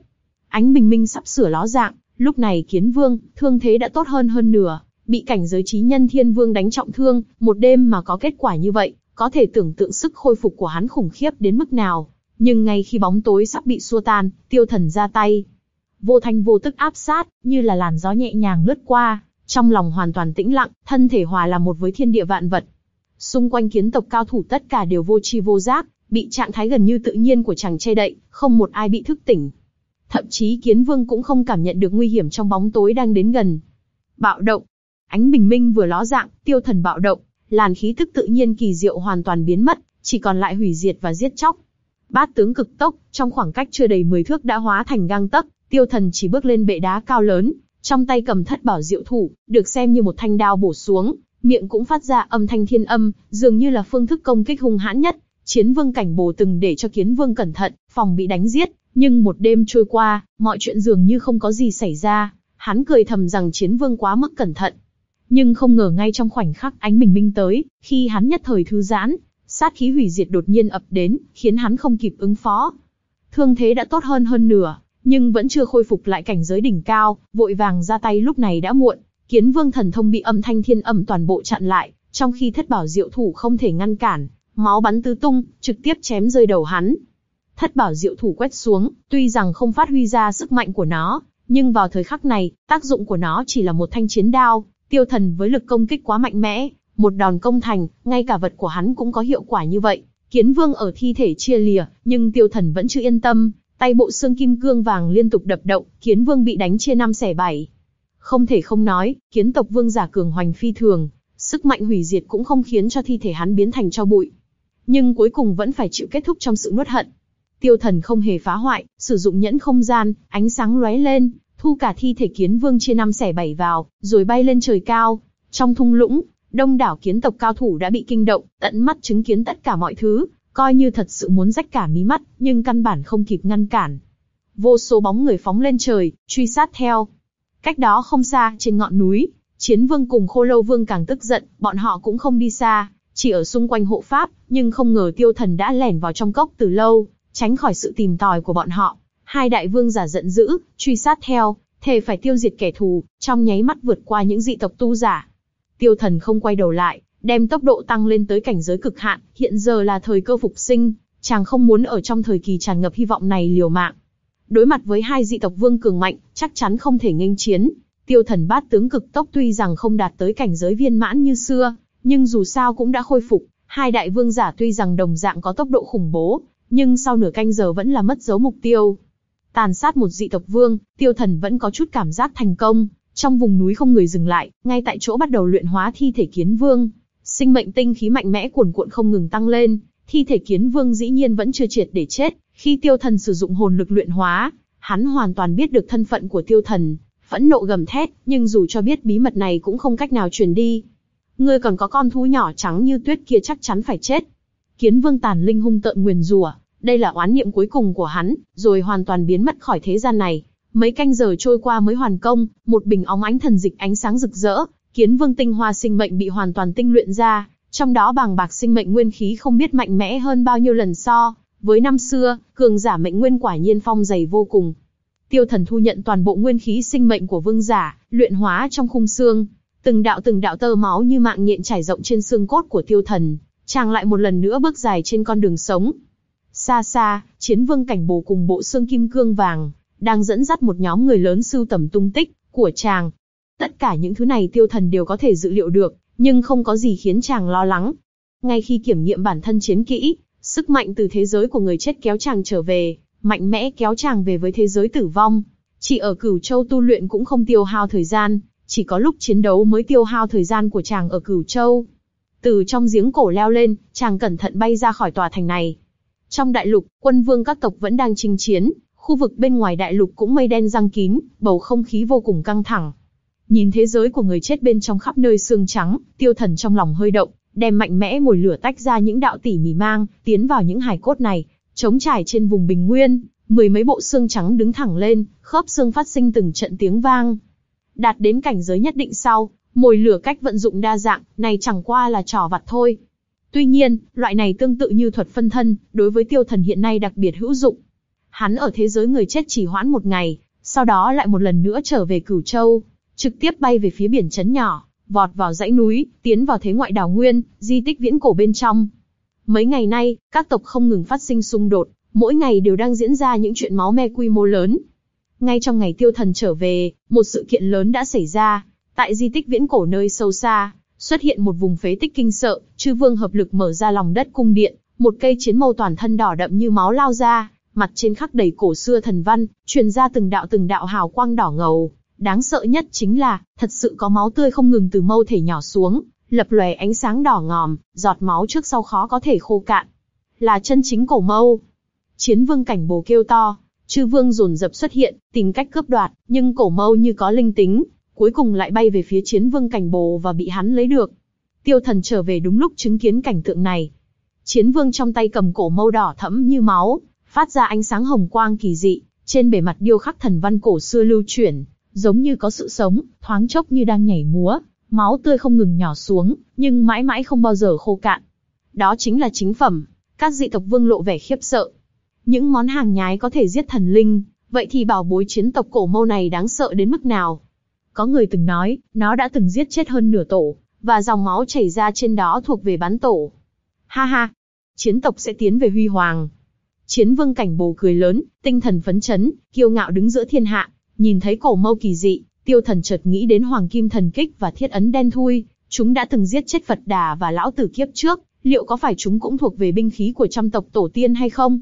Ánh bình minh sắp sửa ló dạng, lúc này kiến vương, thương thế đã tốt hơn hơn nửa, bị cảnh giới trí nhân thiên vương đánh trọng thương, một đêm mà có kết quả như vậy, có thể tưởng tượng sức khôi phục của hắn khủng khiếp đến mức nào. Nhưng ngay khi bóng tối sắp bị xua tan, tiêu thần ra tay. Vô thanh vô tức áp sát, như là làn gió nhẹ nhàng lướt qua, trong lòng hoàn toàn tĩnh lặng, thân thể hòa làm một với thiên địa vạn vật. Xung quanh kiến tộc cao thủ tất cả đều vô chi vô giác, bị trạng thái gần như tự nhiên của chàng che đậy, không một ai bị thức tỉnh. Thậm chí kiến vương cũng không cảm nhận được nguy hiểm trong bóng tối đang đến gần. Bạo động. Ánh bình minh vừa ló dạng, tiêu thần bạo động, làn khí thức tự nhiên kỳ diệu hoàn toàn biến mất, chỉ còn lại hủy diệt và giết chóc. Bát tướng cực tốc, trong khoảng cách chưa đầy 10 thước đã hóa thành gang tấc, tiêu thần chỉ bước lên bệ đá cao lớn, trong tay cầm thất bảo diệu thủ, được xem như một thanh đao bổ xuống, miệng cũng phát ra âm thanh thiên âm, dường như là phương thức công kích hung hãn nhất. Chiến vương cảnh bồ từng để cho kiến vương cẩn thận, phòng bị đánh giết, nhưng một đêm trôi qua, mọi chuyện dường như không có gì xảy ra. Hắn cười thầm rằng chiến vương quá mức cẩn thận. Nhưng không ngờ ngay trong khoảnh khắc ánh bình minh tới, khi hắn nhất thời thư giãn, sát khí hủy diệt đột nhiên ập đến, khiến hắn không kịp ứng phó. Thương thế đã tốt hơn hơn nửa, nhưng vẫn chưa khôi phục lại cảnh giới đỉnh cao, vội vàng ra tay lúc này đã muộn. Kiến vương thần thông bị âm thanh thiên âm toàn bộ chặn lại, trong khi thất bảo diệu thủ không thể ngăn cản, máu bắn tứ tung, trực tiếp chém rơi đầu hắn. Thất bảo diệu thủ quét xuống, tuy rằng không phát huy ra sức mạnh của nó, nhưng vào thời khắc này, tác dụng của nó chỉ là một thanh chiến đao, tiêu thần với lực công kích quá mạnh mẽ, một đòn công thành, ngay cả vật của hắn cũng có hiệu quả như vậy. Kiến vương ở thi thể chia lìa, nhưng tiêu thần vẫn chưa yên tâm, tay bộ xương kim cương vàng liên tục đập động, kiến vương bị đánh chia năm xẻ bảy. Không thể không nói, kiến tộc vương giả cường hoành phi thường, sức mạnh hủy diệt cũng không khiến cho thi thể hắn biến thành cho bụi. Nhưng cuối cùng vẫn phải chịu kết thúc trong sự nuốt hận. Tiêu thần không hề phá hoại, sử dụng nhẫn không gian, ánh sáng lóe lên, thu cả thi thể kiến vương chia năm xẻ bảy vào, rồi bay lên trời cao. Trong thung lũng, đông đảo kiến tộc cao thủ đã bị kinh động, tận mắt chứng kiến tất cả mọi thứ, coi như thật sự muốn rách cả mí mắt, nhưng căn bản không kịp ngăn cản. Vô số bóng người phóng lên trời, truy sát theo. Cách đó không xa, trên ngọn núi, Chiến Vương cùng Khô Lâu Vương càng tức giận, bọn họ cũng không đi xa, chỉ ở xung quanh hộ pháp, nhưng không ngờ Tiêu Thần đã lẻn vào trong cốc từ lâu, tránh khỏi sự tìm tòi của bọn họ. Hai đại vương giả giận dữ, truy sát theo, thề phải tiêu diệt kẻ thù, trong nháy mắt vượt qua những dị tộc tu giả. Tiêu Thần không quay đầu lại, đem tốc độ tăng lên tới cảnh giới cực hạn, hiện giờ là thời cơ phục sinh, chàng không muốn ở trong thời kỳ tràn ngập hy vọng này liều mạng. Đối mặt với hai dị tộc vương cường mạnh, chắc chắn không thể nghênh chiến. Tiêu thần bát tướng cực tốc tuy rằng không đạt tới cảnh giới viên mãn như xưa, nhưng dù sao cũng đã khôi phục. Hai đại vương giả tuy rằng đồng dạng có tốc độ khủng bố, nhưng sau nửa canh giờ vẫn là mất dấu mục tiêu. Tàn sát một dị tộc vương, tiêu thần vẫn có chút cảm giác thành công, trong vùng núi không người dừng lại, ngay tại chỗ bắt đầu luyện hóa thi thể kiến vương. Sinh mệnh tinh khí mạnh mẽ cuồn cuộn không ngừng tăng lên, thi thể kiến vương dĩ nhiên vẫn chưa triệt để chết, khi tiêu thần sử dụng hồn lực luyện hóa, hắn hoàn toàn biết được thân phận của tiêu thần, phẫn nộ gầm thét, nhưng dù cho biết bí mật này cũng không cách nào truyền đi. Ngươi còn có con thú nhỏ trắng như tuyết kia chắc chắn phải chết. Kiến vương tàn linh hung tợn nguyền rủa, đây là oán niệm cuối cùng của hắn, rồi hoàn toàn biến mất khỏi thế gian này. Mấy canh giờ trôi qua mới hoàn công, một bình óng ánh thần dịch ánh sáng rực rỡ, kiến vương tinh hoa sinh mệnh bị hoàn toàn tinh luyện ra, trong đó bàng bạc sinh mệnh nguyên khí không biết mạnh mẽ hơn bao nhiêu lần so. Với năm xưa, cường giả mệnh nguyên quả nhiên phong dày vô cùng. Tiêu thần thu nhận toàn bộ nguyên khí sinh mệnh của vương giả, luyện hóa trong khung xương. Từng đạo từng đạo tơ máu như mạng nhện trải rộng trên xương cốt của tiêu thần, chàng lại một lần nữa bước dài trên con đường sống. Xa xa, chiến vương cảnh bồ cùng bộ xương kim cương vàng, đang dẫn dắt một nhóm người lớn sưu tầm tung tích của chàng. Tất cả những thứ này tiêu thần đều có thể dự liệu được, nhưng không có gì khiến chàng lo lắng. Ngay khi kiểm nghiệm bản thân chiến kỹ, sức mạnh từ thế giới của người chết kéo chàng trở về, mạnh mẽ kéo chàng về với thế giới tử vong. Chỉ ở cửu châu tu luyện cũng không tiêu hao thời gian, chỉ có lúc chiến đấu mới tiêu hao thời gian của chàng ở cửu châu. Từ trong giếng cổ leo lên, chàng cẩn thận bay ra khỏi tòa thành này. Trong đại lục, quân vương các tộc vẫn đang chinh chiến, khu vực bên ngoài đại lục cũng mây đen răng kín, bầu không khí vô cùng căng thẳng. Nhìn thế giới của người chết bên trong khắp nơi xương trắng, tiêu thần trong lòng hơi động, đem mạnh mẽ mồi lửa tách ra những đạo tỉ mỉ mang, tiến vào những hài cốt này, chống trải trên vùng bình nguyên, mười mấy bộ xương trắng đứng thẳng lên, khớp xương phát sinh từng trận tiếng vang. Đạt đến cảnh giới nhất định sau, mồi lửa cách vận dụng đa dạng, này chẳng qua là trò vặt thôi. Tuy nhiên, loại này tương tự như thuật phân thân, đối với tiêu thần hiện nay đặc biệt hữu dụng. Hắn ở thế giới người chết chỉ hoãn một ngày, sau đó lại một lần nữa trở về Cửu Châu, trực tiếp bay về phía biển chấn nhỏ, vọt vào dãy núi, tiến vào thế ngoại đảo nguyên, di tích viễn cổ bên trong. Mấy ngày nay, các tộc không ngừng phát sinh xung đột, mỗi ngày đều đang diễn ra những chuyện máu me quy mô lớn. Ngay trong ngày tiêu thần trở về, một sự kiện lớn đã xảy ra. Tại di tích viễn cổ nơi sâu xa, xuất hiện một vùng phế tích kinh sợ, chư vương hợp lực mở ra lòng đất cung điện, một cây chiến mâu toàn thân đỏ đậm như máu lao ra, mặt trên khắc đầy cổ xưa thần văn, truyền ra từng đạo từng đạo hào quang đỏ ngầu. Đáng sợ nhất chính là, thật sự có máu tươi không ngừng từ mâu thể nhỏ xuống, lập lòe ánh sáng đỏ ngòm, giọt máu trước sau khó có thể khô cạn. Là chân chính cổ mâu. Chiến vương cảnh bồ kêu to, chư vương dồn dập xuất hiện, tìm cách cướp đoạt, nhưng cổ mâu như có linh tính, cuối cùng lại bay về phía chiến vương cảnh bồ và bị hắn lấy được. Tiêu thần trở về đúng lúc chứng kiến cảnh tượng này. Chiến vương trong tay cầm cổ mâu đỏ thẫm như máu, phát ra ánh sáng hồng quang kỳ dị, trên bề mặt điêu khắc thần văn cổ xưa lưu chuyển, giống như có sự sống, thoáng chốc như đang nhảy múa, máu tươi không ngừng nhỏ xuống, nhưng mãi mãi không bao giờ khô cạn. Đó chính là chính phẩm. Các dị tộc vương lộ vẻ khiếp sợ. Những món hàng nhái có thể giết thần linh, vậy thì bảo bối chiến tộc cổ mâu này đáng sợ đến mức nào? Có người từng nói, nó đã từng giết chết hơn nửa tổ, và dòng máu chảy ra trên đó thuộc về bán tổ. Ha ha, chiến tộc sẽ tiến về huy hoàng. Chiến vương cảnh bồ cười lớn, tinh thần phấn chấn, kiêu ngạo đứng giữa thiên hạ, nhìn thấy cổ mâu kỳ dị, tiêu thần chợt nghĩ đến hoàng kim thần kích và thiết ấn đen thui, chúng đã từng giết chết Phật Đà và lão tử kiếp trước, liệu có phải chúng cũng thuộc về binh khí của trăm tộc tổ tiên hay không?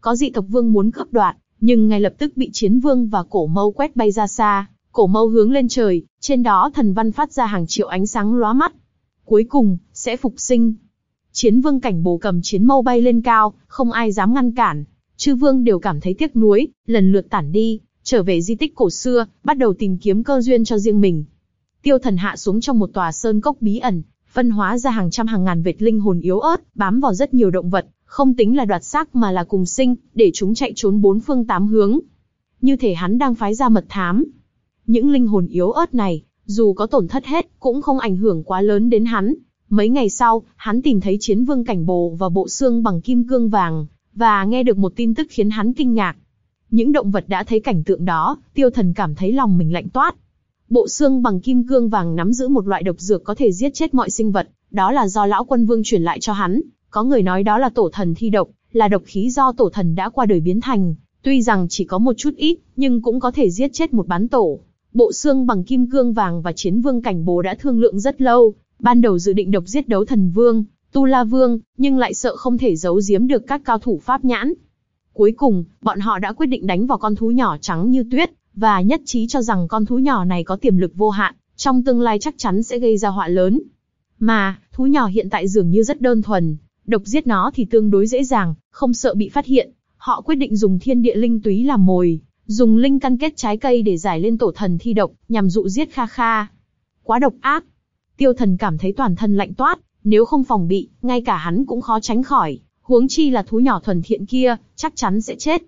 Có dị tộc vương muốn cướp đoạt, nhưng ngay lập tức bị chiến vương và cổ mâu quét bay ra xa, cổ mâu hướng lên trời, trên đó thần văn phát ra hàng triệu ánh sáng lóa mắt. Cuối cùng, sẽ phục sinh. Chiến vương cảnh bồ cầm chiến mâu bay lên cao, không ai dám ngăn cản. Chư vương đều cảm thấy tiếc nuối, lần lượt tản đi, trở về di tích cổ xưa, bắt đầu tìm kiếm cơ duyên cho riêng mình. Tiêu thần hạ xuống trong một tòa sơn cốc bí ẩn, phân hóa ra hàng trăm hàng ngàn vệt linh hồn yếu ớt, bám vào rất nhiều động vật, không tính là đoạt xác mà là cùng sinh, để chúng chạy trốn bốn phương tám hướng. Như thể hắn đang phái ra mật thám. Những linh hồn yếu ớt này, dù có tổn thất hết, cũng không ảnh hưởng quá lớn đến hắn. Mấy ngày sau, hắn tìm thấy chiến vương cảnh bồ và bộ xương bằng kim cương vàng, và nghe được một tin tức khiến hắn kinh ngạc. Những động vật đã thấy cảnh tượng đó, tiêu thần cảm thấy lòng mình lạnh toát. Bộ xương bằng kim cương vàng nắm giữ một loại độc dược có thể giết chết mọi sinh vật, đó là do lão quân vương truyền lại cho hắn. Có người nói đó là tổ thần thi độc, là độc khí do tổ thần đã qua đời biến thành. Tuy rằng chỉ có một chút ít, nhưng cũng có thể giết chết một bán tổ. Bộ xương bằng kim cương vàng và chiến vương cảnh bố đã thương lượng rất lâu, ban đầu dự định độc giết đấu thần vương, tu la vương, nhưng lại sợ không thể giấu giếm được các cao thủ pháp nhãn. Cuối cùng, bọn họ đã quyết định đánh vào con thú nhỏ trắng như tuyết, và nhất trí cho rằng con thú nhỏ này có tiềm lực vô hạn, trong tương lai chắc chắn sẽ gây ra họa lớn. Mà, thú nhỏ hiện tại dường như rất đơn thuần, độc giết nó thì tương đối dễ dàng, không sợ bị phát hiện. Họ quyết định dùng thiên địa linh túy làm mồi, dùng linh căn kết trái cây để giải lên tổ thần thi độc, nhằm dụ giết Kha Kha. Quá độc ác. Tiêu thần cảm thấy toàn thân lạnh toát, nếu không phòng bị, ngay cả hắn cũng khó tránh khỏi, huống chi là thú nhỏ thuần thiện kia, chắc chắn sẽ chết.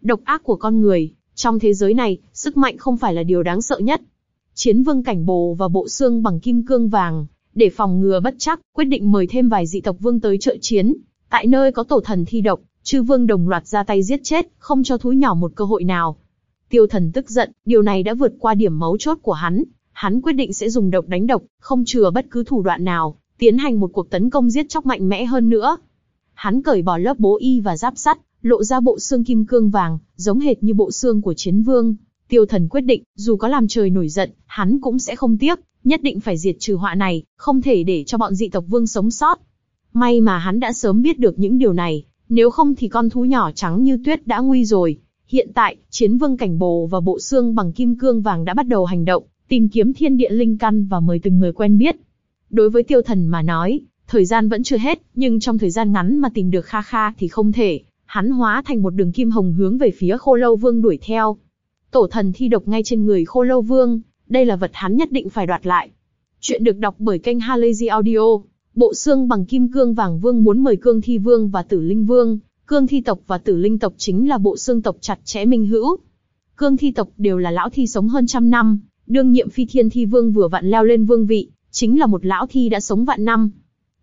Độc ác của con người, trong thế giới này, sức mạnh không phải là điều đáng sợ nhất. Chiến vương cảnh bồ và bộ xương bằng kim cương vàng, để phòng ngừa bất chắc, quyết định mời thêm vài dị tộc vương tới trợ chiến. Tại nơi có tổ thần thi độc, chư vương đồng loạt ra tay giết chết, không cho thú nhỏ một cơ hội nào. Tiêu thần tức giận, điều này đã vượt qua điểm mấu chốt của hắn. Hắn quyết định sẽ dùng độc đánh độc, không chừa bất cứ thủ đoạn nào, tiến hành một cuộc tấn công giết chóc mạnh mẽ hơn nữa. Hắn cởi bỏ lớp bố y và giáp sắt, lộ ra bộ xương kim cương vàng, giống hệt như bộ xương của chiến vương. Tiêu thần quyết định, dù có làm trời nổi giận, hắn cũng sẽ không tiếc, nhất định phải diệt trừ họa này, không thể để cho bọn dị tộc vương sống sót. May mà hắn đã sớm biết được những điều này, nếu không thì con thú nhỏ trắng như tuyết đã nguy rồi. Hiện tại, chiến vương cảnh bồ và bộ xương bằng kim cương vàng đã bắt đầu hành động, tìm kiếm thiên địa linh căn và mời từng người quen biết. Đối với tiêu thần mà nói, thời gian vẫn chưa hết, nhưng trong thời gian ngắn mà tìm được Kha Kha thì không thể. Hắn hóa thành một đường kim hồng hướng về phía khô lâu vương đuổi theo. Tổ thần thi độc ngay trên người khô lâu vương, đây là vật hắn nhất định phải đoạt lại. Chuyện được đọc bởi kênh Halazy Audio. Bộ xương bằng kim cương vàng vương muốn mời cương thi vương và tử linh vương. Cương thi tộc và tử linh tộc chính là bộ xương tộc chặt chẽ minh hữu. Cương thi tộc đều là lão thi sống hơn trăm năm, đương nhiệm phi thiên thi vương vừa vặn leo lên vương vị, chính là một lão thi đã sống vạn năm.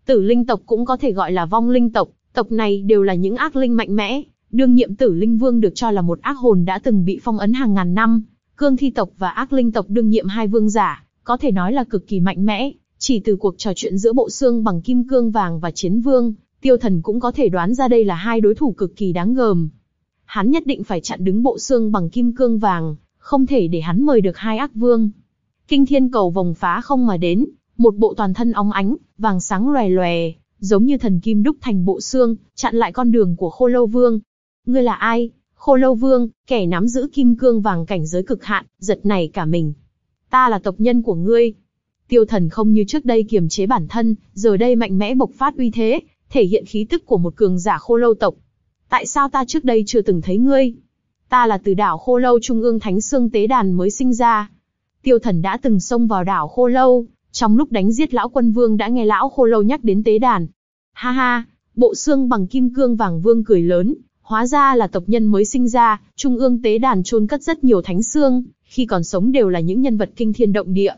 Tử linh tộc cũng có thể gọi là vong linh tộc, tộc này đều là những ác linh mạnh mẽ. Đương nhiệm tử linh vương được cho là một ác hồn đã từng bị phong ấn hàng ngàn năm, Cương thi tộc và ác linh tộc đương nhiệm hai vương giả, có thể nói là cực kỳ mạnh mẽ. Chỉ từ cuộc trò chuyện giữa bộ xương bằng kim cương vàng và chiến vương, tiêu thần cũng có thể đoán ra đây là hai đối thủ cực kỳ đáng gờm. Hắn nhất định phải chặn đứng bộ xương bằng kim cương vàng, không thể để hắn mời được hai ác vương. Kinh thiên cầu vòng phá không mà đến, một bộ toàn thân óng ánh, vàng sáng lòe lòe, giống như thần kim đúc thành bộ xương, chặn lại con đường của khô lâu vương. Ngươi là ai? Khô lâu vương, kẻ nắm giữ kim cương vàng cảnh giới cực hạn, giật này cả mình. Ta là tộc nhân của ngươi. Tiêu thần không như trước đây kiềm chế bản thân, giờ đây mạnh mẽ bộc phát uy thế, thể hiện khí tức của một cường giả khô lâu tộc. Tại sao ta trước đây chưa từng thấy ngươi? Ta là từ đảo khô lâu trung ương thánh xương tế đàn mới sinh ra. Tiêu thần đã từng xông vào đảo khô lâu, trong lúc đánh giết lão quân vương đã nghe lão khô lâu nhắc đến tế đàn. Ha ha, bộ xương bằng kim cương vàng vương cười lớn, Hóa ra là tộc nhân mới sinh ra, trung ương tế đàn chôn cất rất nhiều thánh xương, khi còn sống đều là những nhân vật kinh thiên động địa.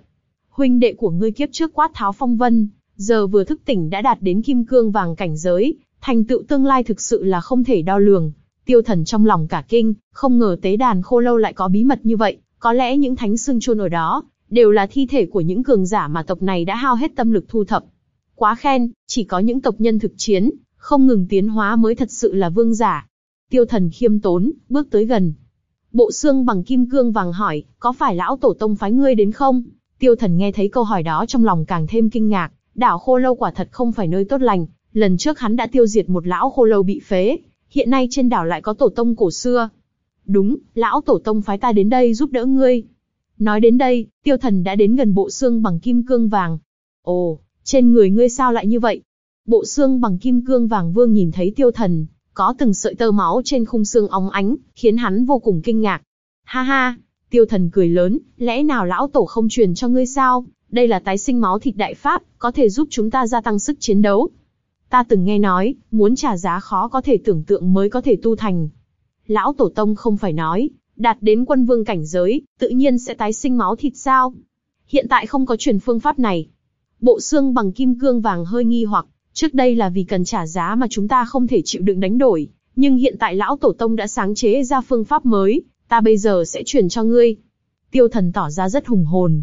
Huynh đệ của ngươi kiếp trước quát tháo phong vân, giờ vừa thức tỉnh đã đạt đến kim cương vàng cảnh giới, thành tựu tương lai thực sự là không thể đo lường. Tiêu thần trong lòng cả kinh, không ngờ tế đàn khô lâu lại có bí mật như vậy, có lẽ những thánh xương chôn ở đó, đều là thi thể của những cường giả mà tộc này đã hao hết tâm lực thu thập. Quá khen, chỉ có những tộc nhân thực chiến, không ngừng tiến hóa mới thật sự là vương giả. Tiêu thần khiêm tốn, bước tới gần. Bộ xương bằng kim cương vàng hỏi, có phải lão tổ tông phái ngươi đến không? Tiêu thần nghe thấy câu hỏi đó trong lòng càng thêm kinh ngạc, đảo khô lâu quả thật không phải nơi tốt lành, lần trước hắn đã tiêu diệt một lão khô lâu bị phế, hiện nay trên đảo lại có tổ tông cổ xưa. Đúng, lão tổ tông phái ta đến đây giúp đỡ ngươi. Nói đến đây, tiêu thần đã đến gần bộ xương bằng kim cương vàng. Ồ, trên người ngươi sao lại như vậy? Bộ xương bằng kim cương vàng vương nhìn thấy tiêu thần, có từng sợi tơ máu trên khung xương óng ánh, khiến hắn vô cùng kinh ngạc. Ha ha, tiêu thần cười lớn, lẽ nào lão tổ không truyền cho ngươi sao? Đây là tái sinh máu thịt đại pháp, có thể giúp chúng ta gia tăng sức chiến đấu. Ta từng nghe nói, muốn trả giá khó có thể tưởng tượng mới có thể tu thành. Lão tổ tông không phải nói, đạt đến quân vương cảnh giới, tự nhiên sẽ tái sinh máu thịt sao? Hiện tại không có truyền phương pháp này. Bộ xương bằng kim cương vàng hơi nghi hoặc, Trước đây là vì cần trả giá mà chúng ta không thể chịu đựng đánh đổi, nhưng hiện tại lão tổ tông đã sáng chế ra phương pháp mới, ta bây giờ sẽ truyền cho ngươi. Tiêu thần tỏ ra rất hùng hồn.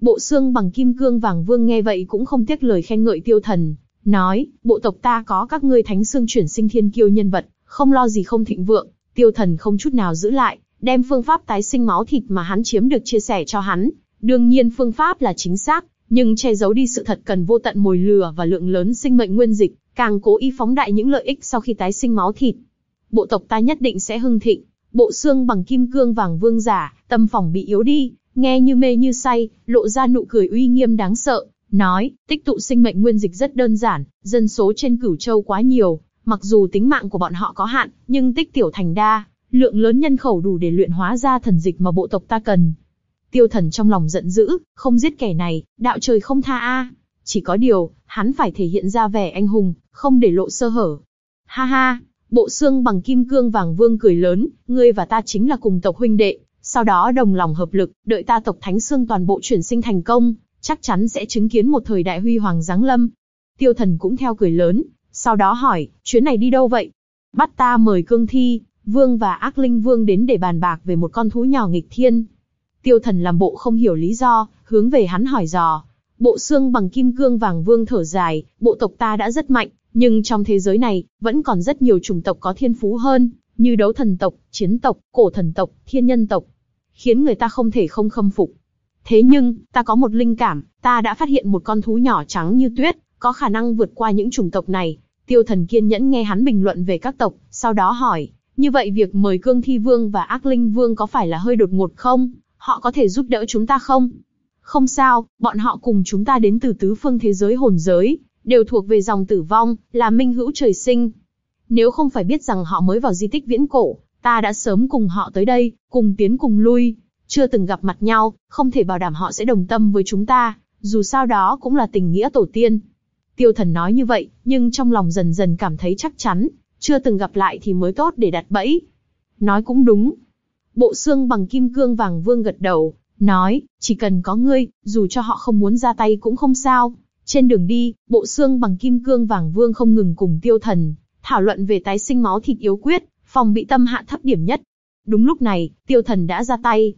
Bộ xương bằng kim cương vàng vương nghe vậy cũng không tiếc lời khen ngợi tiêu thần, nói, bộ tộc ta có các ngươi thánh xương chuyển sinh thiên kiêu nhân vật, không lo gì không thịnh vượng, tiêu thần không chút nào giữ lại, đem phương pháp tái sinh máu thịt mà hắn chiếm được chia sẻ cho hắn. Đương nhiên phương pháp là chính xác, nhưng che giấu đi sự thật cần vô tận mồi lừa và lượng lớn sinh mệnh nguyên dịch, càng cố ý phóng đại những lợi ích sau khi tái sinh máu thịt. bộ tộc ta nhất định sẽ hưng thịnh. Bộ xương bằng kim cương vàng vương giả, tâm phòng bị yếu đi, nghe như mê như say, lộ ra nụ cười uy nghiêm đáng sợ, nói, tích tụ sinh mệnh nguyên dịch rất đơn giản, dân số trên cửu châu quá nhiều, mặc dù tính mạng của bọn họ có hạn, nhưng tích tiểu thành đa, lượng lớn nhân khẩu đủ để luyện hóa ra thần dịch mà bộ tộc ta cần. Tiêu thần trong lòng giận dữ, không giết kẻ này, đạo trời không tha a. Chỉ có điều, hắn phải thể hiện ra vẻ anh hùng, không để lộ sơ hở. Ha ha, bộ xương bằng kim cương vàng vương cười lớn, ngươi và ta chính là cùng tộc huynh đệ, sau đó đồng lòng hợp lực, đợi ta tộc thánh xương toàn bộ chuyển sinh thành công, chắc chắn sẽ chứng kiến một thời đại huy hoàng giáng lâm. Tiêu thần cũng theo cười lớn, sau đó hỏi, chuyến này đi đâu vậy? Bắt ta mời cương thi, vương và ác linh vương đến để bàn bạc về một con thú nhỏ nghịch thiên. Tiêu thần làm bộ không hiểu lý do, hướng về hắn hỏi dò. Bộ xương bằng kim cương vàng vương thở dài, bộ tộc ta đã rất mạnh, nhưng trong thế giới này, vẫn còn rất nhiều chủng tộc có thiên phú hơn, như đấu thần tộc, chiến tộc, cổ thần tộc, thiên nhân tộc. Khiến người ta không thể không khâm phục. Thế nhưng, ta có một linh cảm, ta đã phát hiện một con thú nhỏ trắng như tuyết, có khả năng vượt qua những chủng tộc này. Tiêu thần kiên nhẫn nghe hắn bình luận về các tộc, sau đó hỏi, như vậy việc mời cương thi vương và ác linh vương có phải là hơi đột ngột không? Họ có thể giúp đỡ chúng ta không? Không sao, bọn họ cùng chúng ta đến từ tứ phương thế giới hồn giới, đều thuộc về dòng tử vong, là minh hữu trời sinh. Nếu không phải biết rằng họ mới vào di tích viễn cổ, ta đã sớm cùng họ tới đây, cùng tiến cùng lui, chưa từng gặp mặt nhau, không thể bảo đảm họ sẽ đồng tâm với chúng ta, dù sao đó cũng là tình nghĩa tổ tiên. Tiêu thần nói như vậy, nhưng trong lòng dần dần cảm thấy chắc chắn, chưa từng gặp lại thì mới tốt để đặt bẫy. Nói cũng đúng. Bộ xương bằng kim cương vàng vương gật đầu, nói, chỉ cần có ngươi, dù cho họ không muốn ra tay cũng không sao. Trên đường đi, bộ xương bằng kim cương vàng vương không ngừng cùng tiêu thần, thảo luận về tái sinh máu thịt yếu quyết, phòng bị tâm hạ thấp điểm nhất. Đúng lúc này, tiêu thần đã ra tay.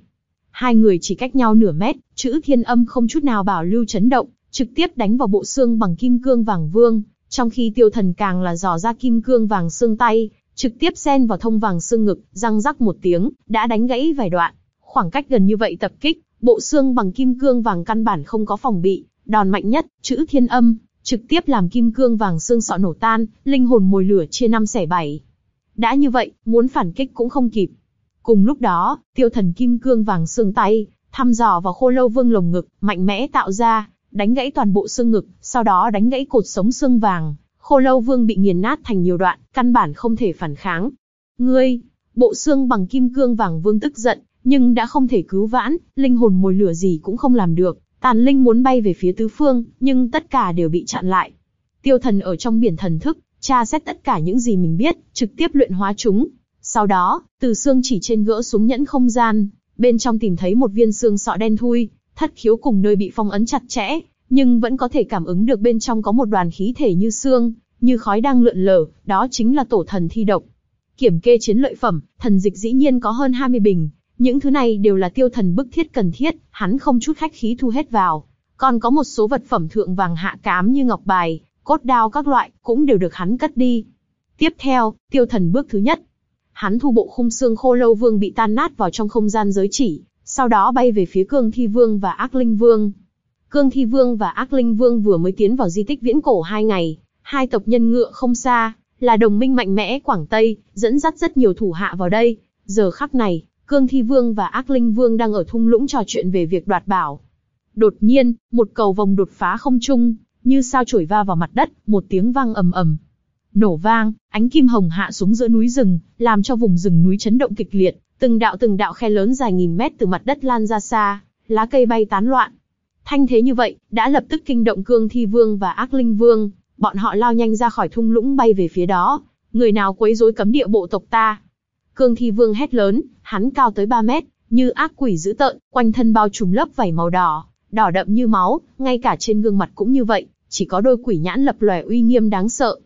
Hai người chỉ cách nhau nửa mét, chữ thiên âm không chút nào bảo lưu chấn động, trực tiếp đánh vào bộ xương bằng kim cương vàng vương, trong khi tiêu thần càng là dò ra kim cương vàng xương tay, trực tiếp xen vào thông vàng xương ngực, răng rắc một tiếng, đã đánh gãy vài đoạn. Khoảng cách gần như vậy tập kích, bộ xương bằng kim cương vàng căn bản không có phòng bị, đòn mạnh nhất, chữ thiên âm, trực tiếp làm kim cương vàng xương sọ nổ tan, linh hồn mồi lửa chia năm xẻ bảy. Đã như vậy, muốn phản kích cũng không kịp. Cùng lúc đó, tiêu thần kim cương vàng xương tay, thăm dò vào khô lâu vương lồng ngực, mạnh mẽ tạo ra, đánh gãy toàn bộ xương ngực, sau đó đánh gãy cột sống xương vàng. Khô lâu vương bị nghiền nát thành nhiều đoạn, căn bản không thể phản kháng. Ngươi, bộ xương bằng kim cương vàng vương tức giận, nhưng đã không thể cứu vãn, linh hồn mồi lửa gì cũng không làm được. Tàn linh muốn bay về phía tứ phương, nhưng tất cả đều bị chặn lại. Tiêu thần ở trong biển thần thức, tra xét tất cả những gì mình biết, trực tiếp luyện hóa chúng. Sau đó, từ xương chỉ trên gỡ xuống nhẫn không gian, bên trong tìm thấy một viên xương sọ đen thui, thất khiếu cùng nơi bị phong ấn chặt chẽ, nhưng vẫn có thể cảm ứng được bên trong có một đoàn khí thể như xương, như khói đang lượn lờ, đó chính là tổ thần thi độc. Kiểm kê chiến lợi phẩm, thần dịch dĩ nhiên có hơn 20 bình, những thứ này đều là tiêu thần bức thiết cần thiết, hắn không chút khách khí thu hết vào. Còn có một số vật phẩm thượng vàng hạ cám như ngọc bài, cốt đao các loại, cũng đều được hắn cất đi. Tiếp theo, tiêu thần bước thứ nhất. Hắn thu bộ khung xương khô lâu vương bị tan nát vào trong không gian giới chỉ, sau đó bay về phía cương thi vương và ác linh vương. Cương thi vương và ác linh vương vừa mới tiến vào di tích viễn cổ hai ngày, hai tộc nhân ngựa không xa, là đồng minh mạnh mẽ Quảng Tây, dẫn dắt rất nhiều thủ hạ vào đây. Giờ khắc này, Cương Thi Vương và Ác Linh Vương đang ở thung lũng trò chuyện về việc đoạt bảo. Đột nhiên, một cầu vòng đột phá không trung, như sao chổi va vào mặt đất, một tiếng vang ầm ầm. Nổ vang, ánh kim hồng hạ xuống giữa núi rừng, làm cho vùng rừng núi chấn động kịch liệt, từng đạo từng đạo khe lớn dài nghìn mét từ mặt đất lan ra xa, lá cây bay tán loạn. Thanh thế như vậy, đã lập tức kinh động Cương Thi Vương và Ác Linh Vương, bọn họ lao nhanh ra khỏi thung lũng bay về phía đó. Người nào quấy rối cấm địa bộ tộc ta? Cương Thi Vương hét lớn, hắn cao tới 3 mét, như ác quỷ dữ tợn, quanh thân bao trùm lớp vảy màu đỏ, đỏ đậm như máu, ngay cả trên gương mặt cũng như vậy, chỉ có đôi quỷ nhãn lập lòe uy nghiêm đáng sợ.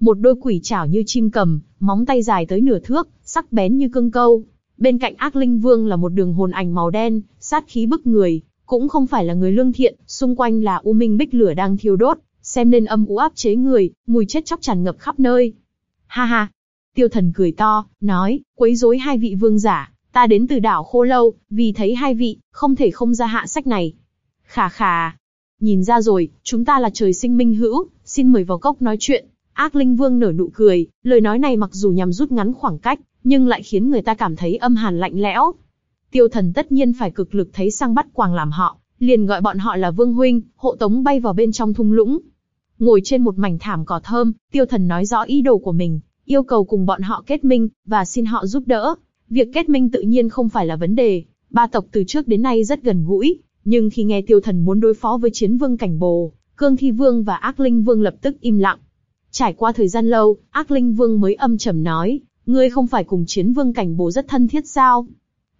Một đôi quỷ chảo như chim cầm, móng tay dài tới nửa thước, sắc bén như cương câu. Bên cạnh ác linh vương là một đường hồn ảnh màu đen, sát khí bức người, cũng không phải là người lương thiện, xung quanh là u minh bích lửa đang thiêu đốt, xem nên âm u áp chế người, mùi chết chóc tràn ngập khắp nơi. Ha ha, Tiêu thần cười to, nói, quấy rối hai vị vương giả, ta đến từ đảo Khô Lâu, vì thấy hai vị, không thể không ra hạ sách này. Khà khà, nhìn ra rồi, chúng ta là trời sinh minh hữu, xin mời vào cốc nói chuyện. Ác Linh Vương nở nụ cười, lời nói này mặc dù nhằm rút ngắn khoảng cách, nhưng lại khiến người ta cảm thấy âm hàn lạnh lẽo. Tiêu thần tất nhiên phải cực lực thấy sang bắt quàng làm họ, liền gọi bọn họ là Vương Huynh, hộ tống bay vào bên trong thung lũng. Ngồi trên một mảnh thảm cỏ thơm, tiêu thần nói rõ ý đồ của mình, yêu cầu cùng bọn họ kết minh, và xin họ giúp đỡ. Việc kết minh tự nhiên không phải là vấn đề, ba tộc từ trước đến nay rất gần gũi, nhưng khi nghe tiêu thần muốn đối phó với chiến vương cảnh bồ, cương thi vương và ác linh vương lập tức im lặng. Trải qua thời gian lâu, ác linh vương mới âm trầm nói, ngươi không phải cùng chiến vương cảnh bố rất thân thiết sao?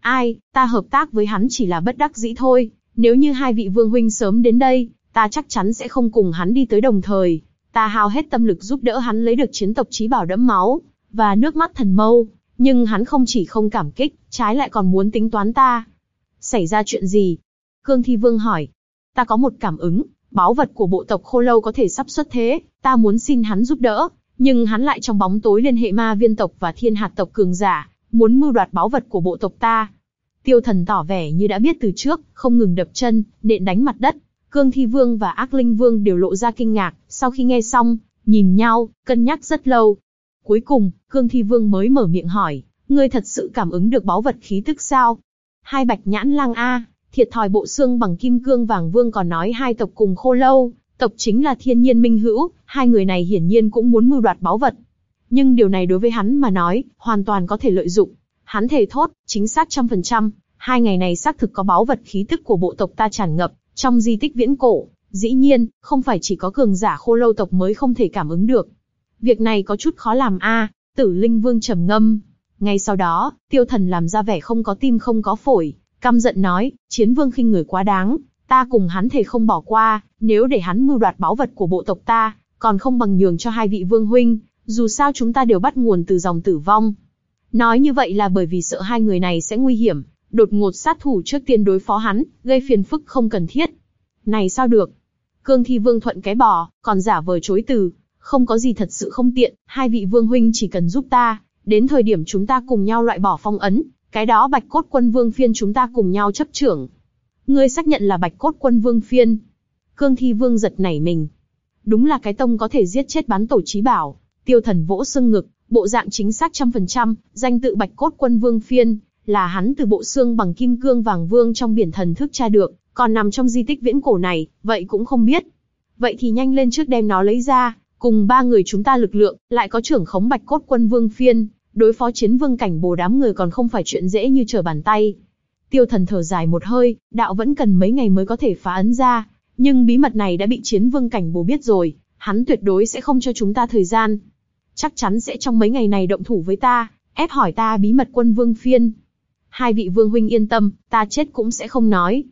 Ai, ta hợp tác với hắn chỉ là bất đắc dĩ thôi, nếu như hai vị vương huynh sớm đến đây, ta chắc chắn sẽ không cùng hắn đi tới đồng thời. Ta hao hết tâm lực giúp đỡ hắn lấy được chiến tộc trí bảo đẫm máu, và nước mắt thần mâu, nhưng hắn không chỉ không cảm kích, trái lại còn muốn tính toán ta. Xảy ra chuyện gì? Cương Thi Vương hỏi. Ta có một cảm ứng, báu vật của bộ tộc khô lâu có thể sắp xuất thế, ta muốn xin hắn giúp đỡ, nhưng hắn lại trong bóng tối liên hệ ma viên tộc và thiên hạt tộc cường giả, muốn mưu đoạt báu vật của bộ tộc ta. Tiêu thần tỏ vẻ như đã biết từ trước, không ngừng đập chân, nện đánh mặt đất. Cương Thi Vương và Ác Linh Vương đều lộ ra kinh ngạc, sau khi nghe xong, nhìn nhau, cân nhắc rất lâu. Cuối cùng, Cương Thi Vương mới mở miệng hỏi, ngươi thật sự cảm ứng được báu vật khí tức sao? Hai bạch nhãn lang A, thiệt thòi bộ xương bằng kim cương vàng vương còn nói hai tộc cùng khô lâu, tộc chính là thiên nhiên minh hữu, hai người này hiển nhiên cũng muốn mưu đoạt báu vật. Nhưng điều này đối với hắn mà nói, hoàn toàn có thể lợi dụng. Hắn thề thốt, chính xác trăm phần trăm, hai ngày này xác thực có báu vật khí tức của bộ tộc ta tràn ngập, trong di tích viễn cổ. Dĩ nhiên, không phải chỉ có cường giả khô lâu tộc mới không thể cảm ứng được. Việc này có chút khó làm a. Tử Linh Vương trầm ngâm. Ngay sau đó, Tiêu Thần làm ra vẻ không có tim không có phổi, căm giận nói, Chiến Vương khinh người quá đáng, ta cùng hắn thể không bỏ qua, nếu để hắn mưu đoạt báu vật của bộ tộc ta, còn không bằng nhường cho hai vị vương huynh, dù sao chúng ta đều bắt nguồn từ dòng tử vong. Nói như vậy là bởi vì sợ hai người này sẽ nguy hiểm, đột ngột sát thủ trước tiên đối phó hắn, gây phiền phức không cần thiết. Này sao được? Cương Thi Vương thuận cái bò, còn giả vờ chối từ, không có gì thật sự không tiện, hai vị vương huynh chỉ cần giúp ta, đến thời điểm chúng ta cùng nhau loại bỏ phong ấn, cái đó Bạch Cốt Quân Vương phiên chúng ta cùng nhau chấp trưởng. Ngươi xác nhận là Bạch Cốt Quân Vương phiên. Cương Thi Vương giật nảy mình. Đúng là cái tông có thể giết chết bán tổ trí bảo. Tiêu thần vỗ xương ngực, bộ dạng chính xác trăm phần trăm, danh tự Bạch Cốt Quân Vương phiên, là hắn từ bộ xương bằng kim cương vàng vương trong biển thần thức tra được, còn nằm trong di tích viễn cổ này, vậy cũng không biết. Vậy thì nhanh lên trước đem nó lấy ra, cùng ba người chúng ta lực lượng, lại có trưởng khống Bạch Cốt Quân Vương phiên, đối phó chiến vương cảnh bồ đám người còn không phải chuyện dễ như trở bàn tay. Tiêu thần thở dài một hơi, đạo vẫn cần mấy ngày mới có thể phá ấn ra, nhưng bí mật này đã bị chiến vương cảnh Bố biết rồi, hắn tuyệt đối sẽ không cho chúng ta thời gian. Chắc chắn sẽ trong mấy ngày này động thủ với ta, ép hỏi ta bí mật quân vương phiên. Hai vị vương huynh yên tâm, ta chết cũng sẽ không nói.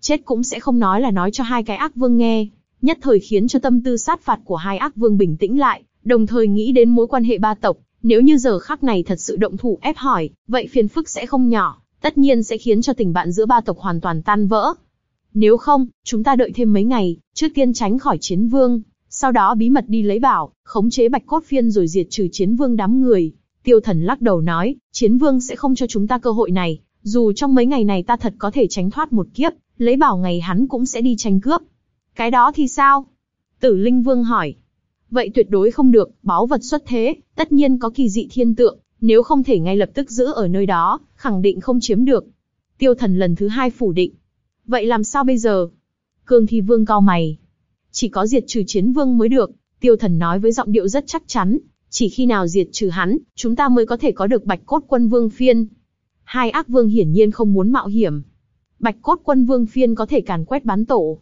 Chết cũng sẽ không nói là nói cho hai cái ác vương nghe, nhất thời khiến cho tâm tư sát phạt của hai ác vương bình tĩnh lại, đồng thời nghĩ đến mối quan hệ ba tộc, nếu như giờ khắc này thật sự động thủ ép hỏi, vậy phiền phức sẽ không nhỏ, tất nhiên sẽ khiến cho tình bạn giữa ba tộc hoàn toàn tan vỡ. Nếu không, chúng ta đợi thêm mấy ngày, trước tiên tránh khỏi chiến vương, sau đó bí mật đi lấy bảo, khống chế bạch cốt phiên rồi diệt trừ chiến vương đám người. Tiêu thần lắc đầu nói, chiến vương sẽ không cho chúng ta cơ hội này, dù trong mấy ngày này ta thật có thể tránh thoát một kiếp, lấy bảo ngày hắn cũng sẽ đi tranh cướp. Cái đó thì sao? Tử Linh Vương hỏi, Vậy tuyệt đối không được, báu vật xuất thế, tất nhiên có kỳ dị thiên tượng, nếu không thể ngay lập tức giữ ở nơi đó, khẳng định không chiếm được. Tiêu thần lần thứ hai phủ định. Vậy làm sao bây giờ? Cương thi vương cao mày. Chỉ có diệt trừ chiến vương mới được, tiêu thần nói với giọng điệu rất chắc chắn. Chỉ khi nào diệt trừ hắn, chúng ta mới có thể có được bạch cốt quân vương phiên. Hai ác vương hiển nhiên không muốn mạo hiểm. Bạch cốt quân vương phiên có thể càn quét bán tổ.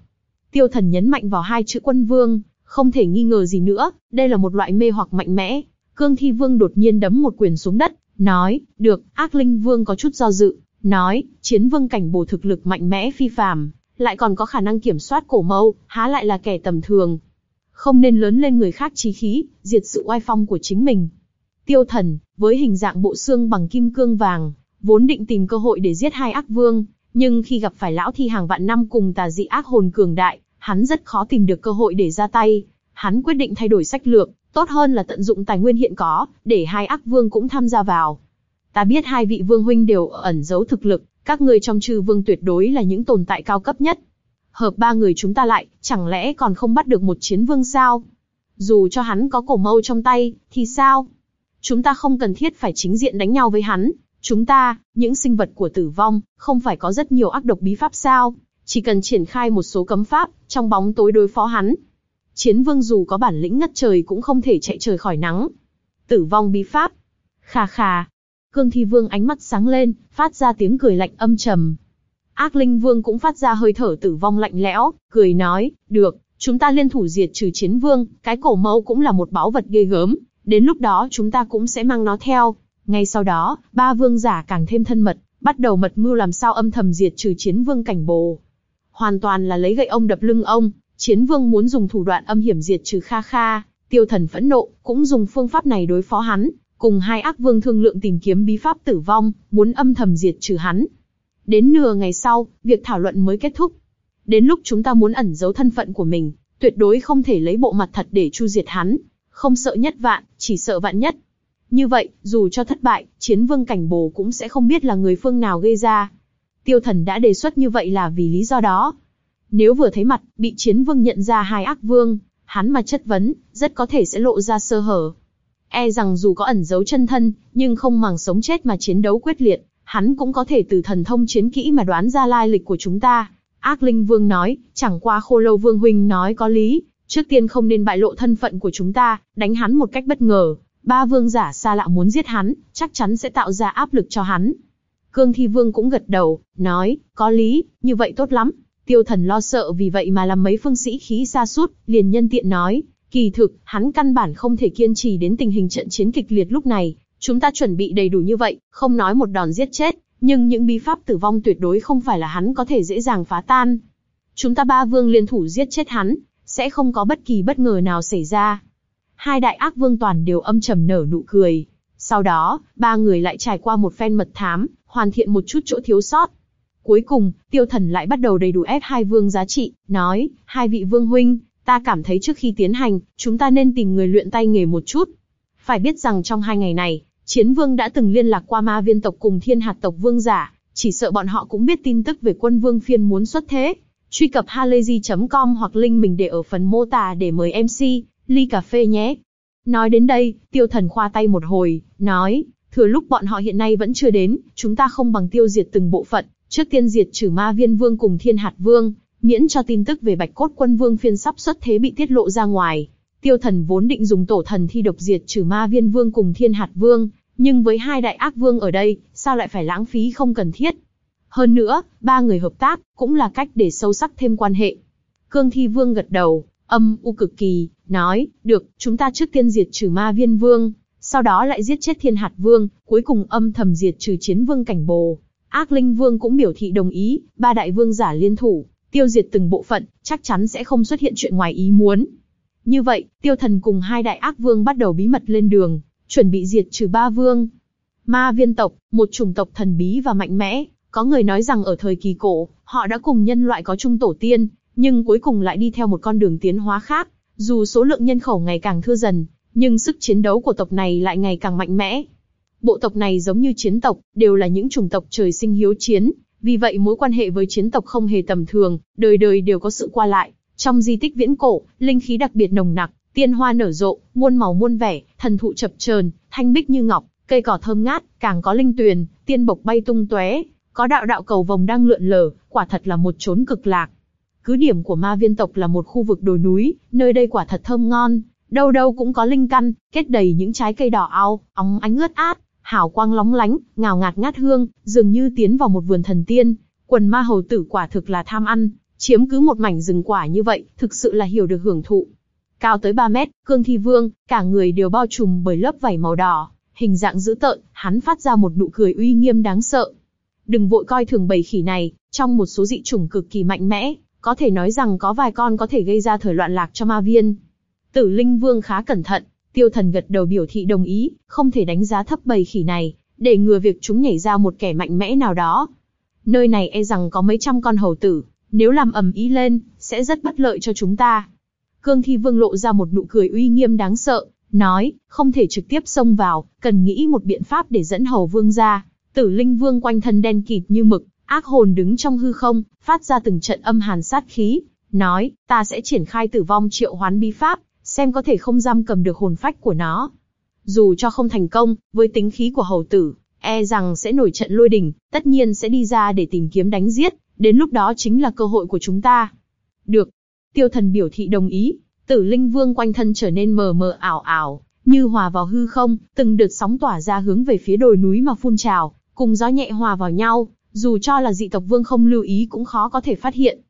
Tiêu thần nhấn mạnh vào hai chữ quân vương, không thể nghi ngờ gì nữa, đây là một loại mê hoặc mạnh mẽ. Cương Thi Vương đột nhiên đấm một quyền xuống đất, nói, được, ác linh vương có chút do dự, nói, chiến vương cảnh bổ thực lực mạnh mẽ phi phàm, lại còn có khả năng kiểm soát cổ mâu, há lại là kẻ tầm thường. Không nên lớn lên người khác trí khí, diệt sự oai phong của chính mình. Tiêu thần, với hình dạng bộ xương bằng kim cương vàng, vốn định tìm cơ hội để giết hai ác vương, nhưng khi gặp phải lão thi hàng vạn năm cùng tà dị ác hồn cường đại, hắn rất khó tìm được cơ hội để ra tay. Hắn quyết định thay đổi sách lược, tốt hơn là tận dụng tài nguyên hiện có, để hai ác vương cũng tham gia vào. Ta biết hai vị vương huynh đều ẩn giấu thực lực, các người trong trừ vương tuyệt đối là những tồn tại cao cấp nhất. Hợp ba người chúng ta lại, chẳng lẽ còn không bắt được một chiến vương sao? Dù cho hắn có cổ mâu trong tay, thì sao? Chúng ta không cần thiết phải chính diện đánh nhau với hắn. Chúng ta, những sinh vật của tử vong, không phải có rất nhiều ác độc bí pháp sao? Chỉ cần triển khai một số cấm pháp, trong bóng tối đối phó hắn. Chiến vương dù có bản lĩnh ngất trời cũng không thể chạy trời khỏi nắng. Tử vong bí pháp. Khà khà. Cương thi vương ánh mắt sáng lên, phát ra tiếng cười lạnh âm trầm. Ác linh vương cũng phát ra hơi thở tử vong lạnh lẽo, cười nói, được, chúng ta liên thủ diệt trừ chiến vương, cái cổ mẫu cũng là một báu vật ghê gớm, đến lúc đó chúng ta cũng sẽ mang nó theo. Ngay sau đó, ba vương giả càng thêm thân mật, bắt đầu mật mưu làm sao âm thầm diệt trừ chiến vương cảnh bồ. Hoàn toàn là lấy gậy ông đập lưng ông, chiến vương muốn dùng thủ đoạn âm hiểm diệt trừ Kha Kha, tiêu thần phẫn nộ, cũng dùng phương pháp này đối phó hắn, cùng hai ác vương thương lượng tìm kiếm bí pháp tử vong, muốn âm thầm diệt trừ hắn. Đến nửa ngày sau, việc thảo luận mới kết thúc. Đến lúc chúng ta muốn ẩn giấu thân phận của mình, tuyệt đối không thể lấy bộ mặt thật để chu diệt hắn, không sợ nhất vạn, chỉ sợ vạn nhất. Như vậy, dù cho thất bại, chiến vương cảnh bồ cũng sẽ không biết là người phương nào gây ra. Tiêu thần đã đề xuất như vậy là vì lý do đó. Nếu vừa thấy mặt, bị chiến vương nhận ra hai ác vương, hắn mà chất vấn, rất có thể sẽ lộ ra sơ hở. E rằng dù có ẩn giấu chân thân, nhưng không màng sống chết mà chiến đấu quyết liệt, hắn cũng có thể từ thần thông chiến kỹ mà đoán ra lai lịch của chúng ta. Ác Linh Vương nói, chẳng qua khô lâu Vương Huynh nói có lý, trước tiên không nên bại lộ thân phận của chúng ta, đánh hắn một cách bất ngờ. Ba vương giả xa lạ muốn giết hắn, chắc chắn sẽ tạo ra áp lực cho hắn. Cương Thi Vương cũng gật đầu, nói, có lý, như vậy tốt lắm. Tiêu thần lo sợ vì vậy mà làm mấy phương sĩ khí xa sút liền nhân tiện nói, kỳ thực, hắn căn bản không thể kiên trì đến tình hình trận chiến kịch liệt lúc này, chúng ta chuẩn bị đầy đủ như vậy, không nói một đòn giết chết, nhưng những bí pháp tử vong tuyệt đối không phải là hắn có thể dễ dàng phá tan. Chúng ta ba vương liên thủ giết chết hắn, sẽ không có bất kỳ bất ngờ nào xảy ra. Hai đại ác vương toàn đều âm trầm nở nụ cười. Sau đó, ba người lại trải qua một phen mật thám, hoàn thiện một chút chỗ thiếu sót. Cuối cùng, tiêu thần lại bắt đầu đầy đủ ép hai vương giá trị, nói, hai vị vương huynh, ta cảm thấy trước khi tiến hành, chúng ta nên tìm người luyện tay nghề một chút. Phải biết rằng trong hai ngày này, chiến vương đã từng liên lạc qua ma viên tộc cùng thiên hạt tộc vương giả, chỉ sợ bọn họ cũng biết tin tức về quân vương phiên muốn xuất thế. Truy cập halayzi.com hoặc link mình để ở phần mô tả để mời MC, ly cà phê nhé. Nói đến đây, tiêu thần khoa tay một hồi, nói, thừa lúc bọn họ hiện nay vẫn chưa đến, chúng ta không bằng tiêu diệt từng bộ phận, trước tiên diệt trừ ma viên vương cùng thiên hạt vương, miễn cho tin tức về bạch cốt quân vương phiên sắp xuất thế bị tiết lộ ra ngoài. Tiêu thần vốn định dùng tổ thần thi độc diệt trừ ma viên vương cùng thiên hạt vương, nhưng với hai đại ác vương ở đây, sao lại phải lãng phí không cần thiết. Hơn nữa, ba người hợp tác, cũng là cách để sâu sắc thêm quan hệ. Cương Thi Vương gật đầu, âm u cực kỳ, nói, được, chúng ta trước tiên diệt trừ ma viên vương, sau đó lại giết chết thiên hạt vương, cuối cùng âm thầm diệt trừ chiến vương cảnh bồ. Ác Linh Vương cũng biểu thị đồng ý, ba đại vương giả liên thủ, tiêu diệt từng bộ phận, chắc chắn sẽ không xuất hiện chuyện ngoài ý muốn. Như vậy, tiêu thần cùng hai đại ác vương bắt đầu bí mật lên đường, chuẩn bị diệt trừ ba vương. Ma viên tộc, một chủng tộc thần bí và mạnh mẽ, có người nói rằng ở thời kỳ cổ, họ đã cùng nhân loại có chung tổ tiên, nhưng cuối cùng lại đi theo một con đường tiến hóa khác. Dù số lượng nhân khẩu ngày càng thưa dần, nhưng sức chiến đấu của tộc này lại ngày càng mạnh mẽ. Bộ tộc này giống như chiến tộc, đều là những chủng tộc trời sinh hiếu chiến, vì vậy mối quan hệ với chiến tộc không hề tầm thường, đời đời đều có sự qua lại. Trong di tích viễn cổ, linh khí đặc biệt nồng nặc, tiên hoa nở rộ, muôn màu muôn vẻ, thần thụ chập chờn, thanh bích như ngọc, cây cỏ thơm ngát, càng có linh tuyền, tiên bộc bay tung tóe, có đạo đạo cầu vồng đang lượn lờ, quả thật là một chốn cực lạc. Cứ điểm của ma viên tộc là một khu vực đồi núi, nơi đây quả thật thơm ngon, đâu đâu cũng có linh căn, kết đầy những trái cây đỏ ao, óng ánh ướt át, hào quang lóng lánh, ngào ngạt ngát hương, dường như tiến vào một vườn thần tiên. Quần ma hầu tử quả thực là tham ăn, chiếm cứ một mảnh rừng quả như vậy, thực sự là hiểu được hưởng thụ. Cao tới 3 mét, cương thi vương, cả người đều bao trùm bởi lớp vảy màu đỏ, hình dạng dữ tợn, hắn phát ra một nụ cười uy nghiêm đáng sợ. Đừng vội coi thường bầy khỉ này, trong một số dị chủng cực kỳ mạnh mẽ, có thể nói rằng có vài con có thể gây ra thời loạn lạc cho ma viên. Tử Linh Vương khá cẩn thận, Tiêu Thần gật đầu biểu thị đồng ý, không thể đánh giá thấp bầy khỉ này, để ngừa việc chúng nhảy ra một kẻ mạnh mẽ nào đó. Nơi này e rằng có mấy trăm con hầu tử, nếu làm ầm ý lên, sẽ rất bất lợi cho chúng ta. Cương Thi Vương lộ ra một nụ cười uy nghiêm đáng sợ, nói, không thể trực tiếp xông vào, cần nghĩ một biện pháp để dẫn hầu vương ra. Tử Linh Vương quanh thân đen kịt như mực, ác hồn đứng trong hư không, phát ra từng trận âm hàn sát khí, nói, ta sẽ triển khai tử vong triệu hoán bí pháp, xem có thể không giam cầm được hồn phách của nó. Dù cho không thành công, với tính khí của hầu tử, e rằng sẽ nổi trận lôi đình, tất nhiên sẽ đi ra để tìm kiếm đánh giết, đến lúc đó chính là cơ hội của chúng ta. Được. Tiêu thần biểu thị đồng ý, tử linh vương quanh thân trở nên mờ mờ ảo ảo, như hòa vào hư không, từng đợt sóng tỏa ra hướng về phía đồi núi mà phun trào, cùng gió nhẹ hòa vào nhau, dù cho là dị tộc vương không lưu ý cũng khó có thể phát hiện.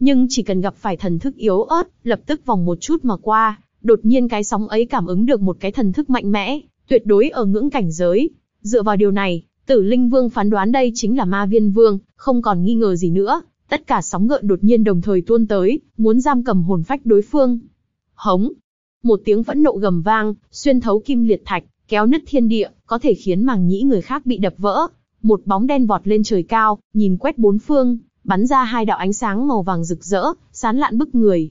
Nhưng chỉ cần gặp phải thần thức yếu ớt, lập tức vòng một chút mà qua, đột nhiên cái sóng ấy cảm ứng được một cái thần thức mạnh mẽ, tuyệt đối ở ngưỡng cảnh giới. Dựa vào điều này, Tử Linh Vương phán đoán đây chính là Ma Viên Vương, không còn nghi ngờ gì nữa. Tất cả sóng gợn đột nhiên đồng thời tuôn tới, muốn giam cầm hồn phách đối phương. Hống! Một tiếng phẫn nộ gầm vang, xuyên thấu kim liệt thạch, kéo nứt thiên địa, có thể khiến màng nhĩ người khác bị đập vỡ. Một bóng đen vọt lên trời cao, nhìn quét bốn phương, bắn ra hai đạo ánh sáng màu vàng rực rỡ, sán lạn bức người.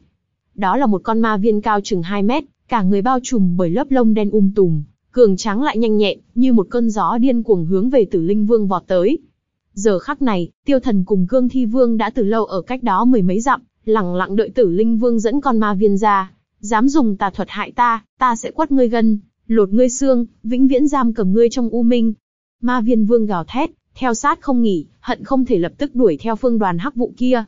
Đó là một con ma viên cao chừng 2 mét, cả người bao trùm bởi lớp lông đen um tùm, cường tráng lại nhanh nhẹn, như một cơn gió điên cuồng hướng về Tử Linh Vương vọt tới. Giờ khắc này, Tiêu Thần cùng Cương Thi Vương đã từ lâu ở cách đó mười mấy dặm, lặng lặng đợi Tử Linh Vương dẫn con ma viên ra. Dám dùng tà thuật hại ta, ta sẽ quất ngươi gân, lột ngươi xương, vĩnh viễn giam cầm ngươi trong u minh. Ma viên vương gào thét, theo sát không nghỉ, hận không thể lập tức đuổi theo phương đoàn hắc vụ kia.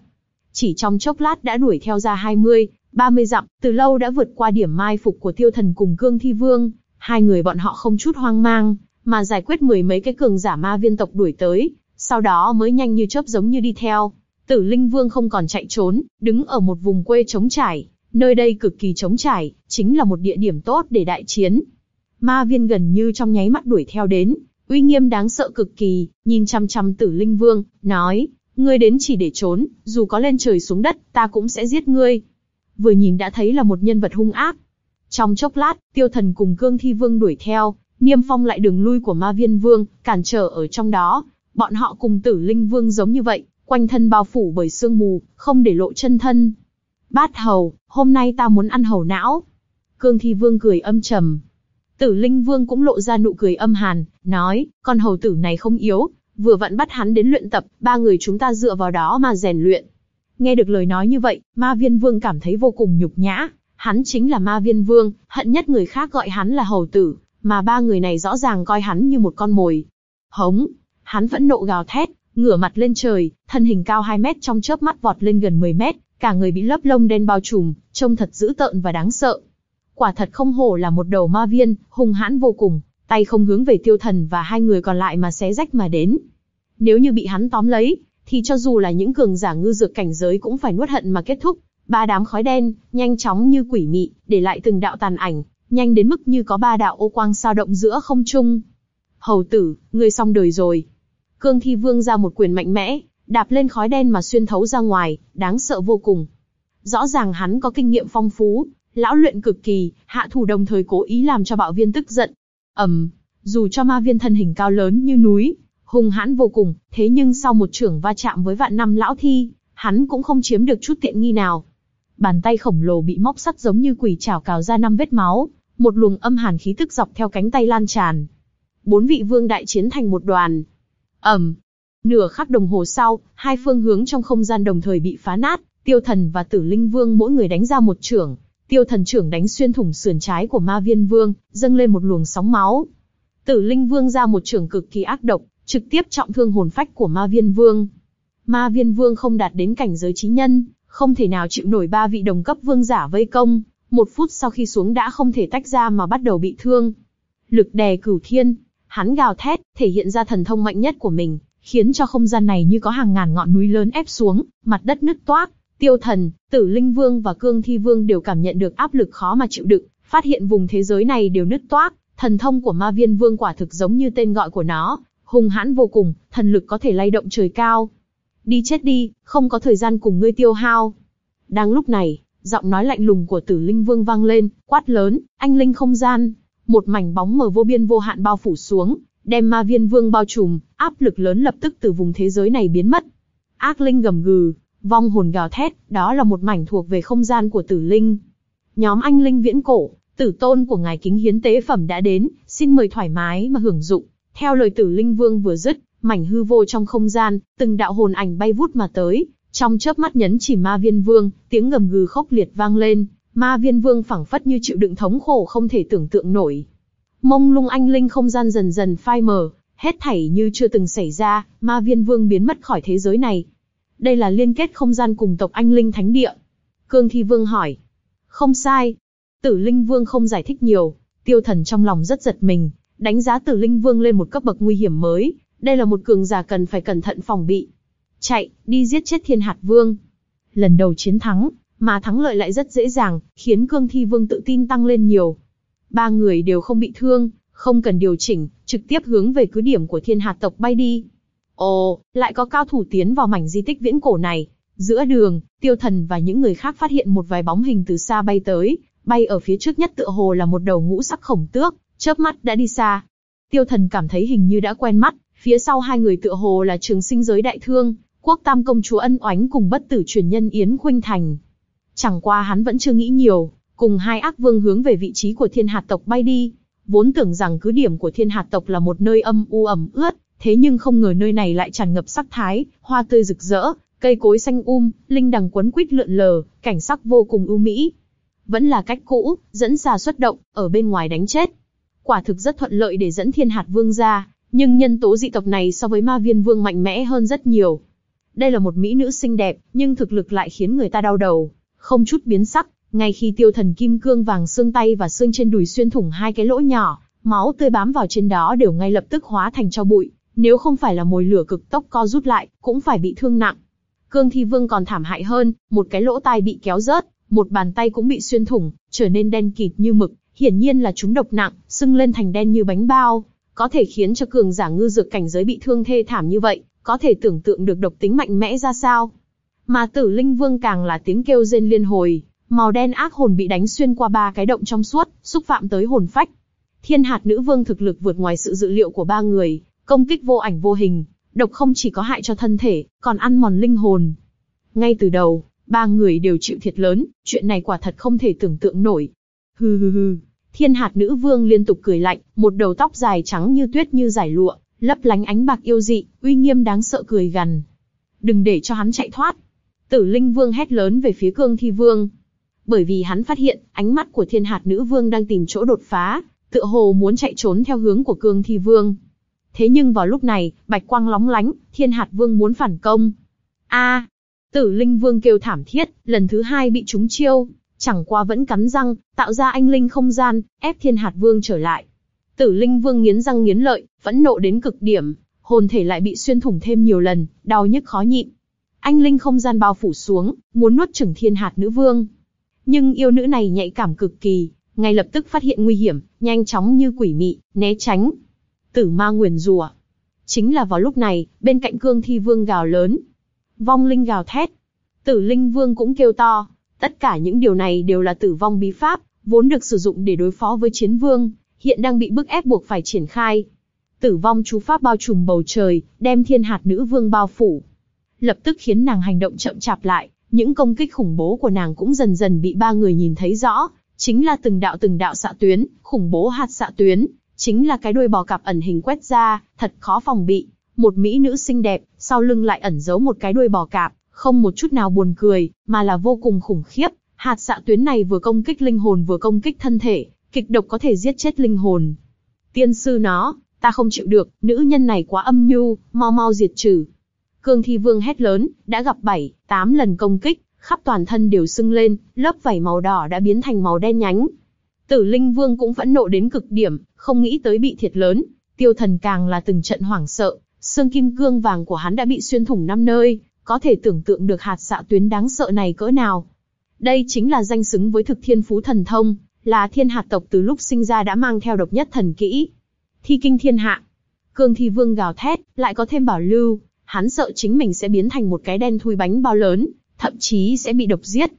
Chỉ trong chốc lát đã đuổi theo ra 20, 30 dặm, từ lâu đã vượt qua điểm mai phục của tiêu thần cùng cương thi vương. Hai người bọn họ không chút hoang mang, mà giải quyết mười mấy cái cường giả ma viên tộc đuổi tới, sau đó mới nhanh như chớp giống như đi theo. Tử Linh Vương không còn chạy trốn, đứng ở một vùng quê trống trải, nơi đây cực kỳ trống trải, chính là một địa điểm tốt để đại chiến. Ma viên gần như trong nháy mắt đuổi theo đến, uy nghiêm đáng sợ cực kỳ, nhìn chăm chăm Tử Linh Vương, nói, ngươi đến chỉ để trốn, dù có lên trời xuống đất, ta cũng sẽ giết ngươi. Vừa nhìn đã thấy là một nhân vật hung ác. Trong chốc lát, Tiêu Thần cùng Cương Thi Vương đuổi theo, niêm phong lại đường lui của Ma Viên Vương, cản trở ở trong đó. Bọn họ cùng Tử Linh Vương giống như vậy, quanh thân bao phủ bởi sương mù, không để lộ chân thân. Bát hầu, hôm nay ta muốn ăn hầu não. Cương Thi Vương cười âm trầm, Tử Linh Vương cũng lộ ra nụ cười âm hàn, nói, con hầu tử này không yếu, vừa vặn bắt hắn đến luyện tập, ba người chúng ta dựa vào đó mà rèn luyện. Nghe được lời nói như vậy, Ma Viên Vương cảm thấy vô cùng nhục nhã, hắn chính là Ma Viên Vương, hận nhất người khác gọi hắn là hầu tử, mà ba người này rõ ràng coi hắn như một con mồi. Hống, hắn vẫn nộ gào thét, ngửa mặt lên trời, thân hình cao 2 mét trong chớp mắt vọt lên gần 10 mét, cả người bị lớp lông đen bao trùm, trông thật dữ tợn và đáng sợ. Quả thật không hổ là một đầu ma viên, hung hãn vô cùng, tay không hướng về tiêu thần và hai người còn lại mà xé rách mà đến. Nếu như bị hắn tóm lấy, thì cho dù là những cường giả ngư dược cảnh giới cũng phải nuốt hận mà kết thúc. Ba đám khói đen, nhanh chóng như quỷ mị, để lại từng đạo tàn ảnh, nhanh đến mức như có ba đạo ô quang sao động giữa không trung. Hầu tử, ngươi xong đời rồi. Cương Thi Vương ra một quyền mạnh mẽ, đạp lên khói đen mà xuyên thấu ra ngoài, đáng sợ vô cùng. Rõ ràng hắn có kinh nghiệm phong phú, lão luyện cực kỳ, hạ thủ đồng thời cố ý làm cho bạo viên tức giận. ầm, dù cho ma viên thân hình cao lớn như núi, hung hãn vô cùng, thế nhưng sau một trưởng va chạm với vạn năm lão thi, hắn cũng không chiếm được chút tiện nghi nào. Bàn tay khổng lồ bị móc sắt giống như quỷ chảo cào ra năm vết máu, một luồng âm hàn khí tức dọc theo cánh tay lan tràn. Bốn vị vương đại chiến thành một đoàn. ầm, nửa khắc đồng hồ sau, hai phương hướng trong không gian đồng thời bị phá nát, tiêu thần và tử linh vương mỗi người đánh ra một trưởng, Tiêu thần trưởng đánh xuyên thủng sườn trái của ma viên vương, dâng lên một luồng sóng máu. Tử linh vương ra một trưởng cực kỳ ác độc, trực tiếp trọng thương hồn phách của ma viên vương. Ma viên vương không đạt đến cảnh giới trí nhân, không thể nào chịu nổi ba vị đồng cấp vương giả vây công, một phút sau khi xuống đã không thể tách ra mà bắt đầu bị thương. Lực đè cửu thiên, hắn gào thét, thể hiện ra thần thông mạnh nhất của mình, khiến cho không gian này như có hàng ngàn ngọn núi lớn ép xuống, mặt đất nứt toác, Tiêu Thần, Tử Linh Vương và Cương Thi Vương đều cảm nhận được áp lực khó mà chịu đựng, phát hiện vùng thế giới này đều nứt toác, thần thông của Ma Viên Vương quả thực giống như tên gọi của nó, hung hãn vô cùng, thần lực có thể lay động trời cao. Đi chết đi, không có thời gian cùng ngươi tiêu hao. Đang lúc này, giọng nói lạnh lùng của Tử Linh Vương vang lên, quát lớn, anh linh không gian, một mảnh bóng mờ vô biên vô hạn bao phủ xuống, đem Ma Viên Vương bao trùm, áp lực lớn lập tức từ vùng thế giới này biến mất. Ác linh gầm gừ, Vong hồn gào thét, đó là một mảnh thuộc về không gian của tử linh. Nhóm anh linh viễn cổ, tử tôn của ngài kính hiến tế phẩm đã đến, xin mời thoải mái mà hưởng dụng. Theo lời tử linh vương vừa dứt, mảnh hư vô trong không gian, từng đạo hồn ảnh bay vút mà tới, trong chớp mắt nhấn chỉ ma viên vương, tiếng gầm gừ khốc liệt vang lên, Ma viên vương phảng phất như chịu đựng thống khổ không thể tưởng tượng nổi. Mông lung anh linh không gian dần dần phai mờ, hết thảy như chưa từng xảy ra, ma viên vương biến mất khỏi thế giới này. Đây là liên kết không gian cùng tộc anh linh thánh địa. Cương thi vương hỏi. Không sai. Tử linh vương không giải thích nhiều, tiêu thần trong lòng rất giật mình, đánh giá tử linh vương lên một cấp bậc nguy hiểm mới, đây là một cường giả cần phải cẩn thận phòng bị. Chạy, đi giết chết thiên hạt vương. Lần đầu chiến thắng, mà thắng lợi lại rất dễ dàng, khiến cương thi vương tự tin tăng lên nhiều. Ba người đều không bị thương, không cần điều chỉnh, trực tiếp hướng về cứ điểm của thiên hạt tộc bay đi. Ồ, lại có cao thủ tiến vào mảnh di tích viễn cổ này. Giữa đường, tiêu thần và những người khác phát hiện một vài bóng hình từ xa bay tới, bay ở phía trước nhất tựa hồ là một đầu ngũ sắc khổng tước, chớp mắt đã đi xa. Tiêu thần cảm thấy hình như đã quen mắt, phía sau hai người tựa hồ là trường sinh giới đại thương, quốc tam công chúa ân oánh cùng bất tử truyền nhân Yến Khuynh Thành. Chẳng qua hắn vẫn chưa nghĩ nhiều, cùng hai ác vương hướng về vị trí của thiên hạt tộc bay đi. Vốn tưởng rằng cứ điểm của thiên hạt tộc là một nơi âm u ẩm ướt, thế nhưng không ngờ nơi này lại tràn ngập sắc thái, hoa tươi rực rỡ, cây cối xanh um, linh đằng quấn quýt lượn lờ, cảnh sắc vô cùng ưu mỹ. Vẫn là cách cũ, dẫn xà xuất động, ở bên ngoài đánh chết. Quả thực rất thuận lợi để dẫn thiên hạt vương ra, nhưng nhân tố dị tộc này so với ma viên vương mạnh mẽ hơn rất nhiều. Đây là một mỹ nữ xinh đẹp, nhưng thực lực lại khiến người ta đau đầu, không chút biến sắc, ngay khi tiêu thần kim cương vàng xương tay và xương trên đùi xuyên thủng hai cái lỗ nhỏ, máu tươi bám vào trên đó đều ngay lập tức hóa thành cho bụi, nếu không phải là mồi lửa cực tốc co rút lại, cũng phải bị thương nặng. Cương Thi Vương còn thảm hại hơn, một cái lỗ tai bị kéo rớt, một bàn tay cũng bị xuyên thủng, trở nên đen kịt như mực, hiển nhiên là chúng độc nặng, sưng lên thành đen như bánh bao, có thể khiến cho cường giả ngư dược cảnh giới bị thương thê thảm như vậy, có thể tưởng tượng được độc tính mạnh mẽ ra sao. Mà Tử Linh Vương càng là tiếng kêu rên liên hồi, màu đen ác hồn bị đánh xuyên qua ba cái động trong suốt, xúc phạm tới hồn phách. Thiên hạt nữ vương thực lực vượt ngoài sự dự liệu của ba người, công kích vô ảnh vô hình, độc không chỉ có hại cho thân thể, còn ăn mòn linh hồn. Ngay từ đầu, ba người đều chịu thiệt lớn, chuyện này quả thật không thể tưởng tượng nổi. Hừ hừ hừ, thiên hạt nữ vương liên tục cười lạnh, một đầu tóc dài trắng như tuyết như giải lụa, lấp lánh ánh bạc yêu dị, uy nghiêm đáng sợ cười gằn. Đừng để cho hắn chạy thoát. Tử Linh Vương hét lớn về phía Cương Thi Vương. Bởi vì hắn phát hiện, ánh mắt của thiên hạt nữ vương đang tìm chỗ đột phá, tựa hồ muốn chạy trốn theo hướng của Cương Thi Vương. Thế nhưng vào lúc này, bạch quang lóng lánh, thiên hạt vương muốn phản công. A, tử linh vương kêu thảm thiết, lần thứ hai bị trúng chiêu, chẳng qua vẫn cắn răng, tạo ra anh linh không gian, ép thiên hạt vương trở lại. Tử linh vương nghiến răng nghiến lợi, vẫn nộ đến cực điểm, hồn thể lại bị xuyên thủng thêm nhiều lần, đau nhức khó nhịn. Anh linh không gian bao phủ xuống, muốn nuốt chửng thiên hạt nữ vương. Nhưng yêu nữ này nhạy cảm cực kỳ, ngay lập tức phát hiện nguy hiểm, nhanh chóng như quỷ mị, né tránh. Tử ma nguyền rủa. Chính là vào lúc này, bên cạnh cương thi vương gào lớn. Vong linh gào thét. Tử linh vương cũng kêu to. Tất cả những điều này đều là tử vong bí pháp, vốn được sử dụng để đối phó với chiến vương, hiện đang bị bức ép buộc phải triển khai. Tử vong chú pháp bao trùm bầu trời, đem thiên hạt nữ vương bao phủ. Lập tức khiến nàng hành động chậm chạp lại, những công kích khủng bố của nàng cũng dần dần bị ba người nhìn thấy rõ, chính là từng đạo từng đạo xạ tuyến, khủng bố hạt xạ tuyến, chính là cái đuôi bò cạp ẩn hình quét ra, thật khó phòng bị. Một mỹ nữ xinh đẹp, sau lưng lại ẩn giấu một cái đuôi bò cạp, không một chút nào buồn cười, mà là vô cùng khủng khiếp. Hạt xạ tuyến này vừa công kích linh hồn vừa công kích thân thể, kịch độc có thể giết chết linh hồn. Tiên sư nó, ta không chịu được, nữ nhân này quá âm nhu, mau mau diệt trừ. Cương Thi Vương hét lớn, đã gặp 7, 8 lần công kích, khắp toàn thân đều sưng lên, lớp vảy màu đỏ đã biến thành màu đen nhánh, Tử Linh Vương cũng phẫn nộ đến cực điểm, không nghĩ tới bị thiệt lớn, tiêu thần càng là từng trận hoảng sợ, xương kim cương vàng của hắn đã bị xuyên thủng năm nơi, có thể tưởng tượng được hạt xạ tuyến đáng sợ này cỡ nào. Đây chính là danh xứng với thực thiên phú thần thông, là thiên hạt tộc từ lúc sinh ra đã mang theo độc nhất thần kỹ. Thi kinh thiên hạ. Cương thi vương gào thét, lại có thêm bảo lưu, hắn sợ chính mình sẽ biến thành một cái đen thui bánh bao lớn, thậm chí sẽ bị độc giết.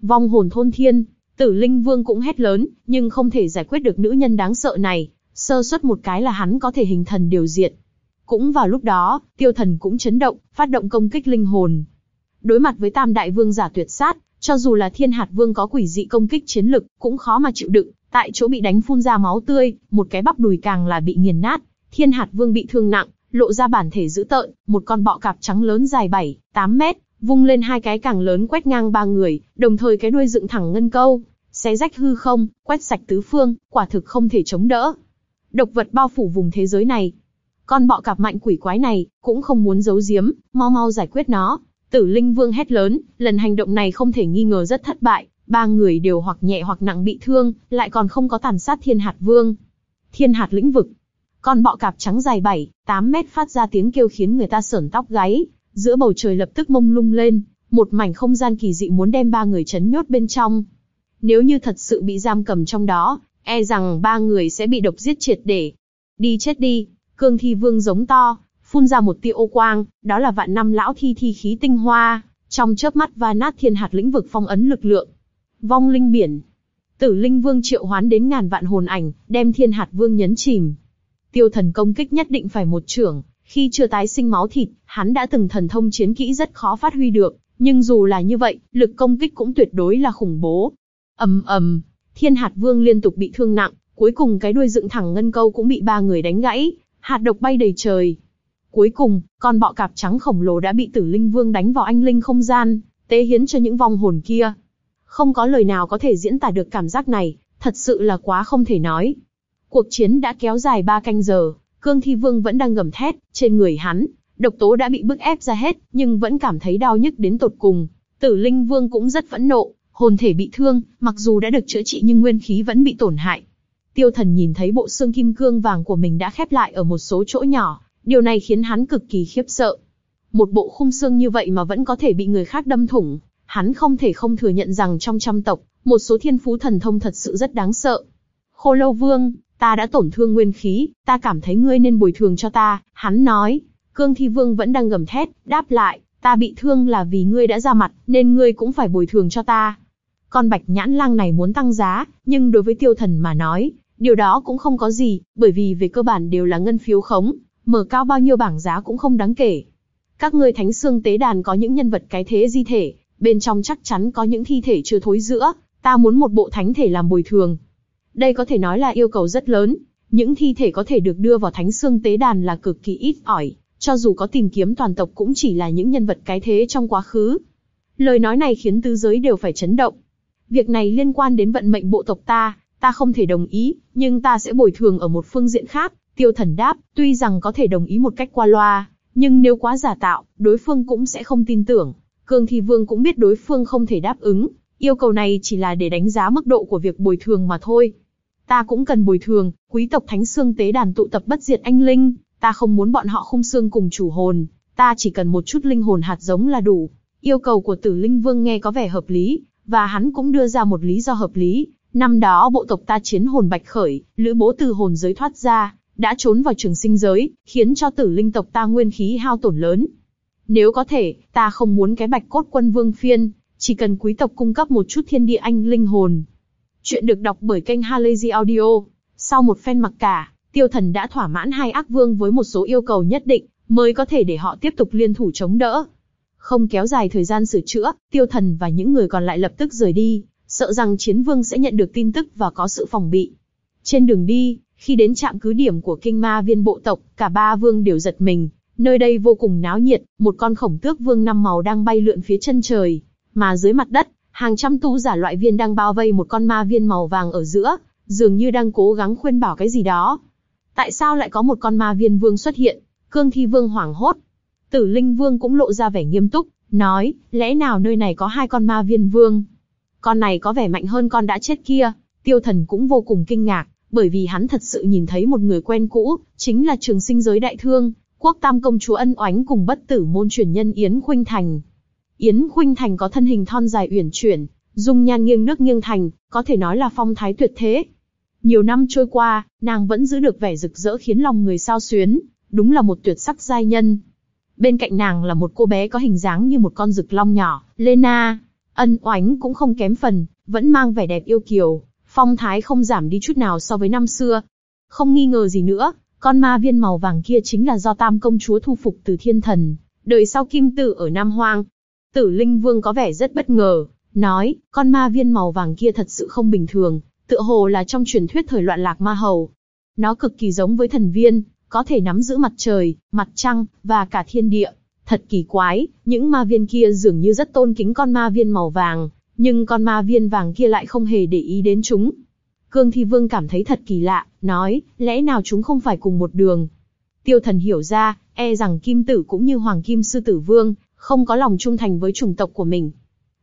Vong hồn thôn thiên, Tử Linh Vương cũng hét lớn, nhưng không thể giải quyết được nữ nhân đáng sợ này, sơ suất một cái là hắn có thể hình thần điều diệt. Cũng vào lúc đó, tiêu thần cũng chấn động, phát động công kích linh hồn. Đối mặt với tam đại vương giả tuyệt sát, cho dù là thiên hạt vương có quỷ dị công kích chiến lực, cũng khó mà chịu đựng, tại chỗ bị đánh phun ra máu tươi, một cái bắp đùi càng là bị nghiền nát. Thiên hạt vương bị thương nặng, lộ ra bản thể dữ tợn, một con bọ cạp trắng lớn dài 7, 8 mét, vung lên hai cái càng lớn quét ngang ba người, đồng thời cái đuôi dựng thẳng ngân câu, xé rách hư không, quét sạch tứ phương, quả thực không thể chống đỡ. Độc vật bao phủ vùng thế giới này. Con bọ cạp mạnh quỷ quái này, cũng không muốn giấu giếm, mau mau giải quyết nó. Tử Linh Vương hét lớn, lần hành động này không thể nghi ngờ rất thất bại, ba người đều hoặc nhẹ hoặc nặng bị thương, lại còn không có tàn sát Thiên Hạt Vương. Thiên Hạt lĩnh vực. Con bọ cạp trắng dài 7, 8 mét phát ra tiếng kêu khiến người ta sởn tóc gáy, giữa bầu trời lập tức mông lung lên, một mảnh không gian kỳ dị muốn đem ba người chấn nhốt bên trong. Nếu như thật sự bị giam cầm trong đó, e rằng ba người sẽ bị độc giết triệt để. Đi chết đi, cương thi vương giống to, phun ra một tia ô quang, đó là vạn năm lão thi thi khí tinh hoa, trong chớp mắt va nát thiên hạt lĩnh vực phong ấn lực lượng. Vong linh biển. Tử linh vương triệu hoán đến ngàn vạn hồn ảnh, đem thiên hạt vương nhấn chìm. Tiêu thần công kích nhất định phải một trưởng, khi chưa tái sinh máu thịt, hắn đã từng thần thông chiến kỹ rất khó phát huy được, nhưng dù là như vậy, lực công kích cũng tuyệt đối là khủng bố. ầm ầm, thiên hạt vương liên tục bị thương nặng, cuối cùng cái đuôi dựng thẳng ngân câu cũng bị ba người đánh gãy, hạt độc bay đầy trời. Cuối cùng, con bọ cạp trắng khổng lồ đã bị tử linh vương đánh vào anh linh không gian, tế hiến cho những vong hồn kia. Không có lời nào có thể diễn tả được cảm giác này, thật sự là quá không thể nói. Cuộc chiến đã kéo dài ba canh giờ, Cương Thi Vương vẫn đang gầm thét, trên người hắn, độc tố đã bị bức ép ra hết, nhưng vẫn cảm thấy đau nhức đến tột cùng. Tử Linh Vương cũng rất phẫn nộ, hồn thể bị thương, mặc dù đã được chữa trị nhưng nguyên khí vẫn bị tổn hại. Tiêu Thần nhìn thấy bộ xương kim cương vàng của mình đã khép lại ở một số chỗ nhỏ, điều này khiến hắn cực kỳ khiếp sợ. Một bộ khung xương như vậy mà vẫn có thể bị người khác đâm thủng, hắn không thể không thừa nhận rằng trong trăm tộc, một số thiên phú thần thông thật sự rất đáng sợ. Khô Lâu Vương, ta đã tổn thương nguyên khí, ta cảm thấy ngươi nên bồi thường cho ta, hắn nói. Cương Thi Vương vẫn đang gầm thét, đáp lại, ta bị thương là vì ngươi đã ra mặt, nên ngươi cũng phải bồi thường cho ta. Con bạch nhãn lang này muốn tăng giá, nhưng đối với tiêu thần mà nói, điều đó cũng không có gì, bởi vì về cơ bản đều là ngân phiếu khống, mở cao bao nhiêu bảng giá cũng không đáng kể. Các ngươi thánh xương tế đàn có những nhân vật cái thế di thể, bên trong chắc chắn có những thi thể chưa thối giữa, ta muốn một bộ thánh thể làm bồi thường. Đây có thể nói là yêu cầu rất lớn, những thi thể có thể được đưa vào thánh xương tế đàn là cực kỳ ít ỏi, cho dù có tìm kiếm toàn tộc cũng chỉ là những nhân vật cái thế trong quá khứ. Lời nói này khiến tứ giới đều phải chấn động. Việc này liên quan đến vận mệnh bộ tộc ta, ta không thể đồng ý, nhưng ta sẽ bồi thường ở một phương diện khác. Tiêu thần đáp, tuy rằng có thể đồng ý một cách qua loa, nhưng nếu quá giả tạo, đối phương cũng sẽ không tin tưởng. Cương Thi Vương cũng biết đối phương không thể đáp ứng, yêu cầu này chỉ là để đánh giá mức độ của việc bồi thường mà thôi. Ta cũng cần bồi thường, quý tộc Thánh Xương Tế Đàn tụ tập bất diệt anh linh, ta không muốn bọn họ khung xương cùng chủ hồn, ta chỉ cần một chút linh hồn hạt giống là đủ. Yêu cầu của Tử Linh Vương nghe có vẻ hợp lý, và hắn cũng đưa ra một lý do hợp lý. Năm đó bộ tộc ta chiến hồn bạch khởi, lữ bố từ hồn giới thoát ra, đã trốn vào trường sinh giới, khiến cho tử linh tộc ta nguyên khí hao tổn lớn. Nếu có thể, ta không muốn cái bạch cốt quân vương phiên, chỉ cần quý tộc cung cấp một chút thiên địa anh linh hồn. Chuyện được đọc bởi kênh Halazy Audio. Sau một phen mặc cả, tiêu thần đã thỏa mãn hai ác vương với một số yêu cầu nhất định, mới có thể để họ tiếp tục liên thủ chống đỡ. Không kéo dài thời gian sửa chữa, tiêu thần và những người còn lại lập tức rời đi, sợ rằng chiến vương sẽ nhận được tin tức và có sự phòng bị. Trên đường đi, khi đến trạm cứ điểm của kinh ma viên bộ tộc, cả ba vương đều giật mình. Nơi đây vô cùng náo nhiệt, một con khổng tước vương năm màu đang bay lượn phía chân trời, mà dưới mặt đất, hàng trăm tu giả loại viên đang bao vây một con ma viên màu vàng ở giữa, dường như đang cố gắng khuyên bảo cái gì đó. Tại sao lại có một con ma viên vương xuất hiện? Cương thi vương hoảng hốt. Tử linh vương cũng lộ ra vẻ nghiêm túc, nói, lẽ nào nơi này có hai con ma viên vương? Con này có vẻ mạnh hơn con đã chết kia. Tiêu thần cũng vô cùng kinh ngạc, bởi vì hắn thật sự nhìn thấy một người quen cũ, chính là trường sinh giới đại thương, quốc tam công chúa ân oánh cùng bất tử môn truyền nhân Yến Khuynh Thành. Yến Khuynh Thành có thân hình thon dài uyển chuyển, dung nhan nghiêng nước nghiêng thành, có thể nói là phong thái tuyệt thế. Nhiều năm trôi qua, nàng vẫn giữ được vẻ rực rỡ khiến lòng người sao xuyến, đúng là một tuyệt sắc giai nhân. Bên cạnh nàng là một cô bé có hình dáng như một con rực long nhỏ, Lena. Ân oánh cũng không kém phần, vẫn mang vẻ đẹp yêu kiều, phong thái không giảm đi chút nào so với năm xưa. Không nghi ngờ gì nữa, con ma viên màu vàng kia chính là do tam công chúa thu phục từ thiên thần, đời sau kim tử ở Nam Hoang. Tử Linh Vương có vẻ rất bất ngờ, nói, con ma viên màu vàng kia thật sự không bình thường, tựa hồ là trong truyền thuyết thời loạn lạc ma hầu. Nó cực kỳ giống với thần viên, có thể nắm giữ mặt trời, mặt trăng, và cả thiên địa. Thật kỳ quái, những ma viên kia dường như rất tôn kính con ma viên màu vàng, nhưng con ma viên vàng kia lại không hề để ý đến chúng. Cương Thi Vương cảm thấy thật kỳ lạ, nói, lẽ nào chúng không phải cùng một đường? Tiêu thần hiểu ra, e rằng Kim Tử cũng như Hoàng Kim Sư Tử Vương, không có lòng trung thành với chủng tộc của mình.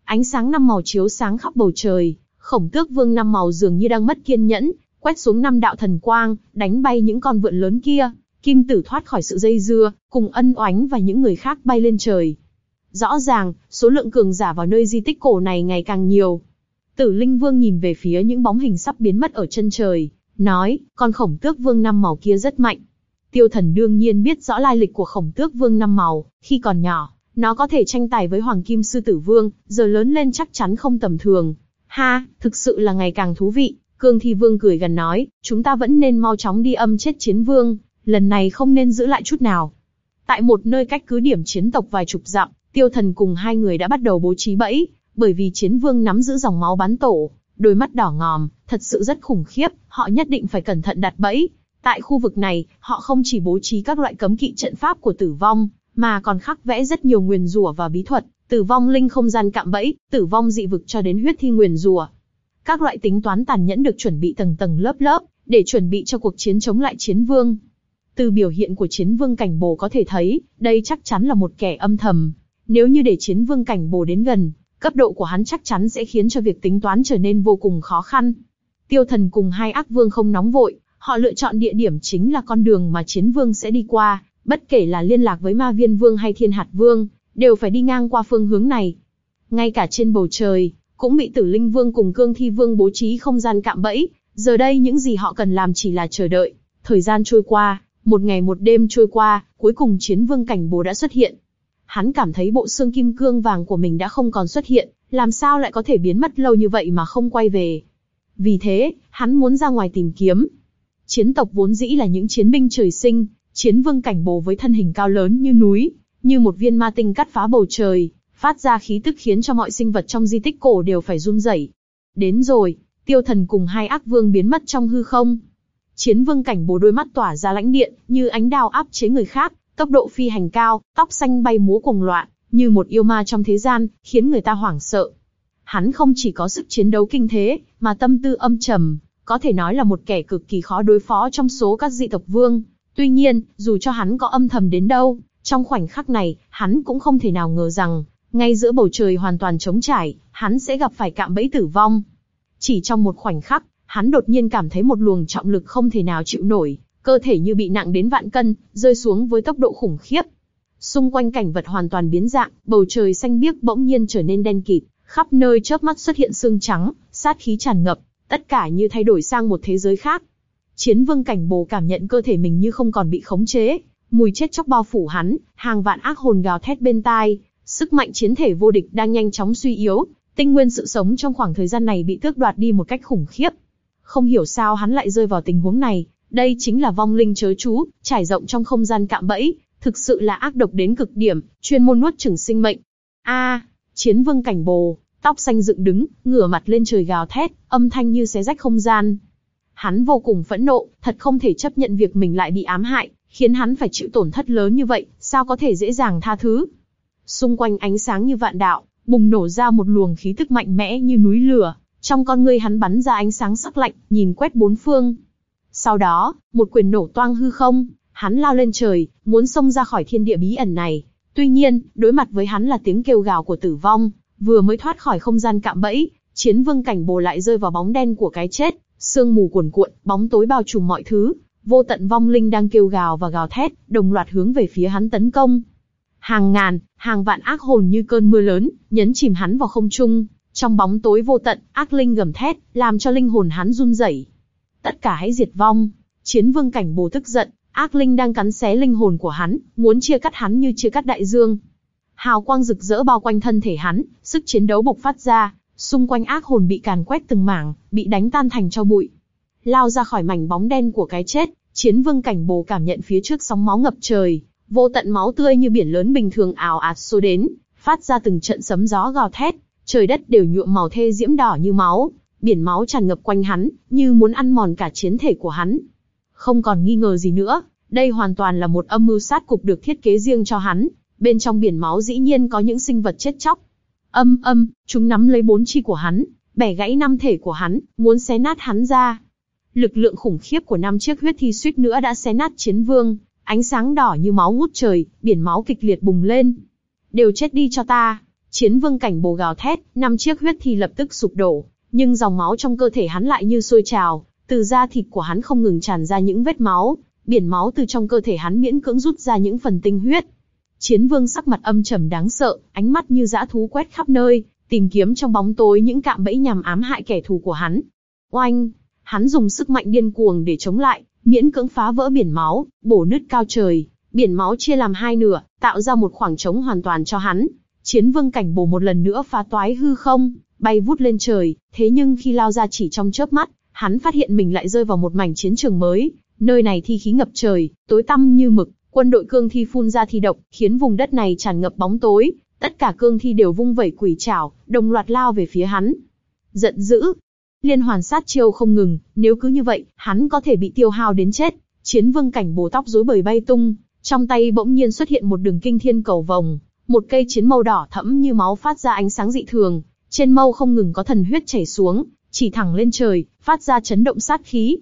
Ánh sáng năm màu chiếu sáng khắp bầu trời, khổng tước vương năm màu dường như đang mất kiên nhẫn, quét xuống năm đạo thần quang, đánh bay những con vượn lớn kia. Kim Tử thoát khỏi sự dây dưa, cùng ân oánh và những người khác bay lên trời. Rõ ràng, số lượng cường giả vào nơi di tích cổ này ngày càng nhiều. Tử Linh Vương nhìn về phía những bóng hình sắp biến mất ở chân trời, nói, con khổng tước vương năm màu kia rất mạnh. Tiêu thần đương nhiên biết rõ lai lịch của khổng tước vương năm màu, khi còn nhỏ, nó có thể tranh tài với Hoàng Kim Sư Tử Vương, giờ lớn lên chắc chắn không tầm thường. Ha, thực sự là ngày càng thú vị. Cương Thi Vương cười gần nói, chúng ta vẫn nên mau chóng đi âm chết chiến vương, lần này không nên giữ lại chút nào. Tại một nơi cách cứ điểm chiến tộc vài chục dặm, tiêu thần cùng hai người đã bắt đầu bố trí bẫy, bởi vì chiến vương nắm giữ dòng máu bắn tổ, đôi mắt đỏ ngòm, thật sự rất khủng khiếp, họ nhất định phải cẩn thận đặt bẫy. Tại khu vực này, họ không chỉ bố trí các loại cấm kỵ trận pháp của tử vong, mà còn khắc vẽ rất nhiều nguyền rủa và bí thuật, tử vong linh không gian cạm bẫy, tử vong dị vực cho đến huyết thi nguyền rủa. Các loại tính toán tàn nhẫn được chuẩn bị tầng tầng lớp lớp, để chuẩn bị cho cuộc chiến chống lại chiến vương. Từ biểu hiện của chiến vương cảnh bồ có thể thấy, đây chắc chắn là một kẻ âm thầm. Nếu như để chiến vương cảnh bồ đến gần, cấp độ của hắn chắc chắn sẽ khiến cho việc tính toán trở nên vô cùng khó khăn. Tiêu thần cùng hai ác vương không nóng vội, họ lựa chọn địa điểm chính là con đường mà chiến vương sẽ đi qua, bất kể là liên lạc với ma viên vương hay thiên hạt vương, đều phải đi ngang qua phương hướng này. Ngay cả trên bầu trời, cũng bị tử linh vương cùng cương thi vương bố trí không gian cạm bẫy, giờ đây những gì họ cần làm chỉ là chờ đợi. Thời gian trôi qua, một ngày một đêm trôi qua, cuối cùng chiến vương cảnh bố đã xuất hiện. Hắn cảm thấy bộ xương kim cương vàng của mình đã không còn xuất hiện, làm sao lại có thể biến mất lâu như vậy mà không quay về. Vì thế, hắn muốn ra ngoài tìm kiếm. Chiến tộc vốn dĩ là những chiến binh trời sinh, chiến vương cảnh bồ với thân hình cao lớn như núi, như một viên ma tinh cắt phá bầu trời, phát ra khí tức khiến cho mọi sinh vật trong di tích cổ đều phải run rẩy. Đến rồi, tiêu thần cùng hai ác vương biến mất trong hư không. Chiến vương cảnh bồ đôi mắt tỏa ra lãnh điện, như ánh đao áp chế người khác, tốc độ phi hành cao, tóc xanh bay múa cuồng loạn, như một yêu ma trong thế gian, khiến người ta hoảng sợ. Hắn không chỉ có sức chiến đấu kinh thế, mà tâm tư âm trầm, có thể nói là một kẻ cực kỳ khó đối phó trong số các dị tộc vương. Tuy nhiên, dù cho hắn có âm thầm đến đâu, trong khoảnh khắc này, hắn cũng không thể nào ngờ rằng, ngay giữa bầu trời hoàn toàn trống trải, hắn sẽ gặp phải cạm bẫy tử vong. Chỉ trong một khoảnh khắc, hắn đột nhiên cảm thấy một luồng trọng lực không thể nào chịu nổi, cơ thể như bị nặng đến vạn cân, rơi xuống với tốc độ khủng khiếp. Xung quanh cảnh vật hoàn toàn biến dạng, bầu trời xanh biếc bỗng nhiên trở nên đen kịt, khắp nơi chớp mắt xuất hiện sương trắng, sát khí tràn ngập, tất cả như thay đổi sang một thế giới khác. Chiến vương cảnh bồ cảm nhận cơ thể mình như không còn bị khống chế, mùi chết chóc bao phủ hắn, hàng vạn ác hồn gào thét bên tai, sức mạnh chiến thể vô địch đang nhanh chóng suy yếu, tinh nguyên sự sống trong khoảng thời gian này bị tước đoạt đi một cách khủng khiếp. Không hiểu sao hắn lại rơi vào tình huống này, đây chính là vong linh chớ chú, trải rộng trong không gian cạm bẫy, thực sự là ác độc đến cực điểm, chuyên môn nuốt chửng sinh mệnh. A, chiến vương cảnh bồ, tóc xanh dựng đứng, ngửa mặt lên trời gào thét, âm thanh như xé rách không gian. Hắn vô cùng phẫn nộ, thật không thể chấp nhận việc mình lại bị ám hại, khiến hắn phải chịu tổn thất lớn như vậy, sao có thể dễ dàng tha thứ. Xung quanh ánh sáng như vạn đạo, bùng nổ ra một luồng khí tức mạnh mẽ như núi lửa, trong con ngươi hắn bắn ra ánh sáng sắc lạnh, nhìn quét bốn phương. Sau đó, một quyền nổ toang hư không, hắn lao lên trời, muốn xông ra khỏi thiên địa bí ẩn này. Tuy nhiên, đối mặt với hắn là tiếng kêu gào của tử vong, vừa mới thoát khỏi không gian cạm bẫy, chiến vương cảnh bồ lại rơi vào bóng đen của cái chết, sương mù cuồn cuộn, bóng tối bao trùm mọi thứ, vô tận vong linh đang kêu gào và gào thét, đồng loạt hướng về phía hắn tấn công. Hàng ngàn, hàng vạn ác hồn như cơn mưa lớn, nhấn chìm hắn vào không trung, trong bóng tối vô tận, ác linh gầm thét, làm cho linh hồn hắn run rẩy. Tất cả hãy diệt vong. Chiến vương cảnh bồ tức giận, ác linh đang cắn xé linh hồn của hắn, muốn chia cắt hắn như chia cắt đại dương. Hào quang rực rỡ bao quanh thân thể hắn, sức chiến đấu bộc phát ra, xung quanh ác hồn bị càn quét từng mảng, bị đánh tan thành cho bụi. Lao ra khỏi mảnh bóng đen của cái chết, chiến vương cảnh bồ cảm nhận phía trước sóng máu ngập trời, vô tận máu tươi như biển lớn bình thường ảo ạt xô đến, phát ra từng trận sấm gió gào thét, trời đất đều nhuộm màu thê diễm đỏ như máu, biển máu tràn ngập quanh hắn, như muốn ăn mòn cả chiến thể của hắn. Không còn nghi ngờ gì nữa, đây hoàn toàn là một âm mưu sát cục được thiết kế riêng cho hắn, bên trong biển máu dĩ nhiên có những sinh vật chết chóc. Âm âm, chúng nắm lấy bốn chi của hắn, bẻ gãy năm thể của hắn, muốn xé nát hắn ra. Lực lượng khủng khiếp của năm chiếc huyết thi suýt nữa đã xé nát chiến vương, ánh sáng đỏ như máu ngút trời, biển máu kịch liệt bùng lên. Đều chết đi cho ta. Chiến vương cảnh bồ gào thét, năm chiếc huyết thi lập tức sụp đổ, nhưng dòng máu trong cơ thể hắn lại như sôi trào, từ da thịt của hắn không ngừng tràn ra những vết máu, biển máu từ trong cơ thể hắn miễn cưỡng rút ra những phần tinh huyết. Chiến vương sắc mặt âm trầm đáng sợ, ánh mắt như dã thú quét khắp nơi, tìm kiếm trong bóng tối những cạm bẫy nhằm ám hại kẻ thù của hắn. Oanh! Hắn dùng sức mạnh điên cuồng để chống lại, miễn cưỡng phá vỡ biển máu, bổ nứt cao trời. Biển máu chia làm hai nửa, tạo ra một khoảng trống hoàn toàn cho hắn. Chiến vương cảnh bổ một lần nữa phá toái hư không, bay vút lên trời, thế nhưng khi lao ra chỉ trong chớp mắt, hắn phát hiện mình lại rơi vào một mảnh chiến trường mới. Nơi này thi khí ngập trời, tối tăm như mực, quân đội cương thi phun ra thi độc, khiến vùng đất này tràn ngập bóng tối, tất cả cương thi đều vung vẩy quỷ chảo, đồng loạt lao về phía hắn. Giận dữ, liên hoàn sát chiêu không ngừng, nếu cứ như vậy, hắn có thể bị tiêu hao đến chết. Chiến vương cảnh bồ tóc rối bời bay tung, trong tay bỗng nhiên xuất hiện một đường kinh thiên cầu vồng, một cây chiến mâu đỏ thẫm như máu phát ra ánh sáng dị thường, trên mâu không ngừng có thần huyết chảy xuống, chỉ thẳng lên trời, phát ra chấn động sát khí.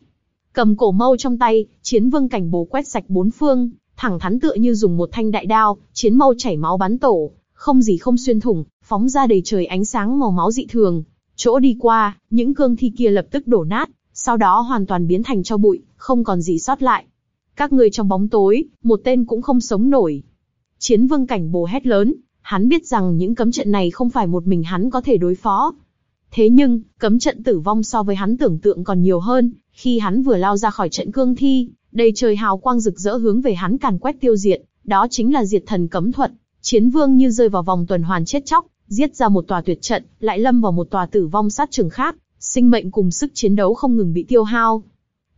Cầm cổ mâu trong tay, chiến vương cảnh bố quét sạch bốn phương, thẳng thắn tựa như dùng một thanh đại đao, chiến mâu chảy máu bắn tổ, không gì không xuyên thủng, phóng ra đầy trời ánh sáng màu máu dị thường. Chỗ đi qua, những cương thi kia lập tức đổ nát, sau đó hoàn toàn biến thành cho bụi, không còn gì sót lại. Các người trong bóng tối, một tên cũng không sống nổi. Chiến vương cảnh bồ hét lớn, hắn biết rằng những cấm trận này không phải một mình hắn có thể đối phó. Thế nhưng, cấm trận tử vong so với hắn tưởng tượng còn nhiều hơn, khi hắn vừa lao ra khỏi trận cương thi, đầy trời hào quang rực rỡ hướng về hắn càn quét tiêu diệt, đó chính là diệt thần cấm thuật. Chiến vương như rơi vào vòng tuần hoàn chết chóc, giết ra một tòa tuyệt trận, lại lâm vào một tòa tử vong sát trường khác, sinh mệnh cùng sức chiến đấu không ngừng bị tiêu hao.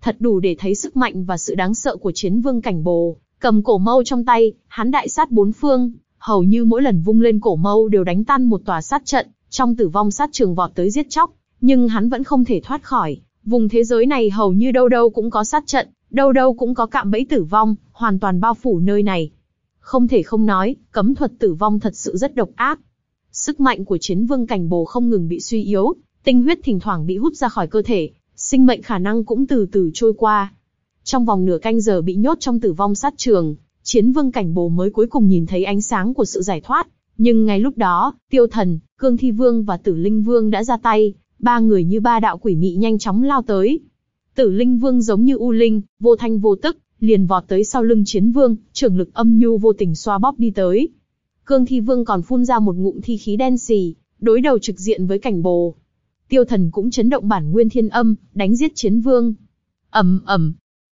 Thật đủ để thấy sức mạnh và sự đáng sợ của chiến vương cảnh bồ, cầm cổ mâu trong tay, hắn đại sát bốn phương, hầu như mỗi lần vung lên cổ mâu đều đánh tan một tòa sát trận, trong tử vong sát trường vọt tới giết chóc, nhưng hắn vẫn không thể thoát khỏi. Vùng thế giới này hầu như đâu đâu cũng có sát trận, đâu đâu cũng có cạm bẫy tử vong, hoàn toàn bao phủ nơi này. Không thể không nói, cấm thuật tử vong thật sự rất độc ác. Sức mạnh của chiến vương cảnh bồ không ngừng bị suy yếu, tinh huyết thỉnh thoảng bị hút ra khỏi cơ thể, sinh mệnh khả năng cũng từ từ trôi qua. Trong vòng nửa canh giờ bị nhốt trong tử vong sát trường, chiến vương cảnh bồ mới cuối cùng nhìn thấy ánh sáng của sự giải thoát. Nhưng ngay lúc đó, tiêu thần, cương thi vương và tử linh vương đã ra tay, ba người như ba đạo quỷ mị nhanh chóng lao tới. Tử linh vương giống như u linh, vô thanh vô tức, liền vọt tới sau lưng chiến vương, trường lực âm nhu vô tình xoa bóp đi tới. Cương thi vương còn phun ra một ngụm thi khí đen xì, đối đầu trực diện với cảnh bồ. Tiêu thần cũng chấn động bản nguyên thiên âm, đánh giết chiến vương. ầm ầm,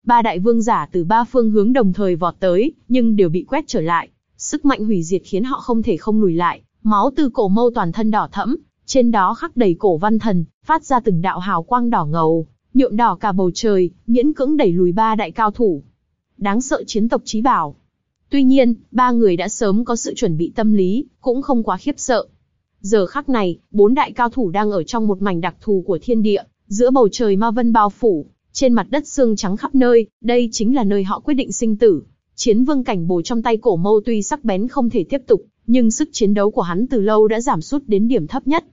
ba đại vương giả từ ba phương hướng đồng thời vọt tới, nhưng đều bị quét trở lại. Sức mạnh hủy diệt khiến họ không thể không lùi lại, máu từ cổ mâu toàn thân đỏ thẫm, trên đó khắc đầy cổ văn thần, phát ra từng đạo hào quang đỏ ngầu, nhuộm đỏ cả bầu trời, miễn cưỡng đẩy lùi ba đại cao thủ. Đáng sợ chiến tộc trí bảo. Tuy nhiên, ba người đã sớm có sự chuẩn bị tâm lý, cũng không quá khiếp sợ. Giờ khắc này, bốn đại cao thủ đang ở trong một mảnh đặc thù của thiên địa, giữa bầu trời ma vân bao phủ, trên mặt đất xương trắng khắp nơi, đây chính là nơi họ quyết định sinh tử. Chiến vương cảnh bồ trong tay cổ mâu tuy sắc bén không thể tiếp tục, nhưng sức chiến đấu của hắn từ lâu đã giảm sút đến điểm thấp nhất.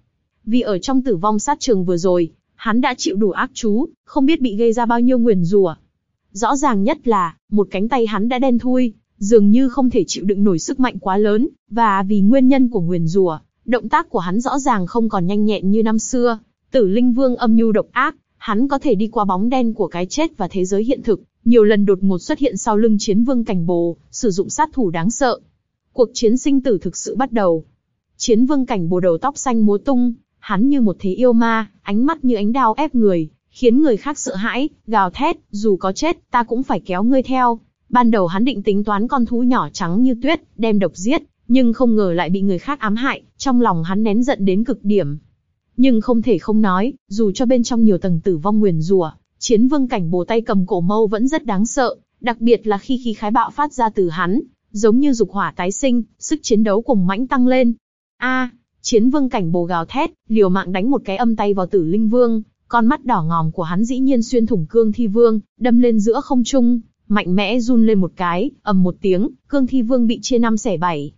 Vì ở trong tử vong sát trường vừa rồi, hắn đã chịu đủ ác chú, không biết bị gây ra bao nhiêu nguyền rủa. Rõ ràng nhất là, một cánh tay hắn đã đen thui, dường như không thể chịu đựng nổi sức mạnh quá lớn, và vì nguyên nhân của nguyền rủa, động tác của hắn rõ ràng không còn nhanh nhẹn như năm xưa. Tử Linh Vương âm nhu độc ác, hắn có thể đi qua bóng đen của cái chết và thế giới hiện thực, nhiều lần đột ngột xuất hiện sau lưng chiến vương cảnh bồ, sử dụng sát thủ đáng sợ. Cuộc chiến sinh tử thực sự bắt đầu. Chiến vương cảnh bồ đầu tóc xanh múa tung, hắn như một thế yêu ma, ánh mắt như ánh đao ép người, khiến người khác sợ hãi, gào thét, dù có chết, ta cũng phải kéo ngươi theo. Ban đầu hắn định tính toán con thú nhỏ trắng như tuyết, đem độc giết, nhưng không ngờ lại bị người khác ám hại, trong lòng hắn nén giận đến cực điểm. Nhưng không thể không nói, dù cho bên trong nhiều tầng tử vong nguyền rủa, chiến vương cảnh bồ tay cầm cổ mâu vẫn rất đáng sợ, đặc biệt là khi khí khái bạo phát ra từ hắn, giống như dục hỏa tái sinh, sức chiến đấu cùng mãnh tăng lên. A, chiến vương cảnh bồ gào thét, liều mạng đánh một cái âm tay vào tử linh vương, con mắt đỏ ngòm của hắn dĩ nhiên xuyên thủng cương thi vương, đâm lên giữa không trung, mạnh mẽ run lên một cái, ầm một tiếng, cương thi vương bị chia năm xẻ bảy.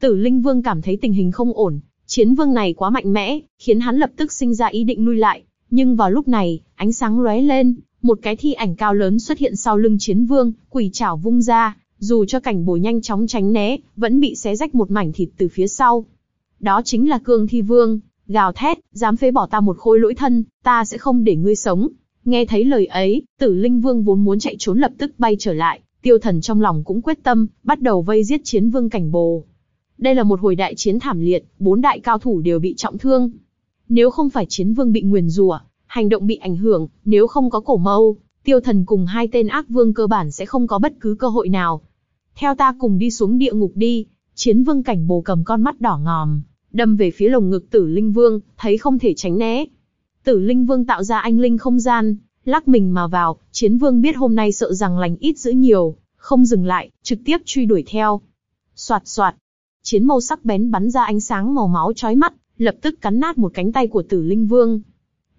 Tử linh vương cảm thấy tình hình không ổn, Chiến vương này quá mạnh mẽ, khiến hắn lập tức sinh ra ý định lui lại. Nhưng vào lúc này, ánh sáng lóe lên, một cái thi ảnh cao lớn xuất hiện sau lưng chiến vương, quỷ chảo vung ra, dù cho cảnh bồi nhanh chóng tránh né, vẫn bị xé rách một mảnh thịt từ phía sau. Đó chính là cương thi vương, gào thét, dám phế bỏ ta một khối lỗi thân, ta sẽ không để ngươi sống. Nghe thấy lời ấy, tử linh vương vốn muốn chạy trốn lập tức bay trở lại, tiêu thần trong lòng cũng quyết tâm, bắt đầu vây giết chiến vương cảnh bồ. Đây là một hồi đại chiến thảm liệt, bốn đại cao thủ đều bị trọng thương. Nếu không phải chiến vương bị nguyền rủa, hành động bị ảnh hưởng, nếu không có cổ mâu, tiêu thần cùng hai tên ác vương cơ bản sẽ không có bất cứ cơ hội nào. Theo ta cùng đi xuống địa ngục đi, chiến vương cảnh bồ cầm con mắt đỏ ngòm, đâm về phía lồng ngực tử linh vương, thấy không thể tránh né. Tử linh vương tạo ra anh linh không gian, lắc mình mà vào, chiến vương biết hôm nay sợ rằng lành ít giữ nhiều, không dừng lại, trực tiếp truy đuổi theo. Soạt soạt, chiến mâu sắc bén bắn ra ánh sáng màu máu chói mắt, lập tức cắn nát một cánh tay của tử linh vương.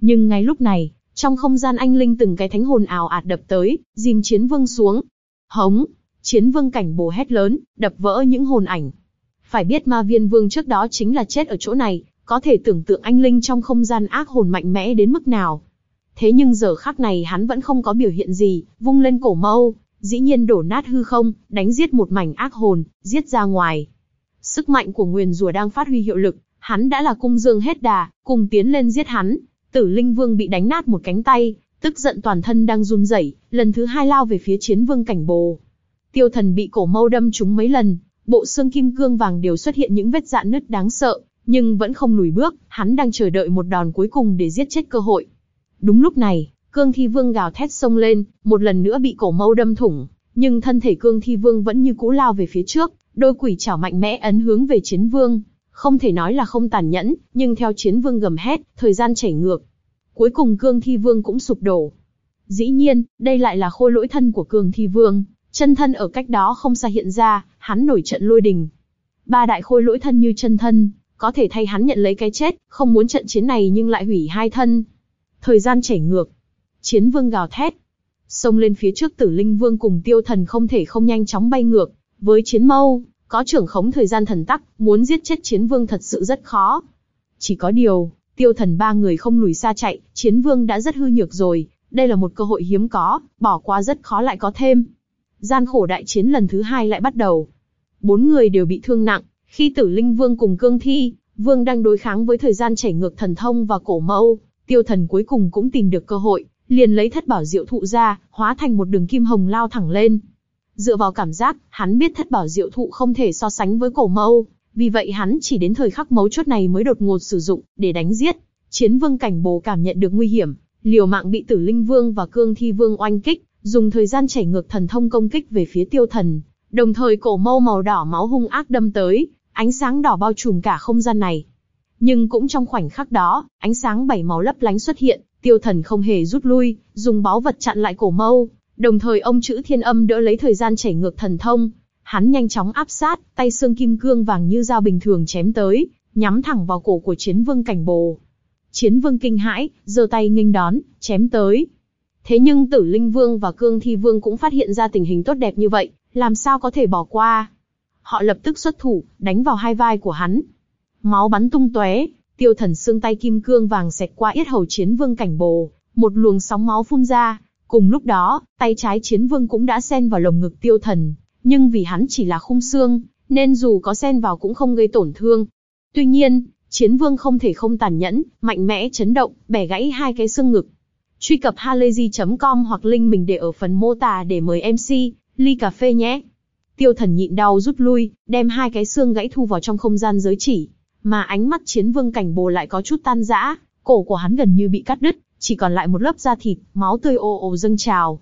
Nhưng ngay lúc này, trong không gian anh linh từng cái thánh hồn ảo ạt đập tới, dìm chiến vương xuống. Hống, chiến vương cảnh bồ hét lớn, đập vỡ những hồn ảnh. Phải biết ma viên vương trước đó chính là chết ở chỗ này, có thể tưởng tượng anh linh trong không gian ác hồn mạnh mẽ đến mức nào. Thế nhưng giờ khắc này hắn vẫn không có biểu hiện gì, vung lên cổ mâu, dĩ nhiên đổ nát hư không, đánh giết một mảnh ác hồn, giết ra ngoài. Sức mạnh của nguyền rùa đang phát huy hiệu lực, hắn đã là cung dương hết đà, cùng tiến lên giết hắn. Tử Linh Vương bị đánh nát một cánh tay, tức giận toàn thân đang run rẩy, lần thứ hai lao về phía chiến vương cảnh bồ. Tiêu thần bị cổ mâu đâm trúng mấy lần, bộ xương kim cương vàng đều xuất hiện những vết dạn nứt đáng sợ, nhưng vẫn không lùi bước, hắn đang chờ đợi một đòn cuối cùng để giết chết cơ hội. Đúng lúc này, cương thi vương gào thét xông lên, một lần nữa bị cổ mâu đâm thủng, nhưng thân thể cương thi vương vẫn như cũ lao về phía trước, đôi quỷ chảo mạnh mẽ ấn hướng về chiến vương. Không thể nói là không tàn nhẫn, nhưng theo chiến vương gầm hét, thời gian chảy ngược. Cuối cùng cương thi vương cũng sụp đổ. Dĩ nhiên, đây lại là khôi lỗi thân của cương thi vương, chân thân ở cách đó không xa hiện ra, hắn nổi trận lôi đình. Ba đại khôi lỗi thân như chân thân, có thể thay hắn nhận lấy cái chết, không muốn trận chiến này nhưng lại hủy hai thân. Thời gian chảy ngược. Chiến vương gào thét. Xông lên phía trước tử linh vương cùng tiêu thần không thể không nhanh chóng bay ngược. Với chiến mâu, có trưởng khống thời gian thần tắc, muốn giết chết chiến vương thật sự rất khó. Chỉ có điều, tiêu thần ba người không lùi xa chạy, chiến vương đã rất hư nhược rồi, đây là một cơ hội hiếm có, bỏ qua rất khó lại có thêm. Gian khổ đại chiến lần thứ hai lại bắt đầu. Bốn người đều bị thương nặng, khi tử linh vương cùng cương thi, vương đang đối kháng với thời gian chảy ngược thần thông và cổ mâu, tiêu thần cuối cùng cũng tìm được cơ hội, liền lấy thất bảo diệu thụ ra, hóa thành một đường kim hồng lao thẳng lên. Dựa vào cảm giác, hắn biết thất bảo diệu thụ không thể so sánh với cổ mâu, vì vậy hắn chỉ đến thời khắc mấu chốt này mới đột ngột sử dụng, để đánh giết. Chiến vương cảnh bồ cảm nhận được nguy hiểm, liều mạng bị tử linh vương và cương thi vương oanh kích, dùng thời gian chảy ngược thần thông công kích về phía tiêu thần, đồng thời cổ mâu màu đỏ máu hung ác đâm tới, ánh sáng đỏ bao trùm cả không gian này. Nhưng cũng trong khoảnh khắc đó, ánh sáng bảy màu lấp lánh xuất hiện, tiêu thần không hề rút lui, dùng báu vật chặn lại cổ mâu, đồng thời ông chữ thiên âm đỡ lấy thời gian chảy ngược thần thông. Hắn nhanh chóng áp sát, tay xương kim cương vàng như dao bình thường chém tới, nhắm thẳng vào cổ của chiến vương cảnh bồ. Chiến vương kinh hãi, giơ tay nghênh đón, chém tới. Thế nhưng tử linh vương và cương thi vương cũng phát hiện ra tình hình tốt đẹp như vậy, làm sao có thể bỏ qua. Họ lập tức xuất thủ, đánh vào hai vai của hắn. Máu bắn tung tóe, tiêu thần xương tay kim cương vàng xẹt qua yết hầu chiến vương cảnh bồ, một luồng sóng máu phun ra. Cùng lúc đó, tay trái chiến vương cũng đã xen vào lồng ngực tiêu thần, nhưng vì hắn chỉ là khung xương, nên dù có xen vào cũng không gây tổn thương. Tuy nhiên, chiến vương không thể không tàn nhẫn, mạnh mẽ chấn động, bẻ gãy hai cái xương ngực. Truy cập halayzi.com hoặc link mình để ở phần mô tả để mời MC, ly cà phê nhé. Tiêu thần nhịn đau rút lui, đem hai cái xương gãy thu vào trong không gian giới chỉ. Mà ánh mắt chiến vương cảnh bồ lại có chút tan rã, cổ của hắn gần như bị cắt đứt, chỉ còn lại một lớp da thịt, máu tươi ồ ồ dâng trào.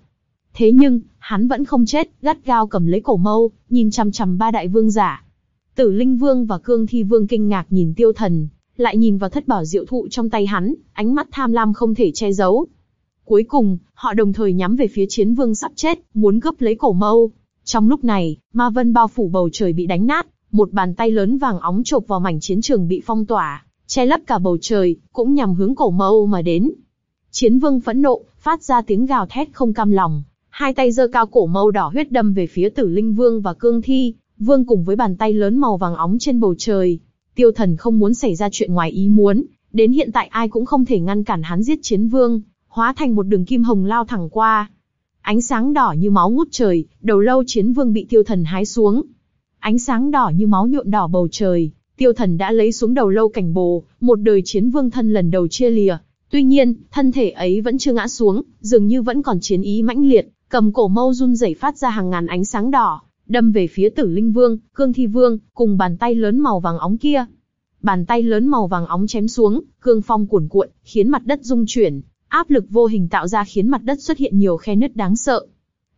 Thế nhưng, hắn vẫn không chết, gắt gao cầm lấy cổ mâu, nhìn chằm chằm ba đại vương giả. Tử Linh Vương và Cương Thi Vương kinh ngạc nhìn tiêu thần, lại nhìn vào thất bảo diệu thụ trong tay hắn, ánh mắt tham lam không thể che giấu. Cuối cùng, họ đồng thời nhắm về phía chiến vương sắp chết, muốn cướp lấy cổ mâu. Trong lúc này, ma vân bao phủ bầu trời bị đánh nát, một bàn tay lớn vàng óng chộp vào mảnh chiến trường bị phong tỏa, che lấp cả bầu trời, cũng nhằm hướng cổ mâu mà đến. Chiến vương phẫn nộ, phát ra tiếng gào thét không cam lòng, hai tay giơ cao cổ màu đỏ huyết đâm về phía tử linh vương và cương thi, vương cùng với bàn tay lớn màu vàng óng trên bầu trời. Tiêu thần không muốn xảy ra chuyện ngoài ý muốn, đến hiện tại ai cũng không thể ngăn cản hắn giết chiến vương, hóa thành một đường kim hồng lao thẳng qua. Ánh sáng đỏ như máu ngút trời, đầu lâu chiến vương bị tiêu thần hái xuống. Ánh sáng đỏ như máu nhuộm đỏ bầu trời, tiêu thần đã lấy xuống đầu lâu cảnh bồ, một đời chiến vương thân lần đầu chia lìa. Tuy nhiên, thân thể ấy vẫn chưa ngã xuống, dường như vẫn còn chiến ý mãnh liệt, cầm cổ mâu run rẩy phát ra hàng ngàn ánh sáng đỏ, đâm về phía tử linh vương, cương thi vương, cùng bàn tay lớn màu vàng óng kia. Bàn tay lớn màu vàng óng chém xuống, cương phong cuồn cuộn, khiến mặt đất rung chuyển, áp lực vô hình tạo ra khiến mặt đất xuất hiện nhiều khe nứt đáng sợ.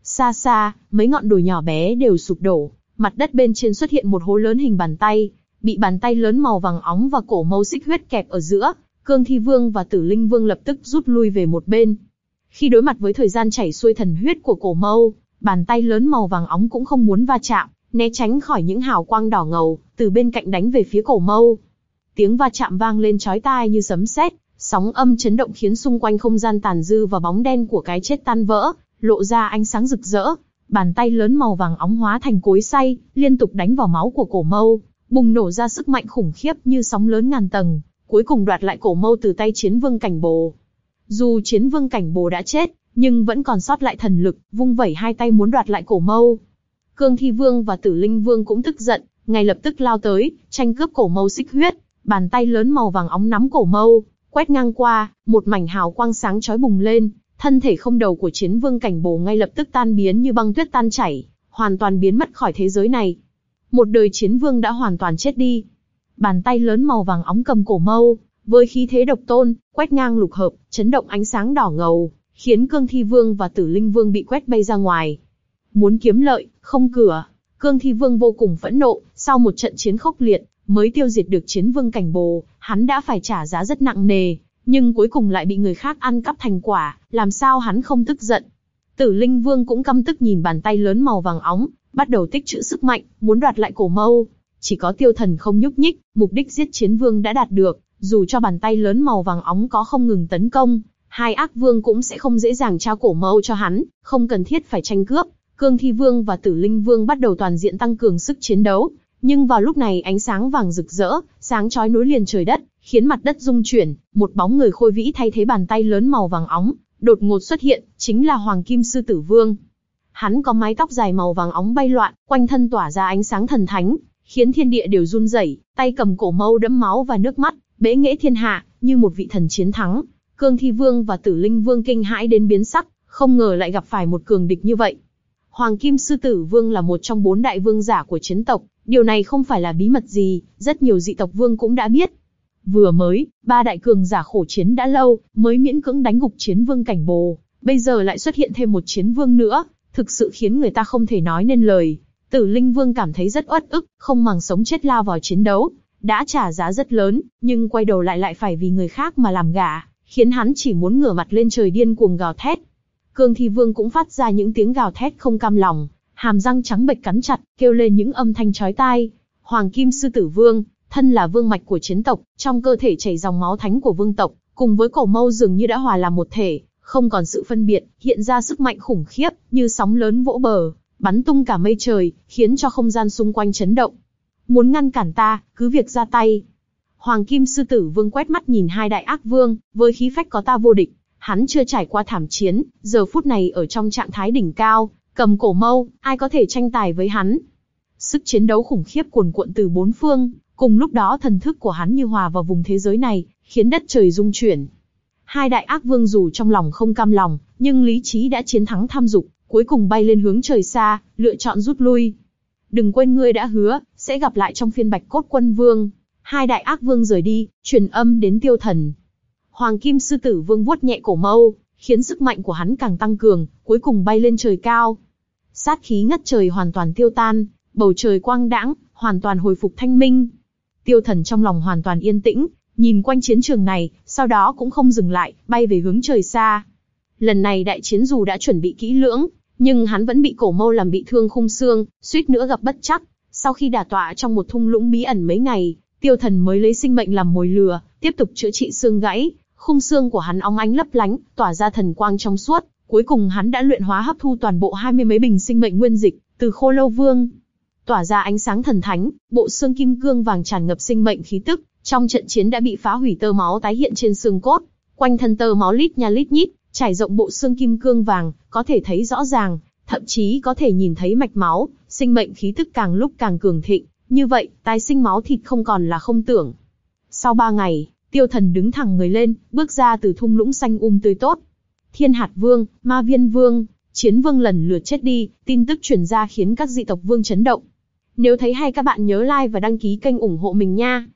Xa xa, mấy ngọn đồi nhỏ bé đều sụp đổ, mặt đất bên trên xuất hiện một hố lớn hình bàn tay, bị bàn tay lớn màu vàng óng và cổ mâu xích huyết kẹp ở giữa, cương thi vương và tử linh vương lập tức rút lui về một bên. Khi đối mặt với thời gian chảy xuôi thần huyết của cổ mâu, bàn tay lớn màu vàng óng cũng không muốn va chạm, né tránh khỏi những hào quang đỏ ngầu, từ bên cạnh đánh về phía cổ mâu. Tiếng va chạm vang lên chói tai như sấm sét, sóng âm chấn động khiến xung quanh không gian tàn dư và bóng đen của cái chết tan vỡ, lộ ra ánh sáng rực rỡ. Bàn tay lớn màu vàng óng hóa thành cối xay, liên tục đánh vào máu của cổ mâu, bùng nổ ra sức mạnh khủng khiếp như sóng lớn ngàn tầng, cuối cùng đoạt lại cổ mâu từ tay chiến vương cảnh bồ. Dù chiến vương cảnh bồ đã chết, nhưng vẫn còn sót lại thần lực, vung vẩy hai tay muốn đoạt lại cổ mâu. Cương Thi Vương và Tử Linh Vương cũng tức giận, ngay lập tức lao tới, tranh cướp cổ mâu xích huyết, bàn tay lớn màu vàng óng nắm cổ mâu, quét ngang qua, một mảnh hào quang sáng chói bùng lên, thân thể không đầu của chiến vương cảnh bồ ngay lập tức tan biến như băng tuyết tan chảy, hoàn toàn biến mất khỏi thế giới này. Một đời chiến vương đã hoàn toàn chết đi. Bàn tay lớn màu vàng óng cầm cổ mâu, với khí thế độc tôn, quét ngang lục hợp, chấn động ánh sáng đỏ ngầu, khiến Cương Thi Vương và Tử Linh Vương bị quét bay ra ngoài. Muốn kiếm lợi, không cửa. Cương Thi Vương vô cùng phẫn nộ, sau một trận chiến khốc liệt, mới tiêu diệt được chiến vương cảnh bồ, hắn đã phải trả giá rất nặng nề, nhưng cuối cùng lại bị người khác ăn cắp thành quả, làm sao hắn không tức giận. Tử Linh Vương cũng căm tức nhìn bàn tay lớn màu vàng óng, bắt đầu tích trữ sức mạnh, muốn đoạt lại cổ mâu. Chỉ có tiêu thần không nhúc nhích, mục đích giết chiến vương đã đạt được, dù cho bàn tay lớn màu vàng óng có không ngừng tấn công, hai ác vương cũng sẽ không dễ dàng trao cổ mâu cho hắn, không cần thiết phải tranh cướp. Cương Thi Vương và Tử Linh Vương bắt đầu toàn diện tăng cường sức chiến đấu, nhưng vào lúc này ánh sáng vàng rực rỡ, sáng chói nối liền trời đất, khiến mặt đất rung chuyển, một bóng người khôi vĩ thay thế bàn tay lớn màu vàng óng, đột ngột xuất hiện, chính là Hoàng Kim Sư Tử Vương. Hắn có mái tóc dài màu vàng óng bay loạn, quanh thân tỏa ra ánh sáng thần thánh, khiến thiên địa đều run rẩy, tay cầm cổ mâu đẫm máu và nước mắt, bế nghệ thiên hạ, như một vị thần chiến thắng. Cương Thi Vương và Tử Linh Vương kinh hãi đến biến sắc, không ngờ lại gặp phải một cường địch như vậy. Hoàng Kim Sư Tử Vương là một trong bốn đại vương giả của chiến tộc, điều này không phải là bí mật gì, rất nhiều dị tộc vương cũng đã biết. Vừa mới, ba đại cường giả khổ chiến đã lâu, mới miễn cưỡng đánh gục chiến vương cảnh bồ, bây giờ lại xuất hiện thêm một chiến vương nữa, thực sự khiến người ta không thể nói nên lời. Tử Linh Vương cảm thấy rất uất ức, không màng sống chết lao vào chiến đấu, đã trả giá rất lớn, nhưng quay đầu lại lại phải vì người khác mà làm gả, khiến hắn chỉ muốn ngửa mặt lên trời điên cuồng gào thét. Cương Thi Vương cũng phát ra những tiếng gào thét không cam lòng, hàm răng trắng bệch cắn chặt, kêu lên những âm thanh chói tai. Hoàng Kim Sư Tử Vương, thân là vương mạch của chiến tộc, trong cơ thể chảy dòng máu thánh của vương tộc, cùng với cổ mâu dường như đã hòa làm một thể, không còn sự phân biệt, hiện ra sức mạnh khủng khiếp, như sóng lớn vỗ bờ, bắn tung cả mây trời, khiến cho không gian xung quanh chấn động. Muốn ngăn cản ta, cứ việc ra tay. Hoàng Kim Sư Tử Vương quét mắt nhìn hai đại ác vương, với khí phách có ta vô địch, hắn chưa trải qua thảm chiến, giờ phút này ở trong trạng thái đỉnh cao, cầm cổ mâu, ai có thể tranh tài với hắn. Sức chiến đấu khủng khiếp cuồn cuộn từ bốn phương, cùng lúc đó thần thức của hắn như hòa vào vùng thế giới này, khiến đất trời rung chuyển. Hai đại ác vương dù trong lòng không cam lòng, nhưng lý trí đã chiến thắng tham dục, cuối cùng bay lên hướng trời xa, lựa chọn rút lui. Đừng quên ngươi đã hứa, sẽ gặp lại trong phiên bạch cốt quân vương. Hai đại ác vương rời đi, truyền âm đến tiêu thần. Hoàng kim sư tử vương vuốt nhẹ cổ mâu, khiến sức mạnh của hắn càng tăng cường, cuối cùng bay lên trời cao. Sát khí ngất trời hoàn toàn tiêu tan, bầu trời quang đãng, hoàn toàn hồi phục thanh minh. Tiêu thần trong lòng hoàn toàn yên tĩnh, nhìn quanh chiến trường này, sau đó cũng không dừng lại, bay về hướng trời xa. Lần này đại chiến dù đã chuẩn bị kỹ lưỡng, nhưng hắn vẫn bị cổ mâu làm bị thương khung xương, suýt nữa gặp bất chắc. Sau khi đả tọa trong một thung lũng bí ẩn mấy ngày, tiêu thần mới lấy sinh mệnh làm mồi lừa, tiếp tục chữa trị xương gãy. Khung xương của hắn óng ánh lấp lánh, tỏa ra thần quang trong suốt. Cuối cùng hắn đã luyện hóa hấp thu toàn bộ hai mươi mấy bình sinh mệnh nguyên dịch từ khô lâu vương. tỏa ra ánh sáng thần thánh, bộ xương kim cương vàng tràn ngập sinh mệnh khí tức, trong trận chiến đã bị phá hủy tơ máu tái hiện trên xương cốt, quanh thân tơ máu lít nha lít nhít, trải rộng bộ xương kim cương vàng, có thể thấy rõ ràng, thậm chí có thể nhìn thấy mạch máu, sinh mệnh khí tức càng lúc càng cường thịnh, như vậy, tái sinh máu thịt không còn là không tưởng. Sau ba ngày, tiêu thần đứng thẳng người lên, bước ra từ thung lũng xanh um tươi tốt. Thiên hạt vương, ma viên vương, chiến vương lần lượt chết đi, tin tức truyền ra khiến các dị tộc vương chấn động. Nếu thấy hay các bạn nhớ like và đăng ký kênh ủng hộ mình nha.